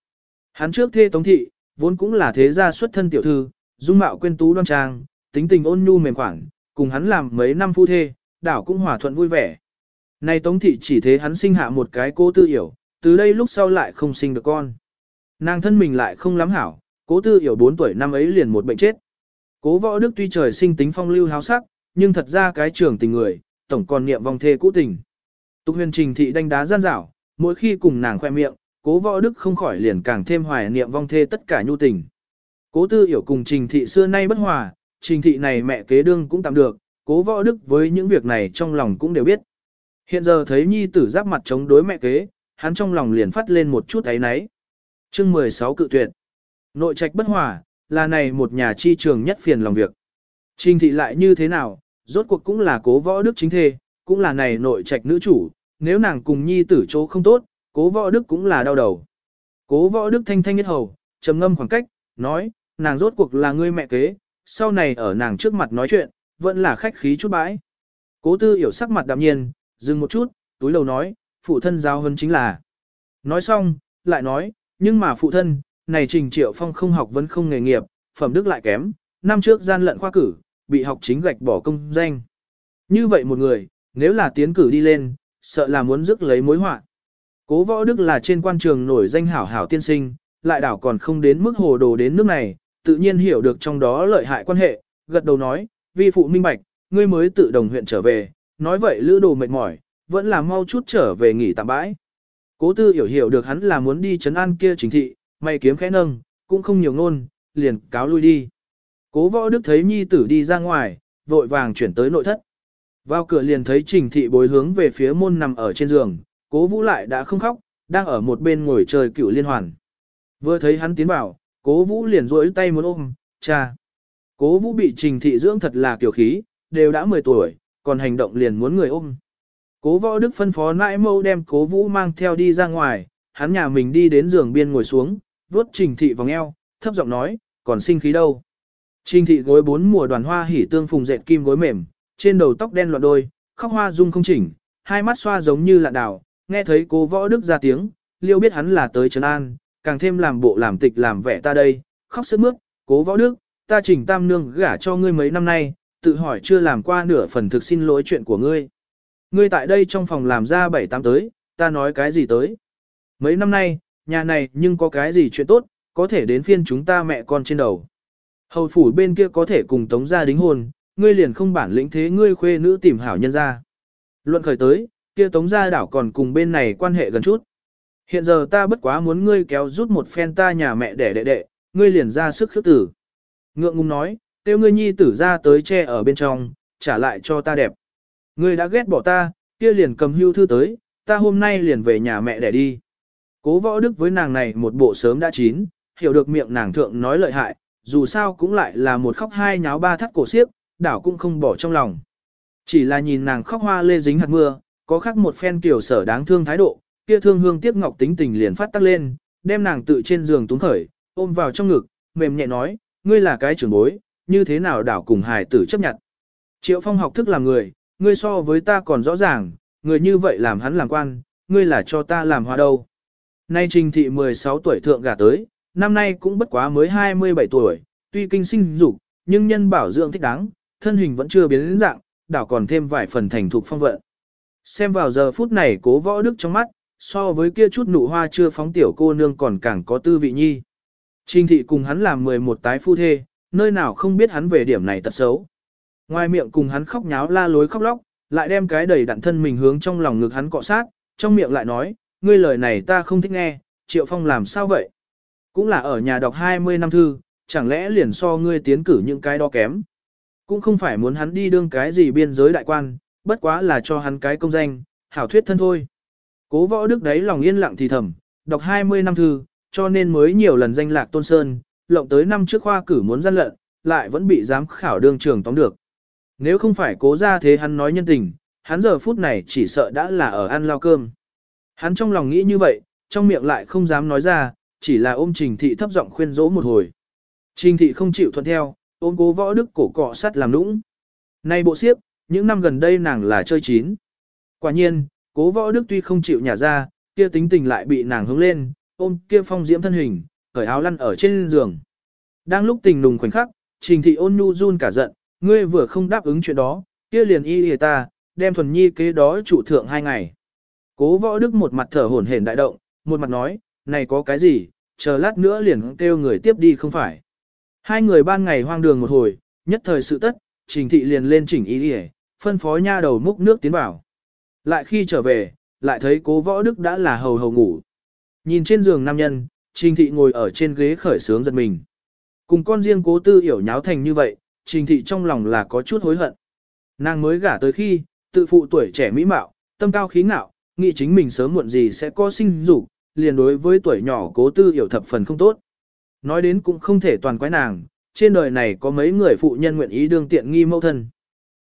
Hắn trước thê tống thị, vốn cũng là thế gia xuất thân tiểu thư, dung mạo quyên tú đoan trang, tính tình ôn nhu mềm khoảng, cùng hắn làm mấy năm phu thê, đảo cũng hòa thuận vui vẻ. Nay Tống thị chỉ thế hắn sinh hạ một cái cố tư hiểu, từ đây lúc sau lại không sinh được con. Nàng thân mình lại không lắm hảo, cố tư hiểu 4 tuổi năm ấy liền một bệnh chết. Cố võ đức tuy trời sinh tính phong lưu háo sắc, nhưng thật ra cái trưởng tình người, tổng còn niệm vong thê cũ tình. Tục huyền trình thị đánh đá gian dảo, mỗi khi cùng nàng khoe miệng, cố võ đức không khỏi liền càng thêm hoài niệm vong thê tất cả nhu tình. Cố tư hiểu cùng trình thị xưa nay bất hòa, trình thị này mẹ kế đương cũng tạm được, cố võ đức với những việc này trong lòng cũng đều biết. Hiện giờ thấy nhi tử giáp mặt chống đối mẹ kế, hắn trong lòng liền phát lên một chút ấy náy. Chương 16 cự tuyệt. Nội trạch bất hòa, là này một nhà chi trường nhất phiền lòng việc. Trình thị lại như thế nào, rốt cuộc cũng là cố võ đức chính thê, cũng là này nội trạch nữ chủ, nếu nàng cùng nhi tử chỗ không tốt, cố võ đức cũng là đau đầu. Cố võ đức thanh thanh nhất hầu, trầm ngâm khoảng cách, nói, nàng rốt cuộc là ngươi mẹ kế, sau này ở nàng trước mặt nói chuyện, vẫn là khách khí chút bãi. Cố tư hiểu sắc mặt đạm nhiên, dừng một chút, túi đầu nói, phụ thân giao hơn chính là. Nói xong, lại nói, nhưng mà phụ thân, này trình triệu phong không học vẫn không nghề nghiệp, phẩm đức lại kém, năm trước gian lận khoa cử, bị học chính gạch bỏ công danh. Như vậy một người, nếu là tiến cử đi lên, sợ là muốn rước lấy mối họa. Cố võ đức là trên quan trường nổi danh hảo hảo tiên sinh, lại đảo còn không đến mức hồ đồ đến nước này, tự nhiên hiểu được trong đó lợi hại quan hệ, gật đầu nói, vi phụ minh bạch, ngươi mới tự đồng huyện trở về, nói vậy lữ đồ mệt mỏi, vẫn là mau chút trở về nghỉ tạm bãi. Cố tư hiểu hiểu được hắn là muốn đi chấn an kia chính thị, mày kiếm khẽ nâng, cũng không nhiều ngôn, liền cáo lui đi. Cố võ đức thấy nhi tử đi ra ngoài, vội vàng chuyển tới nội thất. Vào cửa liền thấy trình thị bối hướng về phía môn nằm ở trên giường, cố vũ lại đã không khóc, đang ở một bên ngồi chơi cựu liên hoàn. Vừa thấy hắn tiến vào, cố vũ liền rỗi tay muốn ôm, cha. Cố vũ bị trình thị dưỡng thật là kiểu khí, đều đã 10 tuổi, còn hành động liền muốn người ôm. Cố võ đức phân phó nãi mâu đem cố vũ mang theo đi ra ngoài, hắn nhà mình đi đến giường biên ngồi xuống, vuốt trình thị vòng eo, thấp giọng nói, còn sinh khí đâu. Trình thị gối bốn mùa đoàn hoa hỉ tương phùng dệt kim gối mềm, trên đầu tóc đen loạn đôi, khóc hoa dung không chỉnh, hai mắt xoa giống như lạ đảo. nghe thấy cố võ đức ra tiếng, liêu biết hắn là tới trấn an, càng thêm làm bộ làm tịch làm vẻ ta đây, khóc sức mướt, cố võ đức, ta chỉnh tam nương gả cho ngươi mấy năm nay, tự hỏi chưa làm qua nửa phần thực xin lỗi chuyện của ngươi. Ngươi tại đây trong phòng làm ra bảy tám tới, ta nói cái gì tới. Mấy năm nay, nhà này nhưng có cái gì chuyện tốt, có thể đến phiên chúng ta mẹ con trên đầu. Hầu phủ bên kia có thể cùng tống gia đính hôn, ngươi liền không bản lĩnh thế ngươi khuê nữ tìm hảo nhân ra. Luận khởi tới, kia tống gia đảo còn cùng bên này quan hệ gần chút. Hiện giờ ta bất quá muốn ngươi kéo rút một phen ta nhà mẹ để đệ đệ, ngươi liền ra sức khước tử. Ngượng ngùng nói, tiêu ngươi nhi tử ra tới che ở bên trong, trả lại cho ta đẹp. Ngươi đã ghét bỏ ta, kia liền cầm hưu thư tới, ta hôm nay liền về nhà mẹ để đi. Cố võ đức với nàng này một bộ sớm đã chín, hiểu được miệng nàng thượng nói lợi hại, dù sao cũng lại là một khóc hai nháo ba thắt cổ xiếc, đảo cũng không bỏ trong lòng. Chỉ là nhìn nàng khóc hoa lê dính hạt mưa, có khác một phen kiểu sở đáng thương thái độ, kia thương hương tiếc ngọc tính tình liền phát tắc lên, đem nàng tự trên giường túng khởi, ôm vào trong ngực, mềm nhẹ nói, ngươi là cái trưởng bối, như thế nào đảo cùng hài tử chấp nhận. Triệu phong học thức làm người, ngươi so với ta còn rõ ràng, người như vậy làm hắn làm quan, ngươi là cho ta làm hoa đâu. Nay trình thị 16 tuổi thượng gả tới, năm nay cũng bất quá mới 27 tuổi, tuy kinh sinh dục, nhưng nhân bảo dưỡng thích đáng, thân hình vẫn chưa biến đến dạng, đảo còn thêm vài phần thành thục phong vận. Xem vào giờ phút này cố võ đức trong mắt, so với kia chút nụ hoa chưa phóng tiểu cô nương còn càng có tư vị nhi. Trình thị cùng hắn làm 11 tái phu thê, nơi nào không biết hắn về điểm này tật xấu. Ngoài miệng cùng hắn khóc nháo la lối khóc lóc, lại đem cái đầy đặn thân mình hướng trong lòng ngực hắn cọ sát, trong miệng lại nói, ngươi lời này ta không thích nghe, Triệu Phong làm sao vậy? Cũng là ở nhà đọc 20 năm thư, chẳng lẽ liền so ngươi tiến cử những cái đó kém? Cũng không phải muốn hắn đi đương cái gì biên giới đại quan, bất quá là cho hắn cái công danh, hảo thuyết thân thôi. Cố võ đức đấy lòng yên lặng thì thầm, đọc 20 năm thư, cho nên mới nhiều lần danh lạc tôn sơn, lộng tới năm trước khoa cử muốn gian lận, lại vẫn bị giám khảo đương trường tóm được. Nếu không phải cố ra thế hắn nói nhân tình, hắn giờ phút này chỉ sợ đã là ở ăn lao cơm. Hắn trong lòng nghĩ như vậy, trong miệng lại không dám nói ra, chỉ là ôm trình thị thấp giọng khuyên dỗ một hồi. Trình thị không chịu thuận theo, ôm cố võ đức cổ cọ sắt làm nũng. Nay bộ xiếp, những năm gần đây nàng là chơi chín. Quả nhiên, cố võ đức tuy không chịu nhả ra, kia tính tình lại bị nàng hướng lên, ôm kia phong diễm thân hình, cởi áo lăn ở trên giường. Đang lúc tình nùng khoảnh khắc, trình thị ôn nhu run cả giận, ngươi vừa không đáp ứng chuyện đó, kia liền y lìa ta, đem thuần nhi kế đó trụ thượng hai ngày. Cố võ đức một mặt thở hổn hển đại động, một mặt nói, này có cái gì, chờ lát nữa liền kêu người tiếp đi không phải. Hai người ban ngày hoang đường một hồi, nhất thời sự tất, trình thị liền lên chỉnh y lìa, phân phó nha đầu múc nước tiến vào. Lại khi trở về, lại thấy cố võ đức đã là hầu hầu ngủ. Nhìn trên giường nam nhân, trình thị ngồi ở trên ghế khởi sướng giật mình. Cùng con riêng cố tư hiểu nháo thành như vậy, trình thị trong lòng là có chút hối hận. Nàng mới gả tới khi, tự phụ tuổi trẻ mỹ mạo, tâm cao khí ngạo, nghĩ chính mình sớm muộn gì sẽ có sinh dục, liền đối với tuổi nhỏ cố tư hiểu thập phần không tốt. Nói đến cũng không thể toàn quái nàng, trên đời này có mấy người phụ nhân nguyện ý đương tiện nghi mẫu thân.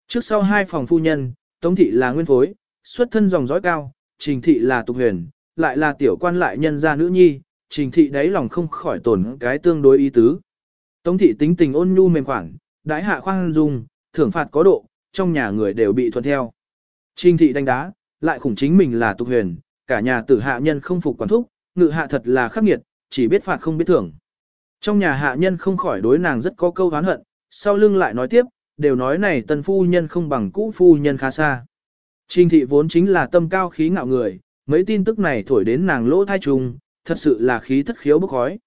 Trước sau hai phòng phu nhân, Tống thị là nguyên phối, xuất thân dòng dõi cao, Trình thị là tục huyền, lại là tiểu quan lại nhân gia nữ nhi, Trình thị đáy lòng không khỏi tổn cái tương đối ý tứ. Tống thị tính tình ôn nhu mềm khoảng, đái hạ khoan dung, thưởng phạt có độ, trong nhà người đều bị thuận theo. Trình thị đánh đá, lại khủng chính mình là tục huyền, cả nhà tử hạ nhân không phục quản thúc, ngự hạ thật là khắc nghiệt, chỉ biết phạt không biết thưởng. Trong nhà hạ nhân không khỏi đối nàng rất có câu hán hận, sau lưng lại nói tiếp, đều nói này tân phu nhân không bằng cũ phu nhân khá xa. Trình thị vốn chính là tâm cao khí ngạo người, mấy tin tức này thổi đến nàng lỗ thai trùng, thật sự là khí thất khiếu bức khói.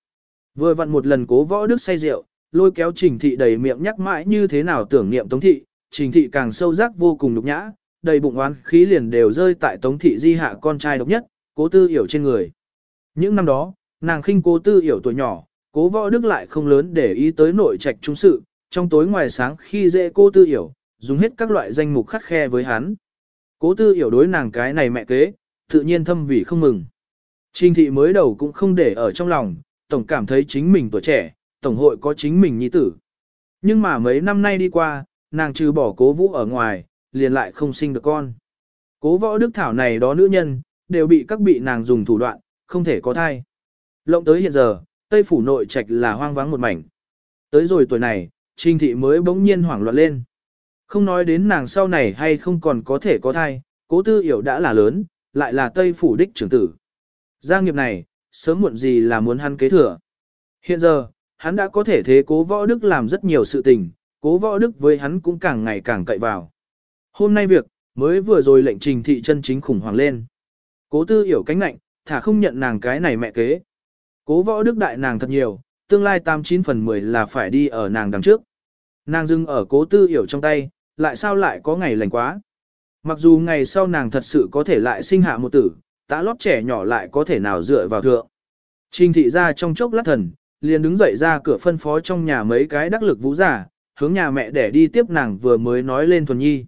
Vừa vặn một lần cố võ đức say rượu, lôi kéo trình thị đầy miệng nhắc mãi như thế nào tưởng niệm tống thị, trình thị càng sâu rắc vô cùng nhục nhã, đầy bụng oán khí liền đều rơi tại tống thị di hạ con trai độc nhất, cố tư hiểu trên người. Những năm đó, nàng khinh cố tư hiểu tuổi nhỏ, cố võ đức lại không lớn để ý tới nội trạch trung sự, trong tối ngoài sáng khi dễ cô tư hiểu, dùng hết các loại danh mục khắc khe với hắn. Cố tư hiểu đối nàng cái này mẹ kế, tự nhiên thâm vì không mừng. Trình thị mới đầu cũng không để ở trong lòng, tổng cảm thấy chính mình tuổi trẻ, tổng hội có chính mình nhi tử. Nhưng mà mấy năm nay đi qua, nàng trừ bỏ cố vũ ở ngoài, liền lại không sinh được con. Cố võ đức thảo này đó nữ nhân, đều bị các bị nàng dùng thủ đoạn, không thể có thai. Lộng tới hiện giờ, Tây phủ nội trạch là hoang vắng một mảnh. Tới rồi tuổi này, Trình thị mới bỗng nhiên hoảng loạn lên. Không nói đến nàng sau này hay không còn có thể có thai, cố tư hiểu đã là lớn, lại là Tây phủ đích trưởng tử. Gia nghiệp này, sớm muộn gì là muốn hắn kế thừa. Hiện giờ, hắn đã có thể thế cố võ đức làm rất nhiều sự tình, cố võ đức với hắn cũng càng ngày càng cậy vào. Hôm nay việc, mới vừa rồi lệnh trình thị chân chính khủng hoảng lên. Cố tư hiểu cánh lạnh, thả không nhận nàng cái này mẹ kế. Cố võ đức đại nàng thật nhiều, tương lai 89 phần 10 là phải đi ở nàng đằng trước. Nàng dưng ở cố tư hiểu trong tay, lại sao lại có ngày lành quá. Mặc dù ngày sau nàng thật sự có thể lại sinh hạ một tử, tá lót trẻ nhỏ lại có thể nào dựa vào thượng. Trình thị ra trong chốc lát thần, liền đứng dậy ra cửa phân phó trong nhà mấy cái đắc lực vũ giả, hướng nhà mẹ để đi tiếp nàng vừa mới nói lên thuần nhi.